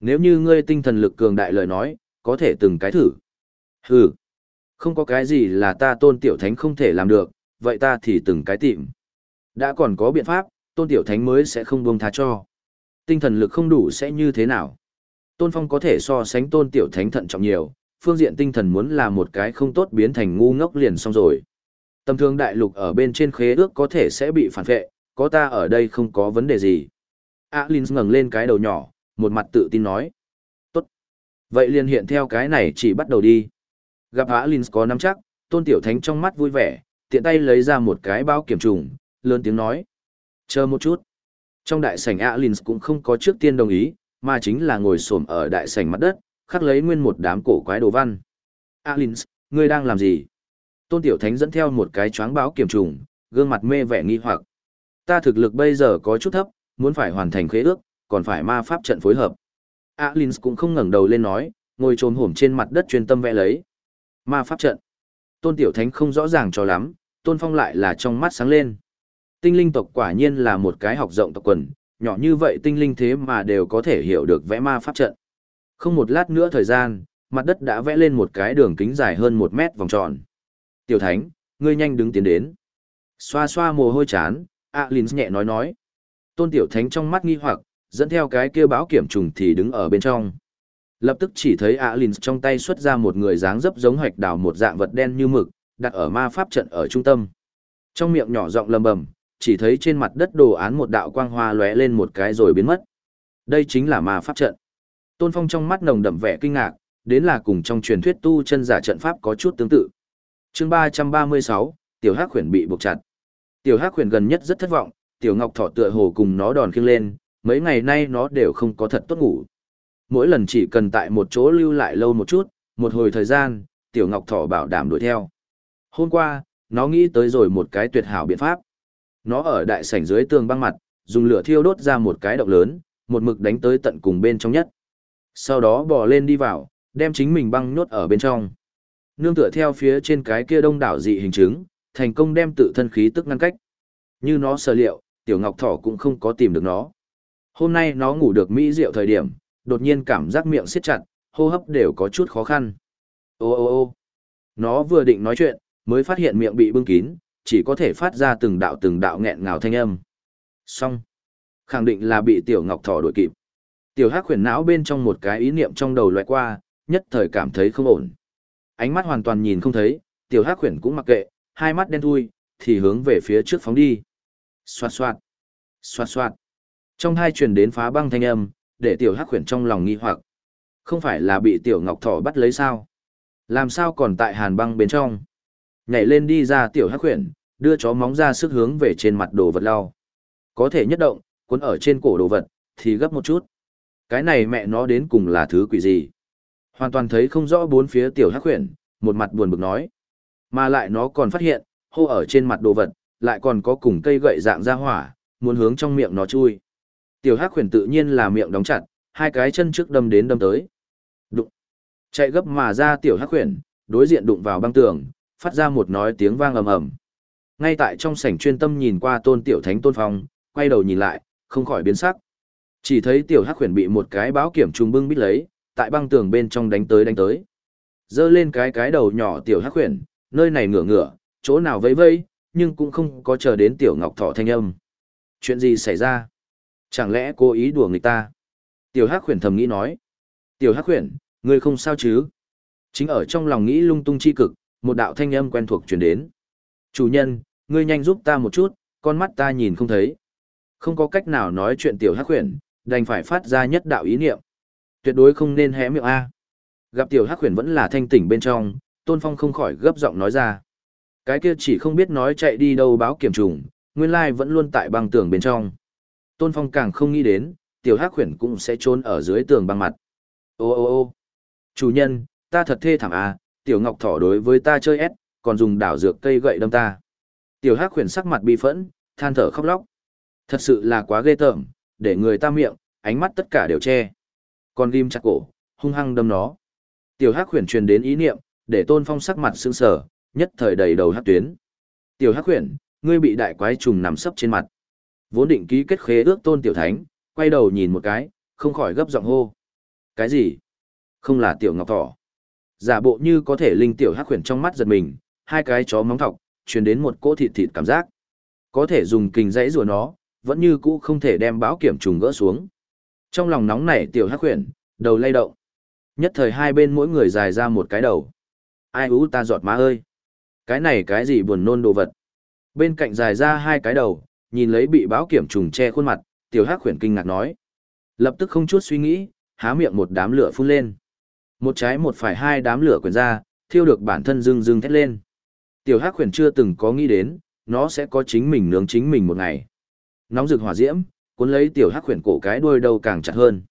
Nếu như ngươi tinh thần lực cường đại lời nói, có thể từng cái thử. Hừ, không có cái gì là ta tôn tiểu thánh không thể làm được, vậy ta thì từng cái tìm. Đã còn có biện pháp, tôn tiểu thánh mới sẽ không buông tha cho. Tinh thần lực không đủ sẽ như thế nào? Tôn Phong có thể so sánh tôn tiểu thánh thận trọng nhiều, phương diện tinh thần muốn là một cái không tốt biến thành ngu ngốc liền xong rồi. Tầm thường đại lục ở bên trên khế ước có thể sẽ bị phản vệ, có ta ở đây không có vấn đề gì. Alin ngẩng lên cái đầu nhỏ, một mặt tự tin nói. Tốt. Vậy liền hiện theo cái này chỉ bắt đầu đi. Gặp Alin có nắm chắc, tôn tiểu thánh trong mắt vui vẻ, tiện tay lấy ra một cái bao kiểm trùng, lớn tiếng nói. Chờ một chút. Trong đại sảnh Alin cũng không có trước tiên đồng ý, mà chính là ngồi xổm ở đại sảnh mặt đất, khắc lấy nguyên một đám cổ quái đồ văn. Alins, ngươi đang làm gì? Tôn Tiểu Thánh dẫn theo một cái choáng báo kiểm trùng, gương mặt mê vẻ nghi hoặc. Ta thực lực bây giờ có chút thấp, muốn phải hoàn thành khế ước, còn phải ma pháp trận phối hợp. Alins cũng không ngẩng đầu lên nói, ngồi trồm hổm trên mặt đất chuyên tâm vẽ lấy. Ma pháp trận. Tôn Tiểu Thánh không rõ ràng cho lắm, Tôn Phong lại là trong mắt sáng lên. Tinh linh tộc quả nhiên là một cái học rộng tộc quần, nhỏ như vậy tinh linh thế mà đều có thể hiểu được vẽ ma pháp trận. Không một lát nữa thời gian, mặt đất đã vẽ lên một cái đường kính dài hơn một mét vòng tròn. Tiểu Thánh, ngươi nhanh đứng tiến đến. Xoa xoa mồ hôi chán, Alins nhẹ nói nói. Tôn Tiểu Thánh trong mắt nghi hoặc, dẫn theo cái kia báo kiểm trùng thì đứng ở bên trong. Lập tức chỉ thấy Alins trong tay xuất ra một người dáng dấp giống hoạch đào một dạng vật đen như mực, đặt ở ma pháp trận ở trung tâm. Trong miệng nhỏ giọng lầm bầm, chỉ thấy trên mặt đất đồ án một đạo quang hoa lóe lên một cái rồi biến mất. Đây chính là ma pháp trận. Tôn Phong trong mắt nồng đậm vẻ kinh ngạc, đến là cùng trong truyền thuyết tu chân giả trận pháp có chút tương tự. Chương 336, Tiểu Hắc Huyền bị buộc chặt. Tiểu Hắc Huyền gần nhất rất thất vọng, Tiểu Ngọc Thỏ tựa hồ cùng nó đòn khiêng lên, mấy ngày nay nó đều không có thật tốt ngủ. Mỗi lần chỉ cần tại một chỗ lưu lại lâu một chút, một hồi thời gian, Tiểu Ngọc Thỏ bảo đảm đuổi theo. Hôm qua, nó nghĩ tới rồi một cái tuyệt hảo biện pháp. Nó ở đại sảnh dưới tường băng mặt, dùng lửa thiêu đốt ra một cái động lớn, một mực đánh tới tận cùng bên trong nhất. Sau đó bò lên đi vào, đem chính mình băng nhốt ở bên trong. Nương tựa theo phía trên cái kia đông đảo dị hình chứng, thành công đem tự thân khí tức ngăn cách. Như nó sở liệu, tiểu ngọc thỏ cũng không có tìm được nó. Hôm nay nó ngủ được mỹ diệu thời điểm, đột nhiên cảm giác miệng siết chặt, hô hấp đều có chút khó khăn. Ô ô ô nó vừa định nói chuyện, mới phát hiện miệng bị bưng kín, chỉ có thể phát ra từng đạo từng đạo nghẹn ngào thanh âm. Xong. Khẳng định là bị tiểu ngọc thỏ đuổi kịp. Tiểu hắc khuyển não bên trong một cái ý niệm trong đầu loại qua, nhất thời cảm thấy không ổn. Ánh mắt hoàn toàn nhìn không thấy, tiểu hắc khuyển cũng mặc kệ, hai mắt đen thui, thì hướng về phía trước phóng đi. Xoạt xoạt, xoạt xoạt. Trong hai truyền đến phá băng thanh âm, để tiểu hắc khuyển trong lòng nghi hoặc. Không phải là bị tiểu ngọc thỏ bắt lấy sao? Làm sao còn tại hàn băng bên trong? Nhảy lên đi ra tiểu hắc khuyển, đưa chó móng ra sức hướng về trên mặt đồ vật lau. Có thể nhất động, cuốn ở trên cổ đồ vật, thì gấp một chút. Cái này mẹ nó đến cùng là thứ quỷ gì? Hoàn toàn thấy không rõ bốn phía tiểu hắc khuyển, một mặt buồn bực nói. Mà lại nó còn phát hiện, hô ở trên mặt đồ vật, lại còn có cùng cây gậy dạng ra hỏa, muốn hướng trong miệng nó chui. Tiểu hắc khuyển tự nhiên là miệng đóng chặt, hai cái chân trước đâm đến đâm tới. Đụng. Chạy gấp mà ra tiểu hắc khuyển, đối diện đụng vào băng tường, phát ra một nói tiếng vang ầm ầm. Ngay tại trong sảnh chuyên tâm nhìn qua tôn tiểu thánh tôn phong, quay đầu nhìn lại, không khỏi biến sắc. Chỉ thấy tiểu hắc huyền bị một cái báo kiểm trùng bưng bít lấy, tại băng tường bên trong đánh tới đánh tới. Dơ lên cái cái đầu nhỏ tiểu hắc huyền, nơi này ngửa ngửa, chỗ nào vây vây, nhưng cũng không có chờ đến tiểu ngọc thọ thanh âm. Chuyện gì xảy ra? Chẳng lẽ cô ý đùa người ta? Tiểu hắc huyền thầm nghĩ nói. Tiểu hắc huyền, ngươi không sao chứ? Chính ở trong lòng nghĩ lung tung chi cực, một đạo thanh âm quen thuộc truyền đến. Chủ nhân, ngươi nhanh giúp ta một chút, con mắt ta nhìn không thấy. Không có cách nào nói chuyện tiểu hắc huyền, đành phải phát ra nhất đạo ý niệm. Tuyệt đối không nên hé miệng A. Gặp tiểu hắc huyền vẫn là thanh tỉnh bên trong, Tôn Phong không khỏi gấp giọng nói ra. Cái kia chỉ không biết nói chạy đi đâu báo kiểm trùng, nguyên lai vẫn luôn tại băng tường bên trong. Tôn Phong càng không nghĩ đến, tiểu hắc huyền cũng sẽ trốn ở dưới tường băng mặt. Ô ô ô chủ nhân, ta thật thê thảm à, tiểu ngọc thỏ đối với ta chơi ép, còn dùng đảo dược cây gậy đâm ta. Tiểu hắc huyền sắc mặt bi phẫn, than thở khóc lóc. Thật sự là quá ghê tởm, để người ta miệng, ánh mắt tất cả đều che. Còn ghim chặt cổ, hung hăng đâm nó. Tiểu Hắc huyền truyền đến ý niệm, để Tôn Phong sắc mặt sững sờ, nhất thời đầy đầu hắc tuyến. Tiểu Hắc huyền, ngươi bị đại quái trùng nằm sấp trên mặt. Vốn định ký kết khế ước Tôn Tiểu Thánh, quay đầu nhìn một cái, không khỏi gấp giọng hô. Cái gì? Không là tiểu ngọc thỏ. Giả bộ như có thể linh tiểu hắc khuyển trong mắt giật mình, hai cái chó móng thọc, truyền đến một cỗ thịt thịt cảm giác. Có thể dùng kình dãy rùa nó, vẫn như cũ không thể đem báo kiểm trùng gỡ xuống. Trong lòng nóng nảy tiểu hắc khuyển, đầu lay động. Nhất thời hai bên mỗi người dài ra một cái đầu. Ai ú ta giọt má ơi! Cái này cái gì buồn nôn đồ vật? Bên cạnh dài ra hai cái đầu, nhìn lấy bị báo kiểm trùng che khuôn mặt, tiểu hắc khuyển kinh ngạc nói. Lập tức không chút suy nghĩ, há miệng một đám lửa phun lên. Một trái một phải hai đám lửa quyển ra, thiêu được bản thân dưng dưng thét lên. Tiểu hắc khuyển chưa từng có nghĩ đến, nó sẽ có chính mình nướng chính mình một ngày. Nóng rực hỏa diễm, cuốn lấy tiểu hắc khuyển cổ cái đuôi đầu càng chặt hơn.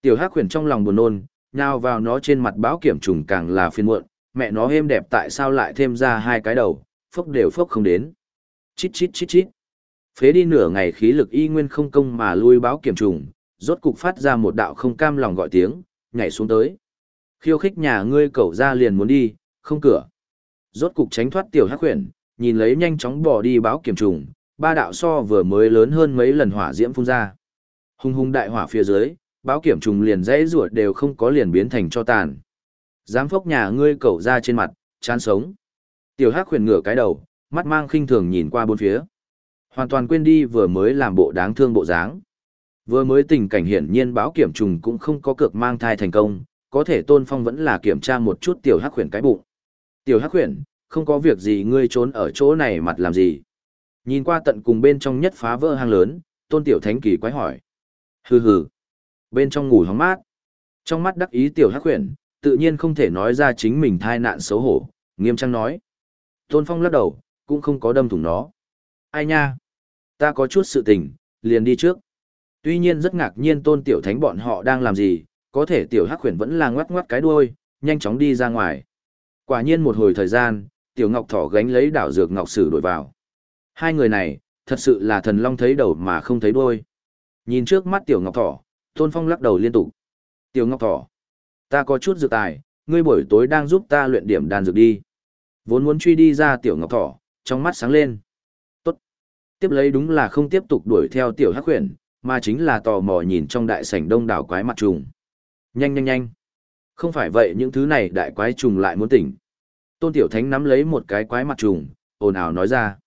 Tiểu hắc khuyển trong lòng buồn nôn, nhào vào nó trên mặt báo kiểm trùng càng là phiền muộn, mẹ nó êm đẹp tại sao lại thêm ra hai cái đầu, phốc đều phốc không đến. Chít chít chít chít. Phế đi nửa ngày khí lực y nguyên không công mà lui báo kiểm trùng, rốt cục phát ra một đạo không cam lòng gọi tiếng, nhảy xuống tới. Khiêu khích nhà ngươi cẩu ra liền muốn đi, không cửa. Rốt cục tránh thoát tiểu hắc huyền, nhìn lấy nhanh chóng bỏ đi báo kiểm trùng, ba đạo so vừa mới lớn hơn mấy lần hỏa diễm phun ra. Hung hung đại hỏa phía dưới, báo kiểm trùng liền dãy ruột đều không có liền biến thành cho tàn. Dám phốc nhà ngươi cẩu ra trên mặt, chán sống. Tiểu hắc huyền ngửa cái đầu, mắt mang khinh thường nhìn qua bốn phía. Hoàn toàn quên đi vừa mới làm bộ đáng thương bộ dáng. Vừa mới tình cảnh hiển nhiên báo kiểm trùng cũng không có cược mang thai thành công, có thể Tôn Phong vẫn là kiểm tra một chút tiểu hắc huyền cái bụng. Tiểu hắc huyền, không có việc gì ngươi trốn ở chỗ này mặt làm gì. Nhìn qua tận cùng bên trong nhất phá vỡ hang lớn, Tôn Tiểu Thánh kỳ quái hỏi. Hừ hừ. Bên trong ngủ hóng mát. Trong mắt đắc ý tiểu hắc huyền, tự nhiên không thể nói ra chính mình thai nạn xấu hổ, nghiêm trang nói. Tôn Phong lắc đầu, cũng không có đâm thủng nó. Ai nha? Ta có chút sự tình, liền đi trước. Tuy nhiên rất ngạc nhiên tôn tiểu thánh bọn họ đang làm gì, có thể tiểu hắc khuyển vẫn là ngoắt ngoắt cái đuôi, nhanh chóng đi ra ngoài. Quả nhiên một hồi thời gian, tiểu ngọc thỏ gánh lấy đảo dược ngọc sử đổi vào. Hai người này, thật sự là thần long thấy đầu mà không thấy đuôi. Nhìn trước mắt tiểu ngọc thỏ, tôn phong lắc đầu liên tục. Tiểu ngọc thỏ, ta có chút dược tài, ngươi buổi tối đang giúp ta luyện điểm đan dược đi. Vốn muốn truy đi ra tiểu ngọc thỏ, trong mắt sáng lên. Tiếp lấy đúng là không tiếp tục đuổi theo tiểu hắc huyền, mà chính là tò mò nhìn trong đại sảnh đông đảo quái mặt trùng. Nhanh nhanh nhanh. Không phải vậy những thứ này đại quái trùng lại muốn tỉnh. Tôn Tiểu Thánh nắm lấy một cái quái mặt trùng, ồn ào nói ra.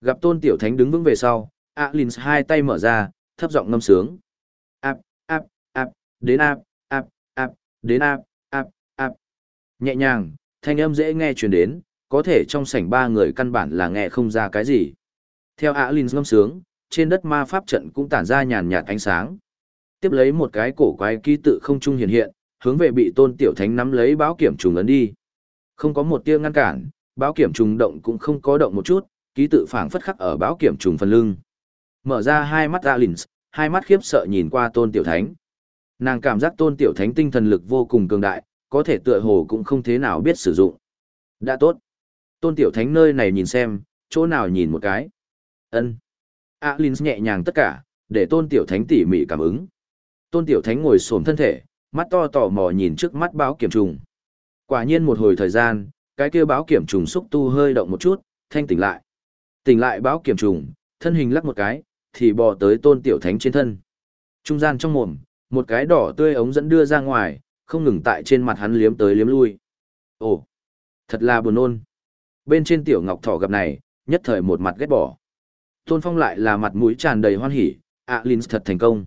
Gặp Tôn Tiểu Thánh đứng vững về sau, Alins hai tay mở ra, thấp giọng ngâm sướng. Áp, áp, áp, đến áp, áp, áp, đến áp, áp, áp. Nhẹ nhàng, thanh âm dễ nghe truyền đến, có thể trong sảnh ba người căn bản là nghe không ra cái gì. Theo Alins ngâm sướng, trên đất ma pháp trận cũng tản ra nhàn nhạt ánh sáng. Tiếp lấy một cái cổ quái ký tự không trung hiện hiện, hướng về bị tôn tiểu thánh nắm lấy báo kiểm trùng ấn đi. Không có một tia ngăn cản, báo kiểm trùng động cũng không có động một chút, ký tự phảng phất khắc ở báo kiểm trùng phần lưng. Mở ra hai mắt Alins, hai mắt khiếp sợ nhìn qua tôn tiểu thánh. Nàng cảm giác tôn tiểu thánh tinh thần lực vô cùng cường đại, có thể tựa hồ cũng không thế nào biết sử dụng. Đã tốt. Tôn tiểu thánh nơi này nhìn xem, chỗ nào nhìn một cái ân Alins nhẹ nhàng tất cả, để tôn tiểu thánh tỉ mỉ cảm ứng. Tôn tiểu thánh ngồi xổm thân thể, mắt to tò mò nhìn trước mắt báo kiểm trùng. Quả nhiên một hồi thời gian, cái kia báo kiểm trùng xúc tu hơi động một chút, thanh tỉnh lại. Tỉnh lại báo kiểm trùng, thân hình lắc một cái, thì bò tới tôn tiểu thánh trên thân. Trung gian trong mồm, một cái đỏ tươi ống dẫn đưa ra ngoài, không ngừng tại trên mặt hắn liếm tới liếm lui. Ồ, thật là buồn nôn. Bên trên tiểu ngọc thỏ gặp này, nhất thời một mặt ghét bỏ. Tôn Phong lại là mặt mũi tràn đầy hoan hỉ, Alin thật thành công.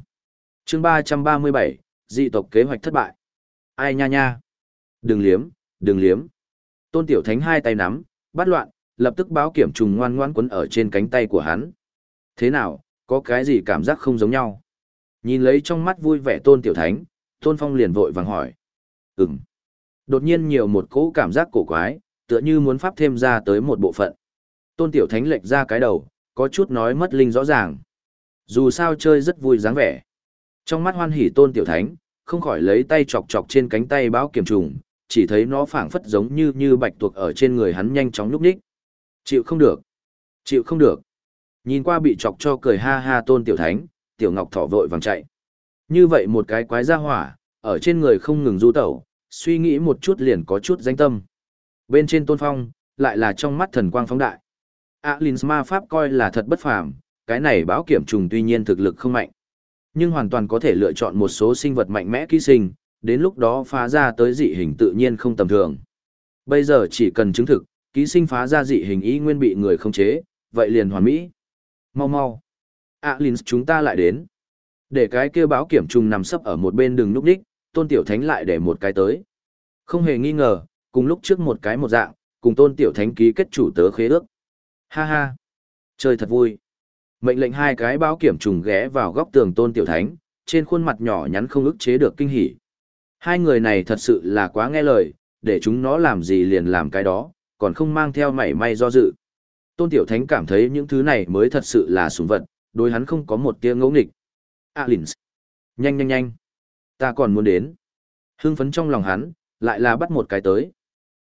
chương 337, dị tộc kế hoạch thất bại. Ai nha nha. Đừng liếm, đừng liếm. Tôn Tiểu Thánh hai tay nắm, bắt loạn, lập tức báo kiểm trùng ngoan ngoan quấn ở trên cánh tay của hắn. Thế nào, có cái gì cảm giác không giống nhau? Nhìn lấy trong mắt vui vẻ Tôn Tiểu Thánh, Tôn Phong liền vội vàng hỏi. Ừm. Đột nhiên nhiều một cỗ cảm giác cổ quái, tựa như muốn pháp thêm ra tới một bộ phận. Tôn Tiểu Thánh lệch ra cái đầu, có chút nói mất linh rõ ràng. Dù sao chơi rất vui dáng vẻ. Trong mắt hoan hỉ tôn tiểu thánh, không khỏi lấy tay chọc chọc trên cánh tay báo kiểm trùng, chỉ thấy nó phảng phất giống như như bạch tuộc ở trên người hắn nhanh chóng núp đích. Chịu không được. Chịu không được. Nhìn qua bị chọc cho cười ha ha tôn tiểu thánh, tiểu ngọc thỏ vội vàng chạy. Như vậy một cái quái ra hỏa, ở trên người không ngừng du tẩu, suy nghĩ một chút liền có chút danh tâm. Bên trên tôn phong, lại là trong mắt thần quang phóng đại. Alins ma pháp coi là thật bất phàm, cái này báo kiểm trùng tuy nhiên thực lực không mạnh, nhưng hoàn toàn có thể lựa chọn một số sinh vật mạnh mẽ ký sinh, đến lúc đó phá ra tới dị hình tự nhiên không tầm thường. Bây giờ chỉ cần chứng thực, ký sinh phá ra dị hình ý nguyên bị người không chế, vậy liền hoàn mỹ. Mau mau. Alins Linh chúng ta lại đến. Để cái kia báo kiểm trùng nằm sấp ở một bên đường núp đích, tôn tiểu thánh lại để một cái tới. Không hề nghi ngờ, cùng lúc trước một cái một dạng, cùng tôn tiểu thánh ký kết chủ tớ khế ước. Ha ha. Chơi thật vui. Mệnh lệnh hai cái báo kiểm trùng ghé vào góc tường tôn tiểu thánh, trên khuôn mặt nhỏ nhắn không ức chế được kinh hỉ. Hai người này thật sự là quá nghe lời, để chúng nó làm gì liền làm cái đó, còn không mang theo mảy may do dự. Tôn Tiểu Thánh cảm thấy những thứ này mới thật sự là sủng vật, đối hắn không có một tia ngẫu nghịch. À, Alins. Nhanh nhanh nhanh. Ta còn muốn đến. Hưng phấn trong lòng hắn, lại là bắt một cái tới.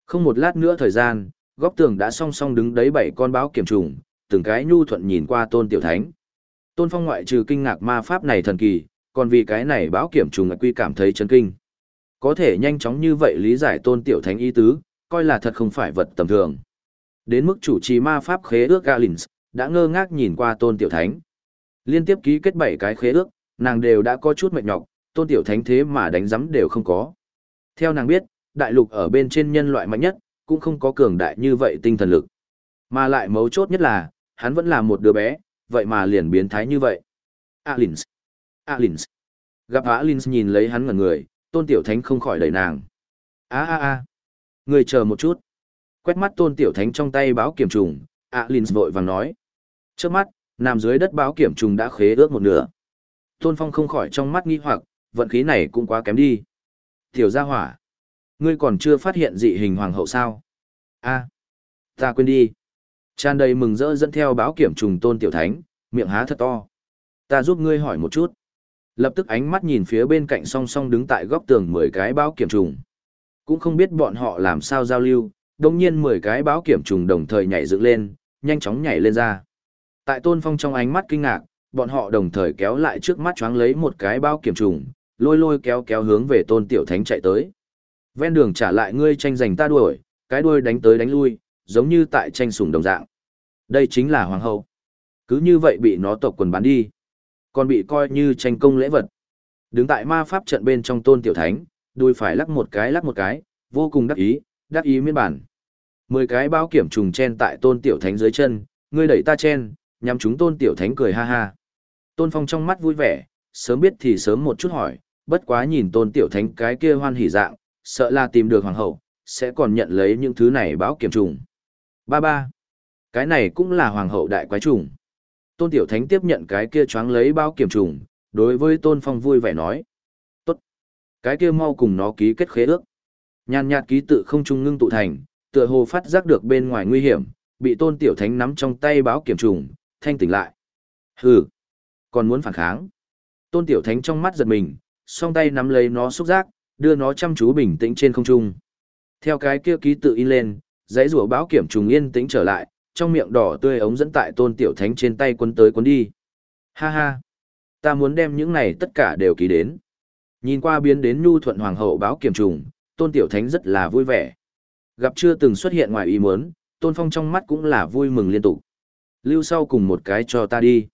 Không một lát nữa thời gian, góc tường đã song song đứng đấy bảy con báo kiểm trùng, từng cái nhu thuận nhìn qua Tôn Tiểu Thánh. Tôn Phong ngoại trừ kinh ngạc ma pháp này thần kỳ, còn vì cái này báo kiểm trùng quy cảm thấy chấn kinh. Có thể nhanh chóng như vậy lý giải Tôn Tiểu Thánh ý tứ, coi là thật không phải vật tầm thường. Đến mức chủ trì ma pháp khế ước Galins, đã ngơ ngác nhìn qua Tôn Tiểu Thánh. Liên tiếp ký kết bảy cái khế ước, nàng đều đã có chút mệt nhọc, Tôn Tiểu Thánh thế mà đánh giấm đều không có. Theo nàng biết, đại lục ở bên trên nhân loại mạnh nhất, cũng không có cường đại như vậy tinh thần lực. Mà lại mấu chốt nhất là, hắn vẫn là một đứa bé, vậy mà liền biến thái như vậy. Alins. Alins. Gặp Alins nhìn lấy hắn ngẩn người, tôn tiểu thánh không khỏi đẩy nàng. a a a Người chờ một chút. Quét mắt tôn tiểu thánh trong tay báo kiểm trùng, Alins vội vàng nói. Trước mắt, nằm dưới đất báo kiểm trùng đã khế ước một nửa. Tôn Phong không khỏi trong mắt nghi hoặc, vận khí này cũng quá kém đi. Tiểu gia hỏa. Ngươi còn chưa phát hiện dị hình hoàng hậu sao? a ta quên đi. Tràn đầy mừng rỡ dẫn theo báo kiểm trùng tôn tiểu thánh, miệng há thật to. Ta giúp ngươi hỏi một chút. Lập tức ánh mắt nhìn phía bên cạnh song song đứng tại góc tường mười cái báo kiểm trùng. Cũng không biết bọn họ làm sao giao lưu, đồng nhiên mười cái báo kiểm trùng đồng thời nhảy dựng lên, nhanh chóng nhảy lên ra. Tại tôn phong trong ánh mắt kinh ngạc, bọn họ đồng thời kéo lại trước mắt choáng lấy một cái báo kiểm trùng, lôi lôi kéo kéo hướng về tôn tiểu thánh chạy tới. Ven đường trả lại ngươi tranh giành ta đuổi, cái đuôi đánh tới đánh lui, giống như tại tranh sủng đồng dạng. Đây chính là hoàng hậu. Cứ như vậy bị nó tộc quần bán đi. Còn bị coi như tranh công lễ vật. Đứng tại ma pháp trận bên trong tôn tiểu thánh, đuôi phải lắc một cái lắc một cái, vô cùng đắc ý, đắc ý miên bản. Mười cái bao kiểm trùng chen tại tôn tiểu thánh dưới chân, ngươi đẩy ta chen, nhằm chúng tôn tiểu thánh cười ha ha. Tôn phong trong mắt vui vẻ, sớm biết thì sớm một chút hỏi, bất quá nhìn tôn tiểu thánh cái kia hoan hỉ dạng, sợ là tìm được hoàng hậu, sẽ còn nhận lấy những thứ này báo kiểm trùng. Ba ba. Cái này cũng là hoàng hậu đại quái trùng. Tôn Tiểu Thánh tiếp nhận cái kia choáng lấy báo kiểm trùng, đối với Tôn Phong vui vẻ nói. Tốt. Cái kia mau cùng nó ký kết khế ước. Nhàn nhạt ký tự không trung ngưng tụ thành, tựa hồ phát giác được bên ngoài nguy hiểm, bị Tôn Tiểu Thánh nắm trong tay báo kiểm trùng, thanh tỉnh lại. Hừ. Còn muốn phản kháng. Tôn Tiểu Thánh trong mắt giật mình, song tay nắm lấy nó xúc giác, đưa nó chăm chú bình tĩnh trên không trung. Theo cái kia ký tự in lên, giấy rùa báo kiểm trùng yên tĩnh trở lại, trong miệng đỏ tươi ống dẫn tại tôn tiểu thánh trên tay quân tới quân đi. Ha ha! Ta muốn đem những này tất cả đều ký đến. Nhìn qua biến đến nhu thuận hoàng hậu báo kiểm trùng, tôn tiểu thánh rất là vui vẻ. Gặp chưa từng xuất hiện ngoài ý muốn, tôn phong trong mắt cũng là vui mừng liên tục. Lưu sau cùng một cái cho ta đi.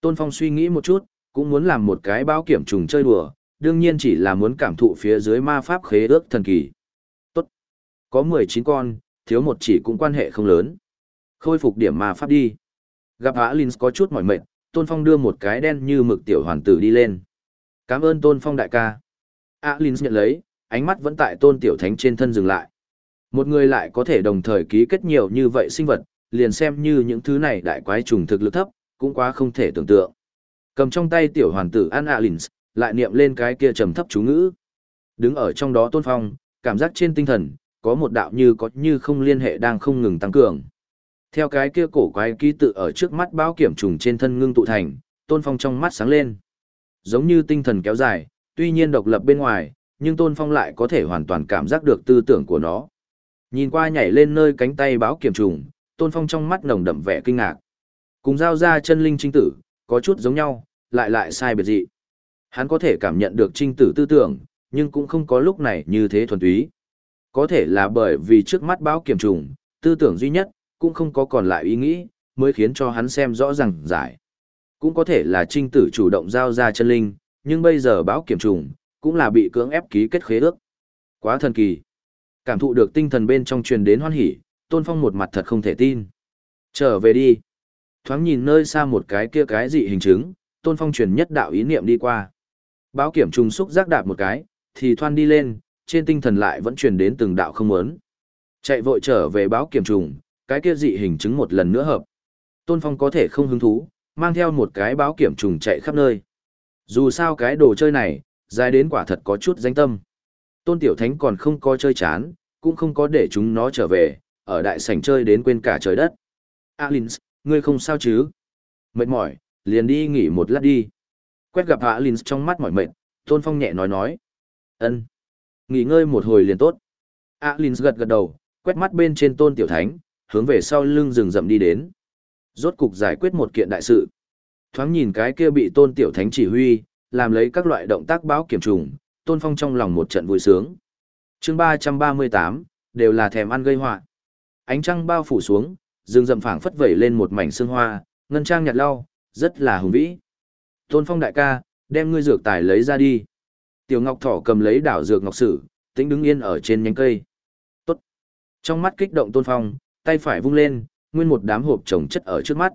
Tôn phong suy nghĩ một chút, cũng muốn làm một cái báo kiểm trùng chơi đùa, đương nhiên chỉ là muốn cảm thụ phía dưới ma pháp khế ước thần kỳ. Tốt. Có 19 con, thiếu một chỉ cũng quan hệ không lớn. Khôi phục điểm ma pháp đi. Gặp Á Linh có chút mỏi mệt, Tôn Phong đưa một cái đen như mực tiểu hoàn tử đi lên. Cảm ơn Tôn Phong đại ca. Á Linh nhận lấy, ánh mắt vẫn tại Tôn Tiểu Thánh trên thân dừng lại. Một người lại có thể đồng thời ký kết nhiều như vậy sinh vật, liền xem như những thứ này đại quái trùng thực lực thấp, cũng quá không thể tưởng tượng. Cầm trong tay tiểu hoàn tử An Alins, lại niệm lên cái kia trầm thấp chú ngữ. Đứng ở trong đó Tôn Phong, cảm giác trên tinh thần, có một đạo như có như không liên hệ đang không ngừng tăng cường. Theo cái kia cổ quái ký tự ở trước mắt báo kiểm trùng trên thân ngưng tụ thành, Tôn Phong trong mắt sáng lên. Giống như tinh thần kéo dài, tuy nhiên độc lập bên ngoài, nhưng Tôn Phong lại có thể hoàn toàn cảm giác được tư tưởng của nó. Nhìn qua nhảy lên nơi cánh tay báo kiểm trùng, Tôn Phong trong mắt nồng đậm vẻ kinh ngạc. Cùng giao ra chân linh trinh tử, có chút giống nhau, lại lại sai biệt dị. Hắn có thể cảm nhận được trinh tử tư tưởng, nhưng cũng không có lúc này như thế thuần túy. Có thể là bởi vì trước mắt báo kiểm trùng, tư tưởng duy nhất, cũng không có còn lại ý nghĩ, mới khiến cho hắn xem rõ ràng giải. Cũng có thể là trinh tử chủ động giao ra chân linh, nhưng bây giờ báo kiểm trùng, cũng là bị cưỡng ép ký kết khế ước. Quá thần kỳ. Cảm thụ được tinh thần bên trong truyền đến hoan hỉ, Tôn Phong một mặt thật không thể tin. Trở về đi. Thoáng nhìn nơi xa một cái kia cái dị hình chứng, Tôn Phong truyền nhất đạo ý niệm đi qua. Báo kiểm trùng xúc giác đạp một cái, thì thoan đi lên, trên tinh thần lại vẫn truyền đến từng đạo không muốn. Chạy vội trở về báo kiểm trùng, cái kia dị hình chứng một lần nữa hợp. Tôn Phong có thể không hứng thú, mang theo một cái báo kiểm trùng chạy khắp nơi. Dù sao cái đồ chơi này, dài đến quả thật có chút danh tâm. Tôn Tiểu Thánh còn không có chơi chán, cũng không có để chúng nó trở về, ở đại sảnh chơi đến quên cả trời đất. Alins, ngươi không sao chứ? Mệt mỏi, liền đi nghỉ một lát đi. Quét gặp hạ linh trong mắt mỏi mệt, Tôn Phong nhẹ nói nói. ân Nghỉ ngơi một hồi liền tốt. Alins gật gật đầu, quét mắt bên trên Tôn Tiểu Thánh, hướng về sau lưng rừng rậm đi đến. Rốt cục giải quyết một kiện đại sự. Thoáng nhìn cái kia bị Tôn Tiểu Thánh chỉ huy, làm lấy các loại động tác báo kiểm trùng, Tôn Phong trong lòng một trận vui sướng. chương 338, đều là thèm ăn gây họa Ánh trăng bao phủ xuống, rừng rậm phảng phất vẩy lên một mảnh sương hoa, ngân trang nhạt lau, rất là hùng vĩ. Tôn Phong đại ca, đem ngươi dược tài lấy ra đi. Tiểu Ngọc Thỏ cầm lấy đảo dược ngọc sử, tĩnh đứng yên ở trên nhánh cây. Tốt. Trong mắt kích động Tôn Phong, tay phải vung lên, nguyên một đám hộp trồng chất ở trước mắt.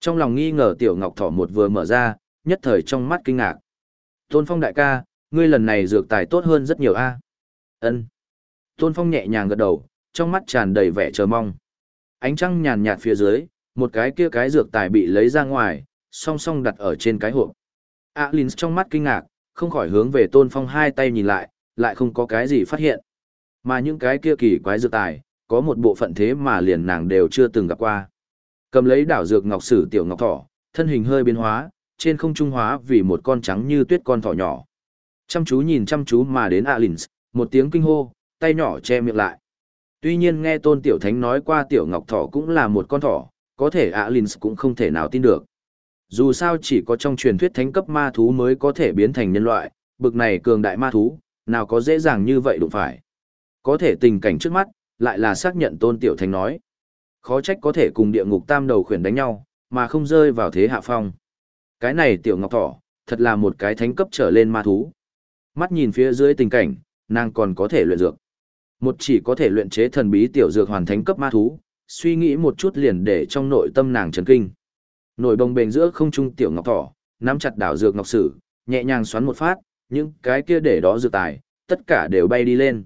Trong lòng nghi ngờ Tiểu Ngọc Thỏ một vừa mở ra, nhất thời trong mắt kinh ngạc. Tôn Phong đại ca, ngươi lần này dược tài tốt hơn rất nhiều a. Ân. Tôn Phong nhẹ nhàng gật đầu, trong mắt tràn đầy vẻ chờ mong. Ánh trăng nhàn nhạt phía dưới, một cái kia cái dược tài bị lấy ra ngoài, song song đặt ở trên cái hộp. Alins trong mắt kinh ngạc, không khỏi hướng về Tôn Phong hai tay nhìn lại, lại không có cái gì phát hiện. Mà những cái kia kỳ quái dược tài, có một bộ phận thế mà liền nàng đều chưa từng gặp qua. Cầm lấy đảo dược ngọc sử tiểu ngọc thỏ, thân hình hơi biến hóa, trên không trung hóa vì một con trắng như tuyết con thỏ nhỏ. Chăm chú nhìn chăm chú mà đến Alins, một tiếng kinh hô, tay nhỏ che miệng lại. Tuy nhiên nghe Tôn Tiểu Thánh nói qua Tiểu Ngọc Thỏ cũng là một con thỏ, có thể Alins cũng không thể nào tin được. Dù sao chỉ có trong truyền thuyết thánh cấp ma thú mới có thể biến thành nhân loại, bực này cường đại ma thú, nào có dễ dàng như vậy đụng phải. Có thể tình cảnh trước mắt, lại là xác nhận Tôn Tiểu Thánh nói. Khó trách có thể cùng địa ngục tam đầu khuyển đánh nhau, mà không rơi vào thế hạ phong. Cái này Tiểu Ngọc Thỏ, thật là một cái thánh cấp trở lên ma thú. Mắt nhìn phía dưới tình cảnh, nàng còn có thể luyện dược. Một chỉ có thể luyện chế thần bí tiểu dược hoàn thánh cấp ma thú, suy nghĩ một chút liền để trong nội tâm nàng chấn kinh. Nổi bồng bềnh giữa không trung tiểu ngọc thỏ, nắm chặt đảo dược ngọc sử, nhẹ nhàng xoắn một phát, những cái kia để đó dược tài, tất cả đều bay đi lên.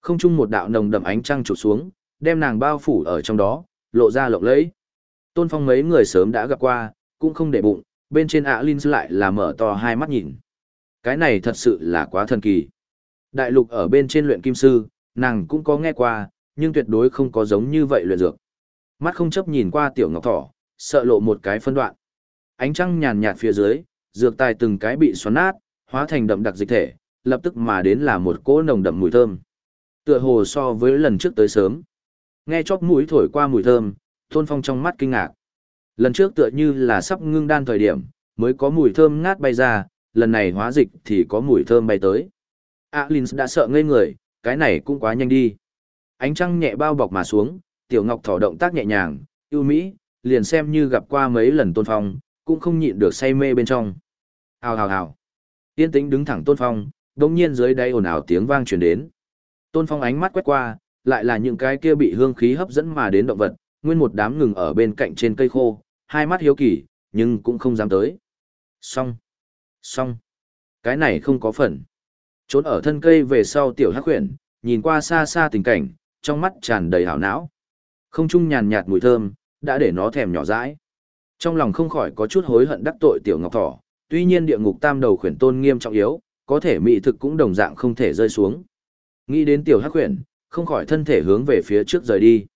Không trung một đạo nồng đậm ánh trăng chụp xuống, đem nàng bao phủ ở trong đó, lộ ra lộng lẫy. Tôn Phong mấy người sớm đã gặp qua, cũng không để bụng, bên trên ạ Linh lại là mở to hai mắt nhìn. Cái này thật sự là quá thần kỳ. Đại lục ở bên trên luyện kim sư, nàng cũng có nghe qua, nhưng tuyệt đối không có giống như vậy luyện dược. Mắt không chấp nhìn qua tiểu ngọc thỏ, sợ lộ một cái phân đoạn. Ánh trăng nhàn nhạt phía dưới, dược tài từng cái bị xoắn nát, hóa thành đậm đặc dịch thể, lập tức mà đến là một cỗ nồng đậm mùi thơm. Tựa hồ so với lần trước tới sớm. Nghe chóp mũi thổi qua mùi thơm, Tôn Phong trong mắt kinh ngạc. Lần trước tựa như là sắp ngưng đan thời điểm, mới có mùi thơm ngát bay ra, lần này hóa dịch thì có mùi thơm bay tới. Alins đã sợ ngây người, cái này cũng quá nhanh đi. Ánh trăng nhẹ bao bọc mà xuống, tiểu ngọc thỏ động tác nhẹ nhàng, ưu mỹ, liền xem như gặp qua mấy lần tôn phong, cũng không nhịn được say mê bên trong. Hào hào hào. Yên tĩnh đứng thẳng tôn phong, đồng nhiên dưới đáy ồn ào tiếng vang truyền đến. Tôn phong ánh mắt quét qua, lại là những cái kia bị hương khí hấp dẫn mà đến động vật, nguyên một đám ngừng ở bên cạnh trên cây khô, hai mắt hiếu kỳ, nhưng cũng không dám tới. Xong. Xong. Cái này không có phần. Trốn ở thân cây về sau tiểu hắc huyền, nhìn qua xa xa tình cảnh, trong mắt tràn đầy hảo não. Không trung nhàn nhạt mùi thơm, đã để nó thèm nhỏ dãi. Trong lòng không khỏi có chút hối hận đắc tội tiểu ngọc thỏ, tuy nhiên địa ngục tam đầu khuyển tôn nghiêm trọng yếu, có thể mỹ thực cũng đồng dạng không thể rơi xuống. Nghĩ đến tiểu hắc khuyển, không khỏi thân thể hướng về phía trước rời đi.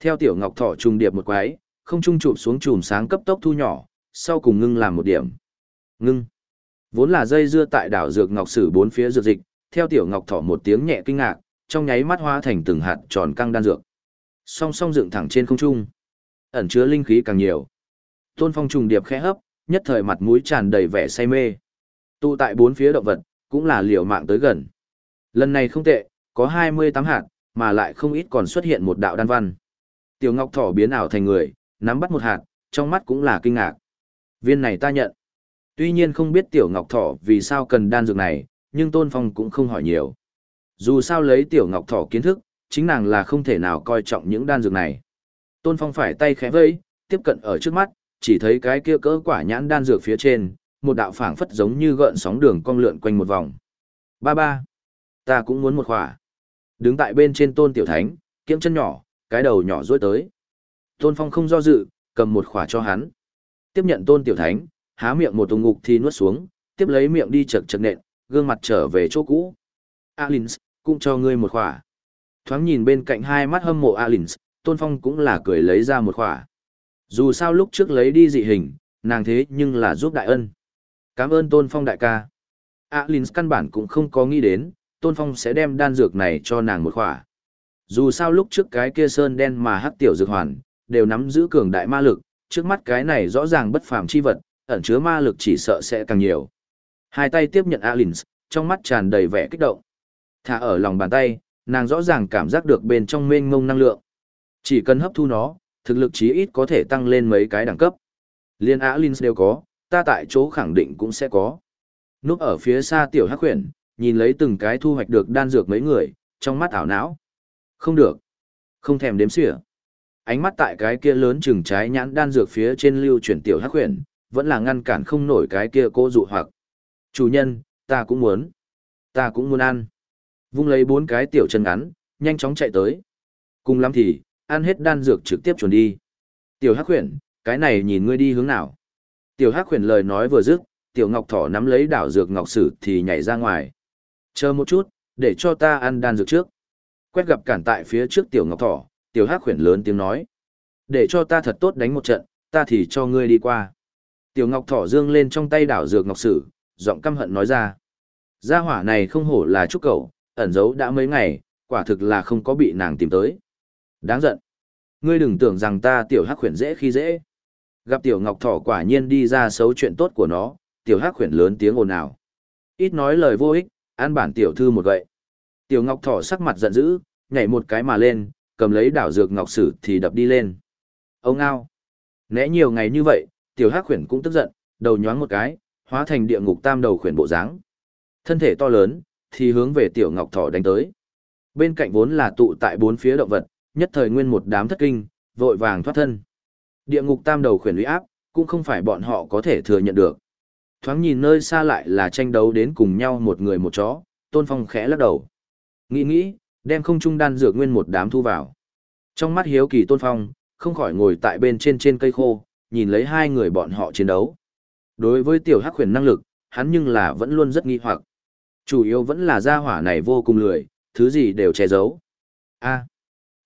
Theo tiểu ngọc thỏ trùng điệp một quái, không trung chụp xuống chùm sáng cấp tốc thu nhỏ, sau cùng ngưng làm một điểm. Ngưng. Vốn là dây dưa tại đảo dược ngọc sử bốn phía dược dịch, theo tiểu ngọc thỏ một tiếng nhẹ kinh ngạc, trong nháy mắt hóa thành từng hạt tròn căng đan dược. Song song dựng thẳng trên không trung, ẩn chứa linh khí càng nhiều. Tôn Phong trùng điệp khẽ hấp, nhất thời mặt mũi tràn đầy vẻ say mê. Tụ tại bốn phía động vật, cũng là liều mạng tới gần. Lần này không tệ, có 28 hạt, mà lại không ít còn xuất hiện một đạo đan văn. Tiểu Ngọc Thỏ biến ảo thành người, nắm bắt một hạt, trong mắt cũng là kinh ngạc. Viên này ta nhận. Tuy nhiên không biết Tiểu Ngọc Thỏ vì sao cần đan dược này, nhưng Tôn Phong cũng không hỏi nhiều. Dù sao lấy tiểu ngọc thỏ kiến thức, chính nàng là không thể nào coi trọng những đan dược này. Tôn Phong phải tay khẽ vây, tiếp cận ở trước mắt, chỉ thấy cái kia cỡ quả nhãn đan dược phía trên, một đạo phảng phất giống như gợn sóng đường cong lượn quanh một vòng. Ba ba, ta cũng muốn một khỏa. Đứng tại bên trên tôn tiểu thánh, kiếm chân nhỏ, cái đầu nhỏ rối tới. Tôn Phong không do dự, cầm một khỏa cho hắn. Tiếp nhận tôn tiểu thánh, há miệng một tung ngục thì nuốt xuống, tiếp lấy miệng đi chật chật nện, gương mặt trở về chỗ cũ. Alins, cũng cho ngươi một khỏa. Thoáng nhìn bên cạnh hai mắt hâm mộ Alins, Tôn Phong cũng là cười lấy ra một khỏa. Dù sao lúc trước lấy đi dị hình, nàng thế nhưng là giúp đại ân. Cảm ơn Tôn Phong đại ca. Alins căn bản cũng không có nghĩ đến, Tôn Phong sẽ đem đan dược này cho nàng một khỏa. Dù sao lúc trước cái kia sơn đen mà hắc tiểu dược hoàn, đều nắm giữ cường đại ma lực, trước mắt cái này rõ ràng bất phàm chi vật, ẩn chứa ma lực chỉ sợ sẽ càng nhiều. Hai tay tiếp nhận Alins, trong mắt tràn đầy vẻ kích động. Thả ở lòng bàn tay, nàng rõ ràng cảm giác được bên trong mênh mông năng lượng. Chỉ cần hấp thu nó, thực lực chí ít có thể tăng lên mấy cái đẳng cấp. Liên Á Linh đều có, ta tại chỗ khẳng định cũng sẽ có. Núp ở phía xa tiểu hắc huyền, nhìn lấy từng cái thu hoạch được đan dược mấy người, trong mắt ảo não. Không được. Không thèm đếm xỉa. Ánh mắt tại cái kia lớn chừng trái nhãn đan dược phía trên lưu chuyển tiểu hắc huyền, vẫn là ngăn cản không nổi cái kia cô dụ hoặc. Chủ nhân, ta cũng muốn. Ta cũng muốn ăn. Vung lấy bốn cái tiểu chân ngắn, nhanh chóng chạy tới. Cùng lắm thì, ăn hết đan dược trực tiếp chuẩn đi. Tiểu Hắc Huyền, cái này nhìn ngươi đi hướng nào? Tiểu Hắc Huyền lời nói vừa dứt, Tiểu Ngọc Thỏ nắm lấy đảo dược ngọc sử thì nhảy ra ngoài. Chờ một chút, để cho ta ăn đan dược trước. Quét gặp cản tại phía trước Tiểu Ngọc Thỏ, Tiểu Hắc Huyền lớn tiếng nói. Để cho ta thật tốt đánh một trận, ta thì cho ngươi đi qua. Tiểu Ngọc Thỏ dương lên trong tay đảo dược ngọc sử, giọng căm hận nói ra. Gia hỏa này không hổ là trúc cẩu, ẩn giấu đã mấy ngày, quả thực là không có bị nàng tìm tới. Đáng giận. Ngươi đừng tưởng rằng ta tiểu hắc khuyển dễ khi dễ. Gặp tiểu ngọc thỏ quả nhiên đi ra xấu chuyện tốt của nó, tiểu hắc khuyển lớn tiếng ồn ào. Ít nói lời vô ích, an bản tiểu thư một gậy. Tiểu ngọc thỏ sắc mặt giận dữ, nhảy một cái mà lên, cầm lấy đảo dược ngọc sử thì đập đi lên. Ông ao. Né nhiều ngày như vậy, tiểu hắc khuyển cũng tức giận, đầu nhoáng một cái, hóa thành địa ngục tam đầu khuyển bộ dáng. Thân thể to lớn, thì hướng về tiểu ngọc thỏ đánh tới. Bên cạnh vốn là tụ tại bốn phía động vật, nhất thời nguyên một đám thất kinh, vội vàng thoát thân. Địa ngục tam đầu khuyển uy áp, cũng không phải bọn họ có thể thừa nhận được. Thoáng nhìn nơi xa lại là tranh đấu đến cùng nhau một người một chó, Tôn Phong khẽ lắc đầu. Nghĩ nghĩ, đem không trung đan dược nguyên một đám thu vào. Trong mắt hiếu kỳ Tôn Phong, không khỏi ngồi tại bên trên trên cây khô, nhìn lấy hai người bọn họ chiến đấu. Đối với tiểu hắc khuyển năng lực, hắn nhưng là vẫn luôn rất nghi hoặc. Chủ yếu vẫn là gia hỏa này vô cùng lười, thứ gì đều che giấu. a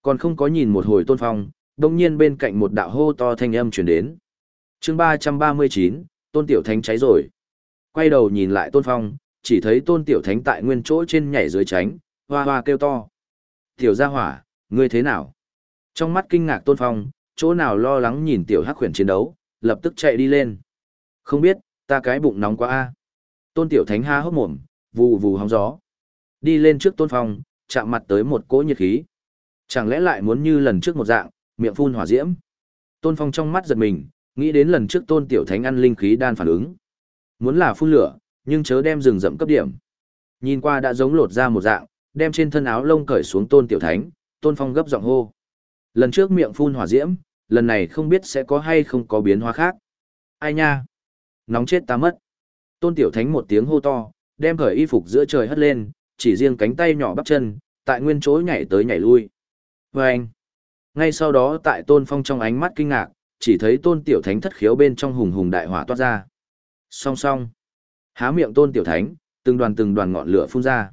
còn không có nhìn một hồi tôn phong, đông nhiên bên cạnh một đạo hô to thanh âm chuyển đến. chương ba trăm ba mươi chín tôn tiểu thánh cháy rồi. Quay đầu nhìn lại tôn phong, chỉ thấy tôn tiểu thánh tại nguyên chỗ trên nhảy dưới tránh, hoa hoa kêu to. Tiểu gia hỏa, ngươi thế nào? Trong mắt kinh ngạc tôn phong, chỗ nào lo lắng nhìn tiểu hắc khuyển chiến đấu, lập tức chạy đi lên. Không biết, ta cái bụng nóng quá a. Tôn tiểu thánh ha hốc mồm, vù vù hóng gió. Đi lên trước tôn phong, chạm mặt tới một cỗ nhiệt khí. Chẳng lẽ lại muốn như lần trước một dạng, miệng phun hỏa diễm. Tôn phong trong mắt giật mình, nghĩ đến lần trước tôn tiểu thánh ăn linh khí đan phản ứng. Muốn là phun lửa, nhưng chớ đem rừng rậm cấp điểm. Nhìn qua đã giống lột ra một dạng, đem trên thân áo lông cởi xuống tôn tiểu thánh, tôn phong gấp giọng hô. Lần trước miệng phun hỏa diễm, lần này không biết sẽ có hay không có biến hóa khác. Ai nha? Nóng chết ta mất. Tôn tiểu thánh một tiếng hô to, đem khởi y phục giữa trời hất lên, chỉ riêng cánh tay nhỏ bắp chân, tại nguyên chỗ nhảy tới nhảy lui. Và anh, ngay sau đó tại tôn phong trong ánh mắt kinh ngạc, chỉ thấy tôn tiểu thánh thất khiếu bên trong hùng hùng đại hỏa toát ra. Song song, há miệng tôn tiểu thánh, từng đoàn từng đoàn ngọn lửa phun ra.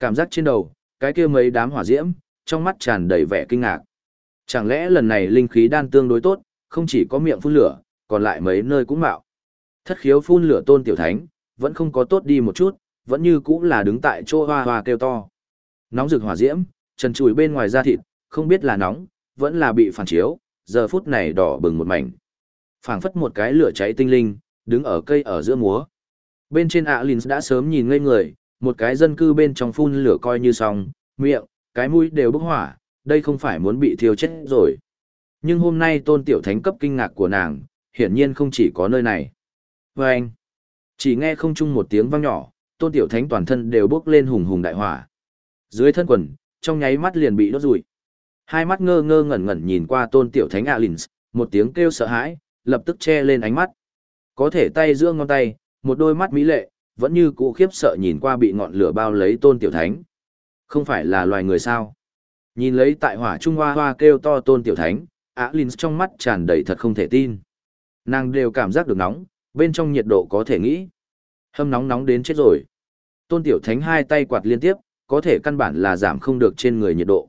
Cảm giác trên đầu, cái kia mấy đám hỏa diễm, trong mắt tràn đầy vẻ kinh ngạc. Chẳng lẽ lần này linh khí đan tương đối tốt, không chỉ có miệng phun lửa, còn lại mấy nơi cũng mạo. Thất khiếu phun lửa tôn tiểu thánh, vẫn không có tốt đi một chút, vẫn như cũng là đứng tại chỗ hoa hoa kêu to. Nóng rực hỏa diễm, trần trùi bên ngoài da thịt, không biết là nóng, vẫn là bị phản chiếu, giờ phút này đỏ bừng một mảnh. phảng phất một cái lửa cháy tinh linh, đứng ở cây ở giữa múa. Bên trên Alins đã sớm nhìn ngây người, một cái dân cư bên trong phun lửa coi như xong, miệng, cái mũi đều bốc hỏa, đây không phải muốn bị thiêu chết rồi. Nhưng hôm nay tôn tiểu thánh cấp kinh ngạc của nàng, hiển nhiên không chỉ có nơi này. Và anh, chỉ nghe không chung một tiếng vang nhỏ, tôn tiểu thánh toàn thân đều bốc lên hùng hùng đại hỏa. Dưới thân quần, trong nháy mắt liền bị đốt rụi. Hai mắt ngơ ngơ ngẩn ngẩn nhìn qua tôn tiểu thánh Alins, một tiếng kêu sợ hãi, lập tức che lên ánh mắt. Có thể tay giữa ngón tay, một đôi mắt mỹ lệ, vẫn như cũ khiếp sợ nhìn qua bị ngọn lửa bao lấy tôn tiểu thánh. Không phải là loài người sao? Nhìn lấy tại hỏa trung hoa hoa kêu to tôn tiểu thánh, Alins trong mắt tràn đầy thật không thể tin. Nàng đều cảm giác được nóng, bên trong nhiệt độ có thể nghĩ. Hâm nóng nóng đến chết rồi. Tôn tiểu thánh hai tay quạt liên tiếp, có thể căn bản là giảm không được trên người nhiệt độ.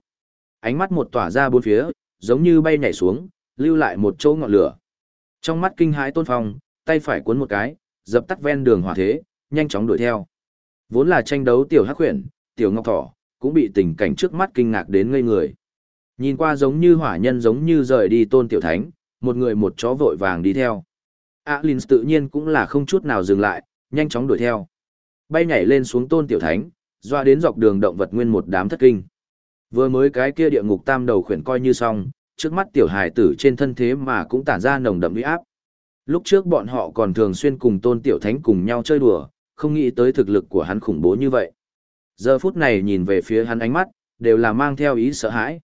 Ánh mắt một tỏa ra bốn phía, giống như bay nhảy xuống, lưu lại một chỗ ngọn lửa. Trong mắt kinh hãi tôn phong, tay phải cuốn một cái, dập tắt ven đường hỏa thế, nhanh chóng đuổi theo. Vốn là tranh đấu tiểu hắc huyền, tiểu ngọc thỏ, cũng bị tình cảnh trước mắt kinh ngạc đến ngây người. Nhìn qua giống như hỏa nhân giống như rời đi tôn tiểu thánh, một người một chó vội vàng đi theo. Alins tự nhiên cũng là không chút nào dừng lại, nhanh chóng đuổi theo. Bay nhảy lên xuống tôn tiểu thánh, doa đến dọc đường động vật nguyên một đám thất kinh. Vừa mới cái kia địa ngục tam đầu khuyển coi như xong, trước mắt tiểu hài tử trên thân thế mà cũng tản ra nồng đậm uy áp. Lúc trước bọn họ còn thường xuyên cùng tôn tiểu thánh cùng nhau chơi đùa, không nghĩ tới thực lực của hắn khủng bố như vậy. Giờ phút này nhìn về phía hắn ánh mắt, đều là mang theo ý sợ hãi.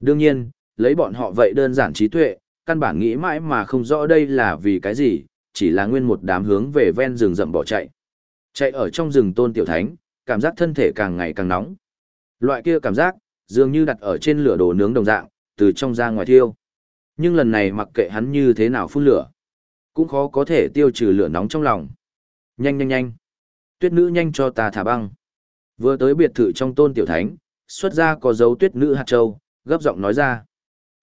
Đương nhiên, lấy bọn họ vậy đơn giản trí tuệ, căn bản nghĩ mãi mà không rõ đây là vì cái gì, chỉ là nguyên một đám hướng về ven rừng rậm bỏ chạy. Chạy ở trong rừng tôn tiểu thánh, cảm giác thân thể càng ngày càng nóng. Loại kia cảm giác, dường như đặt ở trên lửa đồ nướng đồng dạng, từ trong ra ngoài thiêu. Nhưng lần này mặc kệ hắn như thế nào phun lửa, cũng khó có thể tiêu trừ lửa nóng trong lòng. Nhanh nhanh nhanh. Tuyết nữ nhanh cho ta thả băng. Vừa tới biệt thự trong tôn tiểu thánh, xuất ra có dấu tuyết nữ hạt châu, gấp giọng nói ra.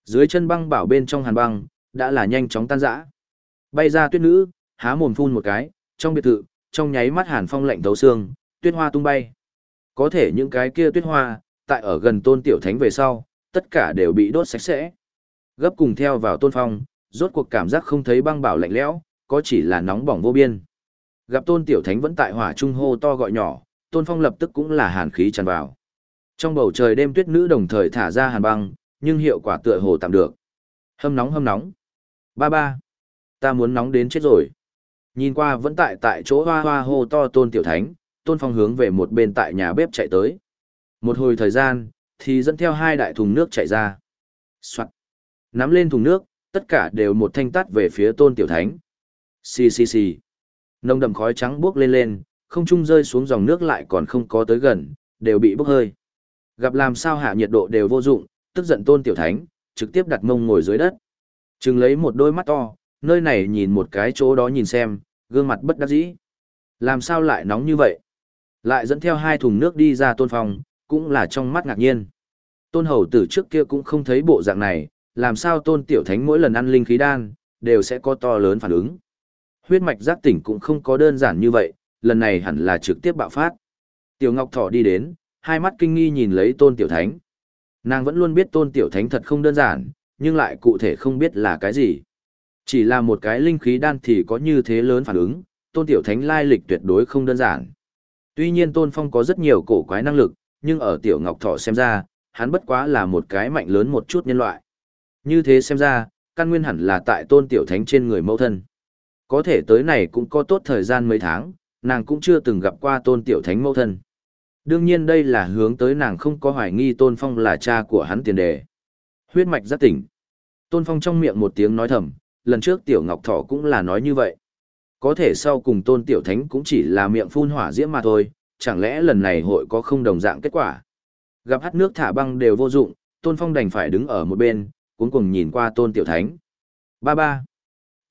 Dưới chân băng bảo bên trong hàn băng, đã là nhanh chóng tan rã. Bay ra tuyết nữ, há mồm phun một cái, trong biệt thự, trong nháy mắt hàn phong lạnh thấu xương, tuyết hoa tung bay. Có thể những cái kia tuyết hoa, tại ở gần tôn tiểu thánh về sau, tất cả đều bị đốt sạch sẽ. Gấp cùng theo vào tôn phong, rốt cuộc cảm giác không thấy băng bảo lạnh lẽo, có chỉ là nóng bỏng vô biên. Gặp tôn tiểu thánh vẫn tại hỏa trung hô to gọi nhỏ, tôn phong lập tức cũng là hàn khí tràn vào. Trong bầu trời đêm tuyết nữ đồng thời thả ra hàn băng, nhưng hiệu quả tựa hồ tạm được. Hâm nóng hâm nóng. Ba ba. Ta muốn nóng đến chết rồi. Nhìn qua vẫn tại tại chỗ hoa hoa hô to tôn tiểu thánh, tôn phong hướng về một bên tại nhà bếp chạy tới. Một hồi thời gian, thì dẫn theo hai đại thùng nước chạy ra. Soạn. Nắm lên thùng nước, tất cả đều một thanh tắt về phía tôn tiểu thánh. Xì xì xì. Nông đậm khói trắng bước lên lên, không trung rơi xuống dòng nước lại còn không có tới gần, đều bị bốc hơi. Gặp làm sao hạ nhiệt độ đều vô dụng, tức giận tôn tiểu thánh, trực tiếp đặt mông ngồi dưới đất. Trừng lấy một đôi mắt to, nơi này nhìn một cái chỗ đó nhìn xem, gương mặt bất đắc dĩ. Làm sao lại nóng như vậy? Lại dẫn theo hai thùng nước đi ra tôn phòng, cũng là trong mắt ngạc nhiên. Tôn hầu tử trước kia cũng không thấy bộ dạng này, làm sao tôn tiểu thánh mỗi lần ăn linh khí đan, đều sẽ có to lớn phản ứng. Huyết mạch giác tỉnh cũng không có đơn giản như vậy, lần này hẳn là trực tiếp bạo phát. Tiểu Ngọc Thỏ đi đến, hai mắt kinh nghi nhìn lấy tôn tiểu thánh. Nàng vẫn luôn biết tôn tiểu thánh thật không đơn giản, nhưng lại cụ thể không biết là cái gì. Chỉ là một cái linh khí đan thì có như thế lớn phản ứng, tôn tiểu thánh lai lịch tuyệt đối không đơn giản. Tuy nhiên tôn phong có rất nhiều cổ quái năng lực, nhưng ở tiểu ngọc thọ xem ra, hắn bất quá là một cái mạnh lớn một chút nhân loại. Như thế xem ra, căn nguyên hẳn là tại tôn tiểu thánh trên người mẫu thân. Có thể tới này cũng có tốt thời gian mấy tháng, nàng cũng chưa từng gặp qua tôn tiểu thánh mẫu thân. Đương nhiên đây là hướng tới nàng không có hoài nghi tôn phong là cha của hắn tiền đề. Huyết mạch giác tỉnh. Tôn phong trong miệng một tiếng nói thầm, lần trước tiểu ngọc thọ cũng là nói như vậy. Có thể sau cùng tôn tiểu thánh cũng chỉ là miệng phun hỏa diễm mà thôi, chẳng lẽ lần này hội có không đồng dạng kết quả. Gặp hát nước thả băng đều vô dụng, tôn phong đành phải đứng ở một bên, cuống cùng nhìn qua tôn tiểu thánh. Ba ba.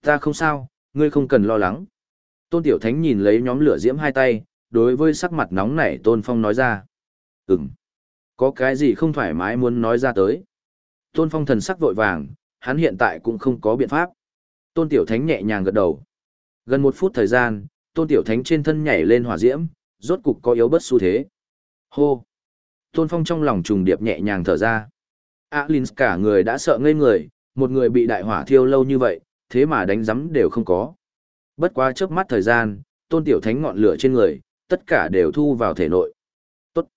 Ta không sao, ngươi không cần lo lắng. Tôn tiểu thánh nhìn lấy nhóm lửa diễm hai tay, đối với sắc mặt nóng nảy tôn phong nói ra. Ừm. Có cái gì không thoải mái muốn nói ra tới. Tôn phong thần sắc vội vàng, hắn hiện tại cũng không có biện pháp. Tôn tiểu thánh nhẹ nhàng gật đầu. Gần một phút thời gian, tôn tiểu thánh trên thân nhảy lên hỏa diễm, rốt cục có yếu bất xu thế. Hô! Tôn Phong trong lòng trùng điệp nhẹ nhàng thở ra. Alin cả người đã sợ ngây người, một người bị đại hỏa thiêu lâu như vậy, thế mà đánh giấm đều không có. Bất quá trước mắt thời gian, tôn tiểu thánh ngọn lửa trên người, tất cả đều thu vào thể nội. Tốt!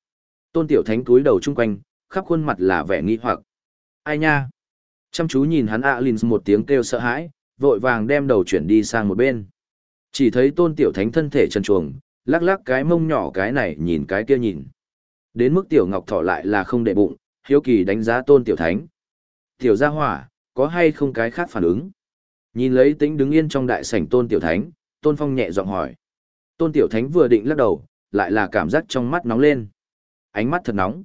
Tôn tiểu thánh túi đầu chung quanh, khắp khuôn mặt là vẻ nghi hoặc. Ai nha? Chăm chú nhìn hắn Alin một tiếng kêu sợ hãi, vội vàng đem đầu chuyển đi sang một bên. Chỉ thấy tôn tiểu thánh thân thể trần chuồng, lắc lắc cái mông nhỏ cái này nhìn cái kia nhìn. Đến mức tiểu ngọc thỏ lại là không đệ bụng, hiếu kỳ đánh giá tôn tiểu thánh. Tiểu gia hỏa, có hay không cái khác phản ứng? Nhìn lấy tính đứng yên trong đại sảnh tôn tiểu thánh, tôn phong nhẹ giọng hỏi. Tôn tiểu thánh vừa định lắc đầu, lại là cảm giác trong mắt nóng lên. Ánh mắt thật nóng.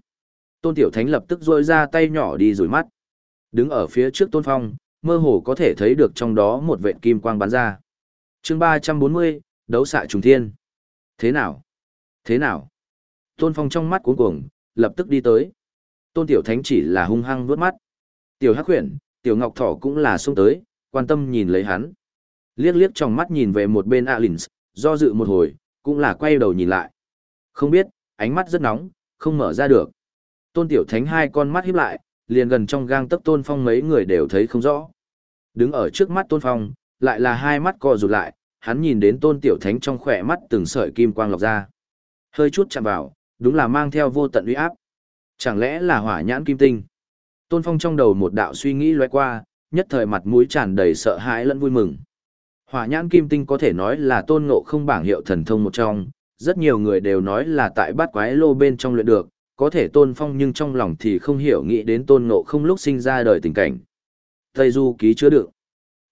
Tôn tiểu thánh lập tức rôi ra tay nhỏ đi rủi mắt. Đứng ở phía trước tôn phong, mơ hồ có thể thấy được trong đó một vệt kim quang bắn ra. chương ba trăm bốn mươi đấu xạ trùng thiên. Thế nào? Thế nào? Tôn phong trong mắt cuống cuồng, lập tức đi tới. Tôn tiểu thánh chỉ là hung hăng vuốt mắt. Tiểu hắc huyền, tiểu ngọc thỏ cũng là xông tới, quan tâm nhìn lấy hắn. Liếc liếc trong mắt nhìn về một bên Alins, do dự một hồi, cũng là quay đầu nhìn lại. Không biết, ánh mắt rất nóng, không mở ra được. Tôn tiểu thánh hai con mắt híp lại, liền gần trong gang tấc tôn phong mấy người đều thấy không rõ. Đứng ở trước mắt tôn phong, lại là hai mắt co rụt lại, hắn nhìn đến tôn tiểu thánh trong khỏe mắt từng sợi kim quang lọc ra. Hơi chút chạm vào, đúng là mang theo vô tận uy áp. Chẳng lẽ là hỏa nhãn kim tinh? Tôn phong trong đầu một đạo suy nghĩ lóe qua, nhất thời mặt mũi tràn đầy sợ hãi lẫn vui mừng. Hỏa nhãn kim tinh có thể nói là tôn ngộ không bảng hiệu thần thông một trong, rất nhiều người đều nói là tại bát quái lô bên trong luyện được, có thể tôn phong nhưng trong lòng thì không hiểu nghĩ đến tôn ngộ không lúc sinh ra đời tình cảnh. Tây Du ký chứa đựng.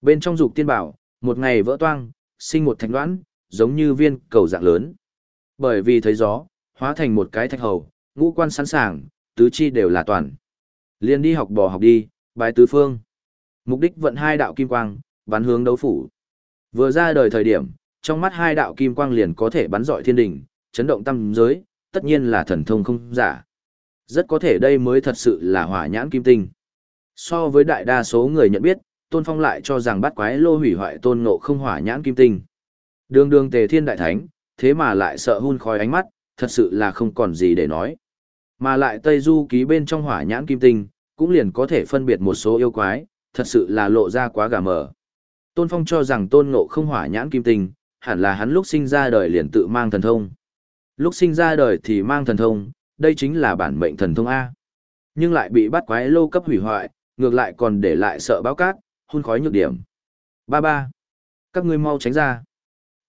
Bên trong dục tiên bảo, một ngày vỡ toang, sinh một thạch đoán, giống như viên cầu dạng lớn. Bởi vì thấy gió, hóa thành một cái thạch hầu, ngũ quan sẵn sàng, tứ chi đều là toàn. Liên đi học bò học đi, bài tứ phương. Mục đích vận hai đạo kim quang, bắn hướng đấu phủ. Vừa ra đời thời điểm, trong mắt hai đạo kim quang liền có thể bắn dọi thiên đỉnh, chấn động tâm giới, tất nhiên là thần thông không giả. Rất có thể đây mới thật sự là hỏa nhãn kim tinh. So với đại đa số người nhận biết, Tôn Phong lại cho rằng bắt quái lô hủy hoại tôn ngộ không hỏa nhãn kim tinh. Đường đường tề thiên đại thánh, thế mà lại sợ hun khói ánh mắt, thật sự là không còn gì để nói. Mà lại Tây Du ký bên trong hỏa nhãn kim tinh, cũng liền có thể phân biệt một số yêu quái, thật sự là lộ ra quá gà mờ. Tôn Phong cho rằng tôn ngộ không hỏa nhãn kim tinh, hẳn là hắn lúc sinh ra đời liền tự mang thần thông. Lúc sinh ra đời thì mang thần thông, đây chính là bản mệnh thần thông A. Nhưng lại bị bắt quái lô cấp hủy hoại, ngược lại còn để lại sợ báo cát, hun khói nhược điểm. Ba ba. Các ngươi mau tránh ra.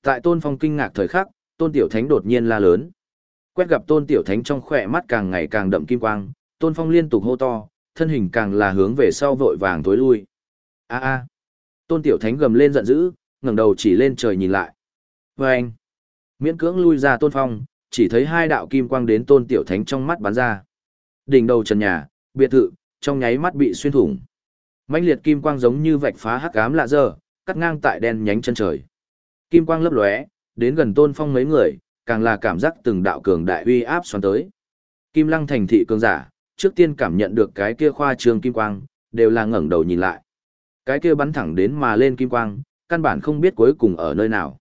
Tại tôn phong kinh ngạc thời khắc, tôn tiểu thánh đột nhiên la lớn. Quét gặp tôn tiểu thánh trong khỏe mắt càng ngày càng đậm kim quang, tôn phong liên tục hô to, thân hình càng là hướng về sau vội vàng tối lui. A a. Tôn tiểu thánh gầm lên giận dữ, ngẩng đầu chỉ lên trời nhìn lại. Và anh. Miễn cưỡng lui ra tôn phong, chỉ thấy hai đạo kim quang đến tôn tiểu thánh trong mắt bắn ra. Đỉnh đầu trần nhà, biệt thự, trong nháy mắt bị xuyên thủng mãnh liệt kim quang giống như vạch phá hắc ám lạ dơ, cắt ngang tại đen nhánh chân trời. Kim quang lấp lóe, đến gần tôn phong mấy người, càng là cảm giác từng đạo cường đại uy áp xoắn tới. Kim lăng thành thị cường giả, trước tiên cảm nhận được cái kia khoa trương kim quang, đều là ngẩng đầu nhìn lại. Cái kia bắn thẳng đến mà lên kim quang, căn bản không biết cuối cùng ở nơi nào.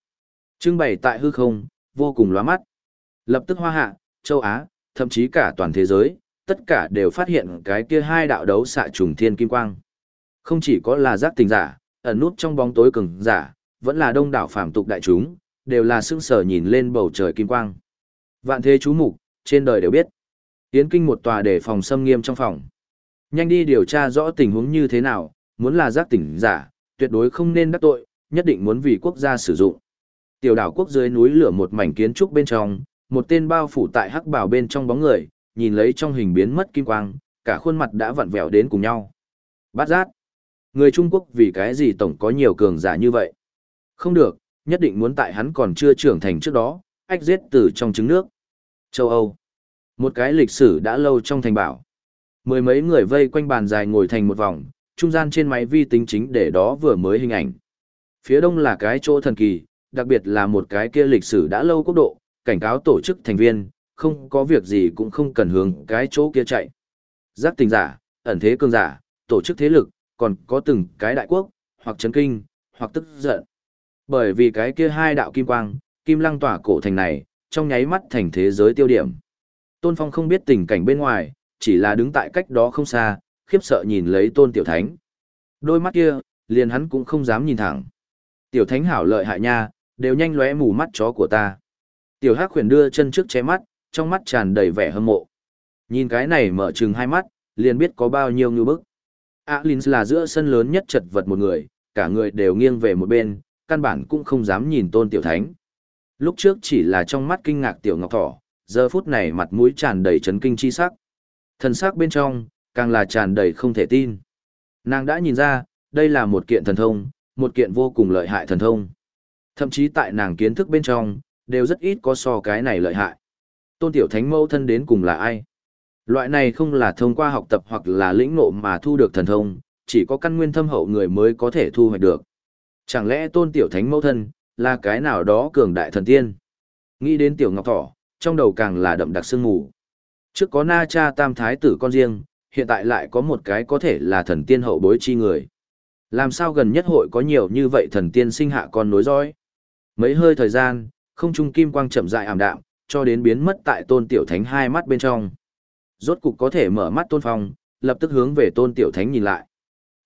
Trưng bày tại hư không, vô cùng lóa mắt. Lập tức hoa hạ, châu Á, thậm chí cả toàn thế giới, tất cả đều phát hiện cái kia hai đạo đấu xạ trùng thiên kim quang. Không chỉ có là giác tình giả, ẩn nút trong bóng tối cường giả, vẫn là đông đảo phàm tục đại chúng, đều là sững sờ nhìn lên bầu trời kim quang. Vạn thế chú mục, trên đời đều biết. Tiến kinh một tòa để phòng xâm nghiêm trong phòng. Nhanh đi điều tra rõ tình huống như thế nào, muốn là giác tỉnh giả, tuyệt đối không nên đắc tội, nhất định muốn vì quốc gia sử dụng. Tiểu đảo quốc dưới núi lửa một mảnh kiến trúc bên trong, một tên bao phủ tại hắc bảo bên trong bóng người, nhìn lấy trong hình biến mất kim quang, cả khuôn mặt đã vặn vẹo đến cùng nhau. Bát giác. Người Trung Quốc vì cái gì tổng có nhiều cường giả như vậy? Không được, nhất định muốn tại hắn còn chưa trưởng thành trước đó, ách giết từ trong trứng nước. Châu Âu. Một cái lịch sử đã lâu trong thành bảo. Mười mấy người vây quanh bàn dài ngồi thành một vòng, trung gian trên máy vi tính chính để đó vừa mới hình ảnh. Phía đông là cái chỗ thần kỳ, đặc biệt là một cái kia lịch sử đã lâu quốc độ, cảnh cáo tổ chức thành viên, không có việc gì cũng không cần hướng cái chỗ kia chạy. Giác tình giả, ẩn thế cường giả, tổ chức thế lực, còn có từng cái đại quốc, hoặc chấn kinh, hoặc tức giận. Bởi vì cái kia hai đạo kim quang, kim lăng tỏa cổ thành này, trong nháy mắt thành thế giới tiêu điểm. Tôn Phong không biết tình cảnh bên ngoài, chỉ là đứng tại cách đó không xa, khiếp sợ nhìn lấy Tôn Tiểu Thánh. Đôi mắt kia, liền hắn cũng không dám nhìn thẳng. Tiểu Thánh hảo lợi hại nha, đều nhanh lóe mù mắt chó của ta. Tiểu Hắc Huyền đưa chân trước che mắt, trong mắt tràn đầy vẻ hâm mộ. Nhìn cái này mở trừng hai mắt, liền biết có bao nhiêu như bức. Alins là giữa sân lớn nhất chật vật một người, cả người đều nghiêng về một bên, căn bản cũng không dám nhìn tôn tiểu thánh. Lúc trước chỉ là trong mắt kinh ngạc tiểu ngọc thỏ, giờ phút này mặt mũi tràn đầy chấn kinh chi sắc. Thần sắc bên trong, càng là tràn đầy không thể tin. Nàng đã nhìn ra, đây là một kiện thần thông, một kiện vô cùng lợi hại thần thông. Thậm chí tại nàng kiến thức bên trong, đều rất ít có so cái này lợi hại. Tôn tiểu thánh mẫu thân đến cùng là ai? Loại này không là thông qua học tập hoặc là lĩnh ngộ mà thu được thần thông, chỉ có căn nguyên thâm hậu người mới có thể thu hoạch được. Chẳng lẽ tôn tiểu thánh mẫu thân, là cái nào đó cường đại thần tiên? Nghĩ đến tiểu ngọc thỏ, trong đầu càng là đậm đặc sương mù. Trước có na cha tam thái tử con riêng, hiện tại lại có một cái có thể là thần tiên hậu bối chi người. Làm sao gần nhất hội có nhiều như vậy thần tiên sinh hạ con nối dõi? Mấy hơi thời gian, không trung kim quang chậm rãi ảm đạm, cho đến biến mất tại tôn tiểu thánh hai mắt bên trong. Rốt cục có thể mở mắt tôn phong, lập tức hướng về tôn tiểu thánh nhìn lại.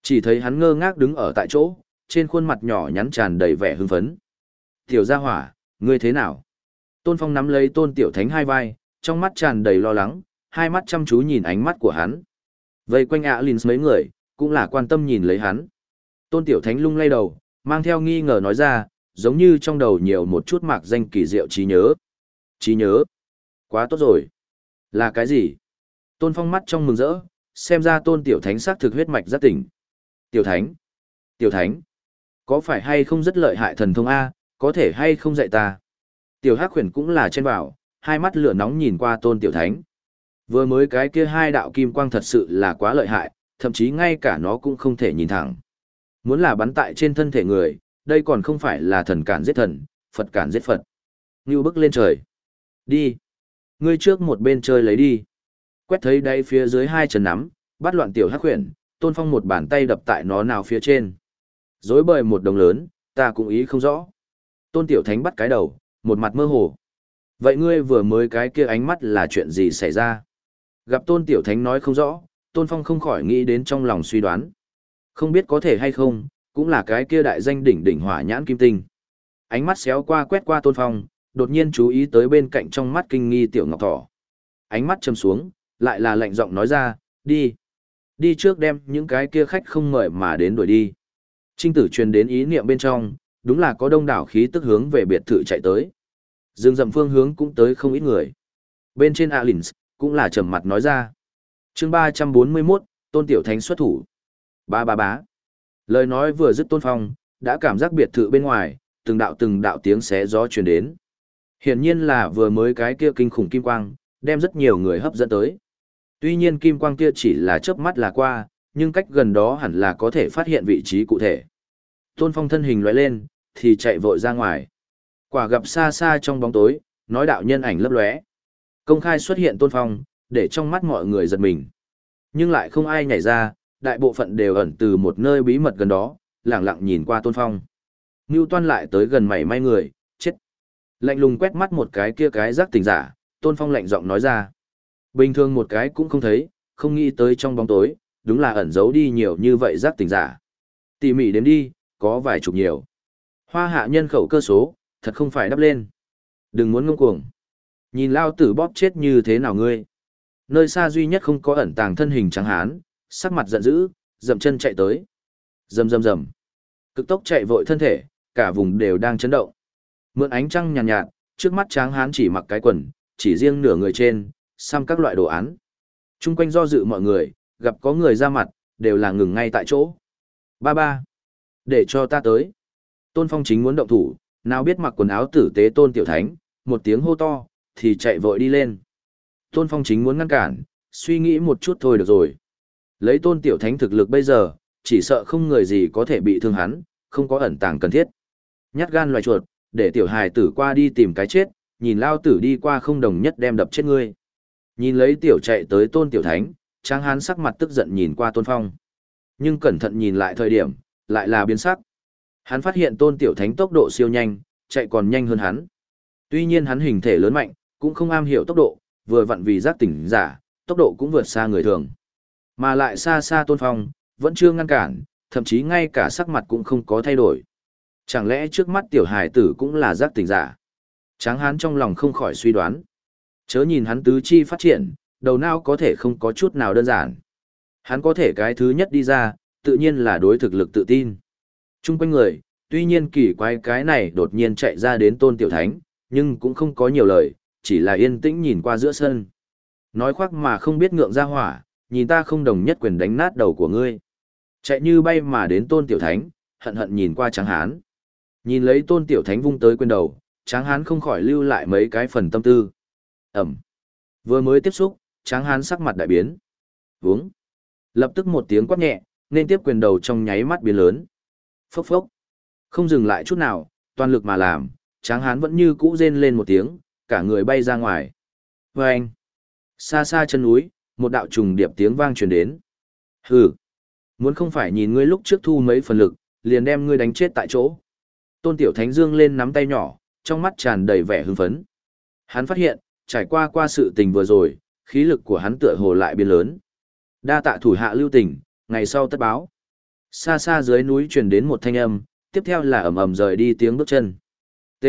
Chỉ thấy hắn ngơ ngác đứng ở tại chỗ, trên khuôn mặt nhỏ nhắn tràn đầy vẻ hưng phấn. Tiểu gia hỏa, ngươi thế nào? Tôn phong nắm lấy tôn tiểu thánh hai vai, trong mắt tràn đầy lo lắng, hai mắt chăm chú nhìn ánh mắt của hắn. Vây quanh ạ Linh mấy người, cũng là quan tâm nhìn lấy hắn. Tôn tiểu thánh lung lay đầu, mang theo nghi ngờ nói ra, giống như trong đầu nhiều một chút mạc danh kỳ diệu trí nhớ. Trí nhớ? Quá tốt rồi. Là cái gì? Tôn Phong mắt trong mừng rỡ, xem ra Tôn Tiểu Thánh xác thực huyết mạch rất tỉnh. Tiểu Thánh? Tiểu Thánh? Có phải hay không rất lợi hại thần thông A, có thể hay không dạy ta? Tiểu Hắc Huyền cũng là trên bảo, hai mắt lửa nóng nhìn qua Tôn Tiểu Thánh. Vừa mới cái kia hai đạo kim quang thật sự là quá lợi hại, thậm chí ngay cả nó cũng không thể nhìn thẳng. Muốn là bắn tại trên thân thể người, đây còn không phải là thần cản giết thần, Phật cản giết Phật. Như bước lên trời. Đi. Ngươi trước một bên chơi lấy đi. Quét thấy đây phía dưới hai chân nắm, bắt loạn tiểu hắc khuyển, tôn phong một bàn tay đập tại nó nào phía trên. Dối bời một đồng lớn, ta cũng ý không rõ. Tôn tiểu thánh bắt cái đầu, một mặt mơ hồ. Vậy ngươi vừa mới cái kia ánh mắt là chuyện gì xảy ra? Gặp tôn tiểu thánh nói không rõ, tôn phong không khỏi nghĩ đến trong lòng suy đoán. Không biết có thể hay không, cũng là cái kia đại danh đỉnh đỉnh hỏa nhãn kim tinh. Ánh mắt xéo qua quét qua tôn phong, đột nhiên chú ý tới bên cạnh trong mắt kinh nghi tiểu ngọc thỏ. Ánh mắt châm xuống, lại là lạnh giọng nói ra, đi. Đi trước đem những cái kia khách không mời mà đến đuổi đi. Trinh tử truyền đến ý niệm bên trong, đúng là có đông đảo khí tức hướng về biệt thự chạy tới. Dương dầm phương hướng cũng tới không ít người. Bên trên Alins, cũng là trầm mặt nói ra. chương 341, Tôn Tiểu Thánh xuất thủ. Ba ba bá. Lời nói vừa dứt Tôn Phong, đã cảm giác biệt thự bên ngoài, từng đạo từng đạo tiếng xé gió truyền đến. Hiển nhiên là vừa mới cái kia kinh khủng kim quang, đem rất nhiều người hấp dẫn tới. Tuy nhiên kim quang kia chỉ là chớp mắt là qua, nhưng cách gần đó hẳn là có thể phát hiện vị trí cụ thể. Tôn Phong thân hình lóe lên, thì chạy vội ra ngoài. Quả gặp xa xa trong bóng tối, nói đạo nhân ảnh lấp lóe. Công khai xuất hiện Tôn Phong, để trong mắt mọi người giật mình. Nhưng lại không ai nhảy ra, đại bộ phận đều ẩn từ một nơi bí mật gần đó, lẳng lặng nhìn qua Tôn Phong. Ngưu Toan lại tới gần mảy may người, chết. Lạnh lùng quét mắt một cái kia cái giác tình giả, Tôn Phong lạnh giọng nói ra. Bình thường một cái cũng không thấy, không nghĩ tới trong bóng tối, đúng là ẩn giấu đi nhiều như vậy giác tình giả. Tỉ mỉ đếm đi, có vài chục nhiều. Hoa hạ nhân khẩu cơ số, thật không phải đắp lên. Đừng muốn ngông cuồng. Nhìn lao tử bóp chết như thế nào ngươi. Nơi xa duy nhất không có ẩn tàng thân hình trắng hán, sắc mặt giận dữ, dậm chân chạy tới. Rầm rầm rầm. Cực tốc chạy vội thân thể, cả vùng đều đang chấn động. Mượn ánh trăng nhàn nhạt, nhạt, trước mắt tráng hán chỉ mặc cái quần, chỉ riêng nửa người trên, xăm các loại đồ án. Trung quanh do dự mọi người, gặp có người ra mặt, đều là ngừng ngay tại chỗ. Ba ba. Để cho ta tới. Tôn Phong chính muốn động thủ, nào biết mặc quần áo tử tế Tôn Tiểu Thánh, một tiếng hô to, thì chạy vội đi lên. Tôn Phong chính muốn ngăn cản, suy nghĩ một chút thôi được rồi. Lấy Tôn Tiểu Thánh thực lực bây giờ, chỉ sợ không người gì có thể bị thương hắn, không có ẩn tàng cần thiết. Nhát gan loài chuột, để Tiểu Hài tử qua đi tìm cái chết, nhìn lao tử đi qua không đồng nhất đem đập chết ngươi. Nhìn lấy tiểu chạy tới tôn tiểu thánh, tráng hán sắc mặt tức giận nhìn qua tôn phong. Nhưng cẩn thận nhìn lại thời điểm, lại là biến sắc. Hắn phát hiện tôn tiểu thánh tốc độ siêu nhanh, chạy còn nhanh hơn hắn. Tuy nhiên hắn hình thể lớn mạnh, cũng không am hiểu tốc độ, vừa vặn vì giác tỉnh giả, tốc độ cũng vượt xa người thường. Mà lại xa xa tôn phong, vẫn chưa ngăn cản, thậm chí ngay cả sắc mặt cũng không có thay đổi. Chẳng lẽ trước mắt tiểu hài tử cũng là giác tỉnh giả? Tráng hán trong lòng không khỏi suy đoán. Chớ nhìn hắn tứ chi phát triển, đầu não có thể không có chút nào đơn giản. Hắn có thể cái thứ nhất đi ra, tự nhiên là đối thực lực tự tin. Trung quanh người, tuy nhiên kỳ quái cái này đột nhiên chạy ra đến tôn tiểu thánh, nhưng cũng không có nhiều lời, chỉ là yên tĩnh nhìn qua giữa sân. Nói khoác mà không biết ngượng ra hỏa, nhìn ta không đồng nhất quyền đánh nát đầu của ngươi. Chạy như bay mà đến tôn tiểu thánh, hận hận nhìn qua tráng hán. Nhìn lấy tôn tiểu thánh vung tới quyền đầu, tráng hán không khỏi lưu lại mấy cái phần tâm tư. Ẩm. Vừa mới tiếp xúc, tráng hán sắc mặt đại biến. Vúng. Lập tức một tiếng quát nhẹ, nên tiếp quyền đầu trong nháy mắt biến lớn. Phốc phốc. Không dừng lại chút nào, toàn lực mà làm, tráng hán vẫn như cũ rên lên một tiếng, cả người bay ra ngoài. Và anh. Xa xa chân núi, một đạo trùng điệp tiếng vang truyền đến. Hừ. Muốn không phải nhìn ngươi lúc trước thu mấy phần lực, liền đem ngươi đánh chết tại chỗ. Tôn Tiểu Thánh Dương lên nắm tay nhỏ, trong mắt tràn đầy vẻ hưng phấn. Hắn phát hiện, trải qua qua sự tình vừa rồi, khí lực của hắn tựa hồ lại biến lớn. Đa tạ thủ hạ lưu tình, ngày sau tất báo. Xa xa dưới núi truyền đến một thanh âm, tiếp theo là ầm ầm rời đi tiếng bước chân. T.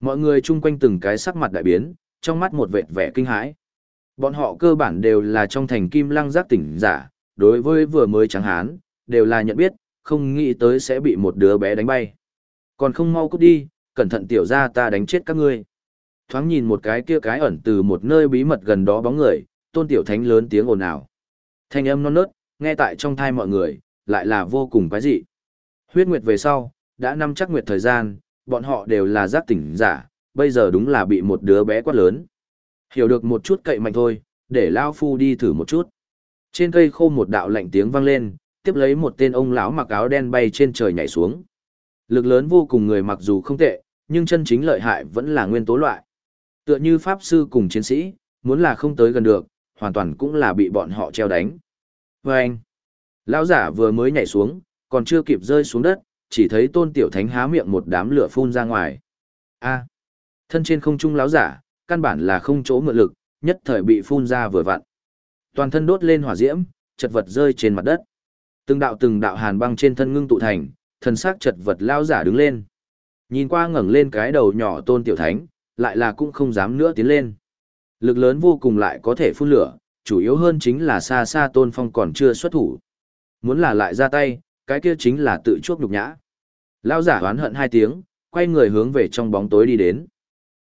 Mọi người chung quanh từng cái sắc mặt đại biến, trong mắt một vệt vẻ kinh hãi. Bọn họ cơ bản đều là trong thành kim lăng giác tỉnh giả, đối với vừa mới trắng hán, đều là nhận biết, không nghĩ tới sẽ bị một đứa bé đánh bay. Còn không mau cút đi, cẩn thận tiểu ra ta đánh chết các ngươi. Thoáng nhìn một cái kia cái ẩn từ một nơi bí mật gần đó bóng người, tôn tiểu thánh lớn tiếng ồn ào. Thanh âm non nớt, nghe tại trong thai mọi người, lại là vô cùng quái dị. Huyết nguyệt về sau, đã năm chắc nguyệt thời gian, bọn họ đều là giác tỉnh giả, bây giờ đúng là bị một đứa bé quát lớn. Hiểu được một chút cậy mạnh thôi, để Lao Phu đi thử một chút. Trên cây khô một đạo lạnh tiếng vang lên, tiếp lấy một tên ông lão mặc áo đen bay trên trời nhảy xuống. Lực lớn vô cùng người mặc dù không tệ, nhưng chân chính lợi hại vẫn là nguyên tố loại. Tựa như pháp sư cùng chiến sĩ, muốn là không tới gần được, hoàn toàn cũng là bị bọn họ treo đánh. Và anh, lão giả vừa mới nhảy xuống, còn chưa kịp rơi xuống đất, chỉ thấy tôn tiểu thánh há miệng một đám lửa phun ra ngoài. A, thân trên không trung lão giả, căn bản là không chỗ mượn lực, nhất thời bị phun ra vừa vặn. Toàn thân đốt lên hỏa diễm, chật vật rơi trên mặt đất. Từng đạo từng đạo hàn băng trên thân ngưng tụ thành, thân xác chật vật lao giả đứng lên. Nhìn qua ngẩng lên cái đầu nhỏ tôn tiểu thánh, lại là cũng không dám nữa tiến lên. Lực lớn vô cùng lại có thể phun lửa, chủ yếu hơn chính là xa xa tôn phong còn chưa xuất thủ. Muốn là lại ra tay, cái kia chính là tự chuốc nhục nhã. Lao giả oán hận hai tiếng, quay người hướng về trong bóng tối đi đến.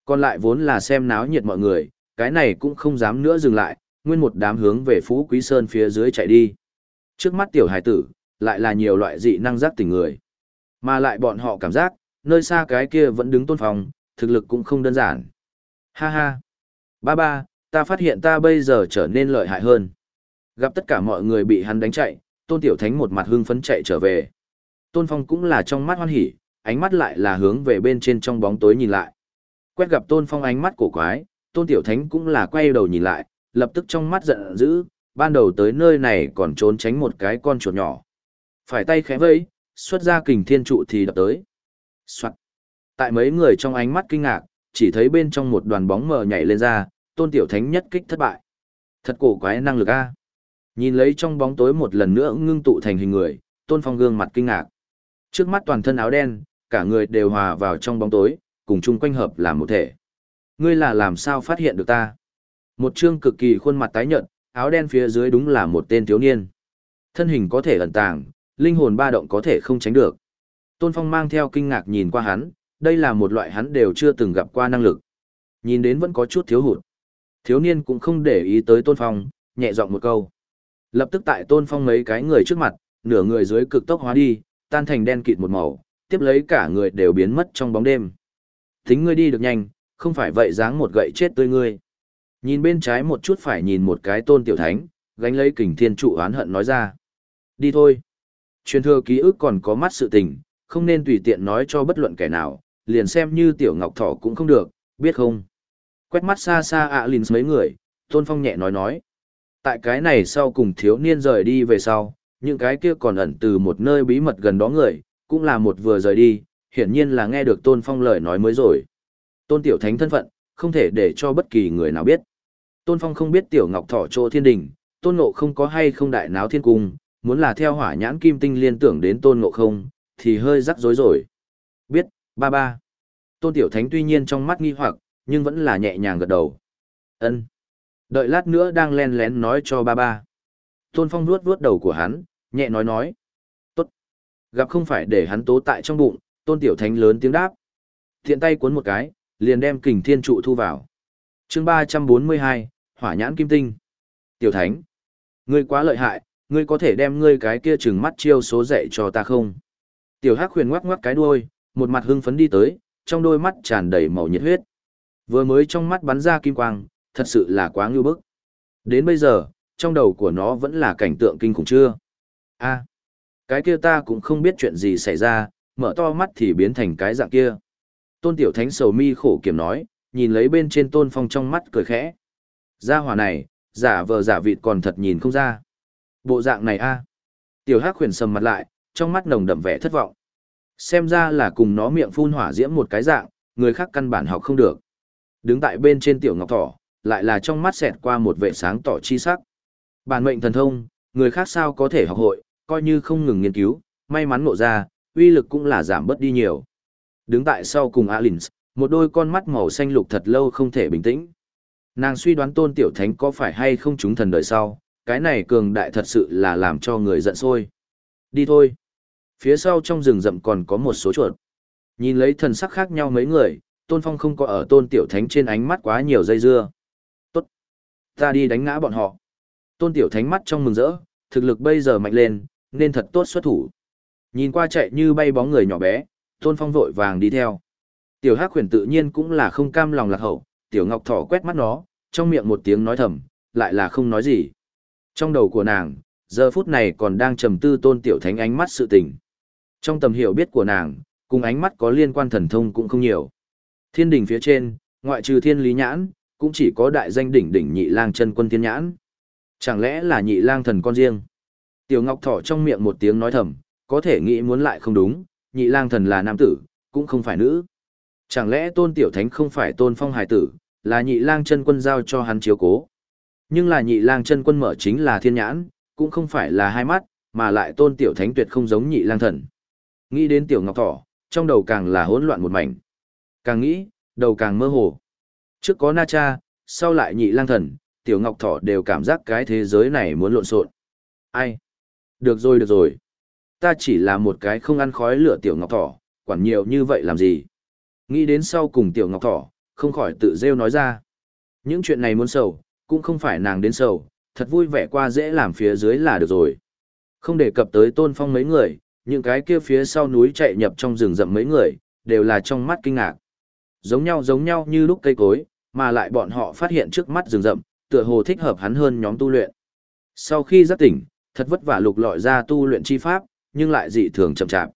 Còn lại vốn là xem náo nhiệt mọi người, cái này cũng không dám nữa dừng lại, nguyên một đám hướng về Phú Quý Sơn phía dưới chạy đi. Trước mắt tiểu hải tử, lại là nhiều loại dị năng giác tỉnh người. Mà lại bọn họ cảm giác, nơi xa cái kia vẫn đứng tôn phòng, thực lực cũng không đơn giản. Ha ha. Ba ba, ta phát hiện ta bây giờ trở nên lợi hại hơn. Gặp tất cả mọi người bị hắn đánh chạy, tôn tiểu thánh một mặt hưng phấn chạy trở về. Tôn phong cũng là trong mắt hoan hỉ, ánh mắt lại là hướng về bên trên trong bóng tối nhìn lại. Quét gặp tôn phong ánh mắt cổ quái, tôn tiểu thánh cũng là quay đầu nhìn lại, lập tức trong mắt giận dữ, ban đầu tới nơi này còn trốn tránh một cái con chuột nhỏ. Phải tay khẽ vây, xuất ra kình thiên trụ thì đập tới. Soạn. Tại mấy người trong ánh mắt kinh ngạc, chỉ thấy bên trong một đoàn bóng mờ nhảy lên ra, tôn tiểu thánh nhất kích thất bại. Thật cổ quái năng lực a. Nhìn lấy trong bóng tối một lần nữa ngưng tụ thành hình người, tôn phong gương mặt kinh ngạc. Trước mắt toàn thân áo đen, cả người đều hòa vào trong bóng tối, cùng chung quanh hợp làm một thể. Ngươi là làm sao phát hiện được ta? Một trương cực kỳ khuôn mặt tái nhợt, áo đen phía dưới đúng là một tên thiếu niên. Thân hình có thể ẩn tàng, linh hồn ba động có thể không tránh được. Tôn Phong mang theo kinh ngạc nhìn qua hắn, đây là một loại hắn đều chưa từng gặp qua năng lực. Nhìn đến vẫn có chút thiếu hụt. Thiếu niên cũng không để ý tới Tôn Phong, nhẹ giọng một câu. Lập tức tại Tôn Phong mấy cái người trước mặt, nửa người dưới cực tốc hóa đi, tan thành đen kịt một màu, tiếp lấy cả người đều biến mất trong bóng đêm. Tính ngươi đi được nhanh, không phải vậy dáng một gậy chết tươi ngươi. Nhìn bên trái một chút phải nhìn một cái tôn tiểu thánh, gánh lấy kình thiên trụ oán hận nói ra. Đi thôi. Truyền thừa ký ức còn có mắt sự tình, không nên tùy tiện nói cho bất luận kẻ nào, liền xem như tiểu ngọc thỏ cũng không được, biết không? Quét mắt xa xa ạ à lìn mấy người, tôn phong nhẹ nói nói. Tại cái này sau cùng thiếu niên rời đi về sau, những cái kia còn ẩn từ một nơi bí mật gần đó người, cũng là một vừa rời đi, hiển nhiên là nghe được tôn phong lời nói mới rồi. Tôn tiểu thánh thân phận, không thể để cho bất kỳ người nào biết. Tôn Phong không biết tiểu ngọc thọ chỗ thiên đình, tôn ngộ không có hay không đại náo thiên cung, muốn là theo hỏa nhãn kim tinh liên tưởng đến tôn ngộ không, thì hơi rắc rối rồi. Biết, ba ba. Tôn tiểu thánh tuy nhiên trong mắt nghi hoặc, nhưng vẫn là nhẹ nhàng gật đầu. ân Đợi lát nữa đang len lén nói cho ba ba. Tôn Phong vuốt vuốt đầu của hắn, nhẹ nói nói. Tốt. Gặp không phải để hắn tố tại trong bụng, tôn tiểu thánh lớn tiếng đáp. Thiện tay cuốn một cái, liền đem kình thiên trụ thu vào. chương 342, Hỏa nhãn kim tinh. Tiểu Thánh, ngươi quá lợi hại, ngươi có thể đem ngươi cái kia trừng mắt chiêu số dạy cho ta không? Tiểu Hắc huyền ngoắc ngoắc cái đuôi, một mặt hưng phấn đi tới, trong đôi mắt tràn đầy màu nhiệt huyết. Vừa mới trong mắt bắn ra kim quang, thật sự là quá ngưu bức. Đến bây giờ, trong đầu của nó vẫn là cảnh tượng kinh khủng chưa? a cái kia ta cũng không biết chuyện gì xảy ra, mở to mắt thì biến thành cái dạng kia. Tôn Tiểu Thánh sầu mi khổ kiểm nói, nhìn lấy bên trên Tôn Phong trong mắt cười khẽ. Gia hỏa này, giả vờ giả vịt còn thật nhìn không ra. Bộ dạng này a Tiểu Hắc khuyển sầm mặt lại, trong mắt nồng đậm vẻ thất vọng. Xem ra là cùng nó miệng phun hỏa diễm một cái dạng, người khác căn bản học không được. Đứng tại bên trên Tiểu Ngọc Thỏ, lại là trong mắt xẹt qua một vệ sáng tỏ chi sắc. Bản mệnh thần thông, người khác sao có thể học hội, coi như không ngừng nghiên cứu, may mắn ngộ ra, uy lực cũng là giảm bớt đi nhiều. Đứng tại sau cùng Alins, một đôi con mắt màu xanh lục thật lâu không thể bình tĩnh. Nàng suy đoán tôn tiểu thánh có phải hay không chúng thần đời sau, cái này cường đại thật sự là làm cho người giận sôi. Đi thôi. Phía sau trong rừng rậm còn có một số chuột. Nhìn lấy thần sắc khác nhau mấy người, tôn phong không có ở tôn tiểu thánh trên ánh mắt quá nhiều dây dưa. Tốt. Ta đi đánh ngã bọn họ. Tôn tiểu thánh mắt trong mừng rỡ, thực lực bây giờ mạnh lên, nên thật tốt xuất thủ. Nhìn qua chạy như bay bóng người nhỏ bé, Tôn Phong vội vàng đi theo. Tiểu Hắc Huyền tự nhiên cũng là không cam lòng lạc hậu, Tiểu Ngọc Thỏ quét mắt nó, trong miệng một tiếng nói thầm, lại là không nói gì. Trong đầu của nàng, giờ phút này còn đang trầm tư Tôn Tiểu Thánh ánh mắt sự tình. Trong tầm hiểu biết của nàng, cùng ánh mắt có liên quan thần thông cũng không nhiều. Thiên đỉnh phía trên, ngoại trừ thiên lý nhãn, cũng chỉ có đại danh đỉnh đỉnh nhị lang chân quân thiên nhãn. Chẳng lẽ là nhị lang thần con riêng? Tiểu Ngọc Thỏ trong miệng một tiếng nói thầm, có thể nghĩ muốn lại không đúng, nhị lang thần là nam tử, cũng không phải nữ. Chẳng lẽ tôn tiểu thánh không phải tôn phong hải tử, là nhị lang chân quân giao cho hắn chiếu cố. Nhưng là nhị lang chân quân mở chính là thiên nhãn, cũng không phải là hai mắt, mà lại tôn tiểu thánh tuyệt không giống nhị lang thần. Nghĩ đến tiểu ngọc thỏ, trong đầu càng là hỗn loạn một mảnh. Càng nghĩ, đầu càng mơ hồ. Trước có na cha, sau lại nhị lang thần, tiểu ngọc thỏ đều cảm giác cái thế giới này muốn lộn xộn. Ai? Được rồi được rồi. Ta chỉ là một cái không ăn khói lửa tiểu ngọc thỏ, quản nhiều như vậy làm gì? Nghĩ đến sau cùng tiểu ngọc thỏ, không khỏi tự rêu nói ra. Những chuyện này muốn sầu, cũng không phải nàng đến sầu, thật vui vẻ qua dễ làm phía dưới là được rồi. Không đề cập tới tôn phong mấy người, những cái kia phía sau núi chạy nhập trong rừng rậm mấy người, đều là trong mắt kinh ngạc. Giống nhau giống nhau như lúc cây cối, mà lại bọn họ phát hiện trước mắt rừng rậm, tựa hồ thích hợp hắn hơn nhóm tu luyện. Sau khi giác tỉnh, thật vất vả lục lọi ra tu luyện chi pháp, nhưng lại dị thường chậm chạp.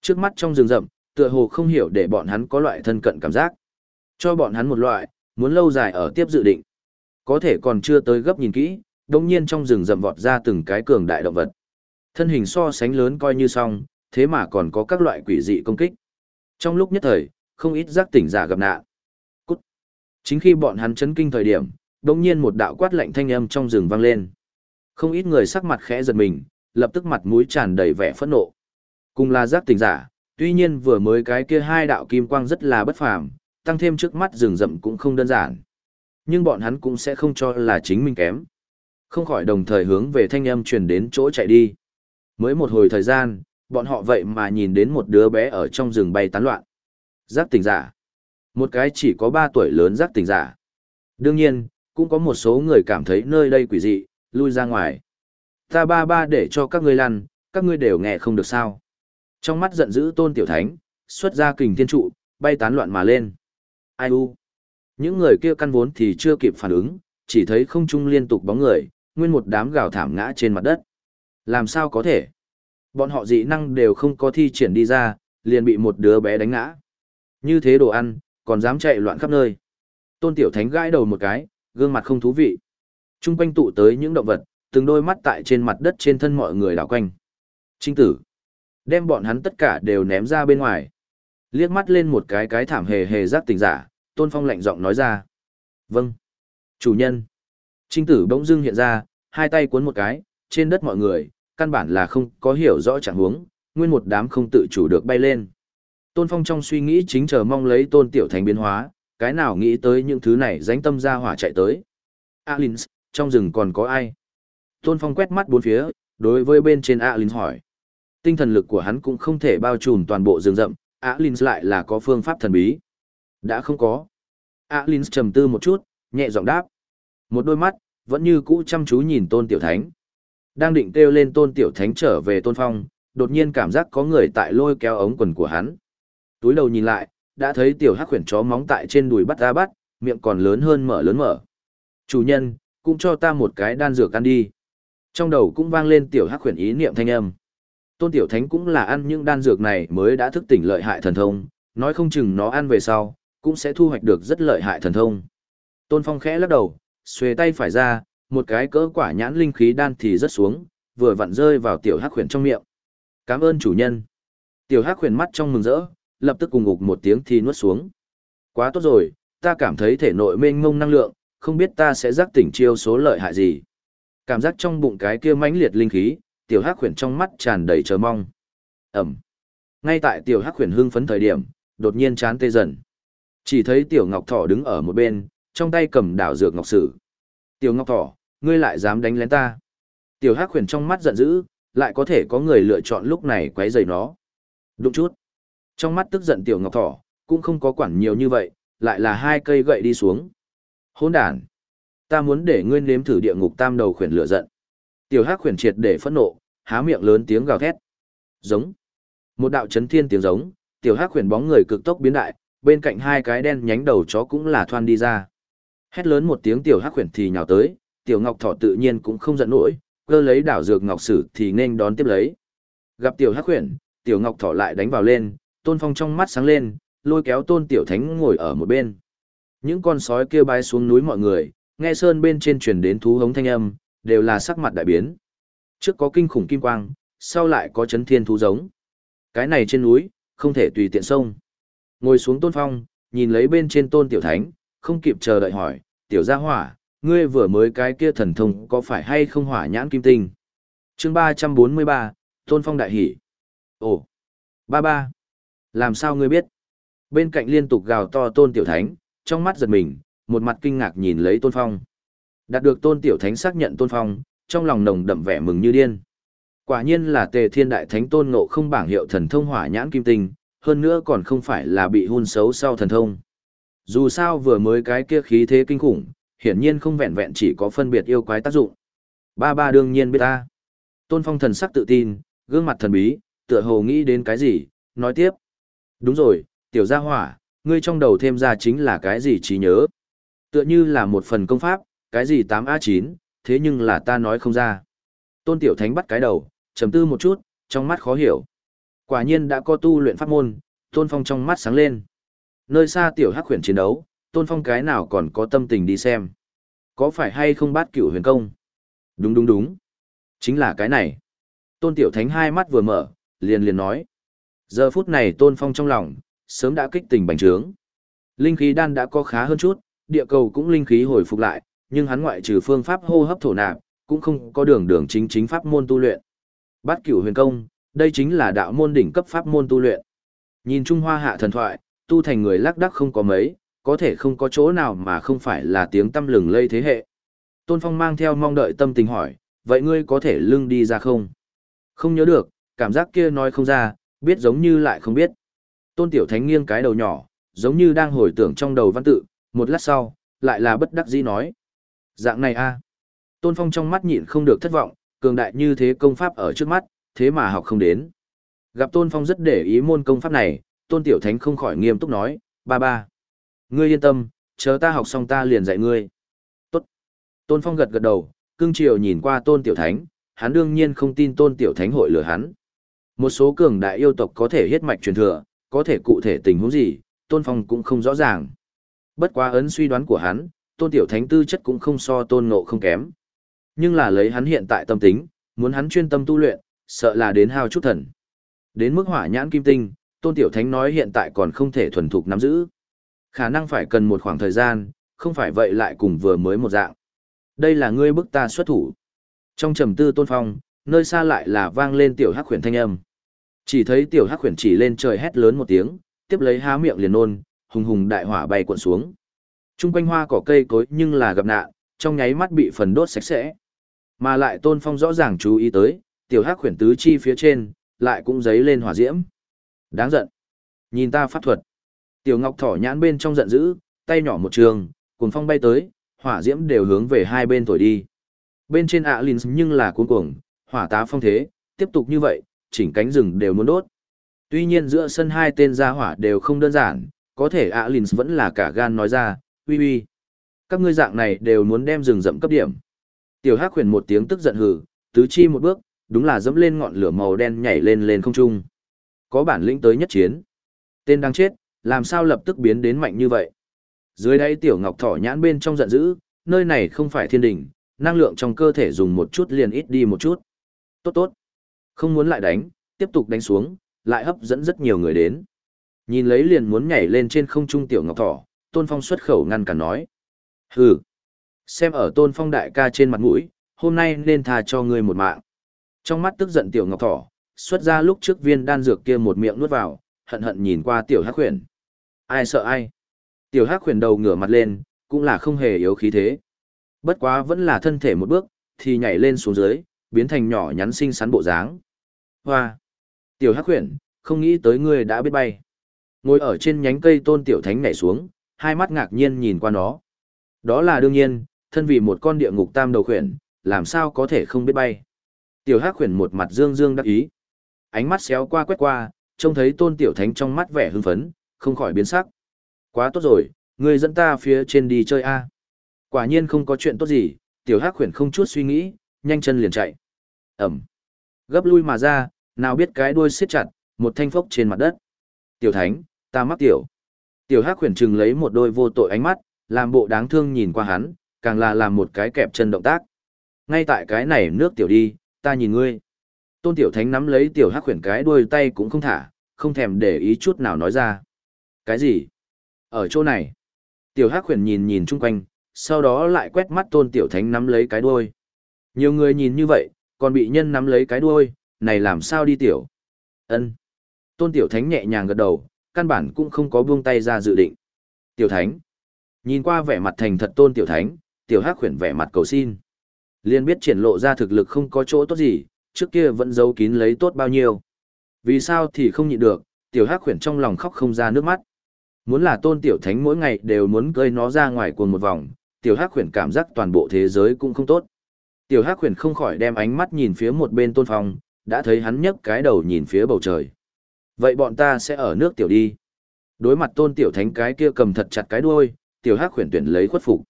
Trước mắt trong rừng rậm, tựa hồ không hiểu để bọn hắn có loại thân cận cảm giác. Cho bọn hắn một loại, muốn lâu dài ở tiếp dự định. Có thể còn chưa tới gấp nhìn kỹ, đồng nhiên trong rừng rậm vọt ra từng cái cường đại động vật. Thân hình so sánh lớn coi như xong, thế mà còn có các loại quỷ dị công kích. Trong lúc nhất thời, không ít giác tỉnh giả gặp nạn. Cút. Chính khi bọn hắn chấn kinh thời điểm, đồng nhiên một đạo quát lạnh thanh âm trong rừng vang lên. Không ít người sắc mặt khẽ giật mình, lập tức mặt mũi tràn đầy vẻ phẫn nộ. Cùng là giác tỉnh giả, tuy nhiên vừa mới cái kia hai đạo kim quang rất là bất phàm, tăng thêm trước mắt rừng rậm cũng không đơn giản. Nhưng bọn hắn cũng sẽ không cho là chính mình kém. Không khỏi đồng thời hướng về thanh âm truyền đến chỗ chạy đi. Mới một hồi thời gian, bọn họ vậy mà nhìn đến một đứa bé ở trong rừng bay tán loạn. Giác tỉnh giả. Một cái chỉ có 3 tuổi lớn giác tỉnh giả. Đương nhiên, cũng có một số người cảm thấy nơi đây quỷ dị, lui ra ngoài. Ta ba ba để cho các ngươi lăn, các ngươi đều nghe không được sao. Trong mắt giận dữ tôn tiểu thánh, xuất ra kình thiên trụ, bay tán loạn mà lên. Ai u? Những người kia căn vốn thì chưa kịp phản ứng, chỉ thấy không trung liên tục bóng người, nguyên một đám gào thảm ngã trên mặt đất. Làm sao có thể? Bọn họ dị năng đều không có thi triển đi ra, liền bị một đứa bé đánh ngã. Như thế đồ ăn, còn dám chạy loạn khắp nơi. Tôn Tiểu Thánh gãi đầu một cái, gương mặt không thú vị. Trung quanh tụ tới những động vật, từng đôi mắt tại trên mặt đất trên thân mọi người đảo quanh. Trinh tử. Đem bọn hắn tất cả đều ném ra bên ngoài. Liếc mắt lên một cái cái thảm hề hề giác tình giả, Tôn Phong lạnh giọng nói ra. Vâng. Chủ nhân. Trinh tử bỗng dưng hiện ra, hai tay cuốn một cái, trên đất mọi người, căn bản là không có hiểu rõ trạng huống, nguyên một đám không tự chủ được bay lên. Tôn Phong trong suy nghĩ chính chờ mong lấy Tôn Tiểu Thành biến hóa, cái nào nghĩ tới những thứ này dánh tâm ra hỏa chạy tới. Alins, trong rừng còn có ai? Tôn Phong quét mắt bốn phía, đối với bên trên Alins hỏi. Tinh thần lực của hắn cũng không thể bao trùm toàn bộ rừng rậm, Alins lại là có phương pháp thần bí. Đã không có. Alins trầm tư một chút, nhẹ giọng đáp. Một đôi mắt, vẫn như cũ chăm chú nhìn tôn tiểu thánh. Đang định kêu lên tôn tiểu thánh trở về tôn phong, đột nhiên cảm giác có người tại lôi kéo ống quần của hắn. Túi đầu nhìn lại, đã thấy tiểu hắc khuyển chó móng tại trên đùi bắt ra bắt, miệng còn lớn hơn mở lớn mở. Chủ nhân, cũng cho ta một cái đan dược ăn đi. Trong đầu cũng vang lên tiểu hắc khuyển ý niệm thanh âm. Tôn tiểu thánh cũng là ăn những đan dược này mới đã thức tỉnh lợi hại thần thông, nói không chừng nó ăn về sau, cũng sẽ thu hoạch được rất lợi hại thần thông. Tôn phong khẽ lắc đầu, xuề tay phải ra, một cái cỡ quả nhãn linh khí đan thì rớt xuống, vừa vặn rơi vào tiểu hắc khuyển trong miệng. Cảm ơn chủ nhân. Tiểu hắc khuyển mắt trong mừng rỡ, lập tức cùng ngục một tiếng thì nuốt xuống. Quá tốt rồi, ta cảm thấy thể nội mênh mông năng lượng, không biết ta sẽ giác tỉnh chiêu số lợi hại gì. Cảm giác trong bụng cái kia mãnh liệt linh khí, tiểu hắc khuyển trong mắt tràn đầy chờ mong. Ẩm. Ngay tại tiểu hắc khuyển hưng phấn thời điểm, đột nhiên chán tê dần. Chỉ thấy tiểu ngọc thỏ đứng ở một bên, trong tay cầm đảo dược ngọc sử. Tiểu ngọc thỏ, ngươi lại dám đánh lén ta. Tiểu hắc khuyển trong mắt giận dữ, lại có thể có người lựa chọn lúc này quấy rầy nó. Đúng chút. Trong mắt tức giận tiểu ngọc thỏ, cũng không có quản nhiều như vậy, lại là hai cây gậy đi xuống. Hỗn đàn. Ta muốn để ngươi nếm thử địa ngục tam đầu khuyển lửa giận. Tiểu hắc khuyển triệt để phẫn nộ, há miệng lớn tiếng gào thét. Giống. Một đạo chấn thiên tiếng giống, tiểu hắc khuyển bóng người cực tốc biến đại, bên cạnh hai cái đen nhánh đầu chó cũng là thoan đi ra. Hét lớn một tiếng tiểu hắc khuyển thì nhào tới, tiểu ngọc thỏ tự nhiên cũng không giận nổi, cơ lấy đảo dược ngọc sử thì nên đón tiếp lấy. Gặp tiểu hắc huyền, tiểu ngọc thỏ lại đánh vào lên, tôn phong trong mắt sáng lên, lôi kéo tôn tiểu thánh ngồi ở một bên. Những con sói kia bay xuống núi mọi người, nghe sơn bên trên truyền đến thú hống thanh âm, đều là sắc mặt đại biến. Trước có kinh khủng kim quang, sau lại có chấn thiên thú giống. Cái này trên núi, không thể tùy tiện sông. Ngồi xuống tôn phong, nhìn lấy bên trên tôn tiểu thánh, không kịp chờ đợi hỏi, tiểu gia hỏa, ngươi vừa mới cái kia thần thông có phải hay không hỏa nhãn kim tinh? chương ba trăm bốn mươi ba Tôn Phong đại hỉ. Ồ, ba ba, làm sao ngươi biết? Bên cạnh liên tục gào to Tôn Tiểu Thánh, trong mắt giật mình, một mặt kinh ngạc nhìn lấy Tôn Phong. Đạt được Tôn Tiểu Thánh xác nhận Tôn Phong, trong lòng nồng đậm vẻ mừng như điên. Quả nhiên là Tề Thiên Đại Thánh Tôn Ngộ không bảng hiệu thần thông hỏa nhãn kim tinh, hơn nữa còn không phải là bị hun xấu sau thần thông. Dù sao vừa mới cái kia khí thế kinh khủng, hiển nhiên không vẹn vẹn chỉ có phân biệt yêu quái tác dụng. Ba ba đương nhiên biết ta. Tôn Phong thần sắc tự tin, gương mặt thần bí, tựa hồ nghĩ đến cái gì, nói tiếp. Đúng rồi, tiểu gia hỏa, ngươi trong đầu thêm ra chính là cái gì trí nhớ. Tựa như là một phần công pháp, cái gì 8A9, thế nhưng là ta nói không ra. Tôn Tiểu Thánh bắt cái đầu, trầm tư một chút, trong mắt khó hiểu. Quả nhiên đã có tu luyện pháp môn, Tôn Phong trong mắt sáng lên. Nơi xa Tiểu Hắc huyền chiến đấu, tôn phong cái nào còn có tâm tình đi xem. Có phải hay không bát cửu huyền công? Đúng đúng đúng. Chính là cái này. Tôn tiểu thánh hai mắt vừa mở, liền liền nói. Giờ phút này tôn phong trong lòng, sớm đã kích tình bành trướng. Linh khí đan đã có khá hơn chút, địa cầu cũng linh khí hồi phục lại, nhưng hắn ngoại trừ phương pháp hô hấp thổ nạp, cũng không có đường đường chính chính pháp môn tu luyện. Bát cửu huyền công, đây chính là đạo môn đỉnh cấp pháp môn tu luyện. Nhìn Trung Hoa hạ thần thoại, tu thành người lác đắc không có mấy, có thể không có chỗ nào mà không phải là tiếng tâm lừng lây thế hệ. Tôn Phong mang theo mong đợi tâm tình hỏi, vậy ngươi có thể lưng đi ra không? Không nhớ được, cảm giác kia nói không ra, biết giống như lại không biết. Tôn Tiểu Thánh nghiêng cái đầu nhỏ, giống như đang hồi tưởng trong đầu văn tự, một lát sau, lại là bất đắc dĩ nói. Dạng này a Tôn Phong trong mắt nhịn không được thất vọng, cường đại như thế công pháp ở trước mắt, thế mà học không đến. Gặp Tôn Phong rất để ý môn công pháp này, Tôn Tiểu Thánh không khỏi nghiêm túc nói, ba ba. Ngươi yên tâm, chờ ta học xong ta liền dạy ngươi. Tốt. Tôn Phong gật gật đầu, cưng chiều nhìn qua Tôn Tiểu Thánh, hắn đương nhiên không tin Tôn Tiểu Thánh hội lừa hắn. Một số cường đại yêu tộc có thể huyết mạch truyền thừa, có thể cụ thể tình huống gì, Tôn Phong cũng không rõ ràng. Bất quá ấn suy đoán của hắn, Tôn Tiểu Thánh tư chất cũng không so Tôn Ngộ không kém. Nhưng là lấy hắn hiện tại tâm tính, muốn hắn chuyên tâm tu luyện, sợ là đến hao chút thần. Đến mức hỏa nhãn kim tinh, Tôn Tiểu Thánh nói hiện tại còn không thể thuần thục nắm giữ. Khả năng phải cần một khoảng thời gian, không phải vậy lại cùng vừa mới một dạng. Đây là ngươi bức ta xuất thủ. Trong trầm tư tôn phong, nơi xa lại là vang lên tiểu hắc khuyển thanh âm. Chỉ thấy tiểu hắc khuyển chỉ lên trời hét lớn một tiếng, tiếp lấy há miệng liền nôn, hùng hùng đại hỏa bay cuộn xuống. Trung quanh hoa cỏ cây cối nhưng là gặp nạn, trong nháy mắt bị phần đốt sạch sẽ. Mà lại tôn phong rõ ràng chú ý tới, tiểu hắc khuyển tứ chi phía trên, lại cũng giấy lên hỏa diễm. Đáng giận. Nhìn ta pháp thuật. Tiểu Ngọc Thỏ nhãn bên trong giận dữ, tay nhỏ một trường, cuồng phong bay tới, hỏa diễm đều hướng về hai bên thổi đi. Bên trên ạ Linh nhưng là cuống cuồng, hỏa tá phong thế, tiếp tục như vậy, chỉnh cánh rừng đều muốn đốt. Tuy nhiên giữa sân hai tên gia hỏa đều không đơn giản, có thể ạ Linh vẫn là cả gan nói ra, uy uy. Các ngươi dạng này đều muốn đem rừng rậm cấp điểm. Tiểu Hắc huyền một tiếng tức giận hừ, tứ chi một bước, đúng là dẫm lên ngọn lửa màu đen nhảy lên lên không trung. Có bản lĩnh tới nhất chiến. Tên đang chết, làm sao lập tức biến đến mạnh như vậy? Dưới đây tiểu ngọc thỏ nhãn bên trong giận dữ, nơi này không phải thiên đỉnh, năng lượng trong cơ thể dùng một chút liền ít đi một chút. Tốt tốt. Không muốn lại đánh, tiếp tục đánh xuống, lại hấp dẫn rất nhiều người đến. Nhìn lấy liền muốn nhảy lên trên không trung tiểu ngọc thỏ, tôn phong xuất khẩu ngăn cản nói. Hừ. Xem ở tôn phong đại ca trên mặt mũi, hôm nay nên tha cho ngươi một mạng. Trong mắt tức giận tiểu ngọc thỏ, xuất ra lúc trước viên đan dược kia một miệng nuốt vào, hận hận nhìn qua tiểu hắc khuyển. Ai sợ ai? Tiểu hắc khuyển đầu ngửa mặt lên, cũng là không hề yếu khí thế. Bất quá vẫn là thân thể một bước, thì nhảy lên xuống dưới, biến thành nhỏ nhắn xinh xắn bộ dáng. Hoa! Tiểu hắc khuyển, không nghĩ tới ngươi đã biết bay. Ngồi ở trên nhánh cây tôn tiểu thánh nhảy xuống, hai mắt ngạc nhiên nhìn qua nó. Đó là đương nhiên, thân vì một con địa ngục tam đầu khuyển, làm sao có thể không biết bay. Tiểu hắc khuyển một mặt dương dương đắc ý. Ánh mắt xéo qua quét qua, trông thấy tôn tiểu thánh trong mắt vẻ hưng phấn, không khỏi biến sắc. Quá tốt rồi, người dẫn ta phía trên đi chơi a. Quả nhiên không có chuyện tốt gì, tiểu hắc khuyển không chút suy nghĩ, nhanh chân liền chạy. Ẩm. Gấp lui mà ra, nào biết cái đuôi siết chặt, một thanh phốc trên mặt đất. Tiểu thánh, ta mắc tiểu. Tiểu hắc khuyển trừng lấy một đôi vô tội ánh mắt, làm bộ đáng thương nhìn qua hắn, càng là làm một cái kẹp chân động tác. Ngay tại cái này nước tiểu đi, ta nhìn ngươi. Tôn tiểu thánh nắm lấy tiểu hắc khuyển cái đuôi tay cũng không thả, không thèm để ý chút nào nói ra. Cái gì? Ở chỗ này. Tiểu Hắc Huyền nhìn nhìn chung quanh, sau đó lại quét mắt Tôn Tiểu Thánh nắm lấy cái đuôi. Nhiều người nhìn như vậy, còn bị nhân nắm lấy cái đuôi, này làm sao đi tiểu? Ân. Tôn Tiểu Thánh nhẹ nhàng gật đầu, căn bản cũng không có buông tay ra dự định. Tiểu Thánh. Nhìn qua vẻ mặt thành thật Tôn Tiểu Thánh, Tiểu Hắc Huyền vẻ mặt cầu xin. Liên biết triển lộ ra thực lực không có chỗ tốt gì, trước kia vẫn giấu kín lấy tốt bao nhiêu. Vì sao thì không nhịn được, Tiểu Hắc Huyền trong lòng khóc không ra nước mắt. Muốn là tôn tiểu thánh mỗi ngày đều muốn cơi nó ra ngoài cuồng một vòng, tiểu hắc khuyển cảm giác toàn bộ thế giới cũng không tốt. Tiểu hắc khuyển không khỏi đem ánh mắt nhìn phía một bên tôn phong, đã thấy hắn nhấc cái đầu nhìn phía bầu trời. Vậy bọn ta sẽ ở nước tiểu đi. Đối mặt tôn tiểu thánh cái kia cầm thật chặt cái đuôi, tiểu hắc khuyển tuyển lấy khuất phục.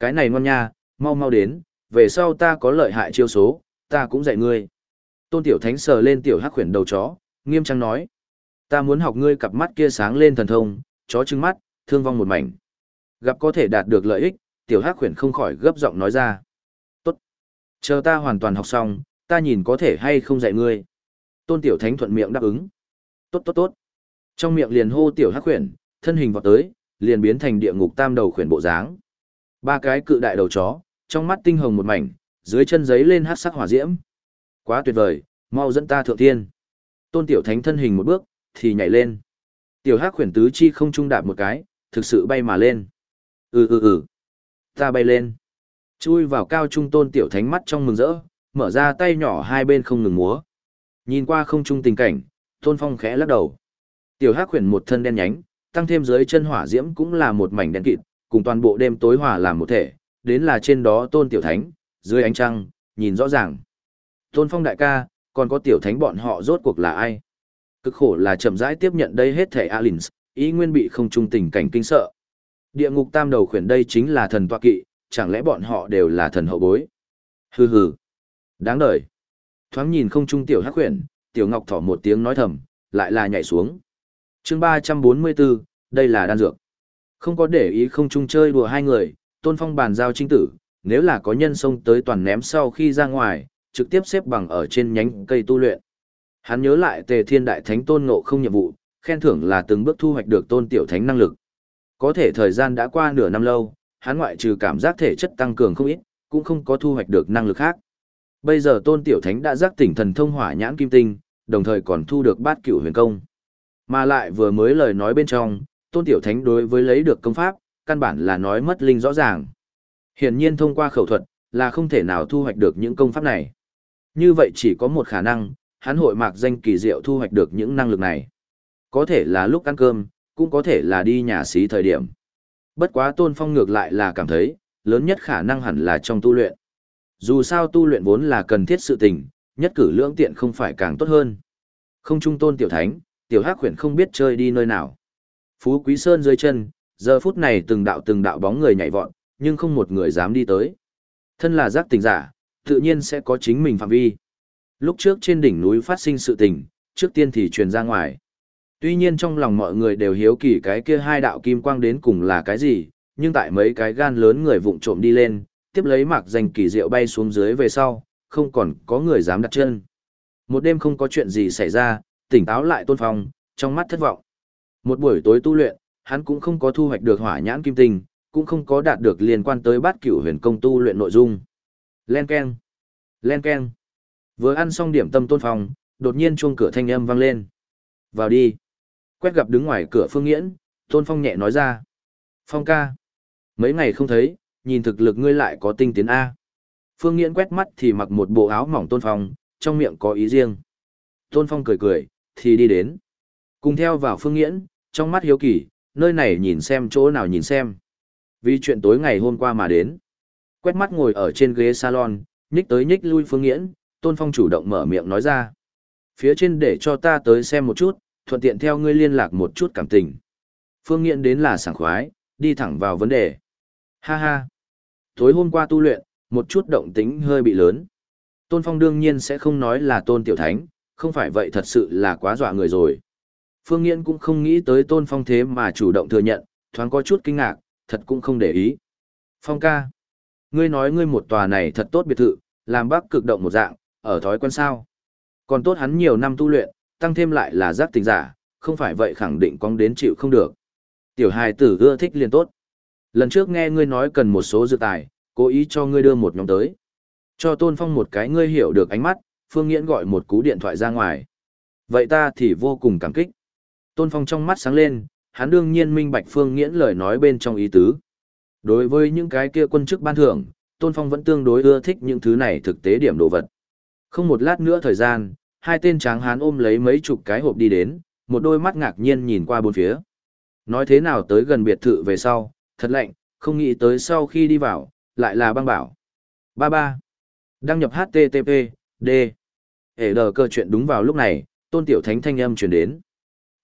Cái này ngon nha, mau mau đến, về sau ta có lợi hại chiêu số, ta cũng dạy ngươi. Tôn tiểu thánh sờ lên tiểu hắc khuyển đầu chó, nghiêm trang nói. Ta muốn học ngươi cặp mắt kia sáng lên thần thông, chó trừng mắt, thương vong một mảnh. Gặp có thể đạt được lợi ích, tiểu hắc khuyển không khỏi gấp giọng nói ra. Tốt. Chờ ta hoàn toàn học xong, ta nhìn có thể hay không dạy ngươi. Tôn tiểu thánh thuận miệng đáp ứng. Tốt tốt tốt. Trong miệng liền hô tiểu hắc khuyển, thân hình vọt tới, liền biến thành địa ngục tam đầu khuyển bộ dáng. Ba cái cự đại đầu chó, trong mắt tinh hồng một mảnh, dưới chân giấy lên hắc sắc hỏa diễm. Quá tuyệt vời, mau dẫn ta thượng thiên. Tôn tiểu thánh thân hình một bước, thì nhảy lên. Tiểu hắc khuyển tứ chi không trung đạp một cái, thực sự bay mà lên. Ừ ừ ừ. Ta bay lên. Chui vào cao trung tôn tiểu thánh mắt trong mừng rỡ, mở ra tay nhỏ hai bên không ngừng múa. Nhìn qua không trung tình cảnh, tôn phong khẽ lắc đầu. Tiểu hắc khuyển một thân đen nhánh, tăng thêm dưới chân hỏa diễm cũng là một mảnh đen kịt, cùng toàn bộ đêm tối hòa làm một thể, đến là trên đó tôn tiểu thánh, dưới ánh trăng, nhìn rõ ràng. Tôn phong đại ca, còn có tiểu thánh bọn họ rốt cuộc là ai? Cực khổ là chậm rãi tiếp nhận đây hết thể Alins, ý nguyên bị không trung tình cảnh kinh sợ. Địa ngục tam đầu khuyển đây chính là thần tọa kỵ, chẳng lẽ bọn họ đều là thần hậu bối? Hừ hừ. Đáng đời. Thoáng nhìn không trung tiểu hắc khuyển, tiểu ngọc thỏ một tiếng nói thầm, lại là nhảy xuống. chương ba trăm bốn mươi 344, đây là đan dược. Không có để ý không trung chơi đùa hai người, tôn phong bàn giao trinh tử, nếu là có nhân sông tới toàn ném sau khi ra ngoài, trực tiếp xếp bằng ở trên nhánh cây tu luyện. Hắn nhớ lại Tề Thiên Đại Thánh tôn ngộ không nhiệm vụ, khen thưởng là từng bước thu hoạch được tôn tiểu thánh năng lực. Có thể thời gian đã qua nửa năm lâu, hắn ngoại trừ cảm giác thể chất tăng cường không ít, cũng không có thu hoạch được năng lực khác. Bây giờ tôn tiểu thánh đã giác tỉnh thần thông hỏa nhãn kim tinh, đồng thời còn thu được bát cửu huyền công. Mà lại vừa mới lời nói bên trong, tôn tiểu thánh đối với lấy được công pháp, căn bản là nói mất linh rõ ràng. Hiển nhiên thông qua khẩu thuật, là không thể nào thu hoạch được những công pháp này. Như vậy chỉ có một khả năng, hắn hội mạc danh kỳ diệu thu hoạch được những năng lực này. Có thể là lúc ăn cơm, cũng có thể là đi nhà xí thời điểm. Bất quá Tôn Phong ngược lại là cảm thấy, lớn nhất khả năng hẳn là trong tu luyện. Dù sao tu luyện vốn là cần thiết sự tình, nhất cử lưỡng tiện không phải càng tốt hơn. Không trung tôn tiểu thánh, tiểu hắc khuyển không biết chơi đi nơi nào. Phú Quý Sơn dưới chân, giờ phút này từng đạo từng đạo bóng người nhảy vọt, nhưng không một người dám đi tới. Thân là giác tình giả, tự nhiên sẽ có chính mình phạm vi. Lúc trước trên đỉnh núi phát sinh sự tình, trước tiên thì truyền ra ngoài. Tuy nhiên trong lòng mọi người đều hiếu kỳ cái kia hai đạo kim quang đến cùng là cái gì, nhưng tại mấy cái gan lớn người vụng trộm đi lên, tiếp lấy mạc danh kỳ diệu bay xuống dưới về sau, không còn có người dám đặt chân. Một đêm không có chuyện gì xảy ra, tỉnh táo lại tôn phong, trong mắt thất vọng. Một buổi tối tu luyện, hắn cũng không có thu hoạch được hỏa nhãn kim tinh, cũng không có đạt được liên quan tới bát cửu huyền công tu luyện nội dung. Len Ken. Len Ken. Vừa ăn xong điểm tâm tôn phong, đột nhiên chuông cửa thanh âm vang lên. Vào đi. Quét gặp đứng ngoài cửa phương nghiễn, tôn phong nhẹ nói ra. Phong ca. Mấy ngày không thấy, nhìn thực lực ngươi lại có tinh tiến A. Phương nghiễn quét mắt thì mặc một bộ áo mỏng tôn phong, trong miệng có ý riêng. Tôn phong cười cười, thì đi đến. Cùng theo vào phương nghiễn, trong mắt hiếu kỳ, nơi này nhìn xem chỗ nào nhìn xem. Vì chuyện tối ngày hôm qua mà đến. Quét mắt ngồi ở trên ghế salon, nhích tới nhích lui phương nghiễn, Tôn Phong chủ động mở miệng nói ra. Phía trên để cho ta tới xem một chút, thuận tiện theo ngươi liên lạc một chút cảm tình. Phương Nghiện đến là sảng khoái, đi thẳng vào vấn đề. Ha ha. Tối hôm qua tu luyện, một chút động tính hơi bị lớn. Tôn Phong đương nhiên sẽ không nói là Tôn Tiểu Thánh, không phải vậy thật sự là quá dọa người rồi. Phương Nghiễn cũng không nghĩ tới Tôn Phong thế mà chủ động thừa nhận, thoáng có chút kinh ngạc, thật cũng không để ý. Phong ca, ngươi nói ngươi một tòa này thật tốt biệt thự, làm bác cực động một dạng, ở thói quen sao. Còn tốt hắn nhiều năm tu luyện, tăng thêm lại là giác tình giả, không phải vậy khẳng định cong đến chịu không được. Tiểu hài tử ưa thích liền tốt. Lần trước nghe ngươi nói cần một số dự tài, cố ý cho ngươi đưa một nhóm tới. Cho Tôn Phong một cái ngươi hiểu được ánh mắt, Phương Nghiễn gọi một cú điện thoại ra ngoài. Vậy ta thì vô cùng cảm kích. Tôn Phong trong mắt sáng lên, hắn đương nhiên minh bạch Phương Nghiễn lời nói bên trong ý tứ. Đối với những cái kia quân chức ban thưởng, Tôn Phong vẫn tương đối ưa thích những thứ này thực tế điểm đồ vật. Không một lát nữa thời gian, hai tên tráng hán ôm lấy mấy chục cái hộp đi đến, một đôi mắt ngạc nhiên nhìn qua bốn phía. Nói thế nào tới gần biệt thự về sau, thật lạnh, không nghĩ tới sau khi đi vào, lại là băng bảo. Ba ba. Đăng nhập HTTP, D. Hệ đờ cơ chuyện đúng vào lúc này, tôn tiểu thánh thanh âm truyền đến.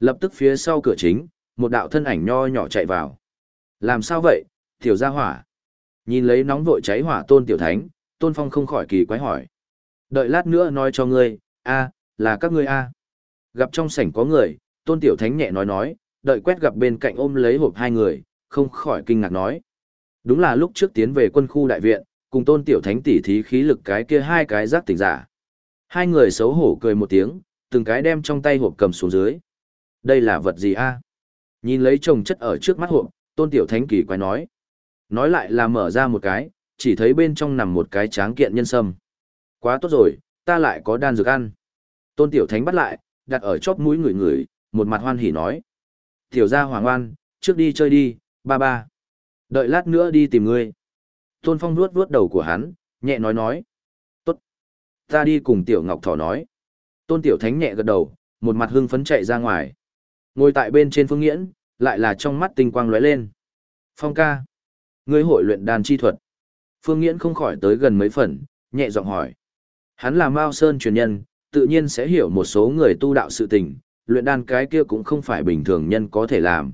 Lập tức phía sau cửa chính, một đạo thân ảnh nho nhỏ chạy vào. Làm sao vậy, tiểu gia hỏa? Nhìn lấy nóng vội cháy hỏa tôn tiểu thánh, tôn phong không khỏi kỳ quái hỏi. Đợi lát nữa nói cho ngươi, a là các ngươi a Gặp trong sảnh có người, tôn tiểu thánh nhẹ nói nói, đợi quét gặp bên cạnh ôm lấy hộp hai người, không khỏi kinh ngạc nói. Đúng là lúc trước tiến về quân khu đại viện, cùng tôn tiểu thánh tỉ thí khí lực cái kia hai cái giác tỉnh giả. Hai người xấu hổ cười một tiếng, từng cái đem trong tay hộp cầm xuống dưới. Đây là vật gì a? Nhìn lấy chồng chất ở trước mắt hộp, tôn tiểu thánh kỳ quái nói. Nói lại là mở ra một cái, chỉ thấy bên trong nằm một cái tráng kiện nhân sâm. Quá tốt rồi, ta lại có đan dược ăn. Tôn tiểu thánh bắt lại, đặt ở chóp mũi người người, một mặt hoan hỉ nói. Tiểu gia hoàng oan, trước đi chơi đi, ba ba. Đợi lát nữa đi tìm ngươi. Tôn Phong nuốt vuốt đầu của hắn, nhẹ nói nói. Tốt. Ta đi cùng Tiểu Ngọc Thỏ nói. Tôn Tiểu Thánh nhẹ gật đầu, một mặt hưng phấn chạy ra ngoài. Ngồi tại bên trên phương nghiễn, lại là trong mắt tinh quang lóe lên. Phong ca. Ngươi hội luyện đàn chi thuật. Phương nghiễn không khỏi tới gần mấy phần, nhẹ giọng hỏi. Hắn là Mao Sơn truyền nhân, tự nhiên sẽ hiểu một số người tu đạo sự tình, luyện đan cái kia cũng không phải bình thường nhân có thể làm.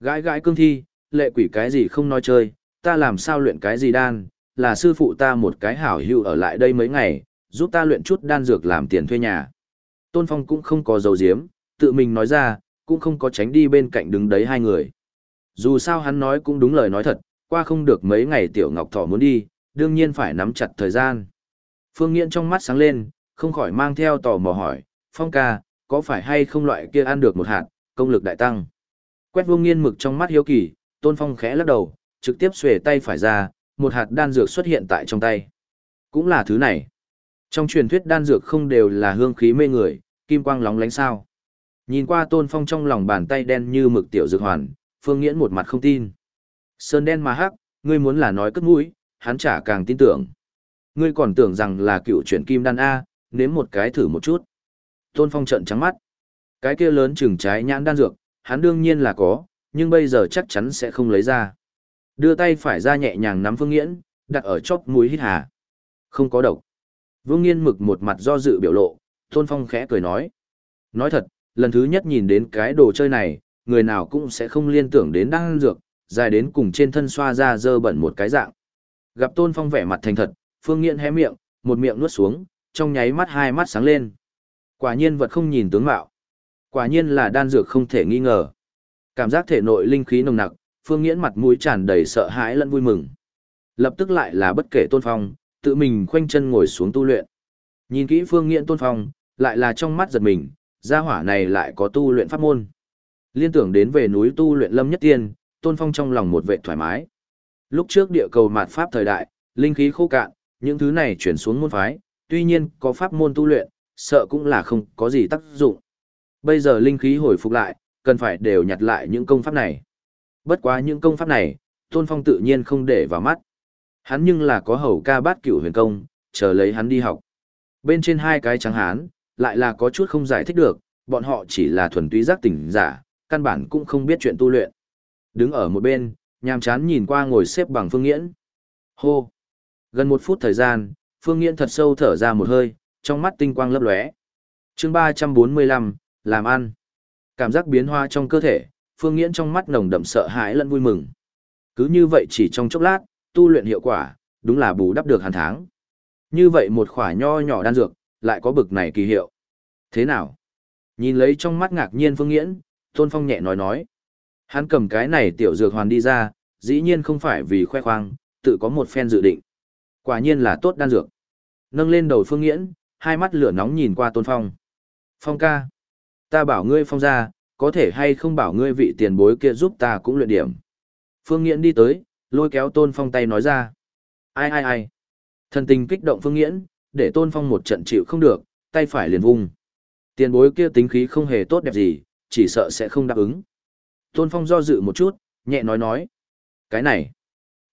Gãi gãi cương thi, lệ quỷ cái gì không nói chơi, ta làm sao luyện cái gì đan, là sư phụ ta một cái hảo hữu ở lại đây mấy ngày, giúp ta luyện chút đan dược làm tiền thuê nhà. Tôn Phong cũng không có dầu diếm, tự mình nói ra, cũng không có tránh đi bên cạnh đứng đấy hai người. Dù sao hắn nói cũng đúng lời nói thật, qua không được mấy ngày Tiểu Ngọc Thỏ muốn đi, đương nhiên phải nắm chặt thời gian. Phương Nghiễn trong mắt sáng lên, không khỏi mang theo tò mò hỏi, Phong ca, có phải hay không loại kia ăn được một hạt, công lực đại tăng. Quét Vương nghiên mực trong mắt hiếu kỳ, Tôn Phong khẽ lắc đầu, trực tiếp xuề tay phải ra, một hạt đan dược xuất hiện tại trong tay. Cũng là thứ này. Trong truyền thuyết đan dược không đều là hương khí mê người, kim quang lóng lánh sao. Nhìn qua Tôn Phong trong lòng bàn tay đen như mực tiểu dược hoàn, Phương Nghiễn một mặt không tin. Sơn đen mà hắc, ngươi muốn là nói cất mũi, hắn chả càng tin tưởng. Ngươi còn tưởng rằng là cựu chuyển kim đan A, nếm một cái thử một chút. Tôn Phong trợn trắng mắt. Cái kia lớn chừng trái nhãn đan dược, hắn đương nhiên là có, nhưng bây giờ chắc chắn sẽ không lấy ra. Đưa tay phải ra nhẹ nhàng nắm Phương Nghiễn, đặt ở chóp mũi hít hà. Không có độc. Vương Nghiên mực một mặt do dự biểu lộ, Tôn Phong khẽ cười nói. Nói thật, lần thứ nhất nhìn đến cái đồ chơi này, người nào cũng sẽ không liên tưởng đến đan dược, dài đến cùng trên thân xoa ra dơ bẩn một cái dạng. Gặp Tôn Phong vẻ mặt thành thật, Phương Nghiễn hé miệng, một miệng nuốt xuống, trong nháy mắt hai mắt sáng lên. Quả nhiên vật không nhìn tướng mạo. Quả nhiên là đan dược không thể nghi ngờ. Cảm giác thể nội linh khí nồng nặc, Phương Nghiễn mặt mũi tràn đầy sợ hãi lẫn vui mừng. Lập tức lại là bất kể Tôn Phong, tự mình khoanh chân ngồi xuống tu luyện. Nhìn kỹ Phương Nghiễn Tôn Phong, lại là trong mắt giật mình, gia hỏa này lại có tu luyện pháp môn. Liên tưởng đến về núi tu luyện Lâm Nhất Tiên, Tôn Phong trong lòng một vệ thoải mái. Lúc trước địa cầu mạt pháp thời đại, linh khí khô cạn, những thứ này chuyển xuống môn phái, tuy nhiên có pháp môn tu luyện, sợ cũng là không có gì tác dụng. Bây giờ linh khí hồi phục lại, cần phải đều nhặt lại những công pháp này. Bất quá những công pháp này, Tôn Phong tự nhiên không để vào mắt. Hắn nhưng là có hầu ca bát cửu huyền công, chờ lấy hắn đi học. Bên trên hai cái trắng hán, lại là có chút không giải thích được, bọn họ chỉ là thuần túy giác tỉnh giả, căn bản cũng không biết chuyện tu luyện. Đứng ở một bên, nhàm chán nhìn qua ngồi xếp bằng Phương Nghiễn. Hô! Gần một phút thời gian, Phương Nghiễn thật sâu thở ra một hơi, trong mắt tinh quang lấp lóe. chương 345, làm ăn. Cảm giác biến hoa trong cơ thể, Phương Nghiễn trong mắt nồng đậm sợ hãi lẫn vui mừng. Cứ như vậy chỉ trong chốc lát, tu luyện hiệu quả, đúng là bù đắp được hàng tháng. Như vậy một khỏa nho nhỏ đan dược, lại có bực này kỳ hiệu. Thế nào? Nhìn lấy trong mắt ngạc nhiên Phương Nghiễn, Tôn Phong nhẹ nói nói. Hắn cầm cái này tiểu dược hoàn đi ra, dĩ nhiên không phải vì khoe khoang, tự có một phen dự định. Quả nhiên là tốt đan dược. Nâng lên đầu Phương Nghiễn, hai mắt lửa nóng nhìn qua Tôn Phong. Phong ca. Ta bảo ngươi Phong ra, có thể hay không bảo ngươi vị tiền bối kia giúp ta cũng luyện điểm. Phương Nghiễn đi tới, lôi kéo Tôn Phong tay nói ra. Ai ai ai. Thần tình kích động Phương Nghiễn, để Tôn Phong một trận chịu không được, tay phải liền vung. Tiền bối kia tính khí không hề tốt đẹp gì, chỉ sợ sẽ không đáp ứng. Tôn Phong do dự một chút, nhẹ nói nói. Cái này.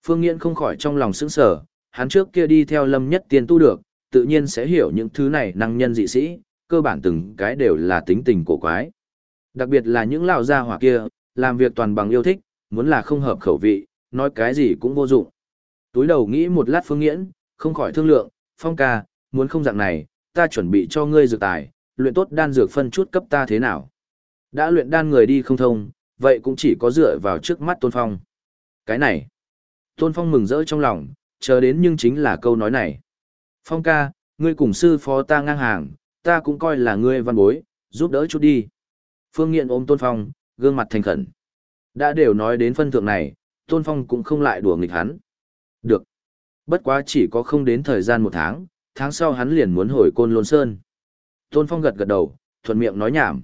Phương Nghiễn không khỏi trong lòng sững sờ, hắn trước kia đi theo lâm nhất tiên tu được, tự nhiên sẽ hiểu những thứ này năng nhân dị sĩ, cơ bản từng cái đều là tính tình cổ quái. Đặc biệt là những lão gia hỏa kia, làm việc toàn bằng yêu thích, muốn là không hợp khẩu vị, nói cái gì cũng vô dụng. Túi đầu nghĩ một lát phương nghiễn, không khỏi thương lượng, phong ca, muốn không dạng này, ta chuẩn bị cho ngươi dược tài, luyện tốt đan dược phân chút cấp ta thế nào. Đã luyện đan người đi không thông, vậy cũng chỉ có dựa vào trước mắt tôn phong. Cái này, tôn phong mừng rỡ trong lòng, chờ đến nhưng chính là câu nói này. Phong ca, ngươi cùng sư phó ta ngang hàng, ta cũng coi là ngươi văn bối, giúp đỡ chút đi. Phương Nghiện ôm Tôn Phong, gương mặt thành khẩn. Đã đều nói đến phân thượng này, Tôn Phong cũng không lại đùa nghịch hắn. Được. Bất quá chỉ có không đến thời gian một tháng, tháng sau hắn liền muốn hồi Côn Lôn Sơn. Tôn Phong gật gật đầu, thuận miệng nói nhảm.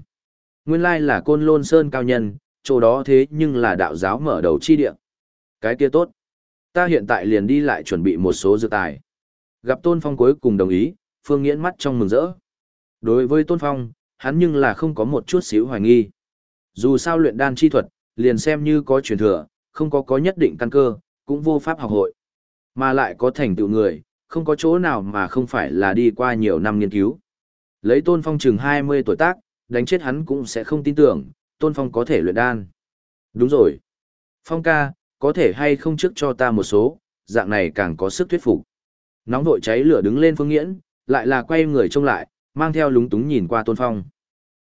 Nguyên lai là Côn Lôn Sơn cao nhân, chỗ đó thế nhưng là đạo giáo mở đầu chi địa. Cái kia tốt. Ta hiện tại liền đi lại chuẩn bị một số dự tài. Gặp Tôn Phong cuối cùng đồng ý, Phương Nghiễn mắt trong mừng rỡ. Đối với Tôn Phong, hắn nhưng là không có một chút xíu hoài nghi. Dù sao luyện đan chi thuật, liền xem như có truyền thừa, không có có nhất định căn cơ, cũng vô pháp học hội. Mà lại có thành tựu người, không có chỗ nào mà không phải là đi qua nhiều năm nghiên cứu. Lấy Tôn Phong chừng 20 tuổi tác, đánh chết hắn cũng sẽ không tin tưởng, Tôn Phong có thể luyện đan. Đúng rồi. Phong ca, có thể hay không trước cho ta một số, dạng này càng có sức thuyết phục. Nóng vội cháy lửa đứng lên phương nghiễn, lại là quay người trông lại, mang theo lúng túng nhìn qua tôn phong.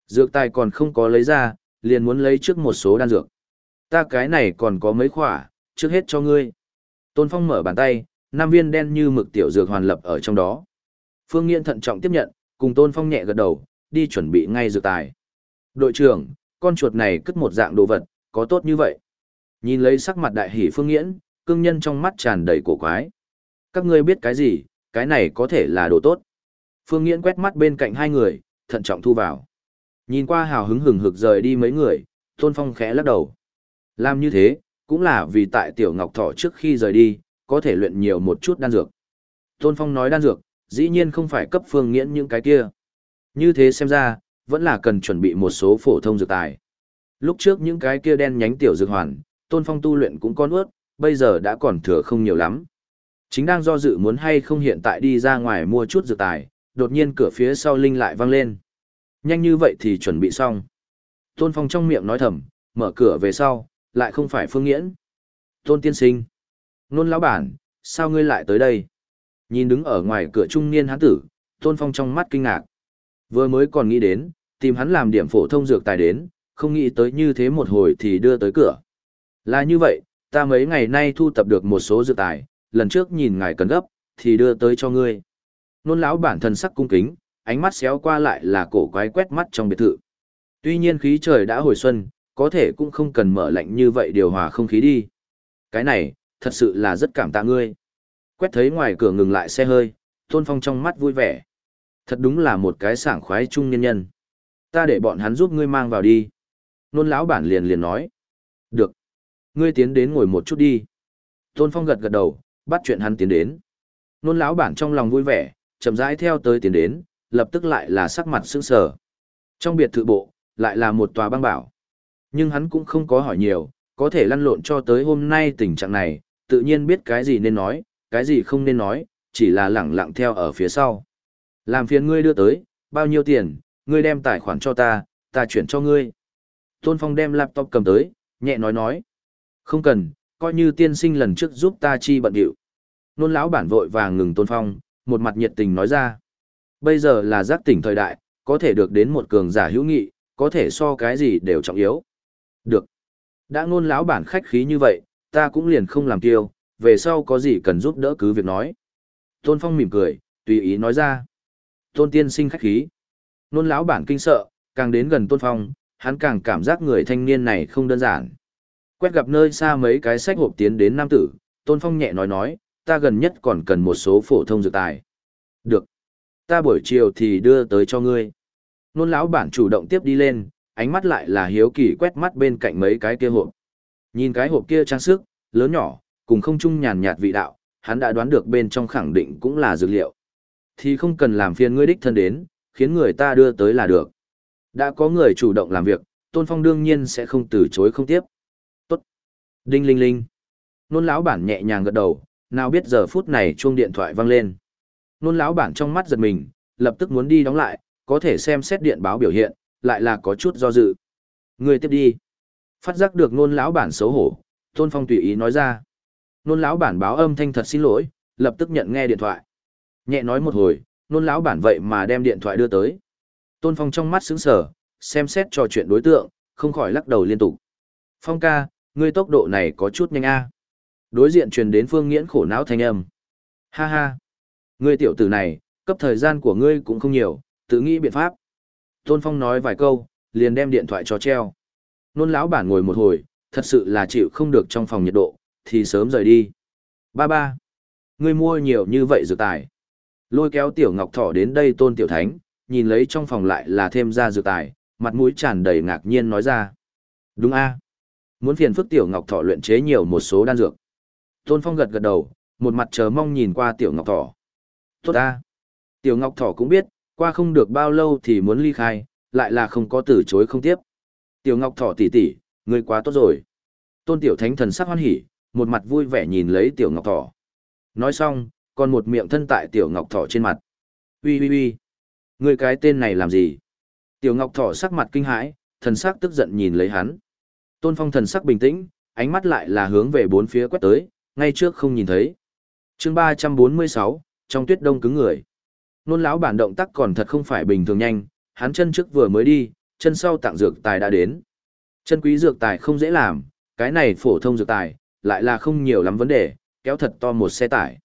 Dược tài còn không có lấy ra, liền muốn lấy trước một số đan dược. Ta cái này còn có mấy khỏa, trước hết cho ngươi. Tôn phong mở bàn tay, năm viên đen như mực tiểu dược hoàn lập ở trong đó. Phương Nghiễn thận trọng tiếp nhận, cùng Tôn Phong nhẹ gật đầu, đi chuẩn bị ngay dược tài. Đội trưởng, con chuột này cất một dạng đồ vật, có tốt như vậy. Nhìn lấy sắc mặt đại hỷ Phương Nghiễn, cương nhân trong mắt tràn đầy cổ quái. Các ngươi biết cái gì, cái này có thể là đồ tốt. Phương Nghiễn quét mắt bên cạnh hai người, thận trọng thu vào. Nhìn qua hào hứng hừng hực rời đi mấy người, Tôn Phong khẽ lắc đầu. Làm như thế, cũng là vì tại Tiểu Ngọc Thỏ trước khi rời đi, có thể luyện nhiều một chút đan dược. Tôn Phong nói đan dược, dĩ nhiên không phải cấp Phương Nghiễn những cái kia. Như thế xem ra, vẫn là cần chuẩn bị một số phổ thông dược tài. Lúc trước những cái kia đen nhánh tiểu dược hoàn, Tôn Phong tu luyện cũng con ướt, bây giờ đã còn thừa không nhiều lắm. Chính đang do dự muốn hay không hiện tại đi ra ngoài mua chút dược tài, đột nhiên cửa phía sau linh lại vang lên. Nhanh như vậy thì chuẩn bị xong. Tôn Phong trong miệng nói thầm, mở cửa về sau, lại không phải phương nghiễn. Tôn tiên sinh. Nôn lão bản, sao ngươi lại tới đây? Nhìn đứng ở ngoài cửa trung niên hán tử, tôn phong trong mắt kinh ngạc. Vừa mới còn nghĩ đến, tìm hắn làm điểm phổ thông dược tài đến, không nghĩ tới như thế một hồi thì đưa tới cửa. Là như vậy, ta mấy ngày nay thu tập được một số dự tài, lần trước nhìn ngài cần gấp, thì đưa tới cho ngươi. Nôn lão bản thân sắc cung kính, ánh mắt xéo qua lại là cổ quái quét mắt trong biệt thự. Tuy nhiên khí trời đã hồi xuân, có thể cũng không cần mở lạnh như vậy điều hòa không khí đi. Cái này, thật sự là rất cảm tạ ngươi. Quét thấy ngoài cửa ngừng lại xe hơi, Tôn Phong trong mắt vui vẻ. Thật đúng là một cái sảng khoái trung nhân nhân. Ta để bọn hắn giúp ngươi mang vào đi. Nôn lão bản liền liền nói. Được. Ngươi tiến đến ngồi một chút đi. Tôn Phong gật gật đầu, bắt chuyện hắn tiến đến. Nôn lão bản trong lòng vui vẻ, chậm rãi theo tới tiến đến, lập tức lại là sắc mặt sững sờ. Trong biệt thự bộ, lại là một tòa băng bảo. Nhưng hắn cũng không có hỏi nhiều, có thể lăn lộn cho tới hôm nay tình trạng này, tự nhiên biết cái gì nên nói, cái gì không nên nói, chỉ là lẳng lặng theo ở phía sau. Làm phiền ngươi đưa tới, bao nhiêu tiền, ngươi đem tài khoản cho ta, ta chuyển cho ngươi. Tôn Phong đem laptop cầm tới, nhẹ nói nói. Không cần, coi như tiên sinh lần trước giúp ta chi bận điệu. Nôn lão bản vội vàng ngừng Tôn Phong, một mặt nhiệt tình nói ra. Bây giờ là giác tỉnh thời đại, có thể được đến một cường giả hữu nghị, có thể so cái gì đều trọng yếu. Được. Đã ngôn lão bản khách khí như vậy, ta cũng liền không làm tiêu, về sau có gì cần giúp đỡ cứ việc nói. Tôn Phong mỉm cười, tùy ý nói ra. Tôn tiên sinh khách khí. Nôn lão bản kinh sợ, càng đến gần Tôn Phong, hắn càng cảm giác người thanh niên này không đơn giản. Quét gặp nơi xa mấy cái sách hộp tiến đến nam tử, Tôn Phong nhẹ nói nói, ta gần nhất còn cần một số phổ thông dược tài. Được. Ta buổi chiều thì đưa tới cho ngươi. Nôn lão bản chủ động tiếp đi lên, ánh mắt lại là hiếu kỳ quét mắt bên cạnh mấy cái kia hộp. Nhìn cái hộp kia trang sức, lớn nhỏ, cùng không chung nhàn nhạt vị đạo, hắn đã đoán được bên trong khẳng định cũng là dược liệu. Thì không cần làm phiền ngươi đích thân đến, khiến người ta đưa tới là được. Đã có người chủ động làm việc, Tôn Phong đương nhiên sẽ không từ chối không tiếp. Đinh linh linh. Nôn lão bản nhẹ nhàng gật đầu, nào biết giờ phút này chuông điện thoại vang lên. Nôn lão bản trong mắt giật mình, lập tức muốn đi đóng lại, có thể xem xét điện báo biểu hiện, lại là có chút do dự. Người tiếp đi. Phát giác được nôn lão bản xấu hổ, Tôn Phong tùy ý nói ra. Nôn lão bản báo âm thanh thật xin lỗi, lập tức nhận nghe điện thoại. Nhẹ nói một hồi, nôn lão bản vậy mà đem điện thoại đưa tới. Tôn Phong trong mắt sững sờ, xem xét trò chuyện đối tượng, không khỏi lắc đầu liên tục. Phong ca, ngươi tốc độ này có chút nhanh a. Đối diện truyền đến Phương Nghiễn khổ não thanh âm. Ha ha, ngươi tiểu tử này, cấp thời gian của ngươi cũng không nhiều, tự nghĩ biện pháp. Tôn Phong nói vài câu, liền đem điện thoại cho treo. Nôn lão bản ngồi một hồi, thật sự là chịu không được trong phòng nhiệt độ, thì sớm rời đi. Ba ba, ngươi mua nhiều như vậy dược tài. Lôi kéo tiểu ngọc thỏ đến đây tôn tiểu thánh, nhìn lấy trong phòng lại là thêm ra dược tài, mặt mũi tràn đầy ngạc nhiên nói ra. Đúng a Muốn phiền phức tiểu ngọc thỏ luyện chế nhiều một số đan dược. Tôn Phong gật gật đầu, một mặt chờ mong nhìn qua tiểu ngọc thỏ. Tốt ta Tiểu ngọc thỏ cũng biết, qua không được bao lâu thì muốn ly khai, lại là không có từ chối không tiếp. Tiểu ngọc thỏ tỷ tỷ, ngươi quá tốt rồi. Tôn tiểu thánh thần sắc hoan hỉ, một mặt vui vẻ nhìn lấy tiểu ngọc thỏ. Nói xong, còn một miệng thân tại tiểu ngọc thỏ trên mặt. Ui ui ui, ngươi cái tên này làm gì? Tiểu ngọc thỏ sắc mặt kinh hãi, thần sắc tức giận nhìn lấy hắn. Tôn phong thần sắc bình tĩnh, ánh mắt lại là hướng về bốn phía quét tới, ngay trước không nhìn thấy. chương ba trăm bốn mươi sáu, trong tuyết đông cứng người. Nôn lão bản động tác còn thật không phải bình thường nhanh, hắn chân trước vừa mới đi, chân sau tặng dược tài đã đến. Chân quý dược tài không dễ làm, cái này phổ thông dược tài, lại là không nhiều lắm vấn đề, kéo thật to một xe tải.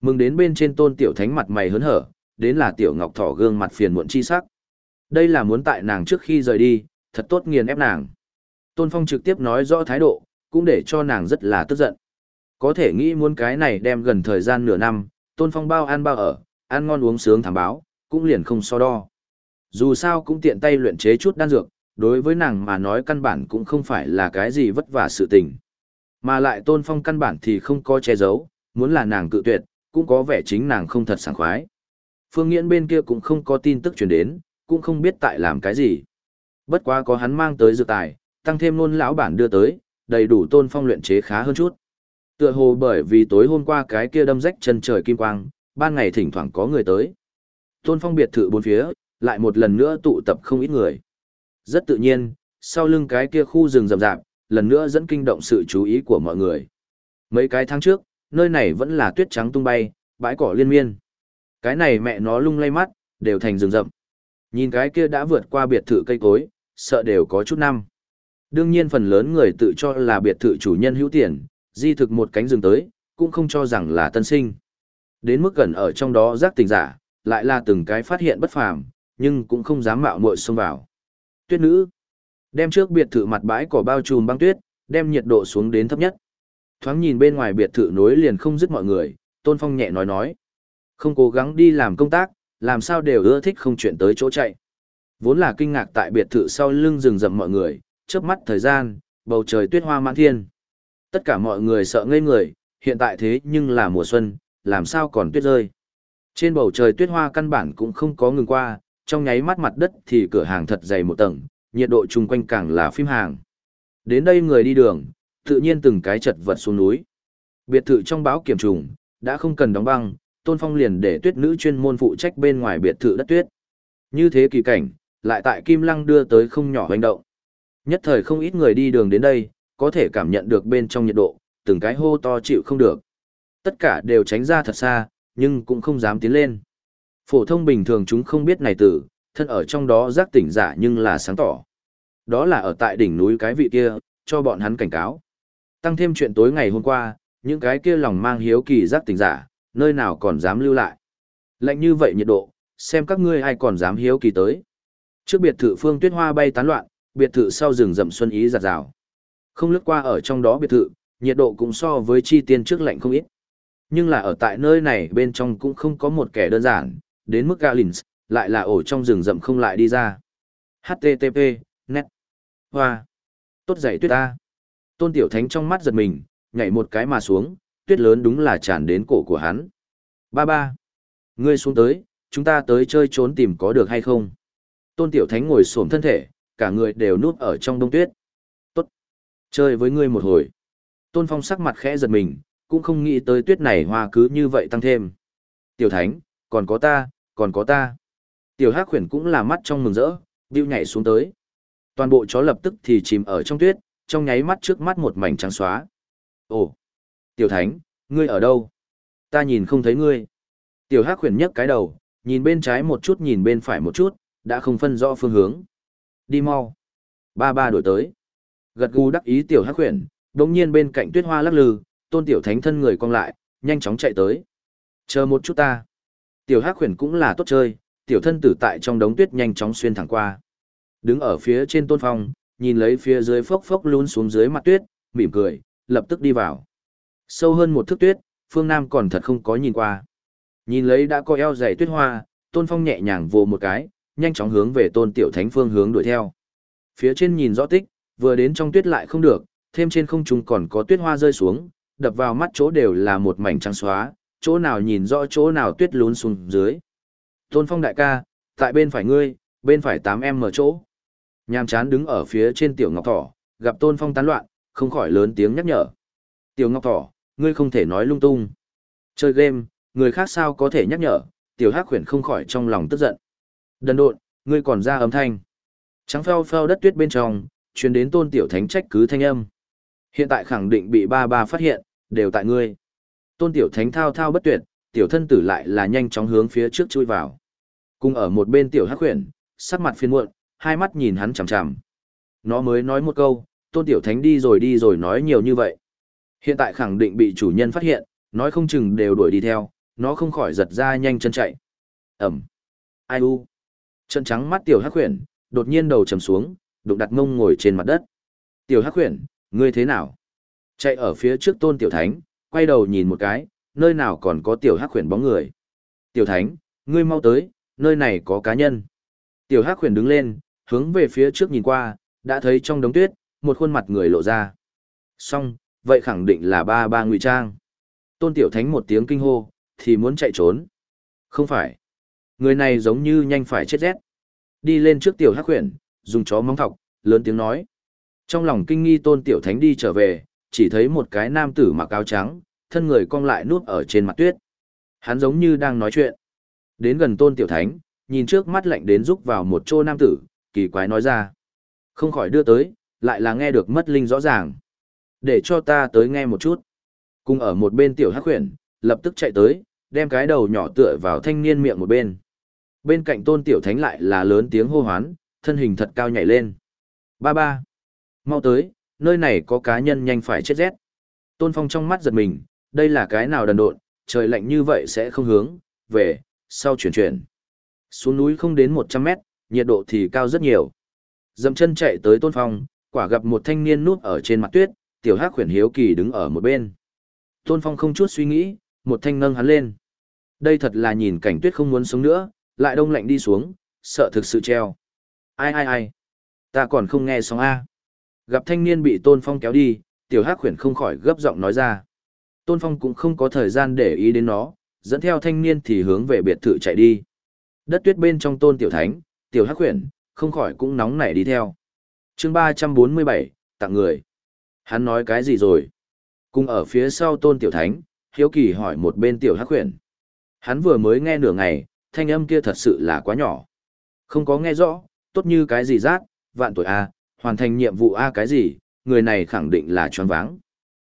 Mừng đến bên trên tôn tiểu thánh mặt mày hớn hở, đến là tiểu ngọc thỏ gương mặt phiền muộn chi sắc. Đây là muốn tại nàng trước khi rời đi, thật tốt nghiền ép nàng. Tôn Phong trực tiếp nói rõ thái độ, cũng để cho nàng rất là tức giận. Có thể nghĩ muốn cái này đem gần thời gian nửa năm, Tôn Phong bao ăn bao ở, ăn ngon uống sướng thảm báo, cũng liền không so đo. Dù sao cũng tiện tay luyện chế chút đan dược, đối với nàng mà nói căn bản cũng không phải là cái gì vất vả sự tình. Mà lại tôn phong căn bản thì không có che giấu, muốn là nàng cự tuyệt, cũng có vẻ chính nàng không thật sảng khoái. Phương Nghiễn bên kia cũng không có tin tức truyền đến, cũng không biết tại làm cái gì. Bất quá có hắn mang tới dược tài, tăng thêm luôn lão bản đưa tới, đầy đủ tôn phong luyện chế khá hơn chút. Tựa hồ bởi vì tối hôm qua cái kia đâm rách chân trời kim quang, ban ngày thỉnh thoảng có người tới. Tôn phong biệt thự bốn phía, lại một lần nữa tụ tập không ít người. Rất tự nhiên, sau lưng cái kia khu rừng rậm rạp, lần nữa dẫn kinh động sự chú ý của mọi người. Mấy cái tháng trước, nơi này vẫn là tuyết trắng tung bay, bãi cỏ liên miên. Cái này mẹ nó lung lay mắt, đều thành rừng rậm. Nhìn cái kia đã vượt qua biệt thự cây cối, sợ đều có chút năm. Đương nhiên phần lớn người tự cho là biệt thự chủ nhân hữu tiền, di thực một cánh rừng tới, cũng không cho rằng là tân sinh. Đến mức gần ở trong đó giác tình giả, lại là từng cái phát hiện bất phàm, nhưng cũng không dám mạo muội xông vào. Tuyết nữ, đem trước biệt thự mặt bãi cỏ bao trùm băng tuyết, đem nhiệt độ xuống đến thấp nhất. Thoáng nhìn bên ngoài biệt thự nối liền không dứt mọi người, Tôn Phong nhẹ nói nói. Không cố gắng đi làm công tác, làm sao đều ưa thích không chuyển tới chỗ chạy. Vốn là kinh ngạc tại biệt thự sau lưng rừng rậm mọi người, chớp mắt thời gian, bầu trời tuyết hoa mãn thiên. Tất cả mọi người sợ ngây người, hiện tại thế nhưng là mùa xuân, làm sao còn tuyết rơi. Trên bầu trời tuyết hoa căn bản cũng không có ngừng qua, trong nháy mắt mặt đất thì cửa hàng thật dày một tầng, nhiệt độ chung quanh càng là phim hàng. Đến đây người đi đường, tự nhiên từng cái chật vật xuống núi. Biệt thự trong báo kiểm trùng, đã không cần đóng băng, Tôn Phong liền để tuyết nữ chuyên môn phụ trách bên ngoài biệt thự đất tuyết. Như thế kỳ cảnh, lại tại Kim Lăng đưa tới không nhỏ hoành động. Nhất thời không ít người đi đường đến đây, có thể cảm nhận được bên trong nhiệt độ, từng cái hô to chịu không được. Tất cả đều tránh ra thật xa, nhưng cũng không dám tiến lên. Phổ thông bình thường chúng không biết này tử, thân ở trong đó giác tỉnh giả nhưng là sáng tỏ. Đó là ở tại đỉnh núi cái vị kia, cho bọn hắn cảnh cáo. Tăng thêm chuyện tối ngày hôm qua, những cái kia lòng mang hiếu kỳ giác tỉnh giả, nơi nào còn dám lưu lại. Lạnh như vậy nhiệt độ, xem các ngươi ai còn dám hiếu kỳ tới. Trước biệt thự phương tuyết hoa bay tán loạn, biệt thự sau rừng rậm xuân ý giạt rào. Không lướt qua ở trong đó biệt thự, nhiệt độ cũng so với chi tiên trước lạnh không ít. Nhưng là ở tại nơi này bên trong cũng không có một kẻ đơn giản, đến mức Galins, lại là ổ trong rừng rậm không lại đi ra. HTTP, net. Hoa. Tốt dậy tuyết ta. Tôn Tiểu Thánh trong mắt giật mình, nhảy một cái mà xuống, tuyết lớn đúng là tràn đến cổ của hắn. Ba ba. Ngươi xuống tới, chúng ta tới chơi trốn tìm có được hay không? Tôn Tiểu Thánh ngồi xổm thân thể, cả người đều núp ở trong đông tuyết. Tốt. Chơi với ngươi một hồi. Tôn Phong sắc mặt khẽ giật mình, cũng không nghĩ tới tuyết này hoa cứ như vậy tăng thêm. Tiểu Thánh, còn có ta, còn có ta. Tiểu Hắc Huyền cũng là mắt trong mừng rỡ, bĩu nhảy xuống tới. Toàn bộ chó lập tức thì chìm ở trong tuyết, trong nháy mắt trước mắt một mảnh trắng xóa. Ồ, Tiểu Thánh, ngươi ở đâu? Ta nhìn không thấy ngươi. Tiểu Hắc Huyền nhấc cái đầu, nhìn bên trái một chút nhìn bên phải một chút, đã không phân rõ phương hướng. Đi mau. Ba ba đổi tới. Gật gù đắc ý Tiểu Hắc Huyền, đống nhiên bên cạnh tuyết hoa lắc lư, tôn Tiểu Thánh thân người cong lại, nhanh chóng chạy tới. Chờ một chút ta. Tiểu Hắc Huyền cũng là tốt chơi, tiểu thân tử tại trong đống tuyết nhanh chóng xuyên thẳng qua. Đứng ở phía trên tôn phong, nhìn lấy phía dưới phốc phốc lún xuống dưới mặt tuyết, mỉm cười, lập tức đi vào. Sâu hơn một thước tuyết, phương Nam còn thật không có nhìn qua. Nhìn lấy đã có eo dày tuyết hoa, tôn phong nhẹ nhàng vồ một cái, nhanh chóng hướng về tôn tiểu thánh phương hướng đuổi theo. Phía trên nhìn rõ tích, vừa đến trong tuyết lại không được, thêm trên không trung còn có tuyết hoa rơi xuống, đập vào mắt chỗ đều là một mảnh trắng xóa, chỗ nào nhìn rõ chỗ nào tuyết lún xuống dưới. Tôn phong đại ca, tại bên phải ngươi, bên phải tám em mở chỗ. Nhàm chán đứng ở phía trên tiểu ngọc thỏ, gặp tôn phong tán loạn, không khỏi lớn tiếng nhắc nhở. Tiểu ngọc thỏ, ngươi không thể nói lung tung. Chơi game, người khác sao có thể nhắc nhở, tiểu hắc khuyển không khỏi trong lòng tức giận. Đần độn, ngươi còn ra âm thanh. Trắng phao phao đất tuyết bên trong, truyền đến tôn tiểu thánh trách cứ thanh âm. Hiện tại khẳng định bị ba ba phát hiện, đều tại ngươi. Tôn tiểu thánh thao thao bất tuyệt, tiểu thân tử lại là nhanh chóng hướng phía trước chui vào. Cùng ở một bên tiểu hắc khuyển, sắc mặt phiền muộn, hai mắt nhìn hắn chằm chằm. Nó mới nói một câu, tôn tiểu thánh đi rồi đi rồi nói nhiều như vậy. Hiện tại khẳng định bị chủ nhân phát hiện, nói không chừng đều đuổi đi theo, nó không khỏi giật ra nhanh chân chạy. Ẩm. Ai u. Trận trắng mắt tiểu hắc khuyển, đột nhiên đầu trầm xuống, đụng đặt mông ngồi trên mặt đất. Tiểu hắc khuyển, ngươi thế nào? Chạy ở phía trước tôn tiểu thánh, quay đầu nhìn một cái, nơi nào còn có tiểu hắc khuyển bóng người. Tiểu thánh, ngươi mau tới, nơi này có cá nhân. Tiểu hắc khuyển đứng lên, hướng về phía trước nhìn qua, đã thấy trong đống tuyết, một khuôn mặt người lộ ra. Xong, vậy khẳng định là ba ba ngụy trang. Tôn tiểu thánh một tiếng kinh hô, thì muốn chạy trốn. Không phải. Người này giống như nhanh phải chết rét. Đi lên trước tiểu hắc khuyển, dùng chó móng thọc, lớn tiếng nói. Trong lòng kinh nghi tôn tiểu thánh đi trở về, chỉ thấy một cái nam tử mặc áo trắng, thân người cong lại nuốt ở trên mặt tuyết. Hắn giống như đang nói chuyện. Đến gần tôn tiểu thánh, nhìn trước mắt lạnh đến rúc vào một chỗ nam tử, kỳ quái nói ra. Không khỏi đưa tới, lại là nghe được mất linh rõ ràng. Để cho ta tới nghe một chút. Cùng ở một bên tiểu hắc huyền, lập tức chạy tới, đem cái đầu nhỏ tựa vào thanh niên miệng một bên. Bên cạnh tôn tiểu thánh lại là lớn tiếng hô hoán, thân hình thật cao nhảy lên. Ba ba. Mau tới, nơi này có cá nhân nhanh phải chết rét. Tôn phong trong mắt giật mình, đây là cái nào đần độn, trời lạnh như vậy sẽ không hướng, về, sau chuyển chuyển. Xuống núi không đến 100 mét, nhiệt độ thì cao rất nhiều. Dầm chân chạy tới tôn phong, quả gặp một thanh niên núp ở trên mặt tuyết, tiểu hắc khuyển hiếu kỳ đứng ở một bên. Tôn phong không chút suy nghĩ, một thanh nâng hắn lên. Đây thật là nhìn cảnh tuyết không muốn sống nữa, lại đông lạnh đi xuống, sợ thực sự treo. Ai ai ai, ta còn không nghe xong A. Gặp thanh niên bị tôn phong kéo đi, tiểu hắc khuyển không khỏi gấp giọng nói ra. Tôn phong cũng không có thời gian để ý đến nó, dẫn theo thanh niên thì hướng về biệt thự chạy đi. Đất tuyết bên trong tôn tiểu thánh, tiểu hắc khuyển, không khỏi cũng nóng nảy đi theo. chương ba trăm bốn mươi bảy tặng người. Hắn nói cái gì rồi? Cùng ở phía sau tôn tiểu thánh, hiếu kỳ hỏi một bên tiểu hắc khuyển. Hắn vừa mới nghe nửa ngày, thanh âm kia thật sự là quá nhỏ. Không có nghe rõ, tốt như cái gì rát, vạn tuổi A, hoàn thành nhiệm vụ A cái gì, người này khẳng định là choáng váng.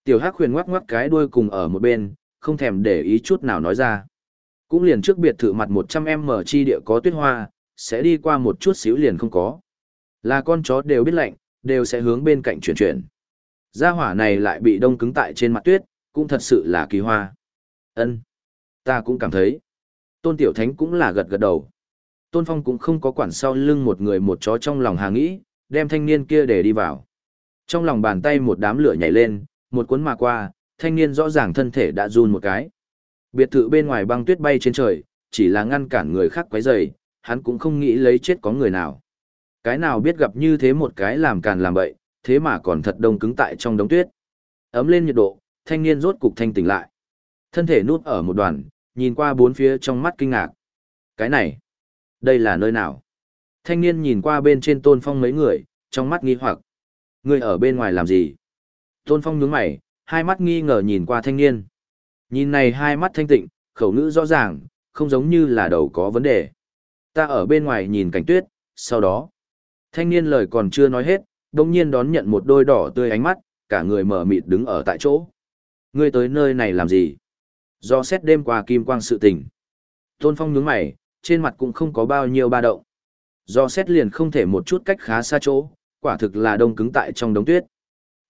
Tiểu Hắc khuyên ngoắc ngoắc cái đuôi cùng ở một bên, không thèm để ý chút nào nói ra. Cũng liền trước biệt thự mặt 100m chi địa có tuyết hoa, sẽ đi qua một chút xíu liền không có. Là con chó đều biết lạnh, đều sẽ hướng bên cạnh chuyển chuyển. Gia hỏa này lại bị đông cứng tại trên mặt tuyết, cũng thật sự là kỳ hoa. Ân, Ta cũng cảm thấy. Tôn Tiểu Thánh cũng là gật gật đầu. Tôn Phong cũng không có quản sau lưng một người một chó trong lòng hà nghĩ, đem thanh niên kia để đi vào. Trong lòng bàn tay một đám lửa nhảy lên, một cuốn mà qua, thanh niên rõ ràng thân thể đã run một cái. Biệt thự bên ngoài băng tuyết bay trên trời, chỉ là ngăn cản người khác quấy rầy, hắn cũng không nghĩ lấy chết có người nào. Cái nào biết gặp như thế một cái làm càn làm bậy, thế mà còn thật đông cứng tại trong đống tuyết. Ấm lên nhiệt độ, thanh niên rốt cục thanh tỉnh lại. Thân thể nút ở một đoàn, nhìn qua bốn phía trong mắt kinh ngạc. Cái này, đây là nơi nào? Thanh niên nhìn qua bên trên tôn phong mấy người, trong mắt nghi hoặc. Người ở bên ngoài làm gì? Tôn phong nhướng mày, hai mắt nghi ngờ nhìn qua thanh niên. Nhìn này hai mắt thanh tịnh, khẩu ngữ rõ ràng, không giống như là đầu có vấn đề. Ta ở bên ngoài nhìn cảnh tuyết, sau đó. Thanh niên lời còn chưa nói hết, đồng nhiên đón nhận một đôi đỏ tươi ánh mắt, cả người mở mịt đứng ở tại chỗ. Ngươi tới nơi này làm gì? Do xét đêm qua kim quang sự tình. Tôn Phong nhướng mày, trên mặt cũng không có bao nhiêu ba động. Do xét liền không thể một chút cách khá xa chỗ, quả thực là đông cứng tại trong đống tuyết.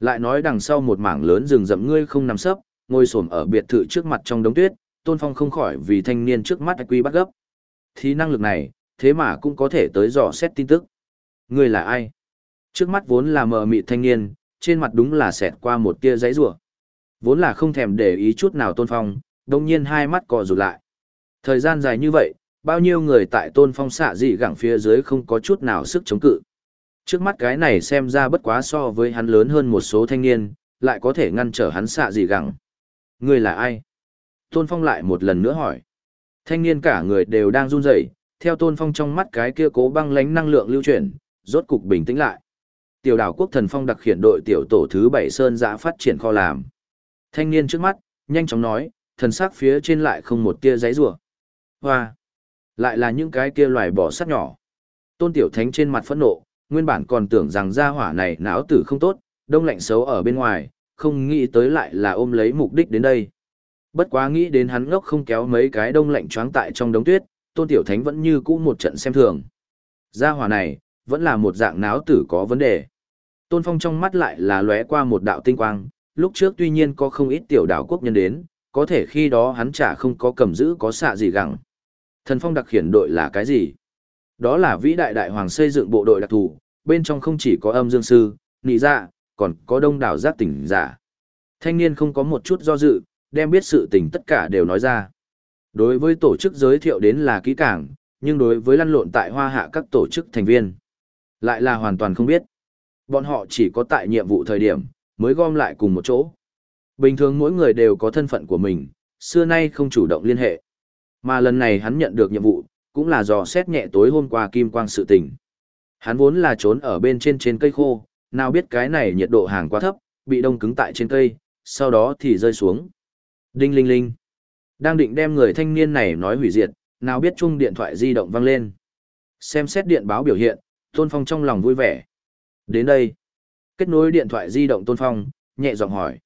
Lại nói đằng sau một mảng lớn rừng rậm ngươi không nằm sấp, ngồi xổm ở biệt thự trước mặt trong đống tuyết, Tôn Phong không khỏi vì thanh niên trước mắt quy bắt gấp. Thì năng lực này, thế mà cũng có thể tới dò xét tin tức. Ngươi là ai? Trước mắt vốn là mờ mịt thanh niên, trên mặt đúng là xẹt qua một tia giấy rủa. Vốn là không thèm để ý chút nào Tôn Phong, đông nhiên hai mắt cò rụt lại. Thời gian dài như vậy, bao nhiêu người tại tôn phong xạ dị gẳng phía dưới không có chút nào sức chống cự. Trước mắt cái này xem ra bất quá so với hắn lớn hơn một số thanh niên, lại có thể ngăn trở hắn xạ dị gẳng. Người là ai? Tôn phong lại một lần nữa hỏi. Thanh niên cả người đều đang run rẩy, theo tôn phong trong mắt cái kia cố băng lánh năng lượng lưu chuyển, rốt cục bình tĩnh lại. Tiểu đảo quốc thần phong đặc khiển đội tiểu tổ thứ bảy sơn giã phát triển kho làm. Thanh niên trước mắt, nhanh chóng nói, thần sắc phía trên lại không một tia giấy rủa. Hoa! Lại là những cái kia loài bỏ sắt nhỏ. Tôn Tiểu Thánh trên mặt phẫn nộ, nguyên bản còn tưởng rằng gia hỏa này não tử không tốt, đông lạnh xấu ở bên ngoài, không nghĩ tới lại là ôm lấy mục đích đến đây. Bất quá nghĩ đến hắn ngốc không kéo mấy cái đông lạnh choáng tại trong đống tuyết, Tôn Tiểu Thánh vẫn như cũ một trận xem thường. Gia hỏa này, vẫn là một dạng náo tử có vấn đề. Tôn Phong trong mắt lại là lóe qua một đạo tinh quang, lúc trước tuy nhiên có không ít tiểu đảo quốc nhân đến, có thể khi đó hắn chả không có cầm giữ có xạ gì gẳng. Thần phong đặc khiển đội là cái gì? Đó là vĩ đại đại hoàng xây dựng bộ đội đặc thù, bên trong không chỉ có âm dương sư, nị dạ, còn có đông đảo giác tỉnh giả. Thanh niên không có một chút do dự, đem biết sự tình tất cả đều nói ra. Đối với tổ chức giới thiệu đến là kỹ càng, nhưng đối với lăn lộn tại hoa hạ các tổ chức thành viên, lại là hoàn toàn không biết. Bọn họ chỉ có tại nhiệm vụ thời điểm, mới gom lại cùng một chỗ. Bình thường mỗi người đều có thân phận của mình, xưa nay không chủ động liên hệ. Mà lần này hắn nhận được nhiệm vụ, cũng là dò xét nhẹ tối hôm qua kim quang sự tình. Hắn vốn là trốn ở bên trên trên cây khô, nào biết cái này nhiệt độ hàng quá thấp, bị đông cứng tại trên cây, sau đó thì rơi xuống. Đinh linh linh. Đang định đem người thanh niên này nói hủy diệt, nào biết chung điện thoại di động vang lên. Xem xét điện báo biểu hiện, Tôn Phong trong lòng vui vẻ. Đến đây. Kết nối điện thoại di động Tôn Phong, nhẹ giọng hỏi.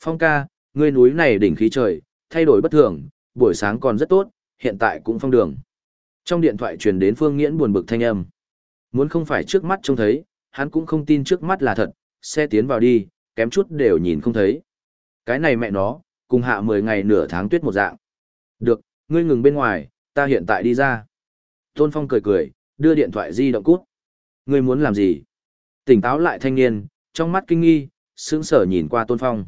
Phong ca, ngươi núi này đỉnh khí trời, thay đổi bất thường, buổi sáng còn rất tốt, hiện tại cũng phong đường. Trong điện thoại truyền đến Phương Nghiễn buồn bực thanh âm. Muốn không phải trước mắt trông thấy, hắn cũng không tin trước mắt là thật, xe tiến vào đi, kém chút đều nhìn không thấy. Cái này mẹ nó, cùng hạ 10 ngày nửa tháng tuyết một dạng. Được, ngươi ngừng bên ngoài, ta hiện tại đi ra. Tôn Phong cười cười, đưa điện thoại di động cút. Ngươi muốn làm gì? Tỉnh táo lại thanh niên, trong mắt kinh nghi, sững sờ nhìn qua Tôn Phong.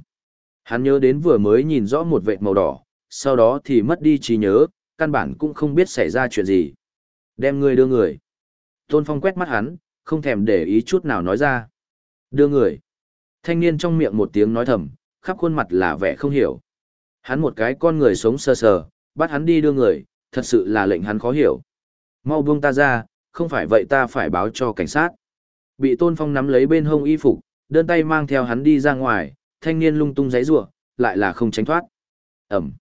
Hắn nhớ đến vừa mới nhìn rõ một vệt màu đỏ, sau đó thì mất đi trí nhớ, căn bản cũng không biết xảy ra chuyện gì. Đem người đưa người. Tôn Phong quét mắt hắn, không thèm để ý chút nào nói ra. Đưa người. Thanh niên trong miệng một tiếng nói thầm, khắp khuôn mặt là vẻ không hiểu. Hắn một cái con người sống sơ sờ, bắt hắn đi đưa người, thật sự là lệnh hắn khó hiểu. Mau buông ta ra, không phải vậy ta phải báo cho cảnh sát. Bị Tôn Phong nắm lấy bên hông y phục, đơn tay mang theo hắn đi ra ngoài, thanh niên lung tung giấy rủa, lại là không tránh thoát. Ẩm.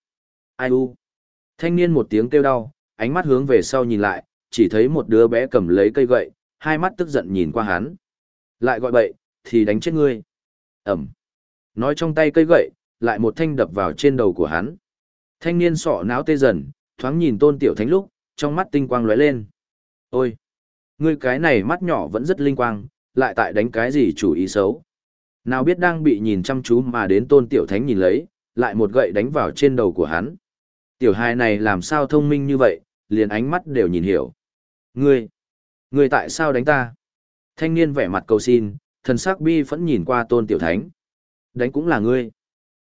Ai u. Thanh niên một tiếng kêu đau, ánh mắt hướng về sau nhìn lại, chỉ thấy một đứa bé cầm lấy cây gậy, hai mắt tức giận nhìn qua hắn. Lại gọi bậy, thì đánh chết ngươi. Ẩm. Nói trong tay cây gậy, lại một thanh đập vào trên đầu của hắn. Thanh niên sọ não tê dần, thoáng nhìn tôn tiểu thánh lúc, trong mắt tinh quang lóe lên. Ôi! Ngươi cái này mắt nhỏ vẫn rất linh quang, lại tại đánh cái gì chủ ý xấu. Nào biết đang bị nhìn chăm chú mà đến tôn tiểu thánh nhìn lấy, lại một gậy đánh vào trên đầu của hắn. Tiểu hài này làm sao thông minh như vậy, liền ánh mắt đều nhìn hiểu. Ngươi! Ngươi tại sao đánh ta? Thanh niên vẻ mặt cầu xin, thần sắc bi vẫn nhìn qua tôn tiểu thánh. Đánh cũng là ngươi.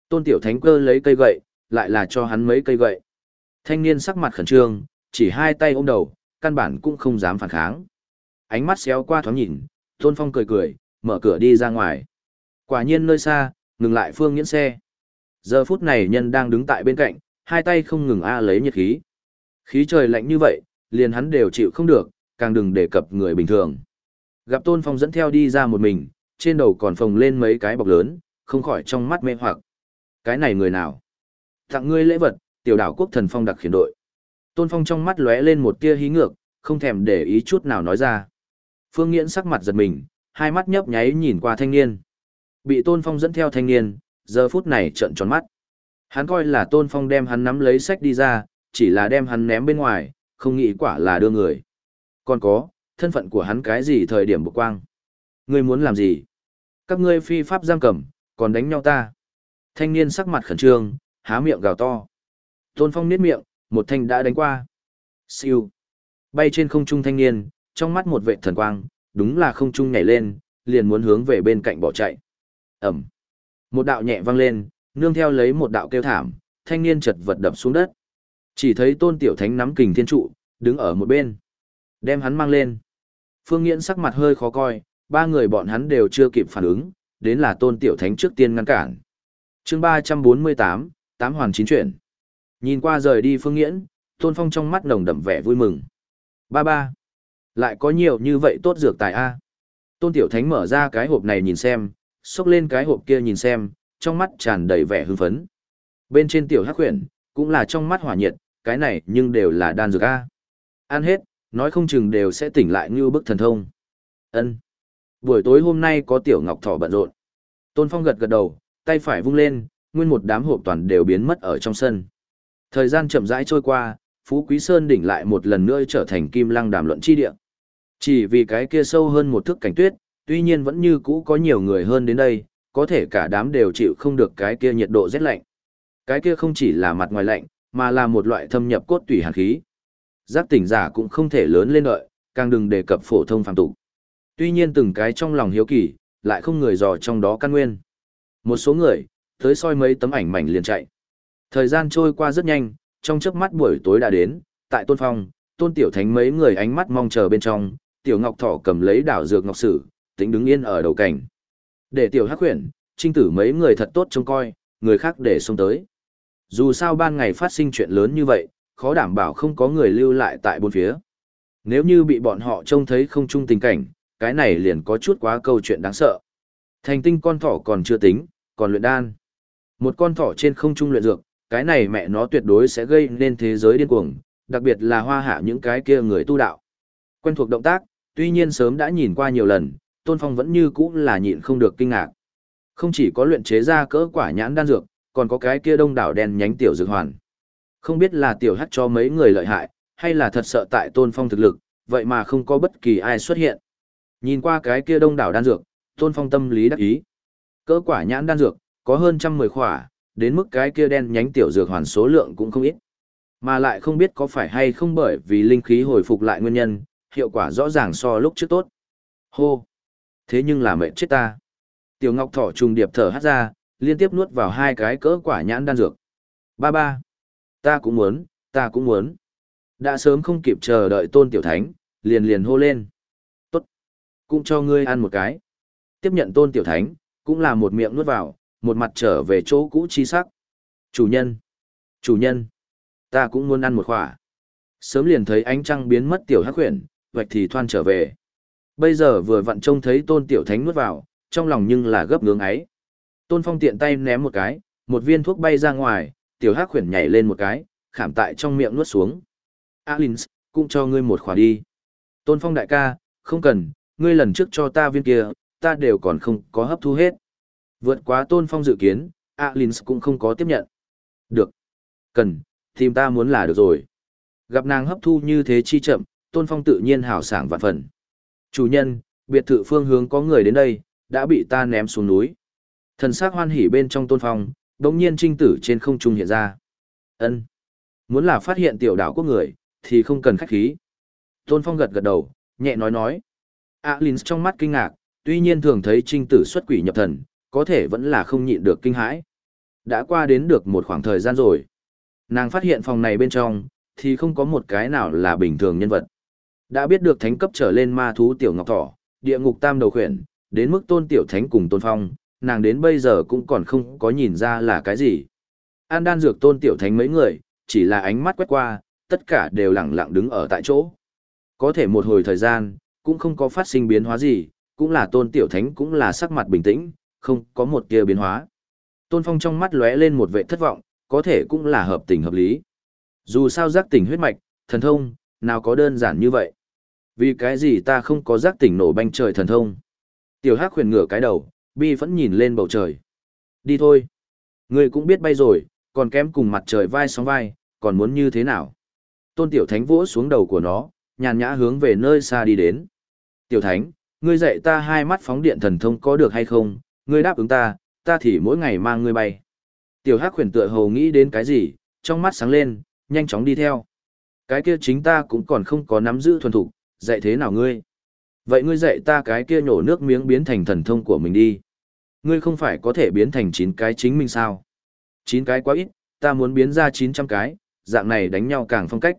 Tôn tiểu thánh cơ lấy cây gậy, lại là cho hắn mấy cây gậy. Thanh niên sắc mặt khẩn trương, chỉ hai tay ôm đầu, căn bản cũng không dám phản kháng. Ánh mắt xéo qua thoáng nhìn, Tôn Phong cười cười, mở cửa đi ra ngoài. Quả nhiên nơi xa, ngừng lại phương nghiễn xe. Giờ phút này nhân đang đứng tại bên cạnh, hai tay không ngừng a lấy nhiệt khí. Khí trời lạnh như vậy, liền hắn đều chịu không được, càng đừng đề cập người bình thường. Gặp Tôn Phong dẫn theo đi ra một mình, trên đầu còn phồng lên mấy cái bọc lớn, không khỏi trong mắt mê hoặc. Cái này người nào? Tặng ngươi lễ vật, tiểu đảo quốc thần phong đặc khiển đội. Tôn Phong trong mắt lóe lên một tia hí ngược, không thèm để ý chút nào nói ra. Phương Nghiễn sắc mặt giật mình, hai mắt nhấp nháy nhìn qua thanh niên. Bị Tôn Phong dẫn theo thanh niên, giờ phút này trợn tròn mắt. Hắn coi là Tôn Phong đem hắn nắm lấy sách đi ra, chỉ là đem hắn ném bên ngoài, không nghĩ quả là đưa người. Còn có, thân phận của hắn cái gì thời điểm bộc quang. Ngươi muốn làm gì? Các ngươi phi pháp giam cầm, còn đánh nhau ta. Thanh niên sắc mặt khẩn trương, há miệng gào to. Tôn Phong niết miệng, một thanh đã đánh qua. Siêu. Bay trên không trung thanh niên, trong mắt một vệ thần quang, đúng là không trung nhảy lên, liền muốn hướng về bên cạnh bỏ chạy. Ẩm. Một đạo nhẹ vang lên, nương theo lấy một đạo kêu thảm, thanh niên chật vật đập xuống đất. Chỉ thấy tôn tiểu thánh nắm kình thiên trụ, đứng ở một bên. Đem hắn mang lên. Phương Nghiễn sắc mặt hơi khó coi, ba người bọn hắn đều chưa kịp phản ứng, đến là tôn tiểu thánh trước tiên ngăn cản. chương ba trăm bốn mươi tám, tám hoàn chín chuyển. Nhìn qua rời đi Phương Nghiễn, tôn phong trong mắt nồng đậm vẻ vui mừng. Ba ba. Lại có nhiều như vậy tốt dược tài A. Tôn tiểu thánh mở ra cái hộp này nhìn xem, xốc lên cái hộp kia nhìn xem, trong mắt tràn đầy vẻ hưng phấn. Bên trên tiểu hắc huyền, cũng là trong mắt hỏa nhiệt, cái này nhưng đều là đan dược A. Ăn hết, nói không chừng đều sẽ tỉnh lại như bức thần thông. Ân. Buổi tối hôm nay có tiểu ngọc thỏ bận rộn. Tôn Phong gật gật đầu, tay phải vung lên, nguyên một đám hộp toàn đều biến mất ở trong sân. Thời gian chậm rãi trôi qua, Phú Quý Sơn đỉnh lại một lần nữa trở thành kim lăng đàm luận chi địa. Chỉ vì cái kia sâu hơn một thước cảnh tuyết, tuy nhiên vẫn như cũ có nhiều người hơn đến đây, có thể cả đám đều chịu không được cái kia nhiệt độ rét lạnh. Cái kia không chỉ là mặt ngoài lạnh, mà là một loại thâm nhập cốt tủy hàn khí. Giác tỉnh giả cũng không thể lớn lên đợi, càng đừng đề cập phổ thông phàm tục. Tuy nhiên từng cái trong lòng hiếu kỳ, lại không người dò trong đó căn nguyên. Một số người, tới soi mấy tấm ảnh mảnh liền chạy. Thời gian trôi qua rất nhanh, trong chớp mắt buổi tối đã đến, tại Tôn Phong, Tôn Tiểu Thánh mấy người ánh mắt mong chờ bên trong, Tiểu Ngọc Thỏ cầm lấy đảo dược ngọc sử, tính đứng yên ở đầu cảnh. Để Tiểu Hắc Huyền, trinh tử mấy người thật tốt trông coi, người khác để xông tới. Dù sao ban ngày phát sinh chuyện lớn như vậy, khó đảm bảo không có người lưu lại tại bốn phía. Nếu như bị bọn họ trông thấy không chung tình cảnh, cái này liền có chút quá câu chuyện đáng sợ. Thành tinh con thỏ còn chưa tính, còn luyện đan. Một con thỏ trên không trung luyện dược, cái này mẹ nó tuyệt đối sẽ gây nên thế giới điên cuồng, đặc biệt là hoa hạ những cái kia người tu đạo. Quen thuộc động tác, tuy nhiên sớm đã nhìn qua nhiều lần, Tôn Phong vẫn như cũ là nhịn không được kinh ngạc. Không chỉ có luyện chế ra cỡ quả nhãn đan dược, còn có cái kia đông đảo đen nhánh tiểu dược hoàn. Không biết là tiểu hắc cho mấy người lợi hại, hay là thật sợ tại Tôn Phong thực lực, vậy mà không có bất kỳ ai xuất hiện. Nhìn qua cái kia đông đảo đan dược, Tôn Phong tâm lý đắc ý. Cỡ quả nhãn đan dược, có hơn trăm mười khỏa, đến mức cái kia đen nhánh tiểu dược hoàn số lượng cũng không ít. Mà lại không biết có phải hay không bởi vì linh khí hồi phục lại nguyên nhân, hiệu quả rõ ràng so lúc trước tốt. Hô! Thế nhưng là mệt chết ta. Tiểu Ngọc Thỏ trùng điệp thở hát ra, liên tiếp nuốt vào hai cái cỡ quả nhãn đan dược. Ba ba! Ta cũng muốn, ta cũng muốn. Đã sớm không kịp chờ đợi tôn tiểu thánh, liền liền hô lên. Tốt! Cũng cho ngươi ăn một cái. Tiếp nhận tôn tiểu thánh, cũng là một miệng nuốt vào, một mặt trở về chỗ cũ chi sắc. Chủ nhân! Chủ nhân! Ta cũng muốn ăn một khỏa. Sớm liền thấy ánh trăng biến mất tiểu hắc huyền, vạch thì thoan trở về. Bây giờ vừa vặn trông thấy tôn tiểu thánh nuốt vào, trong lòng nhưng là gấp ngưỡng ấy. Tôn phong tiện tay ném một cái, một viên thuốc bay ra ngoài, tiểu hắc khuyển nhảy lên một cái, khảm tại trong miệng nuốt xuống. Alins, cũng cho ngươi một khỏa đi. Tôn phong đại ca, không cần, ngươi lần trước cho ta viên kia, ta đều còn không có hấp thu hết. Vượt quá tôn phong dự kiến, Alins cũng không có tiếp nhận. Được. Cần, tìm ta muốn là được rồi. Gặp nàng hấp thu như thế chi chậm, tôn phong tự nhiên hào sảng vạn phần. Chủ nhân, biệt thự phương hướng có người đến đây, đã bị ta ném xuống núi. Thần sắc hoan hỉ bên trong tôn phong, đống nhiên trinh tử trên không trung hiện ra. ân Muốn là phát hiện tiểu đảo quốc người, thì không cần khách khí. Tôn phong gật gật đầu, nhẹ nói nói. Alin trong mắt kinh ngạc, tuy nhiên thường thấy trinh tử xuất quỷ nhập thần, có thể vẫn là không nhịn được kinh hãi. Đã qua đến được một khoảng thời gian rồi. Nàng phát hiện phòng này bên trong, thì không có một cái nào là bình thường nhân vật. Đã biết được thánh cấp trở lên ma thú tiểu ngọc thỏ, địa ngục tam đầu khuyển, đến mức tôn tiểu thánh cùng tôn phong, nàng đến bây giờ cũng còn không có nhìn ra là cái gì. An đan dược tôn tiểu thánh mấy người, chỉ là ánh mắt quét qua, tất cả đều lặng lặng đứng ở tại chỗ. Có thể một hồi thời gian, cũng không có phát sinh biến hóa gì, cũng là tôn tiểu thánh cũng là sắc mặt bình tĩnh, không có một tia biến hóa. Tôn phong trong mắt lóe lên một vệ thất vọng, có thể cũng là hợp tình hợp lý. Dù sao giác tỉnh huyết mạch, thần thông, nào có đơn giản như vậy. Vì cái gì ta không có giác tỉnh nổ banh trời thần thông? Tiểu Hắc huyền ngửa cái đầu, bi vẫn nhìn lên bầu trời. Đi thôi. Ngươi cũng biết bay rồi, còn kém cùng mặt trời vai sóng vai, còn muốn như thế nào? Tôn Tiểu Thánh vỗ xuống đầu của nó, nhàn nhã hướng về nơi xa đi đến. Tiểu Thánh, ngươi dạy ta hai mắt phóng điện thần thông có được hay không? Ngươi đáp ứng ta, ta thì mỗi ngày mang ngươi bay. Tiểu Hắc huyền tựa hồ nghĩ đến cái gì, trong mắt sáng lên, nhanh chóng đi theo. Cái kia chính ta cũng còn không có nắm giữ thuần thục, dạy thế nào ngươi? Vậy ngươi dạy ta cái kia nhổ nước miếng biến thành thần thông của mình đi. Ngươi không phải có thể biến thành 9 cái chính mình sao? 9 cái quá ít, ta muốn biến ra 900 cái, dạng này đánh nhau càng phong cách.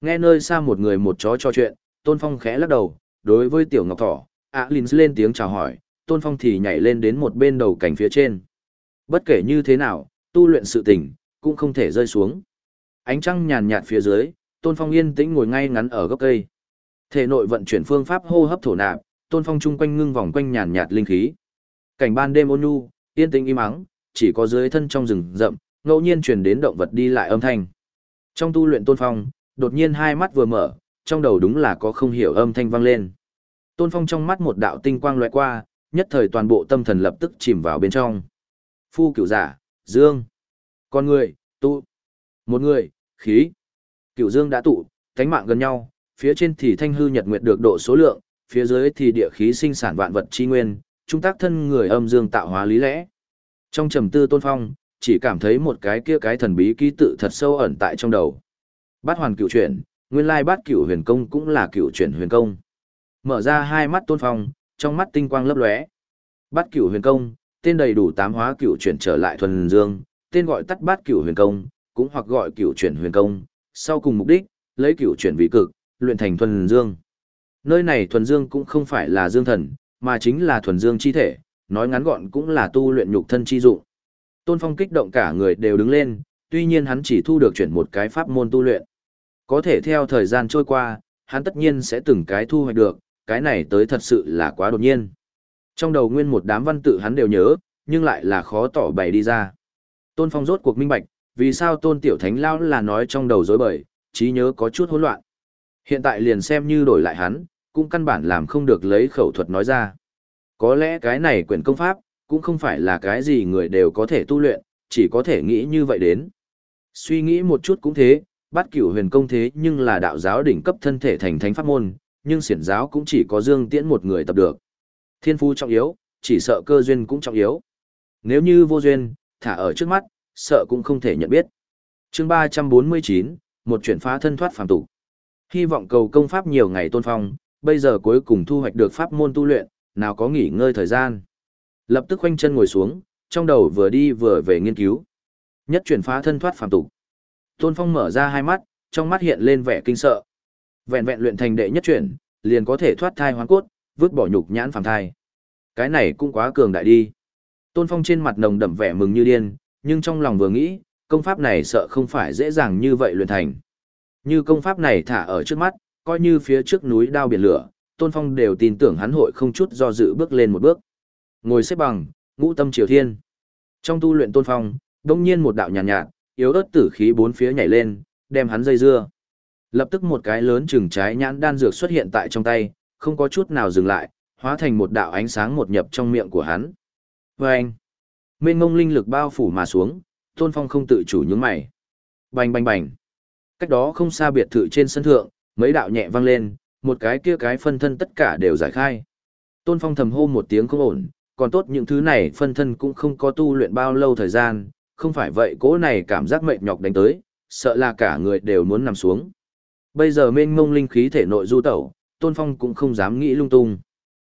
Nghe nơi xa một người một chó trò chuyện, Tôn Phong khẽ lắc đầu, đối với Tiểu Ngọc Thỏ, ạ Linh lên tiếng chào hỏi, Tôn Phong thì nhảy lên đến một bên đầu cảnh phía trên. Bất kể như thế nào, tu luyện sự tỉnh, cũng không thể rơi xuống. Ánh trăng nhàn nhạt phía dưới, Tôn Phong yên tĩnh ngồi ngay ngắn ở gốc cây. Thể nội vận chuyển phương pháp hô hấp thổ nạp, Tôn Phong chung quanh ngưng vòng quanh nhàn nhạt linh khí. Cảnh ban đêm ôn nhu, yên tĩnh im ắng, chỉ có dưới thân trong rừng rậm, ngẫu nhiên truyền đến động vật đi lại âm thanh. Trong tu luyện Tôn Phong, đột nhiên hai mắt vừa mở, trong đầu đúng là có không hiểu âm thanh vang lên. Tôn Phong trong mắt một đạo tinh quang lóe qua, nhất thời toàn bộ tâm thần lập tức chìm vào bên trong. Phu cửu giả, dương. Con người, tụ. Một người, khí. Cửu dương đã tụ, cánh mạng gần nhau, phía trên thì thanh hư nhật nguyệt được độ số lượng, phía dưới thì địa khí sinh sản vạn vật chi nguyên, trung tác thân người âm dương tạo hóa lý lẽ. Trong trầm tư tôn phong, chỉ cảm thấy một cái kia cái thần bí ký tự thật sâu ẩn tại trong đầu. Bát hoàn cửu chuyển, nguyên lai bát cửu huyền công cũng là cửu chuyển huyền công. Mở ra hai mắt tôn phong, trong mắt tinh quang lấp lóe. Bát cửu huyền công, tên đầy đủ tám hóa cửu chuyển trở lại thuần dương, tên gọi tắt bát cửu huyền công, cũng hoặc gọi cửu chuyển huyền công, sau cùng mục đích, lấy cửu chuyển vị cực, luyện thành thuần dương. Nơi này thuần dương cũng không phải là dương thần, mà chính là thuần dương chi thể, nói ngắn gọn cũng là tu luyện nhục thân chi dụng. Tôn Phong kích động cả người đều đứng lên, tuy nhiên hắn chỉ thu được chuyển một cái pháp môn tu luyện. Có thể theo thời gian trôi qua, hắn tất nhiên sẽ từng cái thu hoạch được, cái này tới thật sự là quá đột nhiên. Trong đầu nguyên một đám văn tự hắn đều nhớ, nhưng lại là khó tỏ bày đi ra. Tôn Phong rốt cuộc minh bạch, vì sao Tôn Tiểu Thánh Lao là nói trong đầu dối bời, trí nhớ có chút hỗn loạn. Hiện tại liền xem như đổi lại hắn, cũng căn bản làm không được lấy khẩu thuật nói ra. Có lẽ cái này quyển công pháp, cũng không phải là cái gì người đều có thể tu luyện, chỉ có thể nghĩ như vậy đến. Suy nghĩ một chút cũng thế, bắt cửu huyền công thế nhưng là đạo giáo đỉnh cấp thân thể thành thánh pháp môn, nhưng siển giáo cũng chỉ có Dương Tiễn một người tập được. Thiên phú trọng yếu, chỉ sợ cơ duyên cũng trọng yếu. Nếu như vô duyên, thả ở trước mắt, sợ cũng không thể nhận biết. chương 349, một chuyển phá thân thoát phàm tục. Hy vọng cầu công pháp nhiều ngày tôn phong, bây giờ cuối cùng thu hoạch được pháp môn tu luyện, nào có nghỉ ngơi thời gian. Lập tức khoanh chân ngồi xuống, trong đầu vừa đi vừa về nghiên cứu. Nhất chuyển phá thân thoát phàm tục. Tôn Phong mở ra hai mắt, trong mắt hiện lên vẻ kinh sợ. Vẹn vẹn luyện thành đệ nhất chuyển, liền có thể thoát thai hoán cốt, vứt bỏ nhục nhãn phàm thai. Cái này cũng quá cường đại đi. Tôn Phong trên mặt nồng đậm vẻ mừng như điên, nhưng trong lòng vừa nghĩ, công pháp này sợ không phải dễ dàng như vậy luyện thành. Như công pháp này thả ở trước mắt, coi như phía trước núi đao biển lửa, Tôn Phong đều tin tưởng hắn hội không chút do dự bước lên một bước. Ngồi xếp bằng, ngũ tâm triều thiên. Trong tu luyện Tôn Phong, đông nhiên một đạo nhàn nhạt, nhạt, yếu ớt tử khí bốn phía nhảy lên, đem hắn dây dưa. Lập tức một cái lớn chừng trái nhãn đan dược xuất hiện tại trong tay, không có chút nào dừng lại, hóa thành một đạo ánh sáng một nhập trong miệng của hắn. Và anh, mênh ngông linh lực bao phủ mà xuống, Tôn Phong không tự chủ nhướng mày. Bành bành bành. Cách đó không xa biệt thự trên sân thượng, mấy đạo nhẹ vang lên, một cái kia cái phân thân tất cả đều giải khai. Tôn Phong thầm hô một tiếng không ổn, còn tốt những thứ này phân thân cũng không có tu luyện bao lâu thời gian, không phải vậy cỗ này cảm giác mệt nhọc đánh tới, sợ là cả người đều muốn nằm xuống. Bây giờ mênh mông linh khí thể nội du tẩu, Tôn Phong cũng không dám nghĩ lung tung.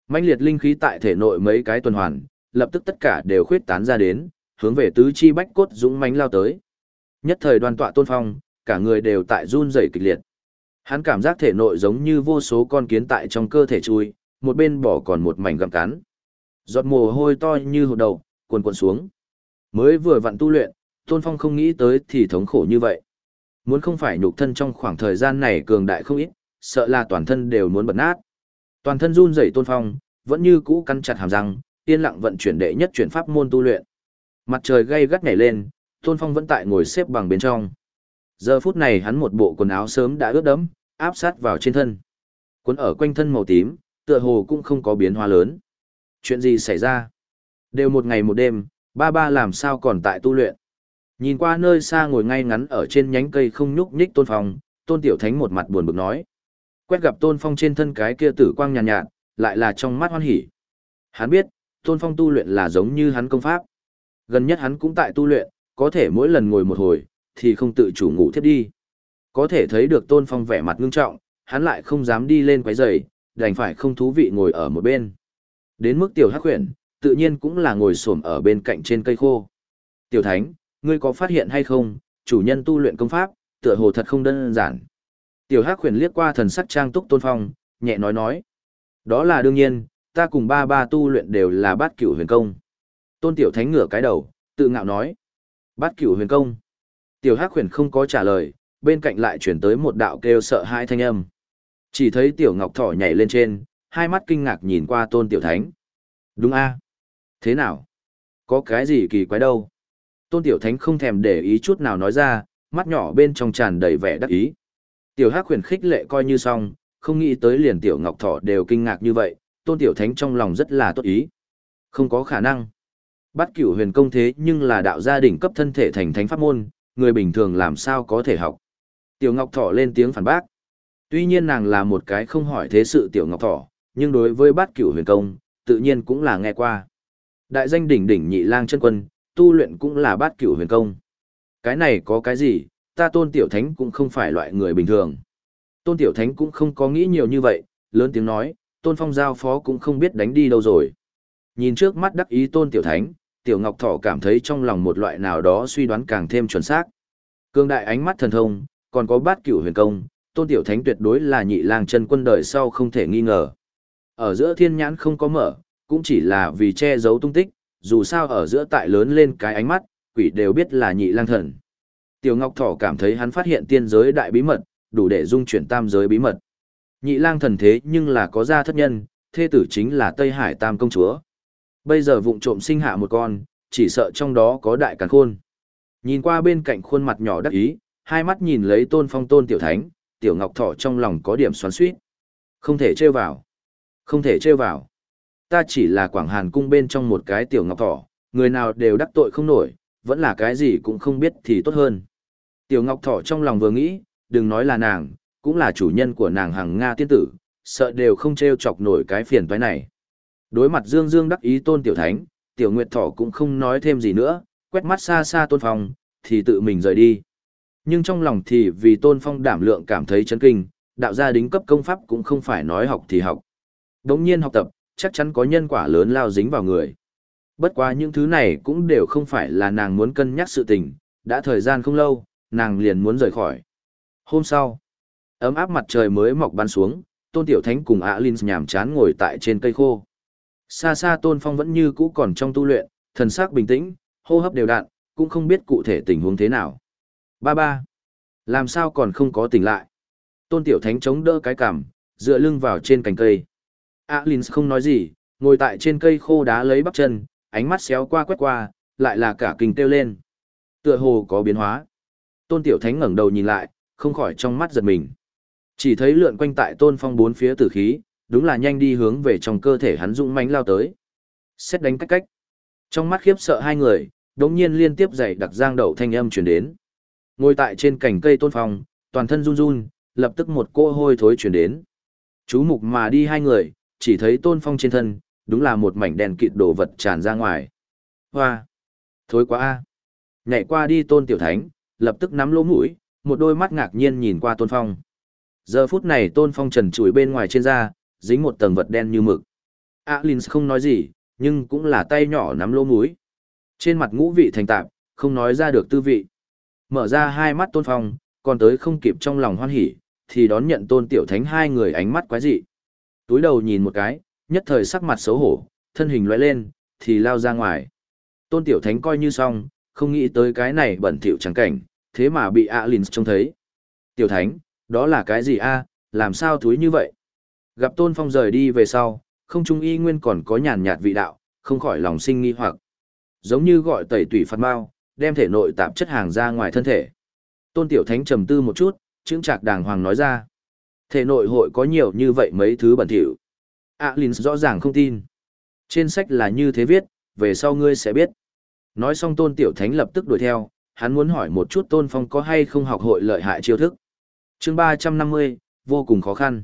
Mãnh liệt linh khí tại thể nội mấy cái tuần hoàn, lập tức tất cả đều khuyết tán ra đến, hướng về tứ chi bách cốt dũng mãnh lao tới. Nhất thời đoan tọa Tôn Phong, cả người đều tại run rẩy kịch liệt. Hắn cảm giác thể nội giống như vô số con kiến tại trong cơ thể chui, một bên bỏ còn một mảnh gặm cắn. Giọt mồ hôi to như hột đầu, cuồn cuộn xuống. Mới vừa vặn tu luyện, Tôn Phong không nghĩ tới thì thống khổ như vậy. Muốn không phải nhục thân trong khoảng thời gian này cường đại không ít, sợ là toàn thân đều muốn bật nát. Toàn thân run rẩy Tôn Phong, vẫn như cũ cắn chặt hàm răng, yên lặng vận chuyển đệ nhất chuyển pháp môn tu luyện. Mặt trời gay gắt nhảy lên, Tôn Phong vẫn tại ngồi xếp bằng bên trong. Giờ phút này hắn một bộ quần áo sớm đã ướt đẫm, áp sát vào trên thân. Quấn ở quanh thân màu tím, tựa hồ cũng không có biến hóa lớn. Chuyện gì xảy ra? Đều một ngày một đêm, ba ba làm sao còn tại tu luyện? Nhìn qua nơi xa ngồi ngay ngắn ở trên nhánh cây không nhúc nhích tôn phong, tôn tiểu thánh một mặt buồn bực nói. Quét gặp tôn phong trên thân cái kia tử quang nhàn nhạt, nhạt, lại là trong mắt hoan hỉ. Hắn biết, tôn phong tu luyện là giống như hắn công pháp. Gần nhất hắn cũng tại tu luyện, có thể mỗi lần ngồi một hồi, thì không tự chủ ngủ thiết đi. Có thể thấy được tôn phong vẻ mặt ngưng trọng, hắn lại không dám đi lên quấy rầy, đành phải không thú vị ngồi ở một bên. Đến mức tiểu hắc huyền, tự nhiên cũng là ngồi xổm ở bên cạnh trên cây khô. Tiểu thánh, ngươi có phát hiện hay không, chủ nhân tu luyện công pháp, tựa hồ thật không đơn giản. Tiểu hắc huyền liếc qua thần sắc trang túc tôn phong, nhẹ nói nói. Đó là đương nhiên, ta cùng ba ba tu luyện đều là bát cửu huyền công. Tôn tiểu thánh ngửa cái đầu, tự ngạo nói. Bát cửu huyền công. Tiểu hắc huyền không có trả lời, bên cạnh lại chuyển tới một đạo kêu sợ hai thanh âm. Chỉ thấy tiểu ngọc thỏ nhảy lên trên, hai mắt kinh ngạc nhìn qua tôn tiểu thánh. Đúng a Thế nào? Có cái gì kỳ quái đâu? Tôn tiểu thánh không thèm để ý chút nào nói ra, mắt nhỏ bên trong tràn đầy vẻ đắc ý. Tiểu hắc huyền khích lệ coi như xong, không nghĩ tới liền tiểu ngọc thỏ đều kinh ngạc như vậy, tôn tiểu thánh trong lòng rất là tốt ý. Không có khả năng. Bắt cửu huyền công thế nhưng là đạo gia đình cấp thân thể thành thánh pháp môn, người bình thường làm sao có thể học. Tiểu Ngọc Thỏ lên tiếng phản bác. Tuy nhiên nàng là một cái không hỏi thế sự Tiểu Ngọc Thỏ, nhưng đối với bát cửu huyền công, tự nhiên cũng là nghe qua. Đại danh đỉnh đỉnh nhị lang chân quân, tu luyện cũng là bát cửu huyền công. Cái này có cái gì, ta tôn tiểu thánh cũng không phải loại người bình thường. Tôn tiểu thánh cũng không có nghĩ nhiều như vậy, lớn tiếng nói, tôn phong giao phó cũng không biết đánh đi đâu rồi. Nhìn trước mắt đắc ý tôn tiểu thánh, tiểu ngọc thỏ cảm thấy trong lòng một loại nào đó suy đoán càng thêm chuẩn xác. Cương đại ánh mắt thần thông, còn có bát cửu huyền công, tôn tiểu thánh tuyệt đối là nhị lang chân quân đời sau không thể nghi ngờ. Ở giữa thiên nhãn không có mở, cũng chỉ là vì che giấu tung tích, dù sao ở giữa tại lớn lên cái ánh mắt, quỷ đều biết là nhị lang thần. Tiểu Ngọc Thỏ cảm thấy hắn phát hiện tiên giới đại bí mật, đủ để dung chuyển tam giới bí mật. Nhị lang thần thế nhưng là có gia thất nhân, thê tử chính là Tây Hải Tam công chúa. Bây giờ vụng trộm sinh hạ một con, chỉ sợ trong đó có đại càn khôn. Nhìn qua bên cạnh khuôn mặt nhỏ đắc ý, hai mắt nhìn lấy tôn phong tôn tiểu thánh, tiểu ngọc thỏ trong lòng có điểm xoắn suýt. Không thể trêu vào. Không thể trêu vào. Ta chỉ là Quảng Hàn cung bên trong một cái tiểu ngọc thỏ, người nào đều đắc tội không nổi, vẫn là cái gì cũng không biết thì tốt hơn. Tiểu ngọc thỏ trong lòng vừa nghĩ, đừng nói là nàng, cũng là chủ nhân của nàng hàng Nga tiên tử, sợ đều không treo chọc nổi cái phiền toái này. Đối mặt Dương Dương đắc ý tôn tiểu thánh, tiểu nguyệt thỏ cũng không nói thêm gì nữa, quét mắt xa xa tôn phong, thì tự mình rời đi. Nhưng trong lòng thì vì tôn phong đảm lượng cảm thấy chấn kinh, đạo gia đính cấp công pháp cũng không phải nói học thì học. Đống nhiên học tập, chắc chắn có nhân quả lớn lao dính vào người. Bất quá những thứ này cũng đều không phải là nàng muốn cân nhắc sự tình, đã thời gian không lâu, nàng liền muốn rời khỏi. Hôm sau, ấm áp mặt trời mới mọc bắn xuống, tôn tiểu thánh cùng ạ Linh nhàm chán ngồi tại trên cây khô. Xa xa tôn phong vẫn như cũ còn trong tu luyện, thần sắc bình tĩnh, hô hấp đều đặn, cũng không biết cụ thể tình huống thế nào. Ba ba, làm sao còn không có tỉnh lại? Tôn tiểu thánh chống đỡ cái cằm, dựa lưng vào trên cành cây. Linh không nói gì, ngồi tại trên cây khô đá lấy bắp chân, ánh mắt xéo qua quét qua, lại là cả kinh kêu lên. Tựa hồ có biến hóa. Tôn Tiểu Thánh ngẩng đầu nhìn lại, không khỏi trong mắt giật mình. Chỉ thấy lượn quanh tại Tôn Phong bốn phía tử khí, đúng là nhanh đi hướng về trong cơ thể hắn dũng mãnh lao tới. Xét đánh cách cách. Trong mắt khiếp sợ hai người, đống nhiên liên tiếp dày đặc giang đậu thanh âm truyền đến. Ngồi tại trên cành cây Tôn Phong, toàn thân run run, lập tức một cô hôi thối truyền đến. Chú mục mà đi hai người, chỉ thấy Tôn Phong trên thân, đúng là một mảnh đèn kịt đồ vật tràn ra ngoài. Hoa! Thối quá a! Nhảy qua đi tôn tiểu thánh, lập tức nắm lỗ mũi, một đôi mắt ngạc nhiên nhìn qua tôn phong. Giờ phút này tôn phong trần trụi bên ngoài trên da, dính một tầng vật đen như mực. Alin không nói gì, nhưng cũng là tay nhỏ nắm lỗ mũi. Trên mặt ngũ vị thành tạp, không nói ra được tư vị. Mở ra hai mắt tôn phong, còn tới không kịp trong lòng hoan hỉ, thì đón nhận tôn tiểu thánh hai người ánh mắt quái dị. Túi đầu nhìn một cái, nhất thời sắc mặt xấu hổ, thân hình lóe lên, thì lao ra ngoài. Tôn Tiểu Thánh coi như xong, không nghĩ tới cái này bẩn thỉu trắng cảnh, thế mà bị Alins trông thấy. Tiểu Thánh, đó là cái gì a? làm sao thúi như vậy? Gặp Tôn Phong rời đi về sau, không trung y nguyên còn có nhàn nhạt vị đạo, không khỏi lòng sinh nghi hoặc. Giống như gọi tẩy tủy phạt mau, đem thể nội tạp chất hàng ra ngoài thân thể. Tôn Tiểu Thánh trầm tư một chút, chứng trạc đàng hoàng nói ra. Thể nội hội có nhiều như vậy mấy thứ bẩn thỉu. Alin rõ ràng không tin. Trên sách là như thế viết, về sau ngươi sẽ biết. Nói xong tôn tiểu thánh lập tức đuổi theo, hắn muốn hỏi một chút tôn phong có hay không học hội lợi hại chiêu thức. chương ba trăm năm mươi vô cùng khó khăn.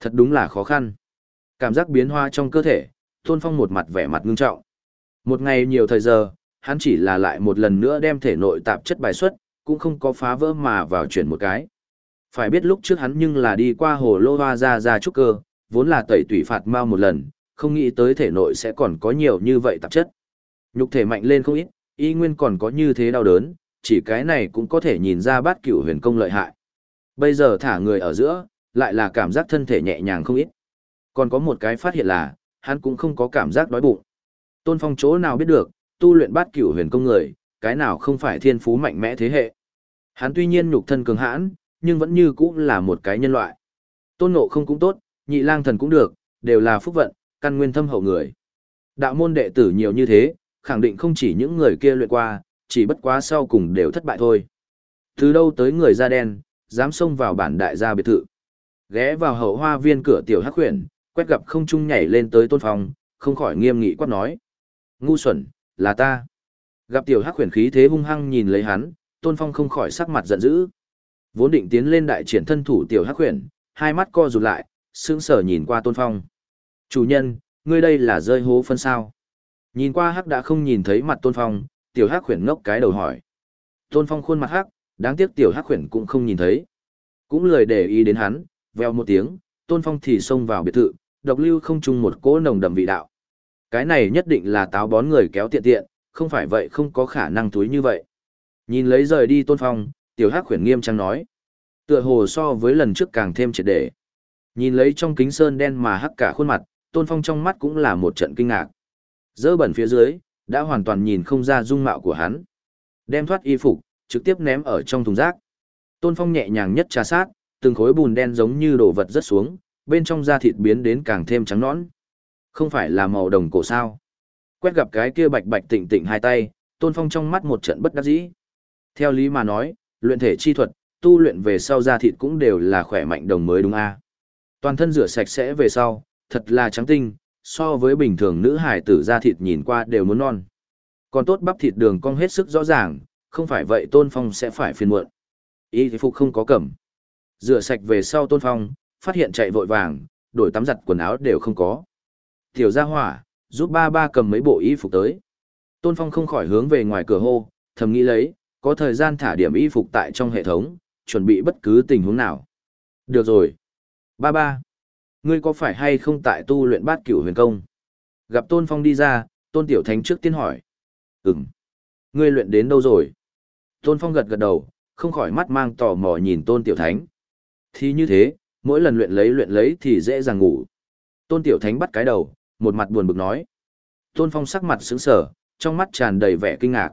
Thật đúng là khó khăn. Cảm giác biến hóa trong cơ thể, tôn phong một mặt vẻ mặt ngưng trọng. Một ngày nhiều thời giờ, hắn chỉ là lại một lần nữa đem thể nội tạp chất bài xuất, cũng không có phá vỡ mà vào chuyển một cái. Phải biết lúc trước hắn nhưng là đi qua hồ lô hoa ra ra trúc cơ, vốn là tẩy tủy phạt mau một lần, không nghĩ tới thể nội sẽ còn có nhiều như vậy tạp chất. Nhục thể mạnh lên không ít, y nguyên còn có như thế đau đớn, chỉ cái này cũng có thể nhìn ra bát cửu huyền công lợi hại. Bây giờ thả người ở giữa, lại là cảm giác thân thể nhẹ nhàng không ít. Còn có một cái phát hiện là, hắn cũng không có cảm giác đói bụng. Tôn Phong chỗ nào biết được, tu luyện bát cửu huyền công người, cái nào không phải thiên phú mạnh mẽ thế hệ. Hắn tuy nhiên nhục thân cường hãn, nhưng vẫn như cũng là một cái nhân loại. Tôn Ngộ không cũng tốt, nhị lang thần cũng được, đều là phúc vận, căn nguyên thâm hậu người. Đạo môn đệ tử nhiều như thế, khẳng định không chỉ những người kia luyện qua, chỉ bất quá sau cùng đều thất bại thôi. Từ đâu tới người da đen, dám xông vào bản đại gia biệt thự. Ghé vào hậu hoa viên cửa tiểu hắc huyền, quét gặp không trung nhảy lên tới tôn phong, không khỏi nghiêm nghị quát nói. Ngu xuẩn, là ta. Gặp tiểu hắc huyền khí thế hung hăng nhìn lấy hắn, tôn phong không khỏi sắc mặt giận dữ. Vốn định tiến lên đại triển thân thủ tiểu hắc huyền, hai mắt co rụt lại, sững sờ nhìn qua tôn phong. Chủ nhân, ngươi đây là rơi hố phân sao. Nhìn qua hắc đã không nhìn thấy mặt tôn phong, tiểu hắc huyền ngốc cái đầu hỏi. Tôn phong khuôn mặt hắc, đáng tiếc tiểu hắc huyền cũng không nhìn thấy. Cũng lười để ý đến hắn, veo một tiếng, tôn phong thì xông vào biệt thự, độc lưu không chung một cỗ nồng đậm vị đạo. Cái này nhất định là táo bón người kéo tiện tiện, không phải vậy không có khả năng túi như vậy. Nhìn lấy rời đi tôn phong, tiểu hắc khuyển nghiêm trang nói. Tựa hồ so với lần trước càng thêm triệt để. Nhìn lấy trong kính sơn đen mà hắc cả khuôn mặt, Tôn Phong trong mắt cũng là một trận kinh ngạc. Dơ bẩn phía dưới, đã hoàn toàn nhìn không ra dung mạo của hắn. Đem thoát y phục, trực tiếp ném ở trong thùng rác. Tôn Phong nhẹ nhàng nhất trà sát, từng khối bùn đen giống như đổ vật rất xuống, bên trong da thịt biến đến càng thêm trắng nõn. Không phải là màu đồng cổ sao? Quét gặp cái kia bạch bạch tịnh tịnh hai tay, Tôn Phong trong mắt một trận bất đắc dĩ. Theo lý mà nói, luyện thể chi thuật, tu luyện về sau da thịt cũng đều là khỏe mạnh đồng mới đúng a. Toàn thân rửa sạch sẽ về sau, thật là trắng tinh, so với bình thường nữ hải tử da thịt nhìn qua đều muốn non. Còn tốt bắp thịt đường cong hết sức rõ ràng, không phải vậy Tôn Phong sẽ phải phiền muộn. Y phục không có cẩm. Rửa sạch về sau Tôn Phong, phát hiện chạy vội vàng, đổi tắm giặt quần áo đều không có. Tiểu gia hỏa, giúp ba ba cầm mấy bộ y phục tới. Tôn Phong không khỏi hướng về ngoài cửa hô, thầm nghĩ lấy, có thời gian thả điểm y phục tại trong hệ thống, chuẩn bị bất cứ tình huống nào. Được rồi. Ba ba. Ngươi có phải hay không tại tu luyện bát cửu huyền công? Gặp Tôn Phong đi ra, Tôn Tiểu Thánh trước tiên hỏi. Ừm. Ngươi luyện đến đâu rồi? Tôn Phong gật gật đầu, không khỏi mắt mang tò mò nhìn Tôn Tiểu Thánh. Thì như thế, mỗi lần luyện lấy luyện lấy thì dễ dàng ngủ. Tôn Tiểu Thánh bắt cái đầu, một mặt buồn bực nói. Tôn Phong sắc mặt sững sờ, trong mắt tràn đầy vẻ kinh ngạc.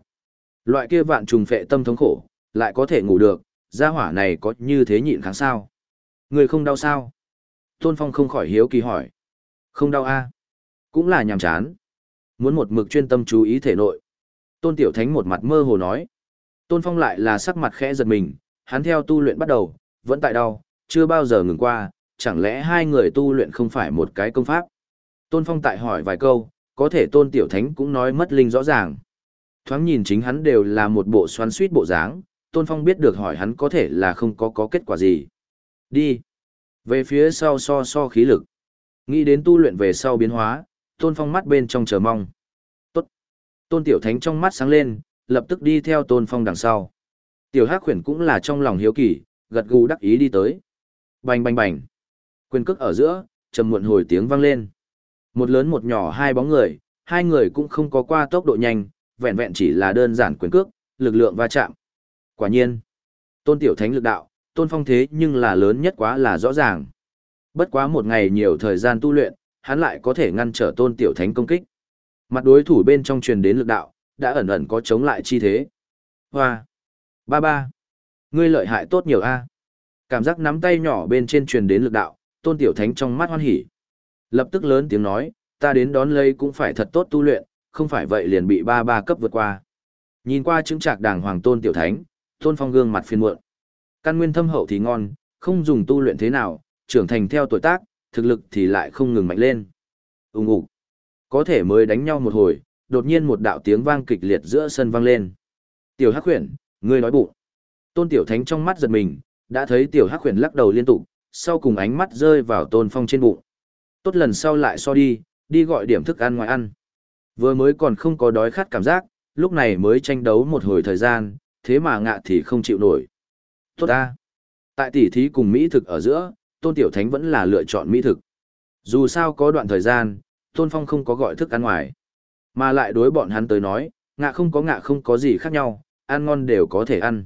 Loại kia vạn trùng phệ tâm thống khổ, lại có thể ngủ được, gia hỏa này có như thế nhịn kháng sao? Người không đau sao? Tôn Phong không khỏi hiếu kỳ hỏi. Không đau a Cũng là nhàm chán. Muốn một mực chuyên tâm chú ý thể nội. Tôn Tiểu Thánh một mặt mơ hồ nói. Tôn Phong lại là sắc mặt khẽ giật mình, hắn theo tu luyện bắt đầu, vẫn tại đau, chưa bao giờ ngừng qua, chẳng lẽ hai người tu luyện không phải một cái công pháp? Tôn Phong tại hỏi vài câu, có thể Tôn Tiểu Thánh cũng nói mất linh rõ ràng. Thoáng nhìn chính hắn đều là một bộ xoắn suýt bộ dáng, Tôn Phong biết được hỏi hắn có thể là không có có kết quả gì. Đi. Về phía sau so so khí lực. Nghĩ đến tu luyện về sau biến hóa, Tôn Phong mắt bên trong chờ mong. Tốt. Tôn Tiểu Thánh trong mắt sáng lên, lập tức đi theo Tôn Phong đằng sau. Tiểu Hắc Huyền cũng là trong lòng hiếu kỳ, gật gù đắc ý đi tới. Bành bành bành. Quyền cước ở giữa, trầm muộn hồi tiếng vang lên. Một lớn một nhỏ hai bóng người, hai người cũng không có qua tốc độ nhanh, vẹn vẹn chỉ là đơn giản quyền cước, lực lượng va chạm. Quả nhiên, tôn tiểu thánh lực đạo, tôn phong thế nhưng là lớn nhất quá là rõ ràng. Bất quá một ngày nhiều thời gian tu luyện, hắn lại có thể ngăn trở tôn tiểu thánh công kích. Mặt đối thủ bên trong truyền đến lực đạo, đã ẩn ẩn có chống lại chi thế. Hoa! Ba ba! Ngươi lợi hại tốt nhiều a. Cảm giác nắm tay nhỏ bên trên truyền đến lực đạo, tôn tiểu thánh trong mắt hoan hỉ. Lập tức lớn tiếng nói, ta đến đón lấy cũng phải thật tốt tu luyện, không phải vậy liền bị ba ba cấp vượt qua. Nhìn qua chứng trạc đàng hoàng tôn tiểu thánh, tôn phong gương mặt phiền muộn. Căn nguyên thâm hậu thì ngon, không dùng tu luyện thế nào, trưởng thành theo tuổi tác, thực lực thì lại không ngừng mạnh lên. Ung ục. Có thể mới đánh nhau một hồi, đột nhiên một đạo tiếng vang kịch liệt giữa sân vang lên. Tiểu Hắc Huyền, ngươi nói bụng. Tôn Tiểu Thánh trong mắt giật mình, đã thấy Tiểu Hắc Huyền lắc đầu liên tục, sau cùng ánh mắt rơi vào Tôn Phong trên bụng. Tốt lần sau lại so đi, đi gọi điểm thức ăn ngoài ăn. Vừa mới còn không có đói khát cảm giác, lúc này mới tranh đấu một hồi thời gian, thế mà ngạ thì không chịu nổi. Tốt ta. Tại tỷ thí cùng Mỹ thực ở giữa, Tôn Tiểu Thánh vẫn là lựa chọn Mỹ thực. Dù sao có đoạn thời gian, Tôn Phong không có gọi thức ăn ngoài. Mà lại đối bọn hắn tới nói, ngạ không có ngạ không có gì khác nhau, ăn ngon đều có thể ăn.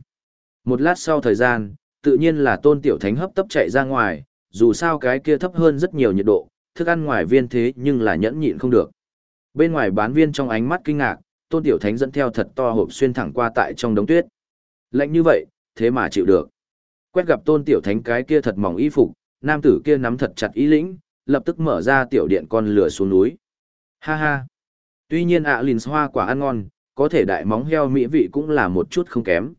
Một lát sau thời gian, tự nhiên là Tôn Tiểu Thánh hấp tấp chạy ra ngoài, dù sao cái kia thấp hơn rất nhiều nhiệt độ, thức ăn ngoài viên thế nhưng là nhẫn nhịn không được. Bên ngoài bán viên trong ánh mắt kinh ngạc, Tôn Tiểu Thánh dẫn theo thật to hộp xuyên thẳng qua tại trong đống tuyết. Lạnh như vậy, thế mà chịu được. Quét gặp Tôn Tiểu Thánh cái kia thật mỏng y phục, nam tử kia nắm thật chặt ý lĩnh, lập tức mở ra tiểu điện con lửa xuống núi. Ha ha. Tuy nhiên ạ à hoa quả ăn ngon, có thể đại móng heo mỹ vị cũng là một chút không kém.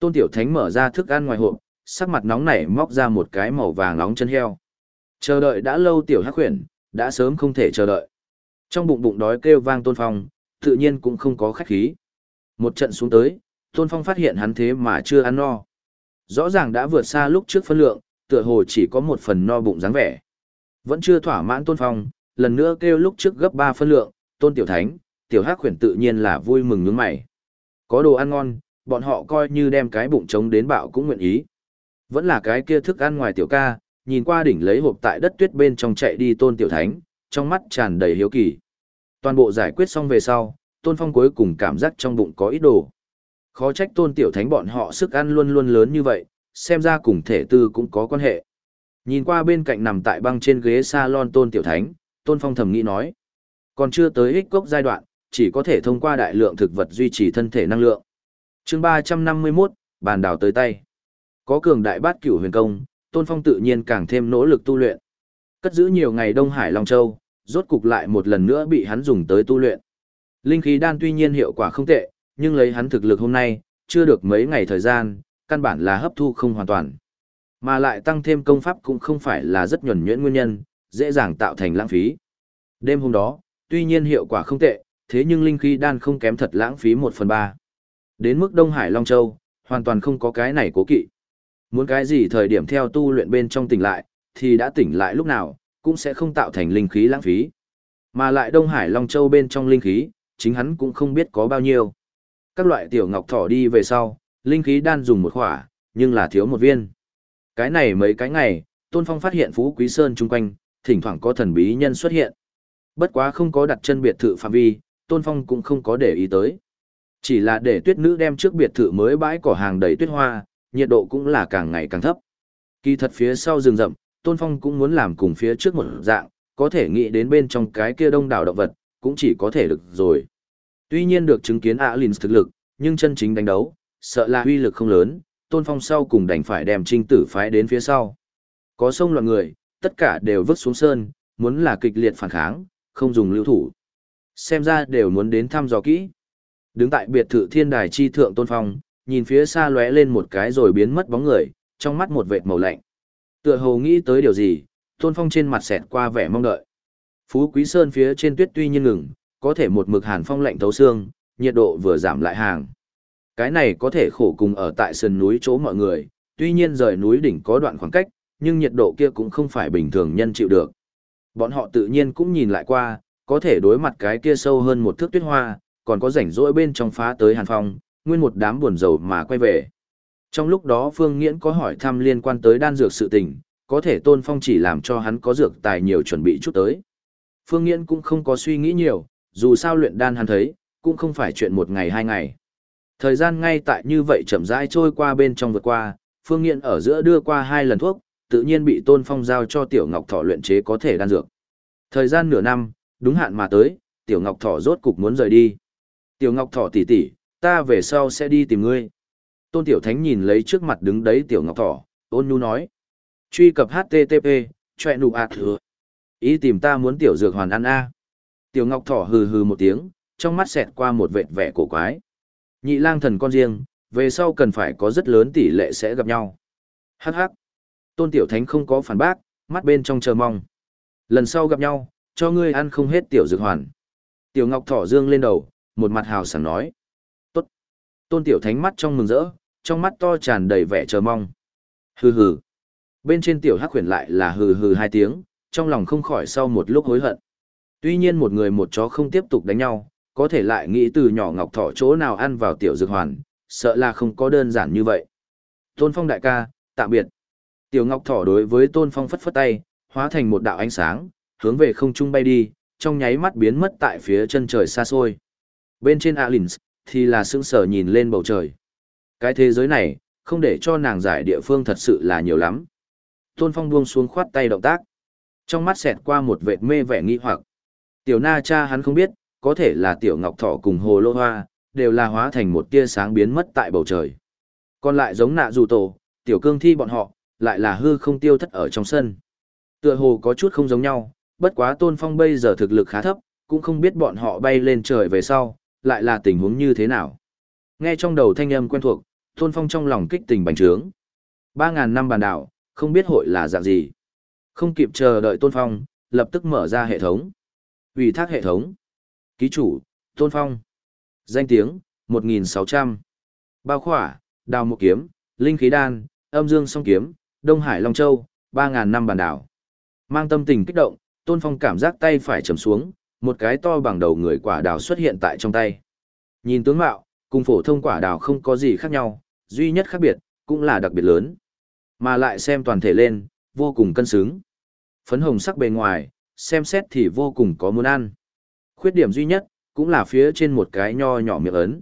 Tôn Tiểu Thánh mở ra thức ăn ngoài hộp, sắc mặt nóng nảy móc ra một cái màu vàng nóng chân heo. Chờ đợi đã lâu Tiểu Hắc khuyển, đã sớm không thể chờ đợi. Trong bụng bụng đói kêu vang Tôn Phong, tự nhiên cũng không có khách khí. Một trận xuống tới, Tôn Phong phát hiện hắn thế mà chưa ăn no. Rõ ràng đã vượt xa lúc trước phân lượng, tựa hồ chỉ có một phần no bụng dáng vẻ. Vẫn chưa thỏa mãn Tôn Phong, lần nữa kêu lúc trước gấp 3 phân lượng, Tôn Tiểu Thánh, Tiểu Hắc khuyển tự nhiên là vui mừng nhướng mày. Có đồ ăn ngon, bọn họ coi như đem cái bụng trống đến bạo cũng nguyện ý. Vẫn là cái kia thức ăn ngoài tiểu ca, nhìn qua đỉnh lấy hộp tại đất tuyết bên trong chạy đi Tôn Tiểu Thánh, trong mắt tràn đầy hiếu kỳ. Toàn bộ giải quyết xong về sau, Tôn Phong cuối cùng cảm giác trong bụng có ít đồ. Khó trách Tôn Tiểu Thánh bọn họ sức ăn luôn luôn lớn như vậy, xem ra cùng thể tư cũng có quan hệ. Nhìn qua bên cạnh nằm tại băng trên ghế salon Tôn Tiểu Thánh, Tôn Phong thầm nghĩ nói. Còn chưa tới ích cốc giai đoạn, chỉ có thể thông qua đại lượng thực vật duy trì thân thể năng lượng. chương 351, bàn đảo tới tay. Có cường đại bát cửu huyền công, Tôn Phong tự nhiên càng thêm nỗ lực tu luyện. Cất giữ nhiều ngày Đông Hải Long Châu, rốt cục lại một lần nữa bị hắn dùng tới tu luyện. Linh khí đan tuy nhiên hiệu quả không tệ, nhưng lấy hắn thực lực hôm nay, chưa được mấy ngày thời gian, căn bản là hấp thu không hoàn toàn. Mà lại tăng thêm công pháp cũng không phải là rất nhuẩn nhuyễn nguyên nhân, dễ dàng tạo thành lãng phí. Đêm hôm đó, tuy nhiên hiệu quả không tệ, thế nhưng linh khí đan không kém thật lãng phí một phần ba. Đến mức Đông Hải Long Châu, hoàn toàn không có cái này cố kỵ. Muốn cái gì thời điểm theo tu luyện bên trong tỉnh lại, thì đã tỉnh lại lúc nào, cũng sẽ không tạo thành linh khí lãng phí. Mà lại Đông Hải Long Châu bên trong linh khí, chính hắn cũng không biết có bao nhiêu. Các loại tiểu ngọc thỏ đi về sau, linh khí đan dùng một khỏa, nhưng là thiếu một viên. Cái này mấy cái ngày, Tôn Phong phát hiện Phú Quý Sơn chung quanh, thỉnh thoảng có thần bí nhân xuất hiện. Bất quá không có đặt chân biệt thự phạm vi, Tôn Phong cũng không có để ý tới. Chỉ là để tuyết nữ đem trước biệt thự mới bãi cỏ hàng đầy tuyết hoa, nhiệt độ cũng là càng ngày càng thấp. Kỳ thật phía sau rừng rậm, Tôn Phong cũng muốn làm cùng phía trước một dạng, có thể nghĩ đến bên trong cái kia đông đảo động vật, cũng chỉ có thể được rồi. Tuy nhiên được chứng kiến Alins thực lực, nhưng chân chính đánh đấu, sợ là uy lực không lớn, Tôn Phong sau cùng đành phải đem trinh tử phái đến phía sau. Có sông loạn người, tất cả đều vứt xuống sơn, muốn là kịch liệt phản kháng, không dùng lưu thủ. Xem ra đều muốn đến thăm dò kỹ. Đứng tại biệt thự thiên đài chi thượng Tôn Phong, nhìn phía xa lóe lên một cái rồi biến mất bóng người, trong mắt một vệt màu lạnh. Tựa hồ nghĩ tới điều gì, Tôn Phong trên mặt xẹt qua vẻ mong đợi. Phú Quý Sơn phía trên tuyết tuy nhiên ngừng, có thể một mực hàn phong lạnh thấu xương, nhiệt độ vừa giảm lại hàng. Cái này có thể khổ cùng ở tại sườn núi chỗ mọi người, tuy nhiên rời núi đỉnh có đoạn khoảng cách, nhưng nhiệt độ kia cũng không phải bình thường nhân chịu được. Bọn họ tự nhiên cũng nhìn lại qua, có thể đối mặt cái kia sâu hơn một thước tuyết hoa, còn có rảnh rỗi bên trong phá tới hàn phong, nguyên một đám buồn rầu mà quay về. Trong lúc đó Phương Nghiễn có hỏi thăm liên quan tới đan dược sự tình, có thể Tôn Phong chỉ làm cho hắn có dược tài nhiều chuẩn bị chút tới. Phương Nghiễn cũng không có suy nghĩ nhiều, dù sao luyện đan hắn thấy, cũng không phải chuyện một ngày hai ngày. Thời gian ngay tại như vậy chậm rãi trôi qua bên trong vượt qua, Phương Nghiễn ở giữa đưa qua hai lần thuốc, tự nhiên bị Tôn Phong giao cho Tiểu Ngọc Thỏ luyện chế có thể đan dược. Thời gian nửa năm, đúng hạn mà tới, Tiểu Ngọc Thỏ rốt cục muốn rời đi. Tiểu Ngọc Thỏ tỷ tỷ, ta về sau sẽ đi tìm ngươi. Tôn Tiểu Thánh nhìn lấy trước mặt đứng đấy Tiểu Ngọc Thỏ, ôn nhu nói. Truy cập HTTP, chọe nụ ạt hứa. Ý tìm ta muốn Tiểu Dược Hoàn ăn A. Tiểu Ngọc Thỏ hừ hừ một tiếng, trong mắt xẹt qua một vệt vẻ cổ quái. Nhị lang thần con riêng, về sau cần phải có rất lớn tỷ lệ sẽ gặp nhau. Hắc hắc. Tôn Tiểu Thánh không có phản bác, mắt bên trong chờ mong. Lần sau gặp nhau, cho ngươi ăn không hết Tiểu Dược Hoàn. Tiểu Ngọc Thỏ dương lên đầu, một mặt hào sảng nói. Tôn Tiểu Thánh mắt trong mừng rỡ, trong mắt to tràn đầy vẻ chờ mong. Hừ hừ. Bên trên Tiểu Hắc huyền lại là hừ hừ hai tiếng, trong lòng không khỏi sau một lúc hối hận. Tuy nhiên một người một chó không tiếp tục đánh nhau, có thể lại nghĩ từ nhỏ Ngọc Thỏ chỗ nào ăn vào Tiểu Dược Hoàn, sợ là không có đơn giản như vậy. Tôn Phong đại ca, tạm biệt. Tiểu Ngọc Thỏ đối với Tôn Phong phất phất tay, hóa thành một đạo ánh sáng, hướng về không trung bay đi, trong nháy mắt biến mất tại phía chân trời xa xôi. Bên trên Alins, thì là sững sờ nhìn lên bầu trời. Cái thế giới này, không để cho nàng giải địa phương thật sự là nhiều lắm. Tôn Phong buông xuống khoát tay động tác. Trong mắt xẹt qua một vệt mê vẻ nghi hoặc. Tiểu Na cha hắn không biết, có thể là Tiểu Ngọc Thỏ cùng Hồ Lô Hoa, đều là hóa thành một tia sáng biến mất tại bầu trời. Còn lại giống nạ dù tổ, Tiểu Cương Thi bọn họ, lại là hư không tiêu thất ở trong sân. Tựa hồ có chút không giống nhau, bất quá Tôn Phong bây giờ thực lực khá thấp, cũng không biết bọn họ bay lên trời về sau, lại là tình huống như thế nào. Nghe trong đầu thanh âm quen thuộc, Tôn Phong trong lòng kích tình bành trướng. Ba ngàn năm bàn đảo, không biết hội là dạng gì. Không kịp chờ đợi Tôn Phong, lập tức mở ra hệ thống. Ủy thác hệ thống. Ký chủ, Tôn Phong. Danh tiếng, 1.600. Bao khỏa, đào một kiếm, linh khí đan, âm dương song kiếm, Đông Hải Long Châu, 3.000 năm bàn đảo. Mang tâm tình kích động, Tôn Phong cảm giác tay phải trầm xuống, một cái to bằng đầu người quả đào xuất hiện tại trong tay. Nhìn tướng mạo, cùng phổ thông quả đào không có gì khác nhau, duy nhất khác biệt, cũng là đặc biệt lớn. Mà lại xem toàn thể lên, vô cùng cân xứng. Phấn hồng sắc bề ngoài, xem xét thì vô cùng có muốn ăn. Khuyết điểm duy nhất, cũng là phía trên một cái nho nhỏ miệng ấn.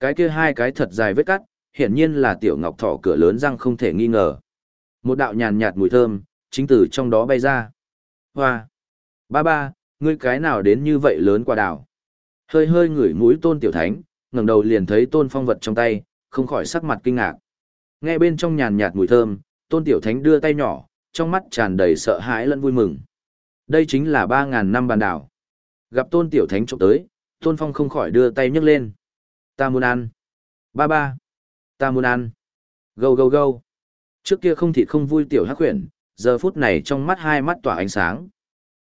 Cái kia hai cái thật dài vết cắt, hiển nhiên là tiểu ngọc thỏ cửa lớn răng không thể nghi ngờ. Một đạo nhàn nhạt mùi thơm, chính từ trong đó bay ra. Hoa! Ba ba, ngươi cái nào đến như vậy lớn quả đảo. Hơi hơi ngửi mũi tôn tiểu thánh, ngẩng đầu liền thấy tôn phong vật trong tay, không khỏi sắc mặt kinh ngạc. Nghe bên trong nhàn nhạt mùi thơm, tôn tiểu thánh đưa tay nhỏ, trong mắt tràn đầy sợ hãi lẫn vui mừng. Đây chính là ba ngàn năm bàn đảo. Gặp tôn tiểu thánh trộm tới, tôn phong không khỏi đưa tay nhấc lên. Ta muốn ăn. Ba ba. Ta muốn ăn. Gâu gâu gâu. Trước kia không thịt không vui tiểu hắc khuyển, giờ phút này trong mắt hai mắt tỏa ánh sáng.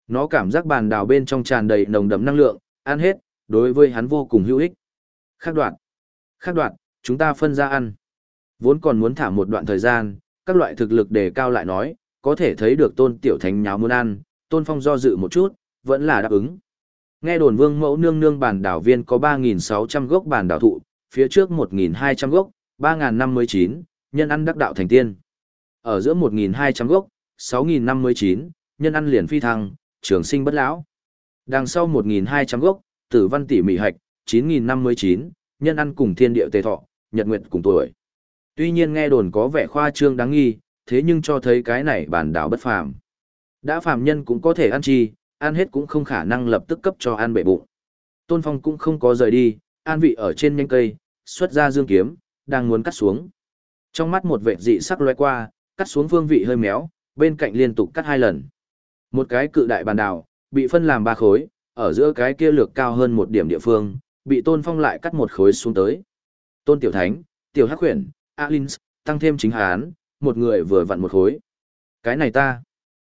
Nó cảm giác bàn đào bên trong tràn đầy nồng đậm năng lượng, ăn hết, đối với hắn vô cùng hữu ích. Khác đoạn. Khác đoạn, chúng ta phân ra ăn. Vốn còn muốn thả một đoạn thời gian, các loại thực lực đề cao lại nói, có thể thấy được tôn tiểu thánh nháo muốn ăn, tôn phong do dự một chút, vẫn là đáp ứng. Nghe đồn vương mẫu nương nương bản đảo viên có 3.600 gốc bản đảo thụ, phía trước 1.200 gốc, 3.059, nhân ăn đắc đạo thành tiên. Ở giữa 1.200 gốc, 6.059, nhân ăn liền phi thăng, trường sinh bất lão. Đằng sau 1.200 gốc, tử văn tỷ mị hạch, 9.059, nhân ăn cùng thiên địa tề thọ, nhật nguyệt cùng tuổi. Tuy nhiên nghe đồn có vẻ khoa trương đáng nghi, thế nhưng cho thấy cái này bản đảo bất phàm. Đã phàm nhân cũng có thể ăn chi, ăn hết cũng không khả năng lập tức cấp cho ăn bể bụng. Tôn Phong cũng không có rời đi, an vị ở trên nhánh cây, xuất ra dương kiếm, đang muốn cắt xuống. Trong mắt một vệ dị sắc lóe qua, cắt xuống phương vị hơi méo, bên cạnh liên tục cắt hai lần. Một cái cự đại bàn đảo, bị phân làm ba khối, ở giữa cái kia lược cao hơn một điểm địa phương, bị Tôn Phong lại cắt một khối xuống tới. Tôn Tiểu Thánh, Tiểu Hắc Huyền, Alins, tăng thêm chính hán, một người vừa vặn một khối. Cái này ta.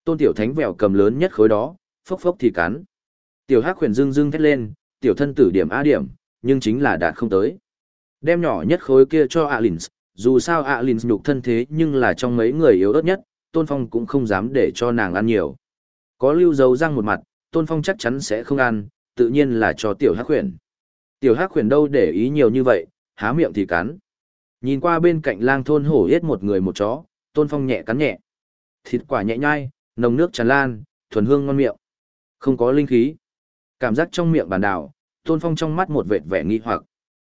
Tôn Tiểu Thánh vẹo cầm lớn nhất khối đó, phốc phốc thì cắn. Tiểu Hắc Huyền dưng dưng thét lên, tiểu thân tử điểm A điểm, nhưng chính là đạt không tới. Đem nhỏ nhất khối kia cho Alins, dù sao Alins nhục thân thế nhưng là trong mấy người yếu ớt nhất, Tôn Phong cũng không dám để cho nàng ăn nhiều. Có lưu dấu răng một mặt, Tôn Phong chắc chắn sẽ không ăn, tự nhiên là cho tiểu Hắc Huyền. Tiểu Hắc Huyền đâu để ý nhiều như vậy, há miệng thì cắn. Nhìn qua bên cạnh lang thôn hổ yết một người một chó, Tôn Phong nhẹ cắn nhẹ. Thịt quả nhẹ nhai, nồng nước tràn lan, thuần hương ngon miệng. Không có linh khí. Cảm giác trong miệng bàn đảo, Tôn Phong trong mắt một vệt vẻ nghi hoặc.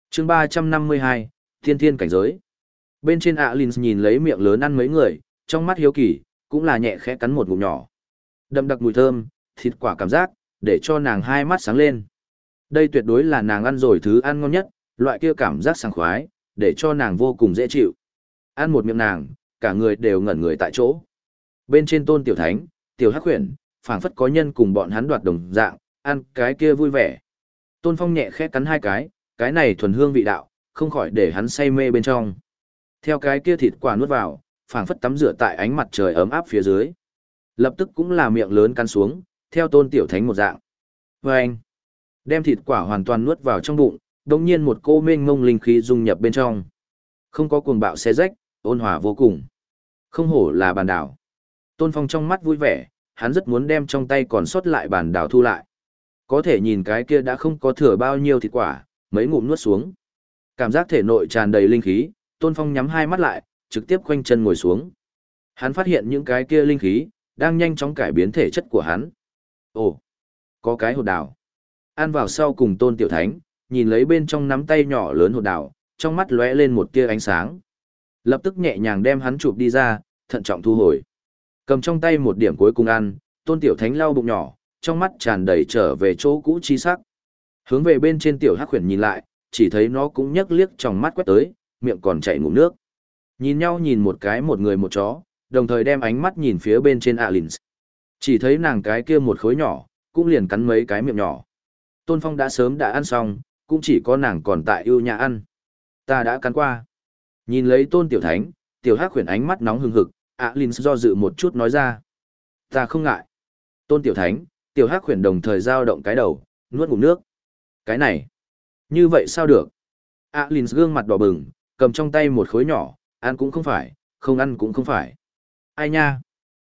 chương ba trăm năm mươi hai, Thiên Thiên Cảnh Giới. Bên trên Alins nhìn lấy miệng lớn ăn mấy người, trong mắt hiếu kỳ, cũng là nhẹ khẽ cắn một ngụm nhỏ. Đậm đặc mùi thơm, thịt quả cảm giác, để cho nàng hai mắt sáng lên. Đây tuyệt đối là nàng ăn rồi thứ ăn ngon nhất, loại kia cảm giác sảng khoái, để cho nàng vô cùng dễ chịu. Ăn một miệng nàng, cả người đều ngẩn người tại chỗ. Bên trên tôn tiểu thánh, tiểu hắc huyền, phảng phất có nhân cùng bọn hắn đoạt đồng dạng, ăn cái kia vui vẻ. Tôn Phong nhẹ khẽ cắn hai cái, cái này thuần hương vị đạo, không khỏi để hắn say mê bên trong. Theo cái kia thịt quả nuốt vào, phảng phất tắm rửa tại ánh mặt trời ấm áp phía dưới. Lập tức cũng là miệng lớn cắn xuống, theo tôn tiểu thánh một dạng. Và anh, đem thịt quả hoàn toàn nuốt vào trong bụng, đồng nhiên một cô mênh ngông linh khí dung nhập bên trong. Không có cuồng bạo xe rách, ôn hòa vô cùng. Không hổ là bàn đảo. Tôn Phong trong mắt vui vẻ, hắn rất muốn đem trong tay còn sót lại bàn đảo thu lại. Có thể nhìn cái kia đã không có thừa bao nhiêu thịt quả, mấy ngụm nuốt xuống. Cảm giác thể nội tràn đầy linh khí, Tôn Phong nhắm hai mắt lại, trực tiếp khoanh chân ngồi xuống. Hắn phát hiện những cái kia linh khí, đang nhanh chóng cải biến thể chất của hắn. Ồ, có cái hột đào. Ăn vào sau cùng Tôn Tiểu Thánh, nhìn lấy bên trong nắm tay nhỏ lớn hột đào, trong mắt lóe lên một tia ánh sáng. Lập tức nhẹ nhàng đem hắn chụp đi ra, thận trọng thu hồi. Cầm trong tay một điểm cuối cùng ăn, tôn tiểu thánh lau bụng nhỏ, trong mắt tràn đầy trở về chỗ cũ chi sắc. Hướng về bên trên tiểu hắc khuyển nhìn lại, chỉ thấy nó cũng nhấc liếc trong mắt quét tới, miệng còn chảy ngụm nước. Nhìn nhau nhìn một cái một người một chó, đồng thời đem ánh mắt nhìn phía bên trên Alins. Chỉ thấy nàng cái kia một khối nhỏ, cũng liền cắn mấy cái miệng nhỏ. Tôn Phong đã sớm đã ăn xong, cũng chỉ có nàng còn tại ưu nhà ăn. Ta đã cắn qua. Nhìn lấy tôn tiểu thánh, tiểu hắc khuyển ánh mắt nóng hừng hực, Alins do dự một chút nói ra. Ta không ngại. Tôn tiểu thánh, tiểu hắc khuyển đồng thời giao động cái đầu, nuốt ngụm nước. Cái này, như vậy sao được? Alins gương mặt đỏ bừng, cầm trong tay một khối nhỏ, ăn cũng không phải, không ăn cũng không phải. Ai nha?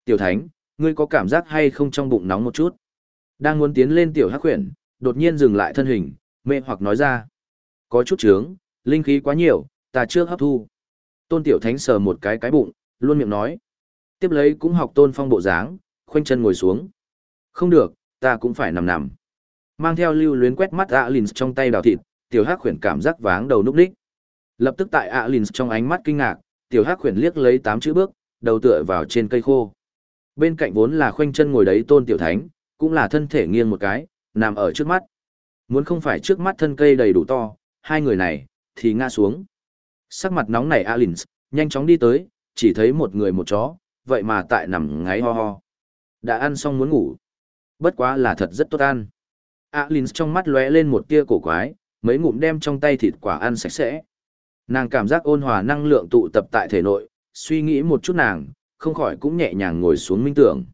Tiểu thánh, ngươi có cảm giác hay không trong bụng nóng một chút? Đang muốn tiến lên tiểu hắc khuyển, đột nhiên dừng lại thân hình, mê hoặc nói ra. Có chút trướng, linh khí quá nhiều, ta chưa hấp thu. Tôn tiểu thánh sờ một cái cái bụng, luôn miệng nói. Tiếp lấy cũng học tôn phong bộ dáng, khoanh chân ngồi xuống. Không được, ta cũng phải nằm nằm. Mang theo lưu luyến quét mắt Alins trong tay đào thịt, tiểu hắc khuyển cảm giác váng đầu núp đích. Lập tức tại Alins trong ánh mắt kinh ngạc, tiểu hắc khuyển liếc lấy tám chữ bước, đầu tựa vào trên cây khô. Bên cạnh vốn là khoanh chân ngồi đấy tôn tiểu thánh, cũng là thân thể nghiêng một cái, nằm ở trước mắt. Muốn không phải trước mắt thân cây đầy đủ to, hai người này, thì ngã xuống. Sắc mặt nóng nảy Alins, nhanh chóng đi tới, chỉ thấy một người một chó, vậy mà tại nằm ngáy ho ho. Đã ăn xong muốn ngủ. Bất quá là thật rất tốt ăn. Alins trong mắt lóe lên một tia cổ quái, mấy ngụm đem trong tay thịt quả ăn sạch sẽ. Nàng cảm giác ôn hòa năng lượng tụ tập tại thể nội, suy nghĩ một chút nàng, không khỏi cũng nhẹ nhàng ngồi xuống minh tưởng.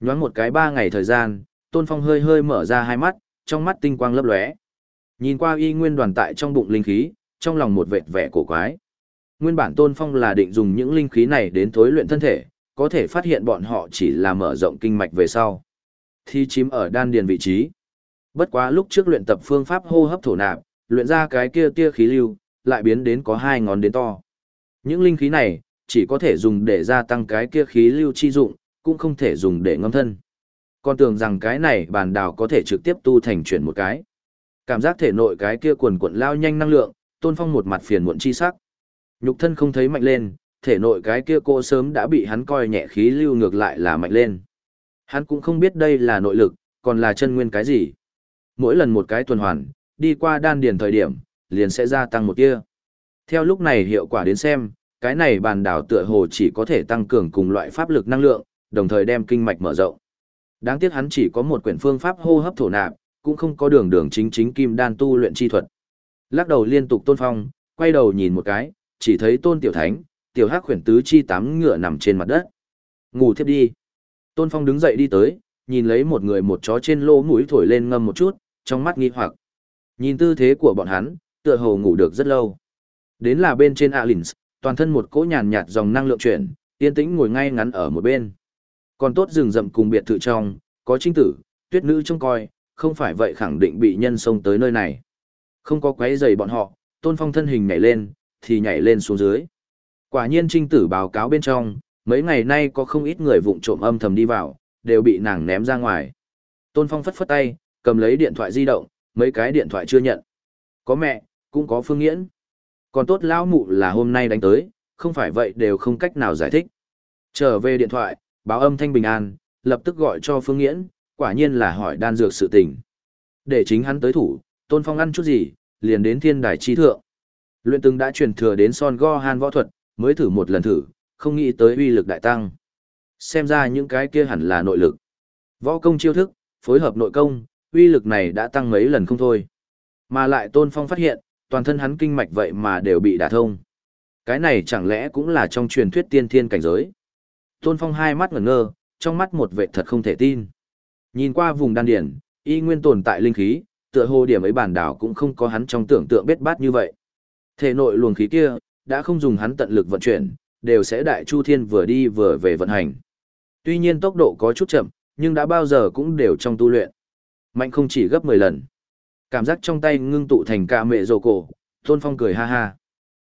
Nhoáng một cái ba ngày thời gian, Tôn Phong hơi hơi mở ra hai mắt, trong mắt tinh quang lấp lóe. Nhìn qua y nguyên đoàn tại trong bụng linh khí, trong lòng một vệt vẻ cổ quái. Nguyên bản Tôn Phong là định dùng những linh khí này đến thối luyện thân thể, có thể phát hiện bọn họ chỉ là mở rộng kinh mạch về sau. Thi chím ở đan điền vị trí. Bất quá lúc trước luyện tập phương pháp hô hấp thổ nạp, luyện ra cái kia tia khí lưu, lại biến đến có hai ngón đến to. Những linh khí này, chỉ có thể dùng để gia tăng cái kia khí lưu chi dụng, cũng không thể dùng để ngâm thân. Còn tưởng rằng cái này bàn đào có thể trực tiếp tu thành chuyển một cái. Cảm giác thể nội cái kia quần quần lao nhanh năng lượng, tôn phong một mặt phiền muộn chi sắc. Nhục thân không thấy mạnh lên, thể nội cái kia cô sớm đã bị hắn coi nhẹ khí lưu ngược lại là mạnh lên. Hắn cũng không biết đây là nội lực, còn là chân nguyên cái gì. Mỗi lần một cái tuần hoàn, đi qua đan điền thời điểm, liền sẽ gia tăng một kia. Theo lúc này hiệu quả đến xem, cái này bàn đảo tựa hồ chỉ có thể tăng cường cùng loại pháp lực năng lượng, đồng thời đem kinh mạch mở rộng. Đáng tiếc hắn chỉ có một quyển phương pháp hô hấp thổ nạp, cũng không có đường đường chính chính kim đan tu luyện chi thuật. Lắc đầu liên tục tôn phong, quay đầu nhìn một cái, chỉ thấy tôn tiểu thánh, tiểu hắc khuyển tứ chi tám ngựa nằm trên mặt đất. Ngủ thiếp đi. Tôn phong đứng dậy đi tới, nhìn lấy một người một chó trên lỗ mũi thổi lên ngâm một chút, trong mắt nghi hoặc. Nhìn tư thế của bọn hắn, tựa hồ ngủ được rất lâu. Đến là bên trên Alins, toàn thân một cỗ nhàn nhạt dòng năng lượng chuyển, yên tĩnh ngồi ngay ngắn ở một bên. Còn tốt rừng rậm cùng biệt thự trong, có trinh tử, tuyết nữ trông coi, không phải vậy khẳng định bị nhân xông tới nơi này. Không có quấy rầy bọn họ, tôn phong thân hình nhảy lên, thì nhảy lên xuống dưới. Quả nhiên trinh tử báo cáo bên trong, mấy ngày nay có không ít người vụng trộm âm thầm đi vào, đều bị nàng ném ra ngoài. Tôn phong phất phất tay, cầm lấy điện thoại di động, mấy cái điện thoại chưa nhận. Có mẹ, cũng có phương nghiễn. Còn tốt lão mụ là hôm nay đánh tới, không phải vậy đều không cách nào giải thích. Trở về điện thoại, báo âm thanh bình an, lập tức gọi cho Phương Nghiễn, quả nhiên là hỏi đan dược sự tình. Để chính hắn tới thủ, Tôn Phong ăn chút gì, liền đến thiên đài chi thượng. Luyện từng đã truyền thừa đến Son Go Han võ thuật, mới thử một lần thử, không nghĩ tới uy lực đại tăng. Xem ra những cái kia hẳn là nội lực. Võ công chiêu thức, phối hợp nội công, uy lực này đã tăng mấy lần không thôi. Mà lại Tôn Phong phát hiện, toàn thân hắn kinh mạch vậy mà đều bị đả thông. Cái này chẳng lẽ cũng là trong truyền thuyết tiên thiên cảnh giới. Tôn Phong hai mắt ngẩn ngơ, trong mắt một vệ thật không thể tin. Nhìn qua vùng đan điển, y nguyên tồn tại linh khí, tựa hồ điểm ấy bản đảo cũng không có hắn trong tưởng tượng bết bát như vậy. Thể nội luồng khí kia, đã không dùng hắn tận lực vận chuyển, đều sẽ đại chu thiên vừa đi vừa về vận hành. Tuy nhiên tốc độ có chút chậm, nhưng đã bao giờ cũng đều trong tu luyện. Mạnh không chỉ gấp 10 lần. Cảm giác trong tay ngưng tụ thành cả mẹ rồ cổ, Tôn Phong cười ha ha.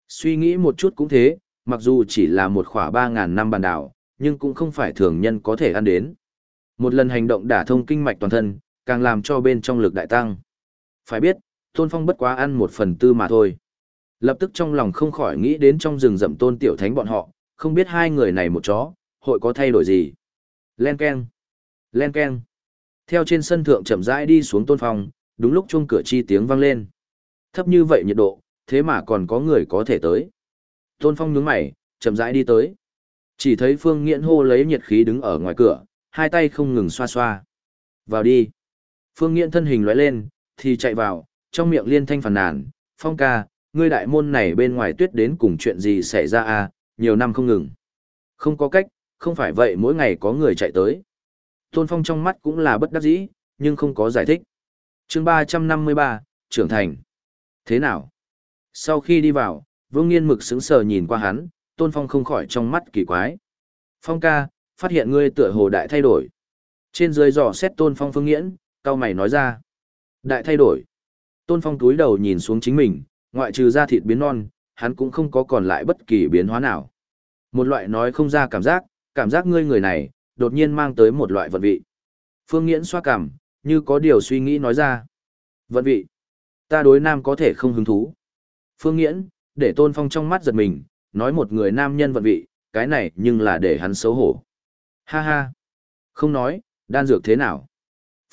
Suy nghĩ một chút cũng thế, mặc dù chỉ là một khỏa 3.000 năm bản đảo, nhưng cũng không phải thường nhân có thể ăn đến. Một lần hành động đả thông kinh mạch toàn thân, càng làm cho bên trong lực đại tăng. Phải biết, Tôn Phong bất quá ăn một phần tư mà thôi. Lập tức trong lòng không khỏi nghĩ đến trong rừng rậm Tôn Tiểu Thánh bọn họ, không biết hai người này một chó, hội có thay đổi gì. Len Ken. Len Ken. Theo trên sân thượng chậm rãi đi xuống Tôn Phong, đúng lúc chuông cửa chi tiếng vang lên. Thấp như vậy nhiệt độ, thế mà còn có người có thể tới. Tôn Phong nhướng mày, chậm rãi đi tới. Chỉ thấy Phương Nghiễn hô lấy nhiệt khí đứng ở ngoài cửa, hai tay không ngừng xoa xoa. Vào đi. Phương Nghiễn thân hình lóe lên, thì chạy vào, trong miệng liên thanh phàn nàn, Phong ca, ngươi đại môn này bên ngoài tuyết đến cùng chuyện gì xảy ra à, nhiều năm không ngừng. Không có cách, không phải vậy mỗi ngày có người chạy tới. Tôn Phong trong mắt cũng là bất đắc dĩ, nhưng không có giải thích chương ba trăm năm mươi ba, trưởng thành. Thế nào? Sau khi đi vào, Vương Nghiên mực sững sờ nhìn qua hắn, Tôn Phong không khỏi trong mắt kỳ quái. Phong ca, phát hiện ngươi tựa hồ đại thay đổi. Trên dưới dò xét Tôn Phong phương nghiễn, cao mày nói ra. Đại thay đổi. Tôn Phong túi đầu nhìn xuống chính mình, ngoại trừ da thịt biến non, hắn cũng không có còn lại bất kỳ biến hóa nào. Một loại nói không ra cảm giác, cảm giác ngươi người này, đột nhiên mang tới một loại vận vị. Phương Nghiễn xoa cảm, như có điều suy nghĩ nói ra. Vận vị. Ta đối nam có thể không hứng thú. Phương Nghiễn, để Tôn Phong trong mắt giật mình, nói một người nam nhân vận vị, cái này nhưng là để hắn xấu hổ. Ha ha. Không nói, đan dược thế nào.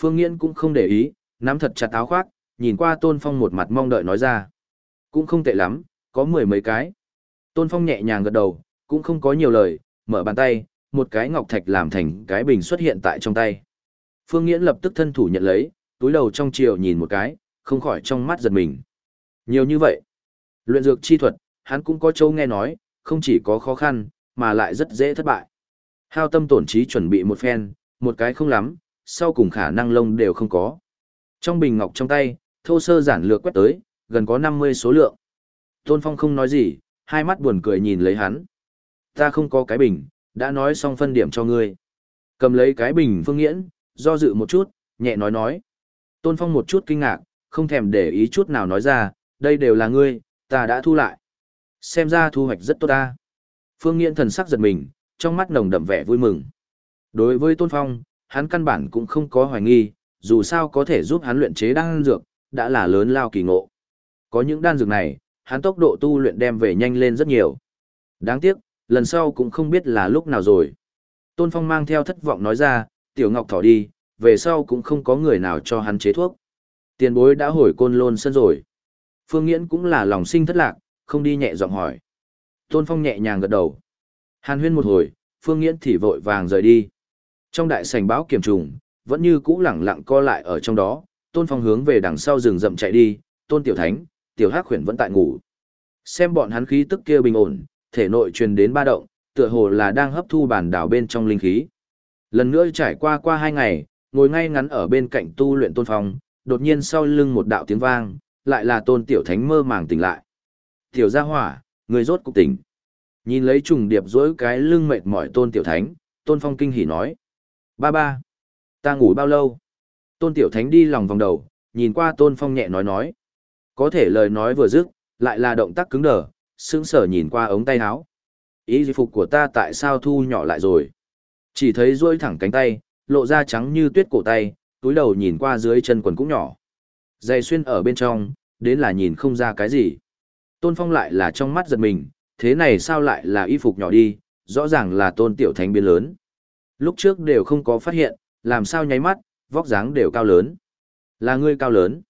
Phương Nghiễn cũng không để ý, nắm thật chặt áo khoác, nhìn qua Tôn Phong một mặt mong đợi nói ra. Cũng không tệ lắm, có mười mấy cái. Tôn Phong nhẹ nhàng gật đầu, cũng không có nhiều lời, mở bàn tay, một cái ngọc thạch làm thành cái bình xuất hiện tại trong tay. Phương Nghiễn lập tức thân thủ nhận lấy, túi đầu trong chiều nhìn một cái, không khỏi trong mắt giật mình. Nhiều như vậy. Luyện dược chi thuật, hắn cũng có châu nghe nói, không chỉ có khó khăn, mà lại rất dễ thất bại. Hao tâm tổn trí chuẩn bị một phen, một cái không lắm, sau cùng khả năng lông đều không có. Trong bình ngọc trong tay, thô sơ giản lược quét tới, gần có 50 số lượng. Tôn Phong không nói gì, hai mắt buồn cười nhìn lấy hắn. Ta không có cái bình, đã nói xong phân điểm cho ngươi. Cầm lấy cái bình phương nghiễn, do dự một chút, nhẹ nói nói. Tôn Phong một chút kinh ngạc, không thèm để ý chút nào nói ra, đây đều là ngươi, ta đã thu lại. Xem ra thu hoạch rất tốt ta. Phương Nghiễn thần sắc giật mình, trong mắt nồng đậm vẻ vui mừng. Đối với Tôn Phong, hắn căn bản cũng không có hoài nghi, dù sao có thể giúp hắn luyện chế đan dược, đã là lớn lao kỳ ngộ. Có những đan dược này, hắn tốc độ tu luyện đem về nhanh lên rất nhiều. Đáng tiếc, lần sau cũng không biết là lúc nào rồi. Tôn Phong mang theo thất vọng nói ra, Tiểu Ngọc thỏ đi, về sau cũng không có người nào cho hắn chế thuốc. Tiền bối đã hồi côn lôn sân rồi. Phương Nghiễn cũng là lòng sinh thất lạc, không đi nhẹ giọng hỏi. Tôn Phong nhẹ nhàng gật đầu. Hàn huyên một hồi, Phương Nghiễn thì vội vàng rời đi. Trong đại sảnh báo kiểm trùng, vẫn như cũ lẳng lặng co lại ở trong đó, Tôn Phong hướng về đằng sau rừng rậm chạy đi, Tôn Tiểu Thánh, Tiểu Hắc Huyền vẫn tại ngủ. Xem bọn hắn khí tức kia bình ổn, thể nội truyền đến ba động, tựa hồ là đang hấp thu bản đảo bên trong linh khí. Lần nữa trải qua qua hai ngày, ngồi ngay ngắn ở bên cạnh tu luyện Tôn Phong, đột nhiên sau lưng một đạo tiếng vang, lại là Tôn Tiểu Thánh mơ màng tỉnh lại. Tiểu gia hỏa, người rốt cục tỉnh. Nhìn lấy trùng điệp dỗi cái lưng mệt mỏi Tôn Tiểu Thánh, Tôn Phong kinh hỉ nói. Ba ba, ta ngủ bao lâu? Tôn Tiểu Thánh đi lòng vòng đầu, nhìn qua Tôn Phong nhẹ nói nói. Có thể lời nói vừa dứt, lại là động tác cứng đờ, sững sờ nhìn qua ống tay áo. Ý phục của ta tại sao thu nhỏ lại rồi? Chỉ thấy duỗi thẳng cánh tay, lộ ra trắng như tuyết cổ tay, túi đầu nhìn qua dưới chân quần cũng nhỏ. Dày xuyên ở bên trong, đến là nhìn không ra cái gì. Tôn Phong lại là trong mắt giật mình, thế này sao lại là y phục nhỏ đi, rõ ràng là tôn tiểu thánh biến lớn. Lúc trước đều không có phát hiện, làm sao nháy mắt, vóc dáng đều cao lớn. Là ngươi cao lớn.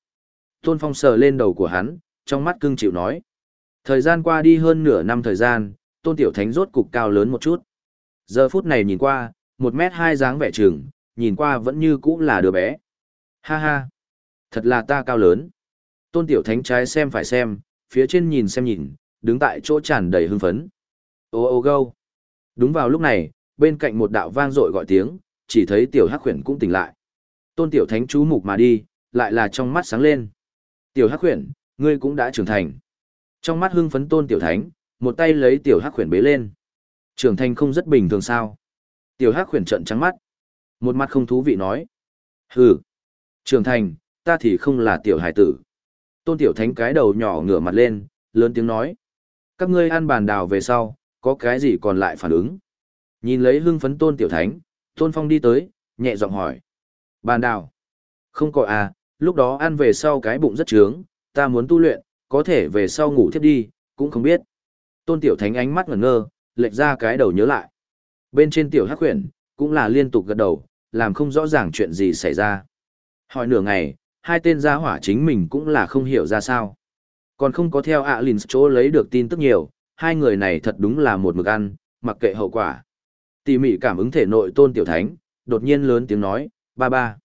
Tôn Phong sờ lên đầu của hắn, trong mắt cưng chịu nói. Thời gian qua đi hơn nửa năm thời gian, tôn tiểu thánh rốt cục cao lớn một chút. Giờ phút này nhìn qua, một mét hai dáng vẻ trường, nhìn qua vẫn như cũ là đứa bé. Ha ha, thật là ta cao lớn. Tôn tiểu thánh trái xem phải xem, phía trên nhìn xem nhìn, đứng tại chỗ tràn đầy hưng phấn. Ô ô gâu. Đúng vào lúc này, bên cạnh một đạo vang dội gọi tiếng, chỉ thấy tiểu hắc khuyển cũng tỉnh lại. Tôn tiểu thánh chú mục mà đi, lại là trong mắt sáng lên. Tiểu hắc khuyển, ngươi cũng đã trưởng thành. Trong mắt hưng phấn tôn tiểu thánh, một tay lấy tiểu hắc khuyển bế lên. Trưởng thành không rất bình thường sao. Tiểu hắc khuyển trận trắng mắt. Một mặt không thú vị nói. Hừ. Trưởng thành, ta thì không là tiểu hải tử. Tôn tiểu thánh cái đầu nhỏ ngửa mặt lên, lớn tiếng nói. Các ngươi ăn bàn đào về sau, có cái gì còn lại phản ứng? Nhìn lấy hưng phấn tôn tiểu thánh, tôn phong đi tới, nhẹ giọng hỏi. Bàn đào. Không có à, lúc đó ăn về sau cái bụng rất trướng, ta muốn tu luyện, có thể về sau ngủ thiếp đi, cũng không biết. Tôn tiểu thánh ánh mắt ngẩn ngơ, lệch ra cái đầu nhớ lại. Bên trên tiểu hắc huyền, cũng là liên tục gật đầu, làm không rõ ràng chuyện gì xảy ra. Hỏi nửa ngày, hai tên gia hỏa chính mình cũng là không hiểu ra sao. Còn không có theo ạ lìn chỗ lấy được tin tức nhiều, hai người này thật đúng là một mực ăn, mặc kệ hậu quả. Tỉ mỉ cảm ứng thể nội tôn tiểu thánh, đột nhiên lớn tiếng nói, ba ba.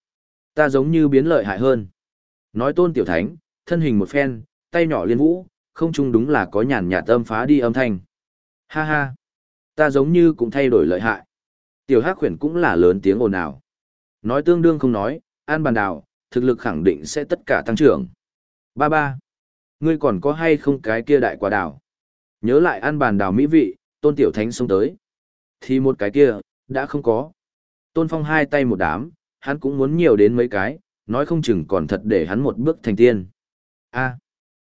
Ta giống như biến lợi hại hơn. Nói tôn tiểu thánh, thân hình một phen, tay nhỏ liên vũ, không chung đúng là có nhàn nhạt âm phá đi âm thanh. Ha ha, ta giống như cũng thay đổi lợi hại. Tiểu hắc khuyển cũng là lớn tiếng ồn ào. Nói tương đương không nói, an bàn đào, thực lực khẳng định sẽ tất cả tăng trưởng. Ba ba, ngươi còn có hay không cái kia đại quả đào? Nhớ lại ăn bàn đào mỹ vị, tôn tiểu thánh xông tới. Thì một cái kia, đã không có. Tôn phong hai tay một đám, hắn cũng muốn nhiều đến mấy cái, nói không chừng còn thật để hắn một bước thành tiên. a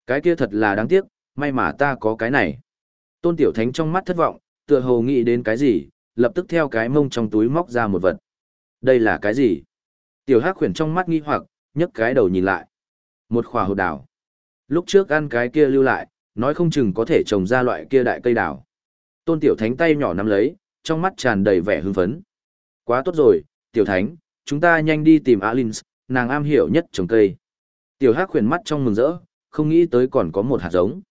cái kia thật là đáng tiếc, may mà ta có cái này. Tôn Tiểu Thánh trong mắt thất vọng, tựa hồ nghĩ đến cái gì, lập tức theo cái mông trong túi móc ra một vật. Đây là cái gì? Tiểu Hắc khuyển trong mắt nghi hoặc, nhấc cái đầu nhìn lại. Một khỏa hồ đào. Lúc trước ăn cái kia lưu lại, nói không chừng có thể trồng ra loại kia đại cây đào. Tôn Tiểu Thánh tay nhỏ nắm lấy, trong mắt tràn đầy vẻ hưng phấn. Quá tốt rồi, Tiểu Thánh, chúng ta nhanh đi tìm Alins, nàng am hiểu nhất trồng cây. Tiểu Hắc khuyển mắt trong mừng rỡ, không nghĩ tới còn có một hạt giống.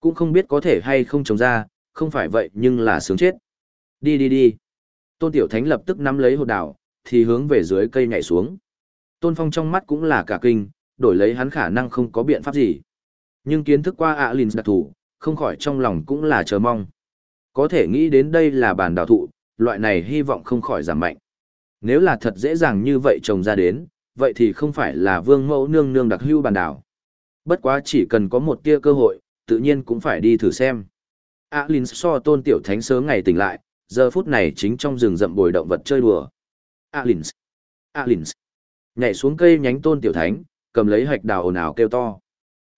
Cũng không biết có thể hay không trồng ra, không phải vậy nhưng là sướng chết. Đi đi đi. Tôn Tiểu Thánh lập tức nắm lấy hột đảo, thì hướng về dưới cây nhảy xuống. Tôn Phong trong mắt cũng là cả kinh, đổi lấy hắn khả năng không có biện pháp gì. Nhưng kiến thức qua ạ à đặc thủ, không khỏi trong lòng cũng là chờ mong. Có thể nghĩ đến đây là bàn đào thụ, loại này hy vọng không khỏi giảm mạnh. Nếu là thật dễ dàng như vậy trồng ra đến, vậy thì không phải là vương mẫu nương nương đặc hưu bàn đảo. Bất quá chỉ cần có một tia cơ hội, tự nhiên cũng phải đi thử xem. Alin so tôn tiểu thánh sớm ngày tỉnh lại, giờ phút này chính trong rừng rậm bồi động vật chơi đùa. Alin, Alin, nhảy xuống cây nhánh tôn tiểu thánh, cầm lấy hạch đào ồn ào kêu to.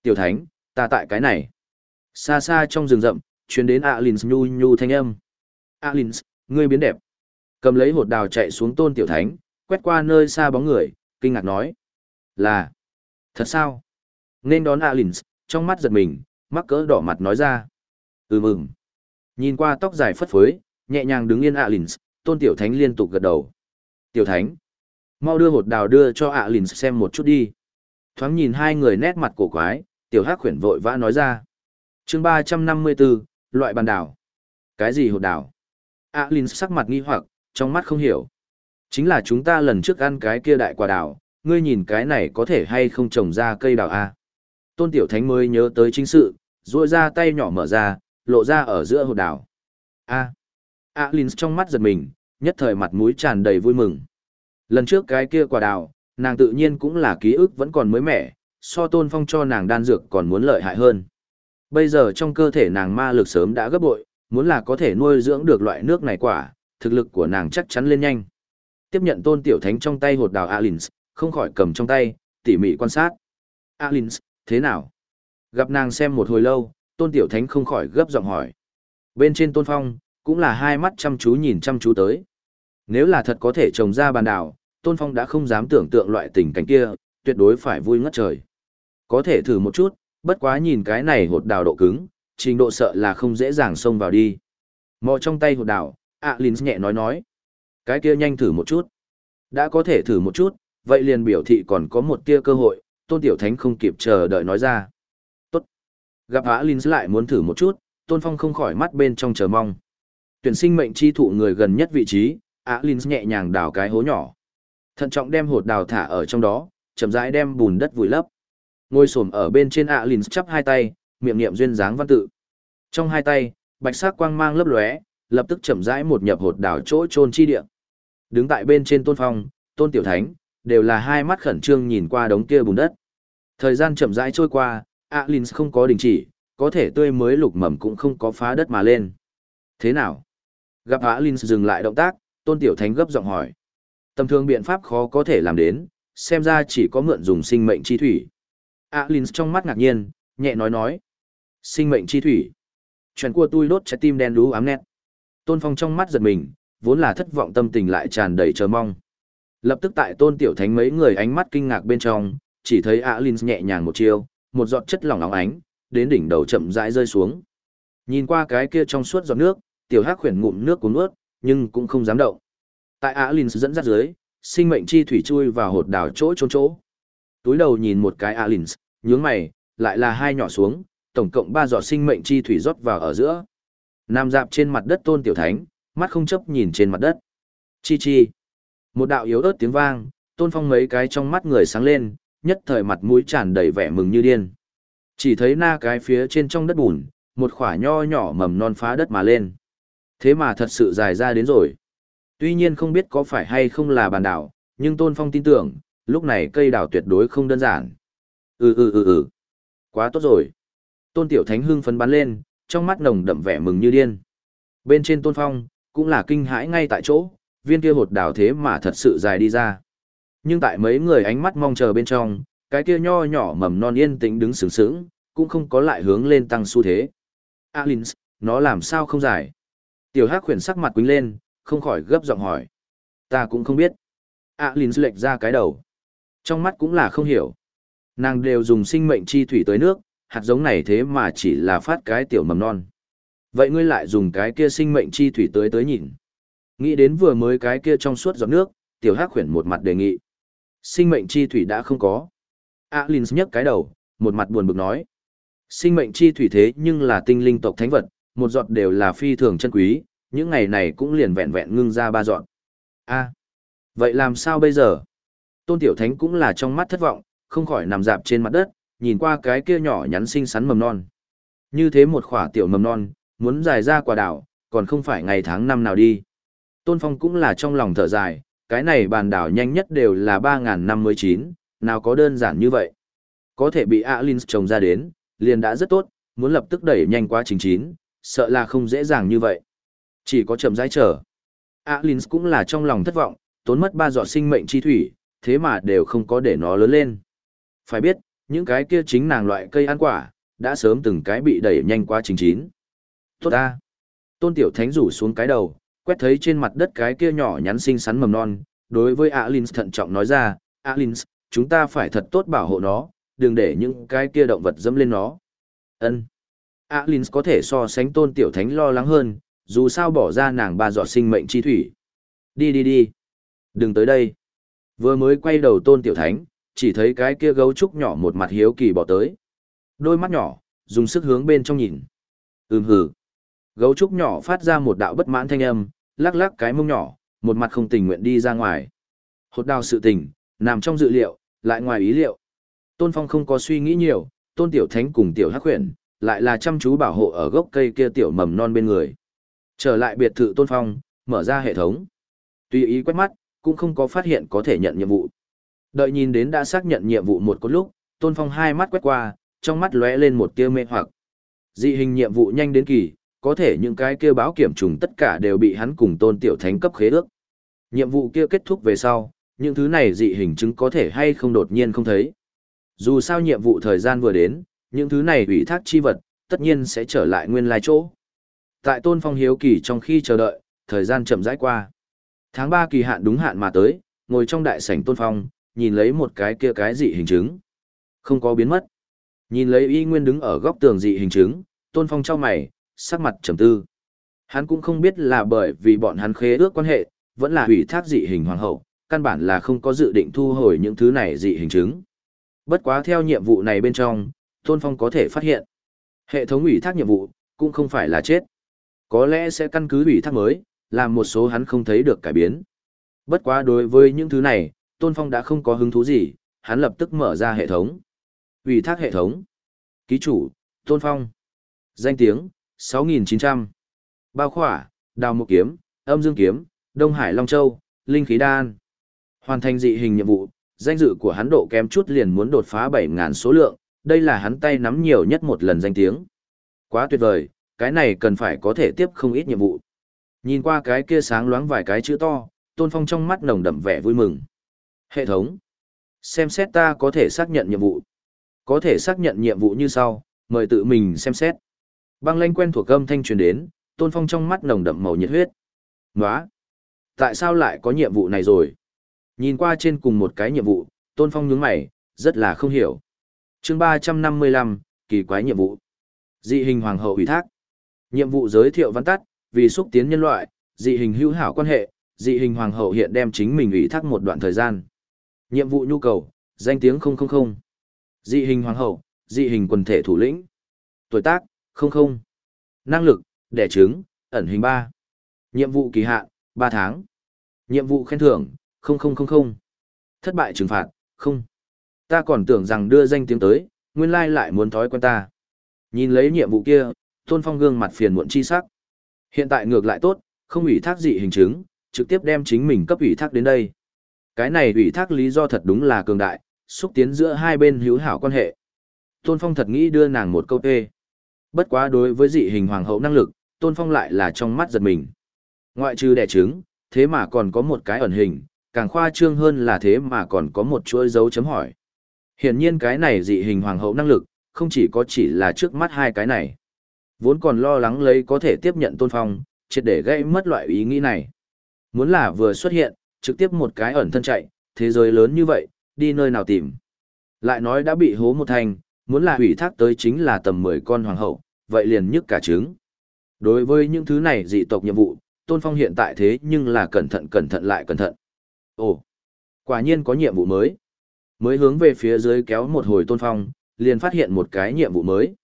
Tiểu thánh, ta tại cái này. Xa xa trong rừng rậm, truyền đến Alin nhu nhu thanh âm. Alin, ngươi biến đẹp. Cầm lấy hột đào chạy xuống tôn tiểu thánh, quét qua nơi xa bóng người, kinh ngạc nói. Là, thật sao? Nên đón Alin, trong mắt giật mình, mắc cỡ đỏ mặt nói ra. Ừ mừng. Nhìn qua tóc dài phất phới, nhẹ nhàng đứng yên Alin, tôn tiểu thánh liên tục gật đầu. Tiểu thánh, mau đưa hột đào đưa cho Alin xem một chút đi. Thoáng nhìn hai người nét mặt cổ quái, tiểu hắc khuyển vội vã nói ra. chương ba trăm năm mươi 354, loại bàn đảo. Cái gì hột đảo? Alin sắc mặt nghi hoặc, trong mắt không hiểu. Chính là chúng ta lần trước ăn cái kia đại quả đảo, ngươi nhìn cái này có thể hay không trồng ra cây đào A. Tôn Tiểu Thánh mới nhớ tới chính sự, duỗi ra tay nhỏ mở ra, lộ ra ở giữa hột đảo. A. Alin trong mắt giật mình, nhất thời mặt mũi tràn đầy vui mừng. Lần trước cái kia quả đào, nàng tự nhiên cũng là ký ức vẫn còn mới mẻ, so tôn phong cho nàng đan dược còn muốn lợi hại hơn. Bây giờ trong cơ thể nàng ma lực sớm đã gấp bội, muốn là có thể nuôi dưỡng được loại nước này quả, thực lực của nàng chắc chắn lên nhanh. Tiếp nhận tôn tiểu thánh trong tay hột đào Alins, không khỏi cầm trong tay, tỉ mỉ quan sát. Alins, thế nào? Gặp nàng xem một hồi lâu, tôn tiểu thánh không khỏi gấp giọng hỏi. Bên trên tôn phong, cũng là hai mắt chăm chú nhìn chăm chú tới. Nếu là thật có thể trồng ra bàn đảo, tôn phong đã không dám tưởng tượng loại tình cảnh kia, tuyệt đối phải vui ngất trời. Có thể thử một chút, bất quá nhìn cái này hột đào độ cứng, trình độ sợ là không dễ dàng xông vào đi. Mò trong tay hột đào, Alins nhẹ nói nói. Cái kia nhanh thử một chút. Đã có thể thử một chút, vậy liền biểu thị còn có một tia cơ hội, tôn tiểu thánh không kịp chờ đợi nói ra gặp Gặp Alins lại muốn thử một chút, tôn phong không khỏi mắt bên trong chờ mong. Tuyển sinh mệnh chi thụ người gần nhất vị trí, Alins nhẹ nhàng đào cái hố nhỏ. Thận trọng đem hột đào thả ở trong đó, chậm rãi đem bùn đất vùi lấp. Ngồi xổm ở bên trên Alins chắp hai tay, miệng niệm duyên dáng văn tự. Trong hai tay, bạch sắc quang mang lấp lóe, lập tức chậm rãi một nhập hột đào chỗ trôn chi địa. Đứng tại bên trên tôn phong, tôn tiểu thánh, đều là hai mắt khẩn trương nhìn qua đống kia bùn đất. Thời gian chậm rãi trôi qua, Alins không có đình chỉ, có thể tươi mới lục mầm cũng không có phá đất mà lên. Thế nào? Gặp Alins dừng lại động tác, tôn tiểu thánh gấp giọng hỏi. Tầm thường biện pháp khó có thể làm đến, xem ra chỉ có mượn dùng sinh mệnh chi thủy. Alins trong mắt ngạc nhiên, nhẹ nói nói. Sinh mệnh chi thủy. Chuyện của tôi đốt trái tim đen đú ám nét. Tôn Phong trong mắt giật mình, vốn là thất vọng tâm tình lại tràn đầy chờ mong. Lập tức tại Tôn Tiểu Thánh mấy người ánh mắt kinh ngạc bên trong, chỉ thấy Alins nhẹ nhàng một chiêu, một giọt chất lỏng óng ánh, đến đỉnh đầu chậm rãi rơi xuống. Nhìn qua cái kia trong suốt giọt nước, Tiểu Hắc khuyển ngụm nước cuốn ướt, nhưng cũng không dám động. Tại Alins dẫn dắt dưới, sinh mệnh chi thủy chui vào hột đảo chỗ trốn chỗ. Túi đầu nhìn một cái Alins, nhướng mày, lại là hai nhỏ xuống, tổng cộng ba giọt sinh mệnh chi thủy rót vào ở giữa. Nam dạp trên mặt đất tôn tiểu thánh, mắt không chấp nhìn trên mặt đất. Chi chi. Một đạo yếu ớt tiếng vang, tôn phong mấy cái trong mắt người sáng lên, nhất thời mặt mũi tràn đầy vẻ mừng như điên. Chỉ thấy na cái phía trên trong đất bùn, một khỏa nho nhỏ mầm non phá đất mà lên. Thế mà thật sự dài ra đến rồi. Tuy nhiên không biết có phải hay không là bàn đảo, nhưng tôn phong tin tưởng, lúc này cây đảo tuyệt đối không đơn giản. Ừ ừ ừ ừ. Quá tốt rồi. Tôn tiểu thánh hưng phấn bắn lên, trong mắt nồng đậm vẻ mừng như điên. Bên trên tôn phong, cũng là kinh hãi ngay tại chỗ, viên kia hột đảo thế mà thật sự dài đi ra. Nhưng tại mấy người ánh mắt mong chờ bên trong, cái kia nho nhỏ mầm non yên tĩnh đứng sướng sướng, cũng không có lại hướng lên tăng xu thế. Alins, nó làm sao không giải? Tiểu Hắc khuyển sắc mặt quính lên, không khỏi gấp giọng hỏi. Ta cũng không biết. Alins lệch ra cái đầu. Trong mắt cũng là không hiểu. Nàng đều dùng sinh mệnh chi thủy tới nước, hạt giống này thế mà chỉ là phát cái tiểu mầm non. Vậy ngươi lại dùng cái kia sinh mệnh chi thủy tới tới nhìn. Nghĩ đến vừa mới cái kia trong suốt giọt nước, tiểu hắc khuyển một mặt đề nghị. Sinh mệnh chi thủy đã không có. Alins nhấc cái đầu, một mặt buồn bực nói. Sinh mệnh chi thủy thế nhưng là tinh linh tộc thánh vật, một giọt đều là phi thường chân quý, những ngày này cũng liền vẹn vẹn ngưng ra ba giọt. A, vậy làm sao bây giờ? Tôn Tiểu Thánh cũng là trong mắt thất vọng, không khỏi nằm dạp trên mặt đất, nhìn qua cái kia nhỏ nhắn xinh xắn mầm non. Như thế một khỏa tiểu mầm non, muốn dài ra quả đảo, còn không phải ngày tháng năm nào đi. Tôn Phong cũng là trong lòng thở dài, cái này bàn đảo nhanh nhất đều là 3.059, nào có đơn giản như vậy. Có thể bị Alins trồng ra đến, liền đã rất tốt, muốn lập tức đẩy nhanh quá trình chín, sợ là không dễ dàng như vậy. Chỉ có chậm rãi chờ. Alins cũng là trong lòng thất vọng, tốn mất ba giọt sinh mệnh chi thủy, thế mà đều không có để nó lớn lên. Phải biết, những cái kia chính nàng loại cây ăn quả, đã sớm từng cái bị đẩy nhanh quá trình chín. Tốt ta. Tôn Tiểu Thánh rủ xuống cái đầu, quét thấy trên mặt đất cái kia nhỏ nhắn xinh xắn mầm non, đối với Alins thận trọng nói ra, Alins, chúng ta phải thật tốt bảo hộ nó, đừng để những cái kia động vật dẫm lên nó. Ân. Alins có thể so sánh Tôn Tiểu Thánh lo lắng hơn, dù sao bỏ ra nàng ba giọt sinh mệnh chi thủy. Đi đi đi. Đừng tới đây. Vừa mới quay đầu Tôn Tiểu Thánh, chỉ thấy cái kia gấu trúc nhỏ một mặt hiếu kỳ bỏ tới. Đôi mắt nhỏ, dùng sức hướng bên trong nhìn. Ừm hừ. Gấu trúc nhỏ phát ra một đạo bất mãn thanh âm, lắc lắc cái mông nhỏ, một mặt không tình nguyện đi ra ngoài. Hột đào sự tình, nằm trong dự liệu, lại ngoài ý liệu. Tôn Phong không có suy nghĩ nhiều, Tôn Tiểu Thánh cùng Tiểu Hắc Huyền, lại là chăm chú bảo hộ ở gốc cây kia tiểu mầm non bên người. Trở lại biệt thự Tôn Phong, mở ra hệ thống. Tùy ý quét mắt, cũng không có phát hiện có thể nhận nhiệm vụ. Đợi nhìn đến đã xác nhận nhiệm vụ một cốt lúc, Tôn Phong hai mắt quét qua, trong mắt lóe lên một tia mê hoặc. Dị hình nhiệm vụ nhanh đến kỳ, có thể những cái kia báo kiểm trùng tất cả đều bị hắn cùng Tôn Tiểu Thánh cấp khế ước. Nhiệm vụ kia kết thúc về sau, những thứ này dị hình chứng có thể hay không đột nhiên không thấy. Dù sao nhiệm vụ thời gian vừa đến, những thứ này ủy thác chi vật, tất nhiên sẽ trở lại nguyên lai chỗ. Tại Tôn Phong hiếu kỳ trong khi chờ đợi, thời gian chậm rãi qua. Tháng ba kỳ hạn đúng hạn mà tới, ngồi trong đại sảnh Tôn Phong, nhìn lấy một cái kia cái dị hình chứng. Không có biến mất. Nhìn lấy y nguyên đứng ở góc tường dị hình chứng, Tôn Phong trao mày, sắc mặt trầm tư. Hắn cũng không biết là bởi vì bọn hắn khế ước quan hệ, vẫn là hủy thác dị hình hoàng hậu, căn bản là không có dự định thu hồi những thứ này dị hình chứng. Bất quá theo nhiệm vụ này bên trong, Tôn Phong có thể phát hiện. Hệ thống ủy thác nhiệm vụ, cũng không phải là chết. Có lẽ sẽ căn cứ ủy thác mới, làm một số hắn không thấy được cải biến. Bất quá đối với những thứ này, Tôn Phong đã không có hứng thú gì, hắn lập tức mở ra hệ thống. Ủy thác hệ thống. Ký chủ, Tôn Phong. Danh tiếng, 6.900. Bao khỏa, đào một kiếm, âm dương kiếm, Đông Hải Long Châu, Linh khí đan. Hoàn thành dị hình nhiệm vụ, danh dự của hắn độ kém chút liền muốn đột phá 7.000 số lượng, đây là hắn tay nắm nhiều nhất một lần danh tiếng. Quá tuyệt vời, cái này cần phải có thể tiếp không ít nhiệm vụ. Nhìn qua cái kia sáng loáng vài cái chữ to, Tôn Phong trong mắt nồng đậm vẻ vui mừng. Hệ thống. Xem xét ta có thể xác nhận nhiệm vụ. Có thể xác nhận nhiệm vụ như sau, mời tự mình xem xét. Băng lanh quen thuộc âm thanh truyền đến, Tôn Phong trong mắt nồng đậm màu nhiệt huyết. Nóa! Tại sao lại có nhiệm vụ này rồi? Nhìn qua trên cùng một cái nhiệm vụ, Tôn Phong nhướng mày, rất là không hiểu. chương ba trăm năm mươi lăm kỳ quái nhiệm vụ. Dị hình hoàng hậu ủy thác. Nhiệm vụ giới thiệu văn tắt, vì xúc tiến nhân loại, dị hình hữu hảo quan hệ, dị hình hoàng hậu hiện đem chính mình ủy thác một đoạn thời gian. Nhiệm vụ nhu cầu, danh tiếng 000. Dị hình hoàng hậu, dị hình quần thể thủ lĩnh. Tuổi tác, 00. Năng lực, đẻ trứng, ẩn hình ba Nhiệm vụ kỳ hạn, ba tháng. Nhiệm vụ khen thưởng, 0000. Thất bại trừng phạt, không. Ta còn tưởng rằng đưa danh tiếng tới, nguyên lai lại muốn thói quen ta. Nhìn lấy nhiệm vụ kia, Tôn Phong gương mặt phiền muộn chi sắc. Hiện tại ngược lại tốt, không ủy thác dị hình chứng, trực tiếp đem chính mình cấp ủy thác đến đây. Cái này ủy thác lý do thật đúng là cường đại, xúc tiến giữa hai bên hữu hảo quan hệ. Tôn Phong thật nghĩ đưa nàng một câu tê. Bất quá đối với dị hình hoàng hậu năng lực, Tôn Phong lại là trong mắt giật mình. Ngoại trừ đẻ trứng, thế mà còn có một cái ẩn hình, càng khoa trương hơn là thế mà còn có một chuỗi dấu chấm hỏi. Hiển nhiên cái này dị hình hoàng hậu năng lực, không chỉ có chỉ là trước mắt hai cái này. Vốn còn lo lắng lấy có thể tiếp nhận Tôn Phong, triệt để gây mất loại ý nghĩ này. Muốn là vừa xuất hiện, trực tiếp một cái ẩn thân chạy, thế giới lớn như vậy, đi nơi nào tìm. Lại nói đã bị hố một thành, muốn là hủy thác tới chính là tầm 10 con hoàng hậu, vậy liền nhức cả trứng. Đối với những thứ này dị tộc nhiệm vụ, Tôn Phong hiện tại thế nhưng là cẩn thận cẩn thận lại cẩn thận. Ồ, quả nhiên có nhiệm vụ mới. Mới hướng về phía dưới kéo một hồi Tôn Phong, liền phát hiện một cái nhiệm vụ mới.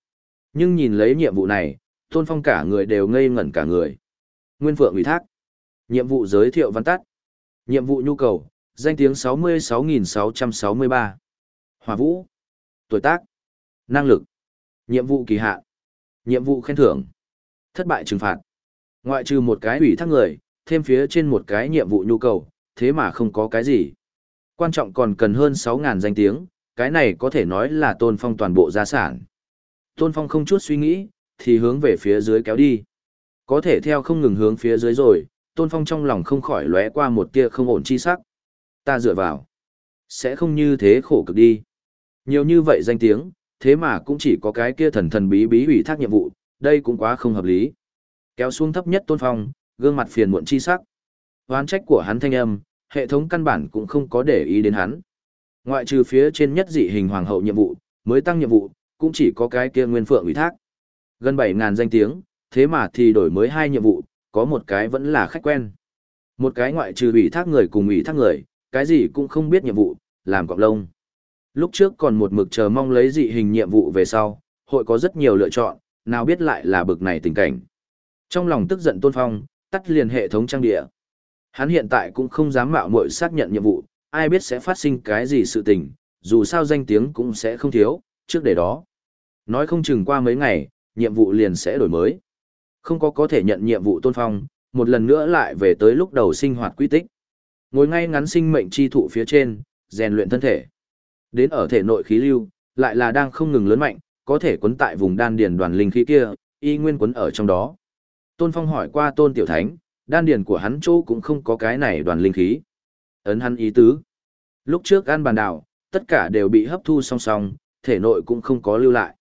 Nhưng nhìn lấy nhiệm vụ này, Tôn Phong cả người đều ngây ngẩn cả người. Nguyên Phượng ủy thác. Nhiệm vụ giới thiệu văn tắt. Nhiệm vụ nhu cầu, danh tiếng 66663. Hỏa Vũ. Tuổi tác. Năng lực. Nhiệm vụ kỳ hạn. Nhiệm vụ khen thưởng. Thất bại trừng phạt. Ngoại trừ một cái ủy thác người, thêm phía trên một cái nhiệm vụ nhu cầu, thế mà không có cái gì. Quan trọng còn cần hơn 6.000 danh tiếng, cái này có thể nói là Tôn Phong toàn bộ gia sản. Tôn Phong không chút suy nghĩ, thì hướng về phía dưới kéo đi. Có thể theo không ngừng hướng phía dưới rồi, Tôn Phong trong lòng không khỏi lóe qua một tia không ổn chi sắc. Ta dựa vào. Sẽ không như thế khổ cực đi. Nhiều như vậy danh tiếng, thế mà cũng chỉ có cái kia thần thần bí bí ủy thác nhiệm vụ, đây cũng quá không hợp lý. Kéo xuống thấp nhất Tôn Phong, gương mặt phiền muộn chi sắc. Hoán trách của hắn thanh âm, hệ thống căn bản cũng không có để ý đến hắn. Ngoại trừ phía trên nhất dị hình hoàng hậu nhiệm vụ, mới tăng nhiệm vụ, cũng chỉ có cái kia nguyên phượng ủy thác. Gần 7000 danh tiếng, thế mà thì đổi mới hai nhiệm vụ, có một cái vẫn là khách quen. Một cái ngoại trừ ủy thác người cùng ủy thác người, cái gì cũng không biết nhiệm vụ, làm cọc lông. Lúc trước còn một mực chờ mong lấy dị hình nhiệm vụ về sau, hội có rất nhiều lựa chọn, nào biết lại là bực này tình cảnh. Trong lòng tức giận Tôn Phong, tắt liền hệ thống trang địa. Hắn hiện tại cũng không dám mạo muội xác nhận nhiệm vụ, ai biết sẽ phát sinh cái gì sự tình, dù sao danh tiếng cũng sẽ không thiếu, trước để đó. Nói không chừng qua mấy ngày, nhiệm vụ liền sẽ đổi mới. Không có có thể nhận nhiệm vụ tôn phong, một lần nữa lại về tới lúc đầu sinh hoạt quy tích. Ngồi ngay ngắn sinh mệnh chi thụ phía trên, rèn luyện thân thể. Đến ở thể nội khí lưu, lại là đang không ngừng lớn mạnh, có thể quấn tại vùng đan điền đoàn linh khí kia, y nguyên quấn ở trong đó. Tôn Phong hỏi qua Tôn Tiểu Thánh, đan điền của hắn chỗ cũng không có cái này đoàn linh khí. Ấn hắn ý tứ. Lúc trước ăn bàn đảo, tất cả đều bị hấp thu song song, thể nội cũng không có lưu lại.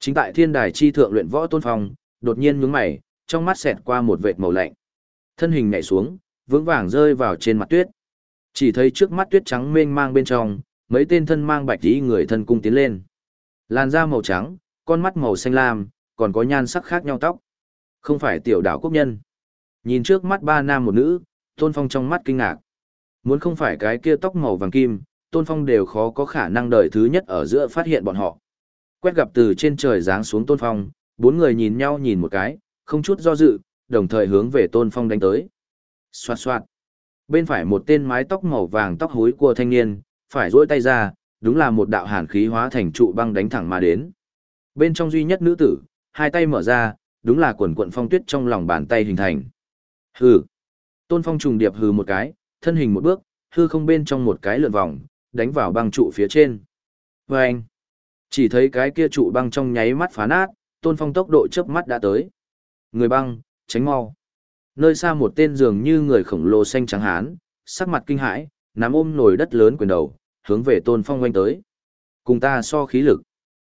Chính tại thiên đài chi thượng luyện võ Tôn Phong, đột nhiên nhướng mày, trong mắt xẹt qua một vệt màu lạnh. Thân hình nhảy xuống, vững vàng rơi vào trên mặt tuyết. Chỉ thấy trước mắt tuyết trắng mênh mang bên trong, mấy tên thân mang bạch tí người thân cung tiến lên. Làn da màu trắng, con mắt màu xanh lam, còn có nhan sắc khác nhau tóc. Không phải tiểu đảo quốc nhân. Nhìn trước mắt ba nam một nữ, Tôn Phong trong mắt kinh ngạc. Muốn không phải cái kia tóc màu vàng kim, Tôn Phong đều khó có khả năng đời thứ nhất ở giữa phát hiện bọn họ. Quét gặp từ trên trời giáng xuống Tôn Phong, bốn người nhìn nhau nhìn một cái, không chút do dự, đồng thời hướng về Tôn Phong đánh tới. Xoạt xoạt. Bên phải một tên mái tóc màu vàng tóc hối của thanh niên, phải duỗi tay ra, đúng là một đạo hàn khí hóa thành trụ băng đánh thẳng mà đến. Bên trong duy nhất nữ tử, hai tay mở ra, đúng là quần quận phong tuyết trong lòng bàn tay hình thành. Hừ. Tôn Phong trùng điệp hừ một cái, thân hình một bước, hư không bên trong một cái lượn vòng, đánh vào băng trụ phía trên. Và anh, chỉ thấy cái kia trụ băng trong nháy mắt phá nát, Tôn Phong tốc độ chớp mắt đã tới. Người băng, tránh mau. Nơi xa một tên dường như người khổng lồ xanh trắng hán, sắc mặt kinh hãi, nắm ôm nồi đất lớn quyền đầu, hướng về Tôn Phong quanh tới. Cùng ta so khí lực.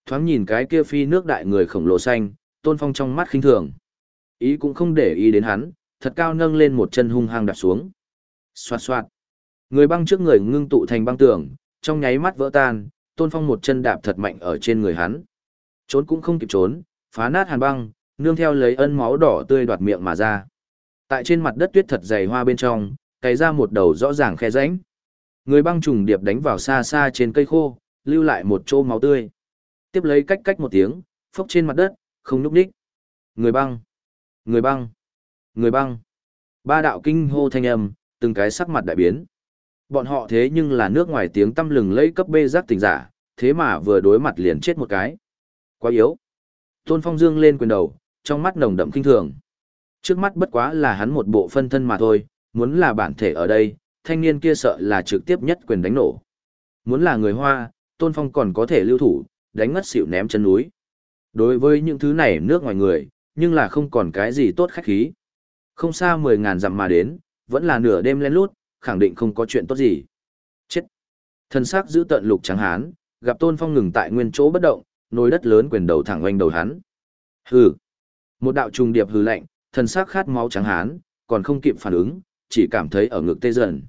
Thoáng nhìn cái kia phi nước đại người khổng lồ xanh, Tôn Phong trong mắt khinh thường. Ý cũng không để ý đến hắn, thật cao nâng lên một chân hung hăng đạp xuống. Xoạt xoạt. Người băng trước người ngưng tụ thành băng tường, trong nháy mắt vỡ tan, Tôn Phong một chân đạp thật mạnh ở trên người hắn. Trốn cũng không kịp trốn, phá nát hàn băng, nương theo lấy ân máu đỏ tươi đoạt miệng mà ra. Tại trên mặt đất tuyết thật dày hoa bên trong, cày ra một đầu rõ ràng khe rãnh. Người băng trùng điệp đánh vào xa xa trên cây khô, lưu lại một chỗ máu tươi. Tiếp lấy cách cách một tiếng, phốc trên mặt đất, không núp đích. Người băng, người băng, người băng. Ba đạo kinh hô thanh âm, từng cái sắc mặt đại biến. Bọn họ thế nhưng là nước ngoài tiếng tâm lừng lấy cấp bê giác tình giả, thế mà vừa đối mặt liền chết một cái. Quá yếu. Tôn Phong dương lên quyền đầu, trong mắt nồng đậm kinh thường. Trước mắt bất quá là hắn một bộ phân thân mà thôi, muốn là bản thể ở đây, thanh niên kia sợ là trực tiếp nhất quyền đánh nổ. Muốn là người Hoa, Tôn Phong còn có thể lưu thủ, đánh ngất xỉu ném chân núi. Đối với những thứ này nước ngoài người, nhưng là không còn cái gì tốt khách khí. Không xa 10.000 dặm mà đến, vẫn là nửa đêm lên lút, khẳng định không có chuyện tốt gì. Chết! Thần xác giữ tận lục trắng hán, gặp Tôn Phong ngừng tại nguyên chỗ bất động, nồi đất lớn quyền đầu thẳng oanh đầu hắn. Hừ! Một đạo trùng điệp hừ lạnh, thần xác khát máu trắng hán, còn không kịp phản ứng, chỉ cảm thấy ở ngực tê dần.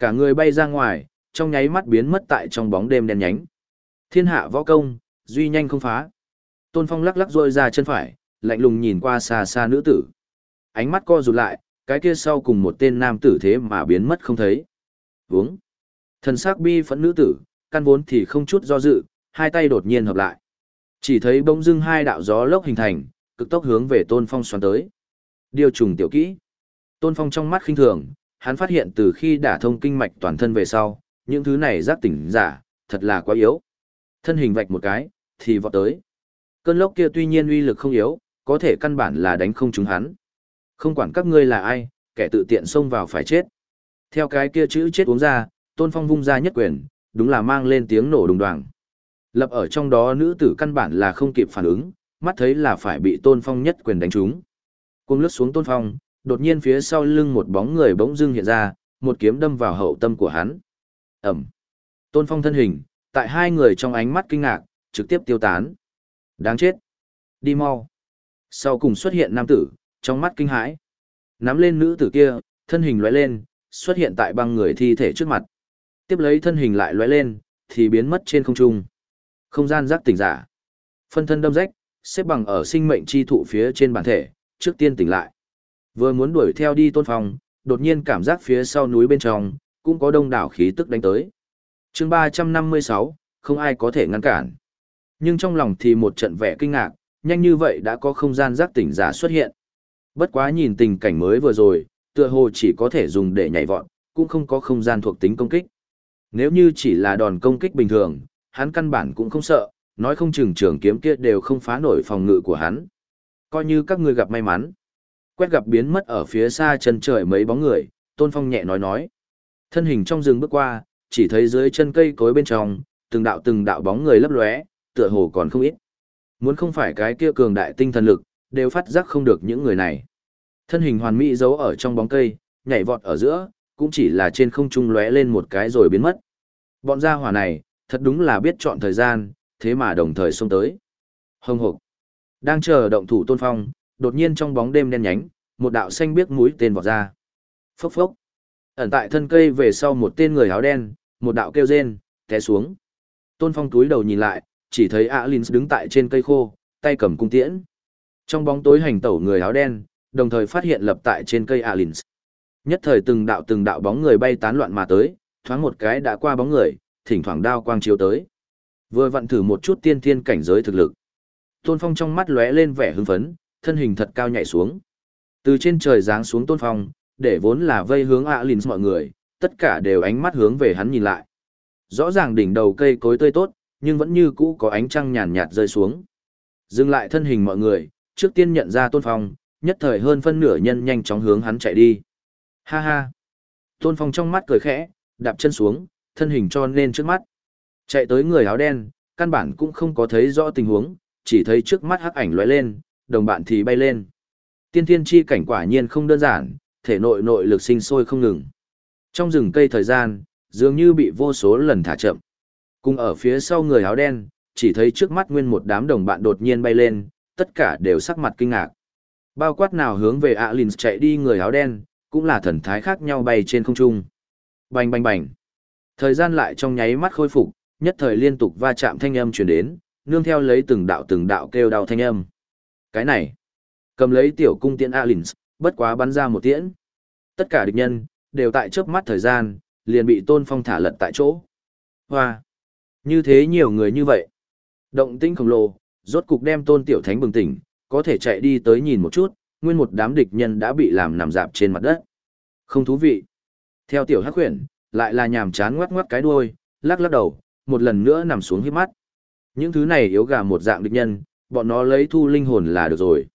Cả người bay ra ngoài, trong nháy mắt biến mất tại trong bóng đêm đen nhánh. Thiên hạ võ công, duy nhanh không phá. Tôn Phong lắc lắc rôi ra chân phải, lạnh lùng nhìn qua xa xa nữ tử. Ánh mắt co rụt lại, cái kia sau cùng một tên nam tử thế mà biến mất không thấy. Vúng. Thần sắc bi phẫn nữ tử, căn vốn thì không chút do dự, hai tay đột nhiên hợp lại. Chỉ thấy bỗng dưng hai đạo gió lốc hình thành, cực tốc hướng về Tôn Phong xoắn tới. Điều trùng tiểu kỹ. Tôn Phong trong mắt khinh thường, hắn phát hiện từ khi đả thông kinh mạch toàn thân về sau, những thứ này giác tỉnh giả, thật là quá yếu. Thân hình vạch một cái, thì vọt tới. Cơn lốc kia tuy nhiên uy lực không yếu, có thể căn bản là đánh không trúng hắn. Không quản các ngươi là ai, kẻ tự tiện xông vào phải chết. Theo cái kia chữ chết uống ra, Tôn Phong vung ra nhất quyền, đúng là mang lên tiếng nổ đùng đoàng. Lập ở trong đó nữ tử căn bản là không kịp phản ứng, mắt thấy là phải bị Tôn Phong nhất quyền đánh trúng. Cuồng lướt xuống Tôn Phong, đột nhiên phía sau lưng một bóng người bỗng dưng hiện ra, một kiếm đâm vào hậu tâm của hắn. Ẩm. Tôn Phong thân hình, tại hai người trong ánh mắt kinh ngạc, trực tiếp tiêu tán. Đáng chết. Đi mau. Sau cùng xuất hiện nam tử, trong mắt kinh hãi. Nắm lên nữ tử kia, thân hình lóe lên, xuất hiện tại băng người thi thể trước mặt. Tiếp lấy thân hình lại lóe lên, thì biến mất trên không trung. Không gian giác tỉnh giả. Phân thân đâm rách, xếp bằng ở sinh mệnh chi thụ phía trên bản thể, trước tiên tỉnh lại. Vừa muốn đuổi theo đi tôn phong, đột nhiên cảm giác phía sau núi bên trong, cũng có đông đảo khí tức đánh tới. chương 356, không ai có thể ngăn cản. Nhưng trong lòng thì một trận vẻ kinh ngạc, nhanh như vậy đã có không gian giác tỉnh giả xuất hiện. Bất quá nhìn tình cảnh mới vừa rồi, tựa hồ chỉ có thể dùng để nhảy vọt, cũng không có không gian thuộc tính công kích. Nếu như chỉ là đòn công kích bình thường, hắn căn bản cũng không sợ, nói không chừng trường kiếm kia đều không phá nổi phòng ngự của hắn. Coi như các ngươi gặp may mắn. Quét gặp biến mất ở phía xa chân trời mấy bóng người, Tôn Phong nhẹ nói nói. Thân hình trong rừng bước qua, chỉ thấy dưới chân cây cối bên trong, từng đạo từng đạo bóng người lấp lóe, tựa hồ còn không ít. Muốn không phải cái kia cường đại tinh thần lực, đều phát giác không được những người này. Thân hình hoàn mỹ giấu ở trong bóng cây, nhảy vọt ở giữa, cũng chỉ là trên không trung lóe lên một cái rồi biến mất. Bọn gia hỏa này, thật đúng là biết chọn thời gian, thế mà đồng thời xông tới. Hồng hộc. Đang chờ động thủ tôn phong, đột nhiên trong bóng đêm đen nhánh, một đạo xanh biếc mũi tên vọt ra. Phốc phốc. Ẩn tại thân cây về sau một tên người áo đen, một đạo kêu rên, té xuống. Tôn phong túi đầu nhìn lại, chỉ thấy Alins đứng tại trên cây khô, tay cầm cung tiễn. Trong bóng tối hành tẩu người áo đen, đồng thời phát hiện lập tại trên cây Alins. Nhất thời từng đạo từng đạo bóng người bay tán loạn mà tới, thoáng một cái đã qua bóng người, thỉnh thoảng đao quang chiếu tới. Vừa vặn thử một chút tiên thiên cảnh giới thực lực. Tôn Phong trong mắt lóe lên vẻ hưng phấn, thân hình thật cao nhảy xuống. Từ trên trời giáng xuống Tôn Phong, để vốn là vây hướng ạ lìn mọi người, tất cả đều ánh mắt hướng về hắn nhìn lại. Rõ ràng đỉnh đầu cây cối tươi tốt, nhưng vẫn như cũ có ánh trăng nhàn nhạt rơi xuống. Dừng lại thân hình mọi người, trước tiên nhận ra Tôn Phong, nhất thời hơn phân nửa nhân nhanh chóng hướng hắn chạy đi. Ha ha! Tôn Phong trong mắt cười khẽ, đạp chân xuống, thân hình cho nên trước mắt. Chạy tới người áo đen, căn bản cũng không có thấy rõ tình huống, chỉ thấy trước mắt hắc ảnh lóe lên, đồng bạn thì bay lên. Tiên thiên chi cảnh quả nhiên không đơn giản, thể nội nội lực sinh sôi không ngừng. Trong rừng cây thời gian, dường như bị vô số lần thả chậm. Cùng ở phía sau người áo đen, chỉ thấy trước mắt nguyên một đám đồng bạn đột nhiên bay lên, tất cả đều sắc mặt kinh ngạc. Bao quát nào hướng về Alins chạy đi người áo đen, cũng là thần thái khác nhau bay trên không trung. Bành bành bành. Thời gian lại trong nháy mắt khôi phục, nhất thời liên tục va chạm thanh âm truyền đến, nương theo lấy từng đạo từng đạo kêu đau thanh âm. Cái này, cầm lấy tiểu cung tiễn Alins, bất quá bắn ra một tiễn. Tất cả địch nhân, đều tại chớp mắt thời gian, liền bị tôn phong thả lật tại chỗ. Hoa! Như thế nhiều người như vậy. Động tĩnh khổng lồ, rốt cục đem tôn tiểu thánh bừng tỉnh, có thể chạy đi tới nhìn một chút, nguyên một đám địch nhân đã bị làm nằm dạp trên mặt đất. Không thú vị. Theo tiểu hắc huyển, lại là nhàm chán ngoắc ngoắc cái đuôi, lắc lắc đầu, một lần nữa nằm xuống hít mắt. Những thứ này yếu gà một dạng địch nhân, bọn nó lấy thu linh hồn là được rồi.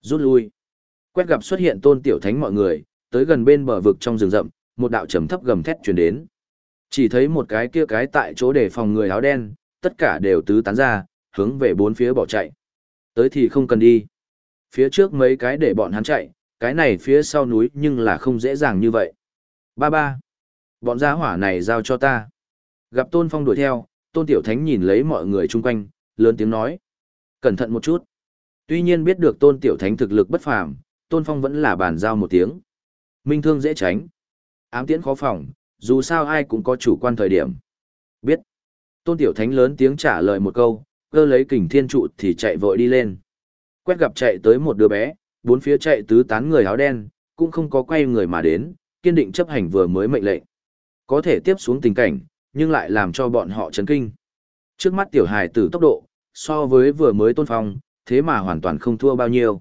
Rút lui. Quét gặp xuất hiện tôn tiểu thánh mọi người, tới gần bên bờ vực trong rừng rậm, một đạo trầm thấp gầm thét truyền đến. Chỉ thấy một cái kia cái tại chỗ để phòng người áo đen, tất cả đều tứ tán ra, hướng về bốn phía bỏ chạy. Tới thì không cần đi. Phía trước mấy cái để bọn hắn chạy, cái này phía sau núi nhưng là không dễ dàng như vậy. Ba ba. Bọn gia hỏa này giao cho ta. Gặp Tôn Phong đuổi theo, Tôn Tiểu Thánh nhìn lấy mọi người chung quanh, lớn tiếng nói. Cẩn thận một chút. Tuy nhiên biết được Tôn Tiểu Thánh thực lực bất phàm, Tôn Phong vẫn là bàn giao một tiếng. Minh thương dễ tránh. Ám tiễn khó phòng, dù sao ai cũng có chủ quan thời điểm. Biết. Tôn Tiểu Thánh lớn tiếng trả lời một câu, cơ lấy kình thiên trụ thì chạy vội đi lên. Quét gặp chạy tới một đứa bé, bốn phía chạy tứ tán người áo đen, cũng không có quay người mà đến, kiên định chấp hành vừa mới mệnh lệnh. Có thể tiếp xuống tình cảnh, nhưng lại làm cho bọn họ chấn kinh. Trước mắt tiểu hài tử tốc độ, so với vừa mới tôn phong, thế mà hoàn toàn không thua bao nhiêu.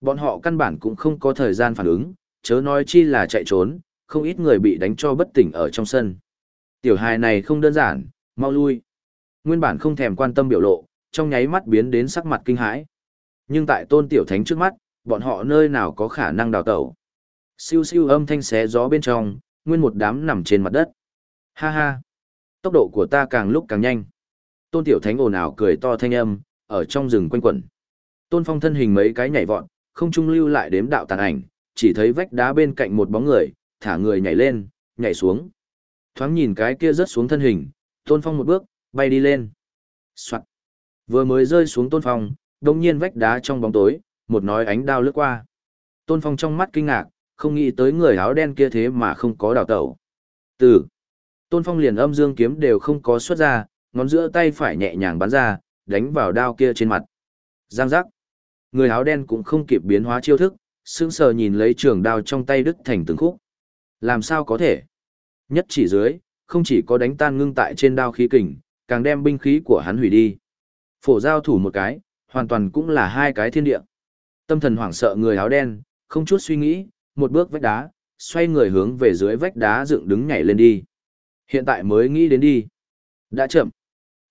Bọn họ căn bản cũng không có thời gian phản ứng, chớ nói chi là chạy trốn, không ít người bị đánh cho bất tỉnh ở trong sân. Tiểu hài này không đơn giản, mau lui. Nguyên bản không thèm quan tâm biểu lộ, trong nháy mắt biến đến sắc mặt kinh hãi. Nhưng tại tôn tiểu thánh trước mắt, bọn họ nơi nào có khả năng đào tẩu. Siêu siêu âm thanh xé gió bên trong, nguyên một đám nằm trên mặt đất. Ha ha! Tốc độ của ta càng lúc càng nhanh. Tôn Tiểu Thánh ồn ào cười to thanh âm, ở trong rừng quanh quẩn. Tôn Phong thân hình mấy cái nhảy vọt, không trung lưu lại đếm đạo tàn ảnh, chỉ thấy vách đá bên cạnh một bóng người, thả người nhảy lên, nhảy xuống. Thoáng nhìn cái kia rớt xuống thân hình, Tôn Phong một bước, bay đi lên. Soạn. Vừa mới rơi xuống Tôn Phong, đông nhiên vách đá trong bóng tối, một nói ánh đao lướt qua. Tôn Phong trong mắt kinh ngạc, không nghĩ tới người áo đen kia thế mà không có đào tẩu. Từ Tôn Phong liền âm dương kiếm đều không có xuất ra, ngón giữa tay phải nhẹ nhàng bắn ra, đánh vào đao kia trên mặt. Giang giác. Người áo đen cũng không kịp biến hóa chiêu thức, sững sờ nhìn lấy trường đao trong tay đứt thành từng khúc. Làm sao có thể? Nhất chỉ dưới, không chỉ có đánh tan ngưng tại trên đao khí kình, càng đem binh khí của hắn hủy đi. Phổ giao thủ một cái, hoàn toàn cũng là hai cái thiên địa. Tâm thần hoảng sợ người áo đen, không chút suy nghĩ, một bước vách đá, xoay người hướng về dưới vách đá dựng đứng nhảy lên đi. Hiện tại mới nghĩ đến đi. Đã chậm.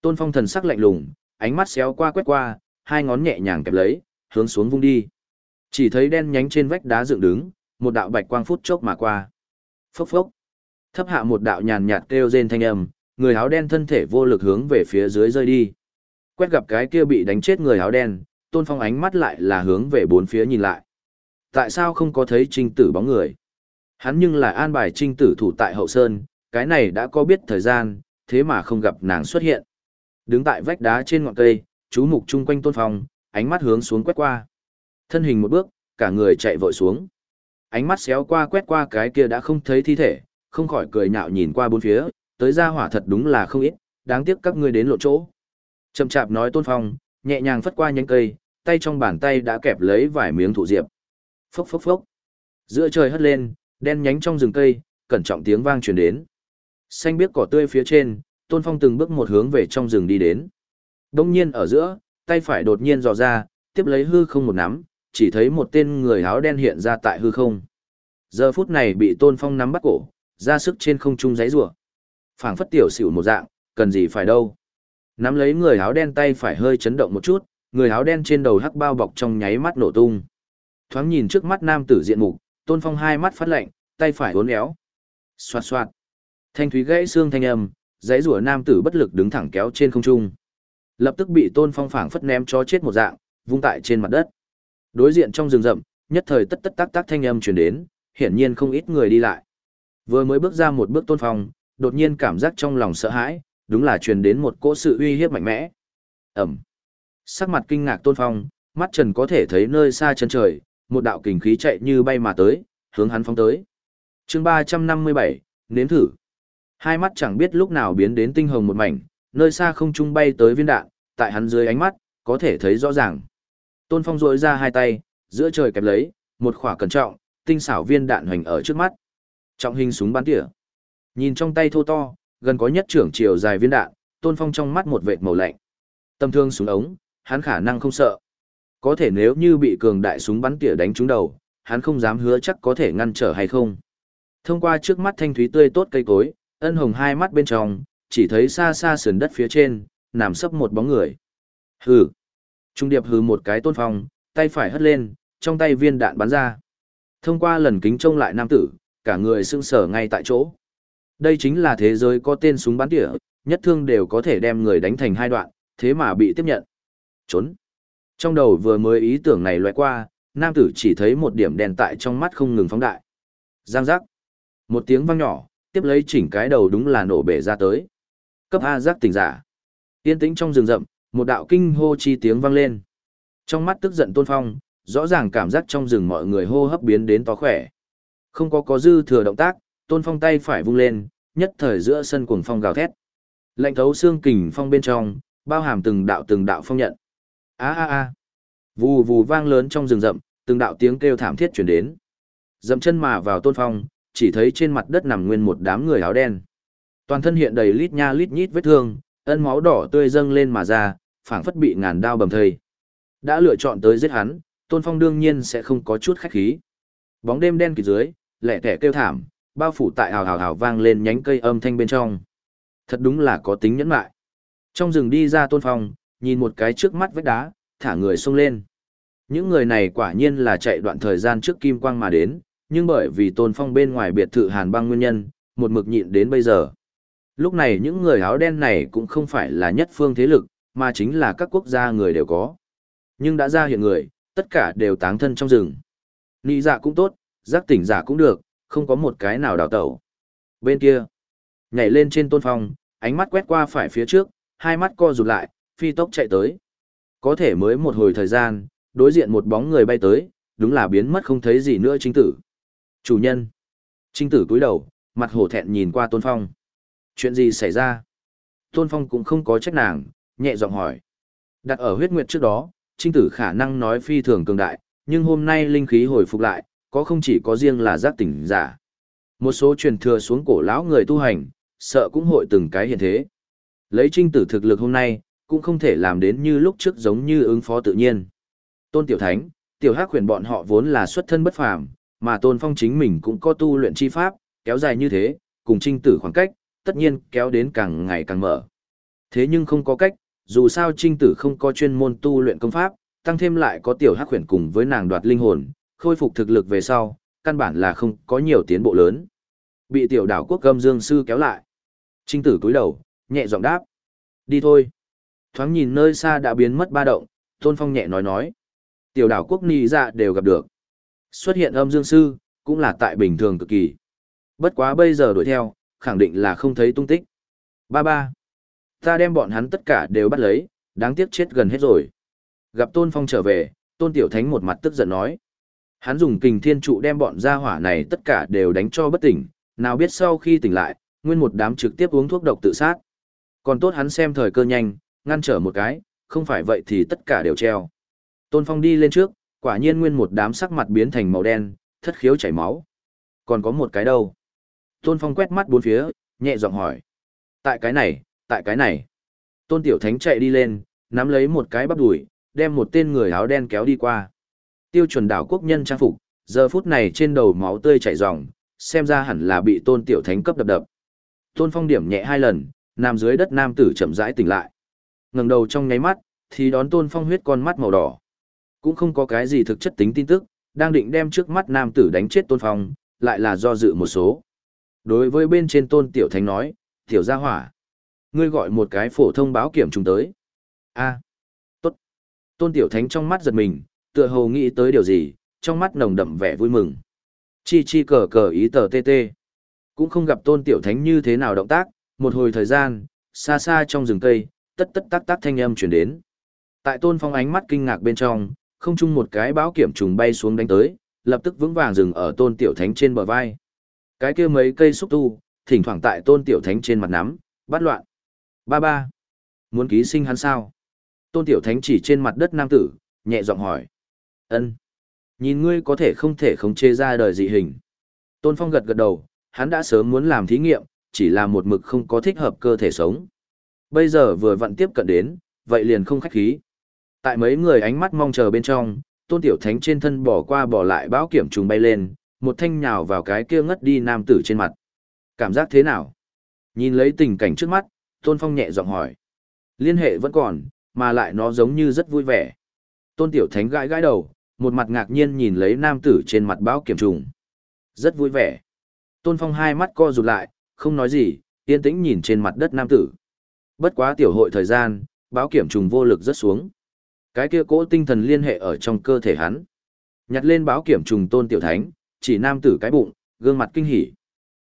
Tôn Phong thần sắc lạnh lùng, ánh mắt xéo qua quét qua, hai ngón nhẹ nhàng kẹp lấy, hướng xuống vung đi. Chỉ thấy đen nhánh trên vách đá dựng đứng, một đạo bạch quang phút chốc mà qua. Phốc phốc. Thấp hạ một đạo nhàn nhạt kêu rên thanh âm, người áo đen thân thể vô lực hướng về phía dưới rơi đi. Quét gặp cái kia bị đánh chết người áo đen, Tôn Phong ánh mắt lại là hướng về bốn phía nhìn lại. Tại sao không có thấy trinh tử bóng người? Hắn nhưng lại an bài trinh tử thủ tại hậu sơn, cái này đã có biết thời gian, thế mà không gặp nàng xuất hiện. Đứng tại vách đá trên ngọn cây, chú mục chung quanh tôn phong, ánh mắt hướng xuống quét qua. Thân hình một bước, cả người chạy vội xuống. Ánh mắt xéo qua quét qua cái kia đã không thấy thi thể, không khỏi cười nhạo nhìn qua bốn phía, tới ra hỏa thật đúng là không ít, đáng tiếc các ngươi đến lộ chỗ. Chậm chạp nói tôn phong, nhẹ nhàng phất qua nhánh cây, tay trong bàn tay đã kẹp lấy vài miếng thụ diệp. Phốc phốc phốc. Giữa trời hất lên, đen nhánh trong rừng cây, cẩn trọng tiếng vang truyền đến. Xanh biếc cỏ tươi phía trên, Tôn Phong từng bước một hướng về trong rừng đi đến. Đông nhiên ở giữa, tay phải đột nhiên dò ra, tiếp lấy hư không một nắm, chỉ thấy một tên người áo đen hiện ra tại hư không. Giờ phút này bị Tôn Phong nắm bắt cổ, ra sức trên không trung giấy rủa. Phảng phất tiểu xỉu một dạng, cần gì phải đâu. Nắm lấy người áo đen tay phải hơi chấn động một chút, người áo đen trên đầu hắc bao bọc trong nháy mắt nổ tung. Thoáng nhìn trước mắt nam tử diện mục, Tôn Phong hai mắt phát lạnh, tay phải uốn éo. Xoạt xoạt. Thanh thúy gãy xương thanh âm, dãy rùa nam tử bất lực đứng thẳng kéo trên không trung. Lập tức bị Tôn Phong phảng phất ném cho chết một dạng, vung tại trên mặt đất. Đối diện trong rừng rậm, nhất thời tất tất tác tác thanh âm truyền đến, hiển nhiên không ít người đi lại. Vừa mới bước ra một bước Tôn Phong, đột nhiên cảm giác trong lòng sợ hãi, đúng là truyền đến một cỗ sự uy hiếp mạnh mẽ. Ẩm. Sắc mặt kinh ngạc Tôn Phong, mắt trần có thể thấy nơi xa chân trời, một đạo kình khí chạy như bay mà tới, hướng hắn phóng tới. chương 357, nếm thử. Hai mắt chẳng biết lúc nào biến đến tinh hồng một mảnh, nơi xa không trung bay tới viên đạn, tại hắn dưới ánh mắt, có thể thấy rõ ràng. Tôn Phong rỗi ra hai tay, giữa trời kẹp lấy, một khỏa cẩn trọng, tinh xảo viên đạn hoành ở trước mắt. Trọng hình súng bắn tỉa. Nhìn trong tay thô to, gần có nhất trưởng chiều dài viên đạn, Tôn Phong trong mắt một vệt màu lạnh. Tâm thương súng ống, hắn khả năng không sợ. Có thể nếu như bị cường đại súng bắn tỉa đánh trúng đầu, hắn không dám hứa chắc có thể ngăn trở hay không. Thông qua trước mắt thanh thúy tươi tốt cây cối, ân hồng hai mắt bên trong, chỉ thấy xa xa sườn đất phía trên, nằm sấp một bóng người. Hừ. Trung điệp hừ một cái tôn phong, tay phải hất lên, trong tay viên đạn bắn ra. Thông qua lần kính trông lại nam tử, cả người sưng sở ngay tại chỗ. Đây chính là thế giới có tên súng bắn tỉa, nhất thương đều có thể đem người đánh thành hai đoạn, thế mà bị tiếp nhận. Trốn. Trong đầu vừa mới ý tưởng này loại qua, nam tử chỉ thấy một điểm đèn tại trong mắt không ngừng phóng đại. Giang giác. Một tiếng vang nhỏ, tiếp lấy chỉnh cái đầu đúng là nổ bể ra tới. Cấp A giác tỉnh giả. Yên tĩnh trong rừng rậm, một đạo kinh hô chi tiếng vang lên. Trong mắt tức giận tôn phong, rõ ràng cảm giác trong rừng mọi người hô hấp biến đến to khỏe. Không có có dư thừa động tác, tôn phong tay phải vung lên, nhất thời giữa sân cuồng phong gào thét. Lạnh thấu xương kình phong bên trong, bao hàm từng đạo từng đạo phong nhận. A a a. Vù vù vang lớn trong rừng rậm, từng đạo tiếng kêu thảm thiết truyền đến. Dậm chân mà vào tôn phong, chỉ thấy trên mặt đất nằm nguyên một đám người áo đen. Toàn thân hiện đầy lít nha lít nhít vết thương, ân máu đỏ tươi dâng lên mà ra, phảng phất bị ngàn đao bầm thây. Đã lựa chọn tới giết hắn, Tôn Phong đương nhiên sẽ không có chút khách khí. Bóng đêm đen kịt dưới, lẻ tẻ kêu thảm, bao phủ tại hào hào hào vang lên nhánh cây âm thanh bên trong. Thật đúng là có tính nhẫn mại. Trong rừng đi ra Tôn Phong, nhìn một cái trước mắt vách đá, thả người xông lên. Những người này quả nhiên là chạy đoạn thời gian trước kim quang mà đến, nhưng bởi vì tôn phong bên ngoài biệt thự hàn băng nguyên nhân, một mực nhịn đến bây giờ. Lúc này những người áo đen này cũng không phải là nhất phương thế lực, mà chính là các quốc gia người đều có. Nhưng đã ra hiện người, tất cả đều táng thân trong rừng. Nị dạ cũng tốt, giác tỉnh giả cũng được, không có một cái nào đào tẩu. Bên kia, nhảy lên trên tôn phong, ánh mắt quét qua phải phía trước, hai mắt co rụt lại, phi tốc chạy tới. Có thể mới một hồi thời gian, đối diện một bóng người bay tới, đúng là biến mất không thấy gì nữa chính tử. Chủ nhân. Trinh tử cúi đầu, mặt hổ thẹn nhìn qua tôn phong. Chuyện gì xảy ra? Tôn phong cũng không có trách nàng, nhẹ giọng hỏi. Đặt ở huyết nguyệt trước đó, trinh tử khả năng nói phi thường cường đại, nhưng hôm nay linh khí hồi phục lại, có không chỉ có riêng là giác tỉnh giả. Một số truyền thừa xuống cổ lão người tu hành, sợ cũng hội từng cái hiện thế. Lấy trinh tử thực lực hôm nay, cũng không thể làm đến như lúc trước giống như ứng phó tự nhiên. Tôn Tiểu Thánh, Tiểu Hắc huyền bọn họ vốn là xuất thân bất phàm, mà Tôn Phong chính mình cũng có tu luyện chi pháp, kéo dài như thế, cùng trinh tử khoảng cách, tất nhiên kéo đến càng ngày càng mở. Thế nhưng không có cách, dù sao trinh tử không có chuyên môn tu luyện công pháp, tăng thêm lại có Tiểu Hắc huyền cùng với nàng đoạt linh hồn, khôi phục thực lực về sau, căn bản là không có nhiều tiến bộ lớn. Bị Tiểu đảo quốc gâm dương sư kéo lại. Trinh tử cúi đầu, nhẹ giọng đáp. Đi thôi. Thoáng nhìn nơi xa đã biến mất ba động, Tôn Phong nhẹ nói nói. Tiểu đảo quốc ni dạ đều gặp được. Xuất hiện âm dương sư, cũng là tại bình thường cực kỳ. Bất quá bây giờ đuổi theo, khẳng định là không thấy tung tích. Ba ba. Ta đem bọn hắn tất cả đều bắt lấy, đáng tiếc chết gần hết rồi. Gặp Tôn Phong trở về, Tôn Tiểu Thánh một mặt tức giận nói. Hắn dùng kình thiên trụ đem bọn gia hỏa này tất cả đều đánh cho bất tỉnh, nào biết sau khi tỉnh lại, nguyên một đám trực tiếp uống thuốc độc tự sát. Còn tốt hắn xem thời cơ nhanh, ngăn trở một cái, không phải vậy thì tất cả đều treo. Tôn Phong đi lên trước, quả nhiên nguyên một đám sắc mặt biến thành màu đen, thất khiếu chảy máu. Còn có một cái đâu? Tôn Phong quét mắt bốn phía, nhẹ giọng hỏi. Tại cái này, tại cái này. Tôn Tiểu Thánh chạy đi lên, nắm lấy một cái bắp đùi, đem một tên người áo đen kéo đi qua. Tiêu chuẩn đảo quốc nhân trang phục, giờ phút này trên đầu máu tươi chảy ròng, xem ra hẳn là bị Tôn Tiểu Thánh cấp đập đập. Tôn Phong điểm nhẹ hai lần, nằm dưới đất nam tử chậm rãi tỉnh lại. Ngẩng đầu trong nháy mắt, thì đón Tôn Phong huyết con mắt màu đỏ. Cũng không có cái gì thực chất tính tin tức, đang định đem trước mắt nam tử đánh chết Tôn Phong, lại là do dự một số. Đối với bên trên Tôn Tiểu Thánh nói, "Tiểu gia hỏa, ngươi gọi một cái phổ thông báo kiểm trùng tới." "A." "Tốt." Tôn Tiểu Thánh trong mắt giật mình, tựa hồ nghĩ tới điều gì, trong mắt nồng đậm vẻ vui mừng. Chi chi cờ cờ ý tờ tê tê. Cũng không gặp tôn tiểu thánh như thế nào động tác, một hồi thời gian, xa xa trong rừng cây, tất tất tác tác thanh âm chuyển đến. Tại tôn phong ánh mắt kinh ngạc bên trong, không chung một cái báo kiểm trùng bay xuống đánh tới, lập tức vững vàng dừng ở tôn tiểu thánh trên bờ vai. Cái kia mấy cây xúc tu, thỉnh thoảng tại tôn tiểu thánh trên mặt nắm, bắt loạn. Ba ba. Muốn ký sinh hắn sao? Tôn tiểu thánh chỉ trên mặt đất nam tử, nhẹ giọng hỏi. ân Nhìn ngươi có thể không thể không chê ra đời dị hình. Tôn phong gật gật đầu, hắn đã sớm muốn làm thí nghiệm, chỉ là một mực không có thích hợp cơ thể sống. Bây giờ vừa vặn tiếp cận đến, vậy liền không khách khí. Tại mấy người ánh mắt mong chờ bên trong, tôn tiểu thánh trên thân bỏ qua bỏ lại báo kiểm trùng bay lên, một thanh nhào vào cái kia ngất đi nam tử trên mặt. Cảm giác thế nào? Nhìn lấy tình cảnh trước mắt, tôn phong nhẹ giọng hỏi. Liên hệ vẫn còn, mà lại nó giống như rất vui vẻ. Tôn tiểu thánh gãi gãi đầu, một mặt ngạc nhiên nhìn lấy nam tử trên mặt báo kiểm trùng. Rất vui vẻ. Tôn Phong hai mắt co rụt lại, không nói gì, yên tĩnh nhìn trên mặt đất nam tử. Bất quá tiểu hội thời gian, báo kiểm trùng vô lực rất xuống. Cái kia cỗ tinh thần liên hệ ở trong cơ thể hắn. Nhặt lên báo kiểm trùng tôn tiểu thánh, chỉ nam tử cái bụng, gương mặt kinh hỉ.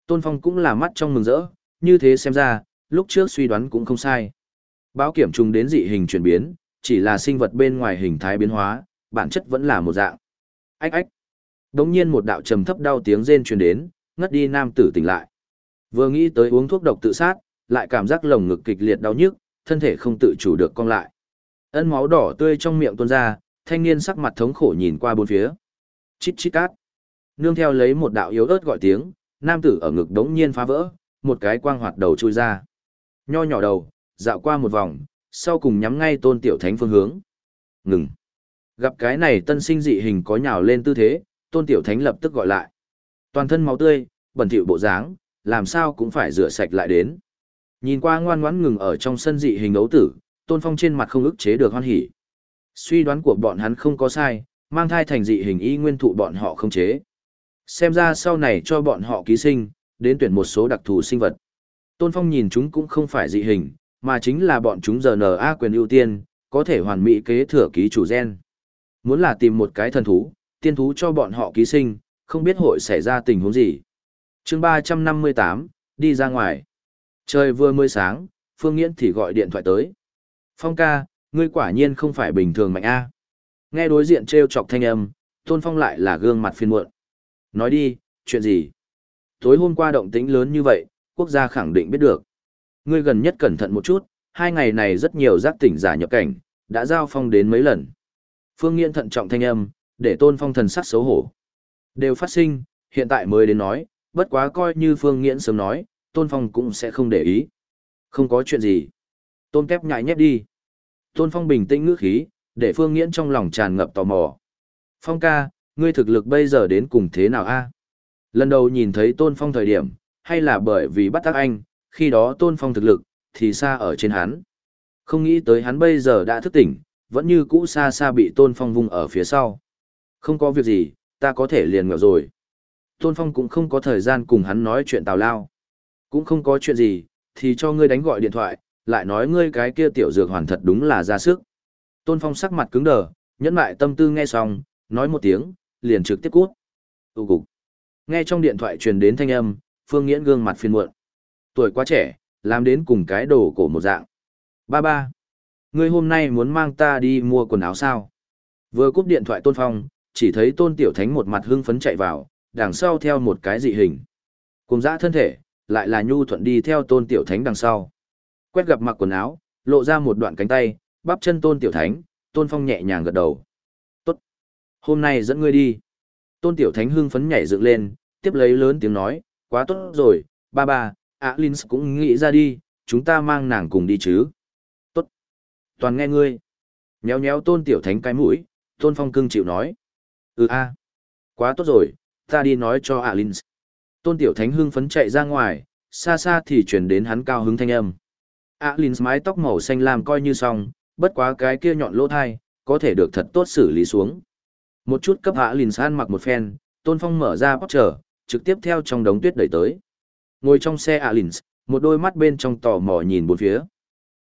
Tôn Phong cũng là mắt trong mừng rỡ, như thế xem ra, lúc trước suy đoán cũng không sai. Báo kiểm trùng đến dị hình chuyển biến, chỉ là sinh vật bên ngoài hình thái biến hóa, bản chất vẫn là một dạng. Ách ách. Đống nhiên một đạo trầm thấp đau tiếng rên truyền đến, ngất đi nam tử tỉnh lại. Vừa nghĩ tới uống thuốc độc tự sát, lại cảm giác lồng ngực kịch liệt đau nhức, thân thể không tự chủ được cong lại. Ân máu đỏ tươi trong miệng tuôn ra, thanh niên sắc mặt thống khổ nhìn qua bốn phía. Chít chít cát. Nương theo lấy một đạo yếu ớt gọi tiếng, nam tử ở ngực đống nhiên phá vỡ, một cái quang hoạt đầu chui ra. Nho nhỏ đầu, dạo qua một vòng, sau cùng nhắm ngay tôn tiểu thánh phương hướng. Ngừng. Gặp cái này tân sinh dị hình có nhào lên tư thế, tôn tiểu thánh lập tức gọi lại. Toàn thân máu tươi, bẩn thỉu bộ dáng, làm sao cũng phải rửa sạch lại đến. Nhìn qua ngoan ngoãn ngừng ở trong sân dị hình ấu tử, Tôn Phong trên mặt không ức chế được hoan hỉ. Suy đoán của bọn hắn không có sai, mang thai thành dị hình y nguyên thụ bọn họ không chế. Xem ra sau này cho bọn họ ký sinh, đến tuyển một số đặc thù sinh vật. Tôn Phong nhìn chúng cũng không phải dị hình, mà chính là bọn chúng giờ RNA quyền ưu tiên, có thể hoàn mỹ kế thừa ký chủ gen. Muốn là tìm một cái thần thú, tiên thú cho bọn họ ký sinh, không biết hội xảy ra tình huống gì. chương 358, đi ra ngoài. Trời vừa mới sáng, Phương Nghiễn thì gọi điện thoại tới. Phong ca, ngươi quả nhiên không phải bình thường mạnh A. Nghe đối diện treo chọc thanh âm, Tôn Phong lại là gương mặt phiền muộn. Nói đi, chuyện gì? Tối hôm qua động tĩnh lớn như vậy, quốc gia khẳng định biết được. Ngươi gần nhất cẩn thận một chút, hai ngày này rất nhiều giác tỉnh giả nhập cảnh, đã giao phong đến mấy lần. Phương Nghiễn thận trọng thanh âm, để Tôn Phong thần sắc xấu hổ. Đều phát sinh, hiện tại mới đến nói, bất quá coi như Phương Nghiễn sớm nói, Tôn Phong cũng sẽ không để ý. Không có chuyện gì. Tôn kép nhại nhép đi. Tôn Phong bình tĩnh ngữ khí, để Phương Nghiễn trong lòng tràn ngập tò mò. Phong ca, ngươi thực lực bây giờ đến cùng thế nào a? Lần đầu nhìn thấy Tôn Phong thời điểm, hay là bởi vì bắt tác anh, khi đó Tôn Phong thực lực, thì xa ở trên hắn. Không nghĩ tới hắn bây giờ đã thức tỉnh, vẫn như cũ xa xa bị Tôn Phong vung ở phía sau. Không có việc gì, ta có thể liền ngờ rồi. Tôn Phong cũng không có thời gian cùng hắn nói chuyện tào lao. Cũng không có chuyện gì, thì cho ngươi đánh gọi điện thoại, lại nói ngươi cái kia tiểu dược hoàn thật đúng là ra sức. Tôn Phong sắc mặt cứng đờ, nhẫn lại tâm tư nghe xong, nói một tiếng, liền trực tiếp cút. Tụ cục. Nghe trong điện thoại truyền đến thanh âm, Phương Nghiễn gương mặt phiền muộn. Tuổi quá trẻ, làm đến cùng cái đồ cổ một dạng. Ba ba. Ngươi hôm nay muốn mang ta đi mua quần áo sao? Vừa cúp điện thoại Tôn Phong, chỉ thấy Tôn Tiểu Thánh một mặt hưng phấn chạy vào, đằng sau theo một cái dị hình. Cùng dã thân thể, lại là nhu thuận đi theo Tôn Tiểu Thánh đằng sau. Quét gặp mặc quần áo, lộ ra một đoạn cánh tay, bắp chân Tôn Tiểu Thánh, Tôn Phong nhẹ nhàng gật đầu. Tốt. Hôm nay dẫn ngươi đi. Tôn Tiểu Thánh hưng phấn nhảy dựng lên, tiếp lấy lớn tiếng nói, quá tốt rồi, ba ba, ạ Linh cũng nghĩ ra đi, chúng ta mang nàng cùng đi chứ. Tốt. Toàn nghe ngươi. Nhéo nhéo Tôn Tiểu Thánh cái mũi, Tôn Phong cưng chịu nói. Ừ a, quá tốt rồi, ta đi nói cho ạ Linh. Tôn Tiểu Thánh hưng phấn chạy ra ngoài, xa xa thì chuyển đến hắn cao hứng thanh âm ạ Linh mái tóc màu xanh lam coi như xong, bất quá cái kia nhọn lỗ thai, có thể được thật tốt xử lý xuống. Một chút cấp hạ lìn san mặc một phen, Tôn Phong mở ra bóc trở, trực tiếp theo trong đống tuyết đẩy tới. Ngồi trong xe Alins, một đôi mắt bên trong tò mò nhìn bốn phía.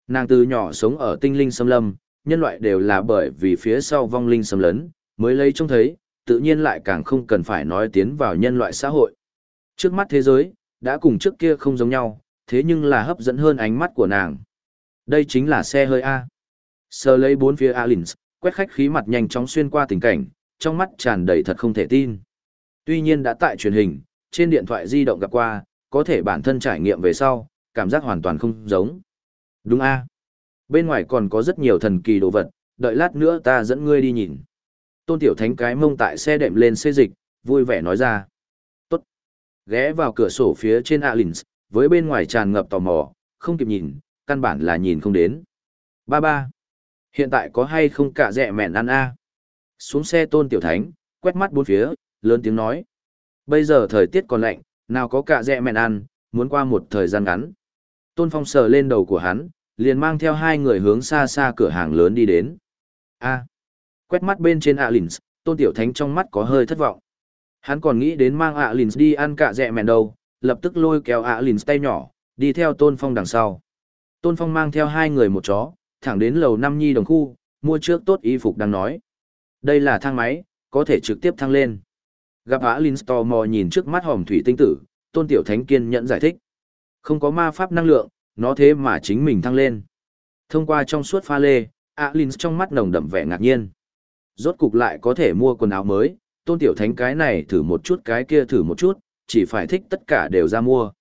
Nàng từ nhỏ sống ở tinh linh xâm lâm, nhân loại đều là bởi vì phía sau vong linh xâm lấn, mới lấy trông thấy, tự nhiên lại càng không cần phải nói tiến vào nhân loại xã hội. Trước mắt thế giới, đã cùng trước kia không giống nhau, thế nhưng là hấp dẫn hơn ánh mắt của nàng. Đây chính là xe hơi A. Sờ lấy bốn phía Alins, quét khách khí mặt nhanh chóng xuyên qua tình cảnh, trong mắt tràn đầy thật không thể tin. Tuy nhiên đã tại truyền hình, trên điện thoại di động gặp qua, có thể bản thân trải nghiệm về sau, cảm giác hoàn toàn không giống. Đúng a Bên ngoài còn có rất nhiều thần kỳ đồ vật, đợi lát nữa ta dẫn ngươi đi nhìn. Tôn Tiểu Thánh cái mông tại xe đệm lên xê dịch, vui vẻ nói ra. Tốt. Ghé vào cửa sổ phía trên Alins, với bên ngoài tràn ngập tò mò, không kịp nhìn, căn bản là nhìn không đến. Ba ba. Hiện tại có hay không cả rẻ mẹn ăn a Xuống xe tôn tiểu thánh, quét mắt bốn phía, lớn tiếng nói. Bây giờ thời tiết còn lạnh, nào có cả rẻ mẹn ăn, muốn qua một thời gian ngắn. Tôn phong sờ lên đầu của hắn, liền mang theo hai người hướng xa xa cửa hàng lớn đi đến. a quét mắt bên trên Alins, tôn tiểu thánh trong mắt có hơi thất vọng. Hắn còn nghĩ đến mang Alins đi ăn cả dẹ mẹn đâu, lập tức lôi kéo Alins tay nhỏ, đi theo tôn phong đằng sau. Tôn phong mang theo hai người một chó, thẳng đến lầu năm nhi đồng khu, mua trước tốt y phục đang nói. Đây là thang máy, có thể trực tiếp thăng lên. Gặp ạ Linh tò mò nhìn trước mắt hòm thủy tinh tử, tôn tiểu thánh kiên nhẫn giải thích. Không có ma pháp năng lượng, nó thế mà chính mình thăng lên. Thông qua trong suốt pha lê, ạ Linh trong mắt nồng đậm vẻ ngạc nhiên. Rốt cục lại có thể mua quần áo mới, tôn tiểu thánh cái này thử một chút cái kia thử một chút, chỉ phải thích tất cả đều ra mua.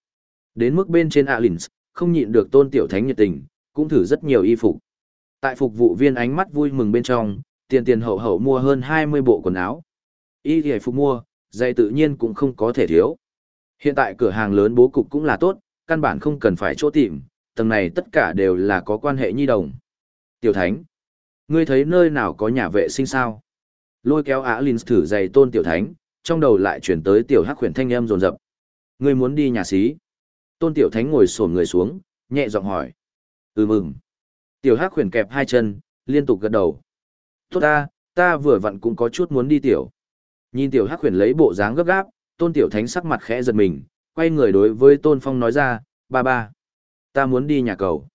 Đến mức bên trên Alins, không nhịn được tôn tiểu thánh nhiệt tình, cũng thử rất nhiều y phục. Tại phục vụ viên ánh mắt vui mừng bên trong, tiền tiền hậu hậu mua hơn 20 bộ quần áo. Y thì phục mua, dây tự nhiên cũng không có thể thiếu. Hiện tại cửa hàng lớn bố cục cũng là tốt, căn bản không cần phải chỗ tìm, tầng này tất cả đều là có quan hệ nhi đồng. Tiểu Thánh, ngươi thấy nơi nào có nhà vệ sinh sao? Lôi kéo Alins Linh thử giày tôn Tiểu Thánh, trong đầu lại chuyển tới Tiểu Hắc khuyển thanh âm rồn rập. Ngươi muốn đi nhà xí? Tôn Tiểu Thánh ngồi xổm người xuống, nhẹ giọng hỏi. Ừ mừng. Tiểu Hắc khuyển kẹp hai chân, liên tục gật đầu. Tốt ta, ta vừa vặn cũng có chút muốn đi tiểu. Nhìn tiểu hắc huyền lấy bộ dáng gấp gáp, tôn tiểu thánh sắc mặt khẽ giật mình, quay người đối với tôn phong nói ra, ba ba, ta muốn đi nhà cầu.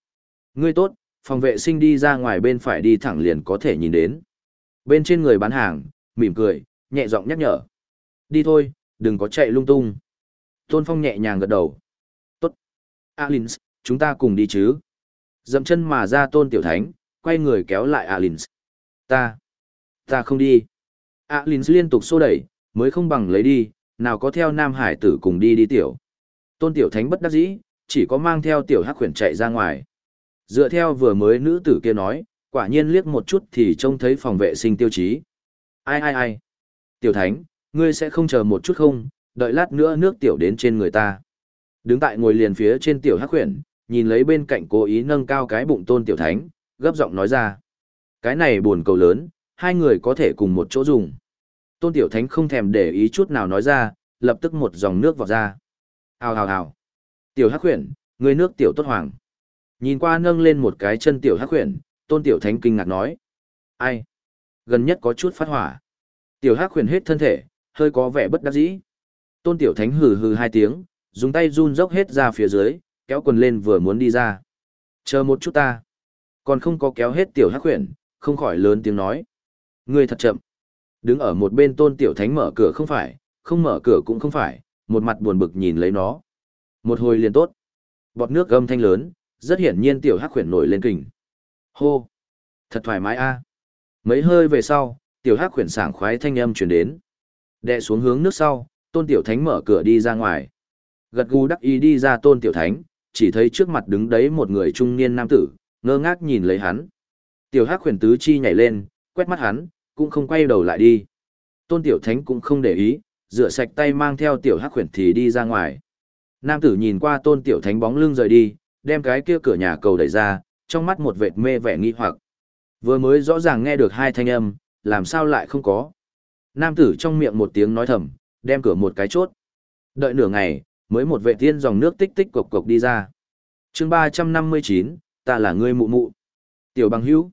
Ngươi tốt, phòng vệ sinh đi ra ngoài bên phải đi thẳng liền có thể nhìn đến. Bên trên người bán hàng, mỉm cười, nhẹ giọng nhắc nhở. Đi thôi, đừng có chạy lung tung. Tôn Phong nhẹ nhàng gật đầu. Tốt. Alins, chúng ta cùng đi chứ. Dậm chân mà ra Tôn Tiểu Thánh, quay người kéo lại Alins. Ta. Ta không đi. Alins liên tục xô đẩy, mới không bằng lấy đi, nào có theo Nam Hải tử cùng đi đi tiểu. Tôn Tiểu Thánh bất đắc dĩ, chỉ có mang theo Tiểu Hắc khuyển chạy ra ngoài. Dựa theo vừa mới nữ tử kia nói, quả nhiên liếc một chút thì trông thấy phòng vệ sinh tiêu chí. Ai ai ai? Tiểu Thánh, ngươi sẽ không chờ một chút không, đợi lát nữa nước tiểu đến trên người ta. Đứng tại ngồi liền phía trên tiểu hắc huyền, nhìn lấy bên cạnh cố ý nâng cao cái bụng tôn tiểu thánh, gấp giọng nói ra. Cái này buồn cầu lớn, hai người có thể cùng một chỗ dùng. Tôn tiểu thánh không thèm để ý chút nào nói ra, lập tức một dòng nước vào ra. Hào hào hào. Tiểu hắc huyền, người nước tiểu tốt hoàng. Nhìn qua nâng lên một cái chân tiểu hắc huyền, tôn tiểu thánh kinh ngạc nói. Ai? Gần nhất có chút phát hỏa. Tiểu hắc huyền hết thân thể, hơi có vẻ bất đắc dĩ. Tôn Tiểu Thánh hừ hừ hai tiếng, dùng tay run dốc hết ra phía dưới, kéo quần lên vừa muốn đi ra. Chờ một chút ta. Còn không có kéo hết Tiểu Hắc Huyền, không khỏi lớn tiếng nói. Ngươi thật chậm. Đứng ở một bên Tôn Tiểu Thánh mở cửa không phải, không mở cửa cũng không phải, một mặt buồn bực nhìn lấy nó. Một hồi liền tốt. Bọt nước gầm thanh lớn, rất hiển nhiên Tiểu Hắc Huyền nổi lên kình. Hô. Thật thoải mái a. Mấy hơi về sau, Tiểu Hắc Huyền sảng khoái thanh âm truyền đến. Đệ xuống hướng nước sau, tôn tiểu thánh mở cửa đi ra ngoài. Gật gù đắc ý đi ra tôn tiểu thánh, chỉ thấy trước mặt đứng đấy một người trung niên nam tử, ngơ ngác nhìn lấy hắn. Tiểu hắc khuyển tứ chi nhảy lên, quét mắt hắn, cũng không quay đầu lại đi. Tôn tiểu thánh cũng không để ý, rửa sạch tay mang theo tiểu hắc khuyển thì đi ra ngoài. Nam tử nhìn qua tôn tiểu thánh bóng lưng rời đi, đem cái kia cửa nhà cầu đẩy ra, trong mắt một vệt mê vẻ nghi hoặc. Vừa mới rõ ràng nghe được hai thanh âm, làm sao lại không có. Nam tử trong miệng một tiếng nói thầm, đem cửa một cái chốt. Đợi nửa ngày, mới một vệ tiên dòng nước tích tích cộc cộc đi ra. chương 359, ta là ngươi mụ mụ. Tiểu bằng hữu.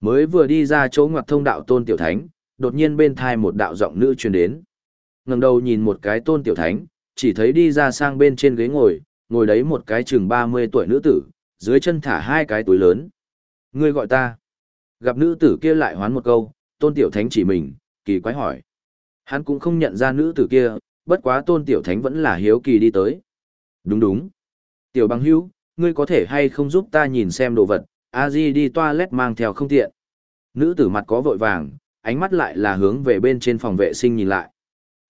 Mới vừa đi ra chỗ ngoặt thông đạo tôn tiểu thánh, đột nhiên bên thai một đạo giọng nữ truyền đến. ngẩng đầu nhìn một cái tôn tiểu thánh, chỉ thấy đi ra sang bên trên ghế ngồi, ngồi đấy một cái chừng 30 tuổi nữ tử, dưới chân thả hai cái túi lớn. Ngươi gọi ta. Gặp nữ tử kia lại hoán một câu, tôn tiểu thánh chỉ mình, kỳ quái hỏi. Hắn cũng không nhận ra nữ tử kia, bất quá tôn tiểu thánh vẫn là hiếu kỳ đi tới. Đúng đúng. Tiểu bằng hữu, ngươi có thể hay không giúp ta nhìn xem đồ vật, a di đi toilet mang theo không tiện. Nữ tử mặt có vội vàng, ánh mắt lại là hướng về bên trên phòng vệ sinh nhìn lại.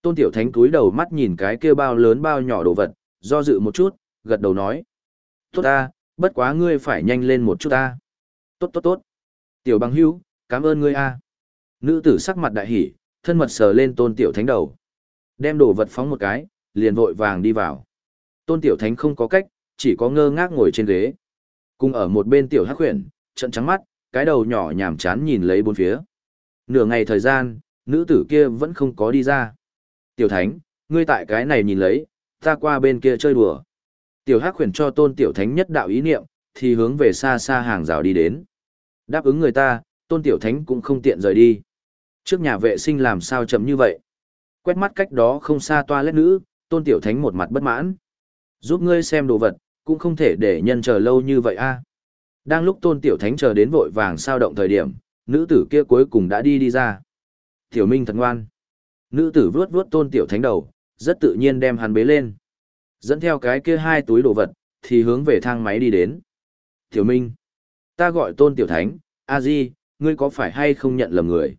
Tôn tiểu thánh túi đầu mắt nhìn cái kia bao lớn bao nhỏ đồ vật, do dự một chút, gật đầu nói. Tốt ta, bất quá ngươi phải nhanh lên một chút ta. Tốt tốt tốt. Tiểu bằng hữu, cảm ơn ngươi a. Nữ tử sắc mặt đại hỉ, thân mật sờ lên tôn tiểu thánh đầu. Đem đồ vật phóng một cái, liền vội vàng đi vào. Tôn tiểu thánh không có cách, chỉ có ngơ ngác ngồi trên ghế. Cùng ở một bên tiểu hắc huyền, trận trắng mắt, cái đầu nhỏ nhảm chán nhìn lấy bốn phía. Nửa ngày thời gian, nữ tử kia vẫn không có đi ra. Tiểu thánh, ngươi tại cái này nhìn lấy, ta qua bên kia chơi đùa. Tiểu hắc huyền cho tôn tiểu thánh nhất đạo ý niệm, thì hướng về xa xa hàng rào đi đến. Đáp ứng người ta, tôn tiểu thánh cũng không tiện rời đi. Trước nhà vệ sinh làm sao chậm như vậy? Quét mắt cách đó không xa toa lét nữ, tôn tiểu thánh một mặt bất mãn. Giúp ngươi xem đồ vật, cũng không thể để nhân chờ lâu như vậy a. Đang lúc tôn tiểu thánh chờ đến vội vàng sao động thời điểm, nữ tử kia cuối cùng đã đi đi ra. Tiểu Minh thật ngoan. Nữ tử vuốt vuốt tôn tiểu thánh đầu, rất tự nhiên đem hắn bế lên. Dẫn theo cái kia hai túi đồ vật, thì hướng về thang máy đi đến. Tiểu Minh. Ta gọi tôn tiểu thánh, a di, ngươi có phải hay không nhận lầm người?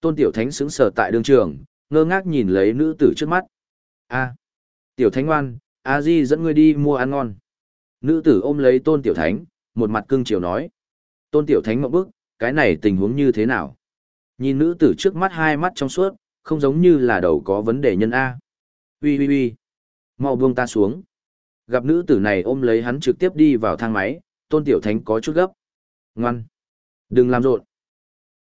Tôn Tiểu Thánh sững sờ tại đường trường, ngơ ngác nhìn lấy nữ tử trước mắt. A, Tiểu Thánh ngoan, A Di dẫn ngươi đi mua ăn ngon. Nữ tử ôm lấy Tôn Tiểu Thánh, một mặt cưng chiều nói. Tôn Tiểu Thánh mộng bức, cái này tình huống như thế nào? Nhìn nữ tử trước mắt hai mắt trong suốt, không giống như là đầu có vấn đề nhân A. Ui ui ui, mau buông ta xuống. Gặp nữ tử này ôm lấy hắn trực tiếp đi vào thang máy, Tôn Tiểu Thánh có chút gấp. Ngoan, đừng làm rộn,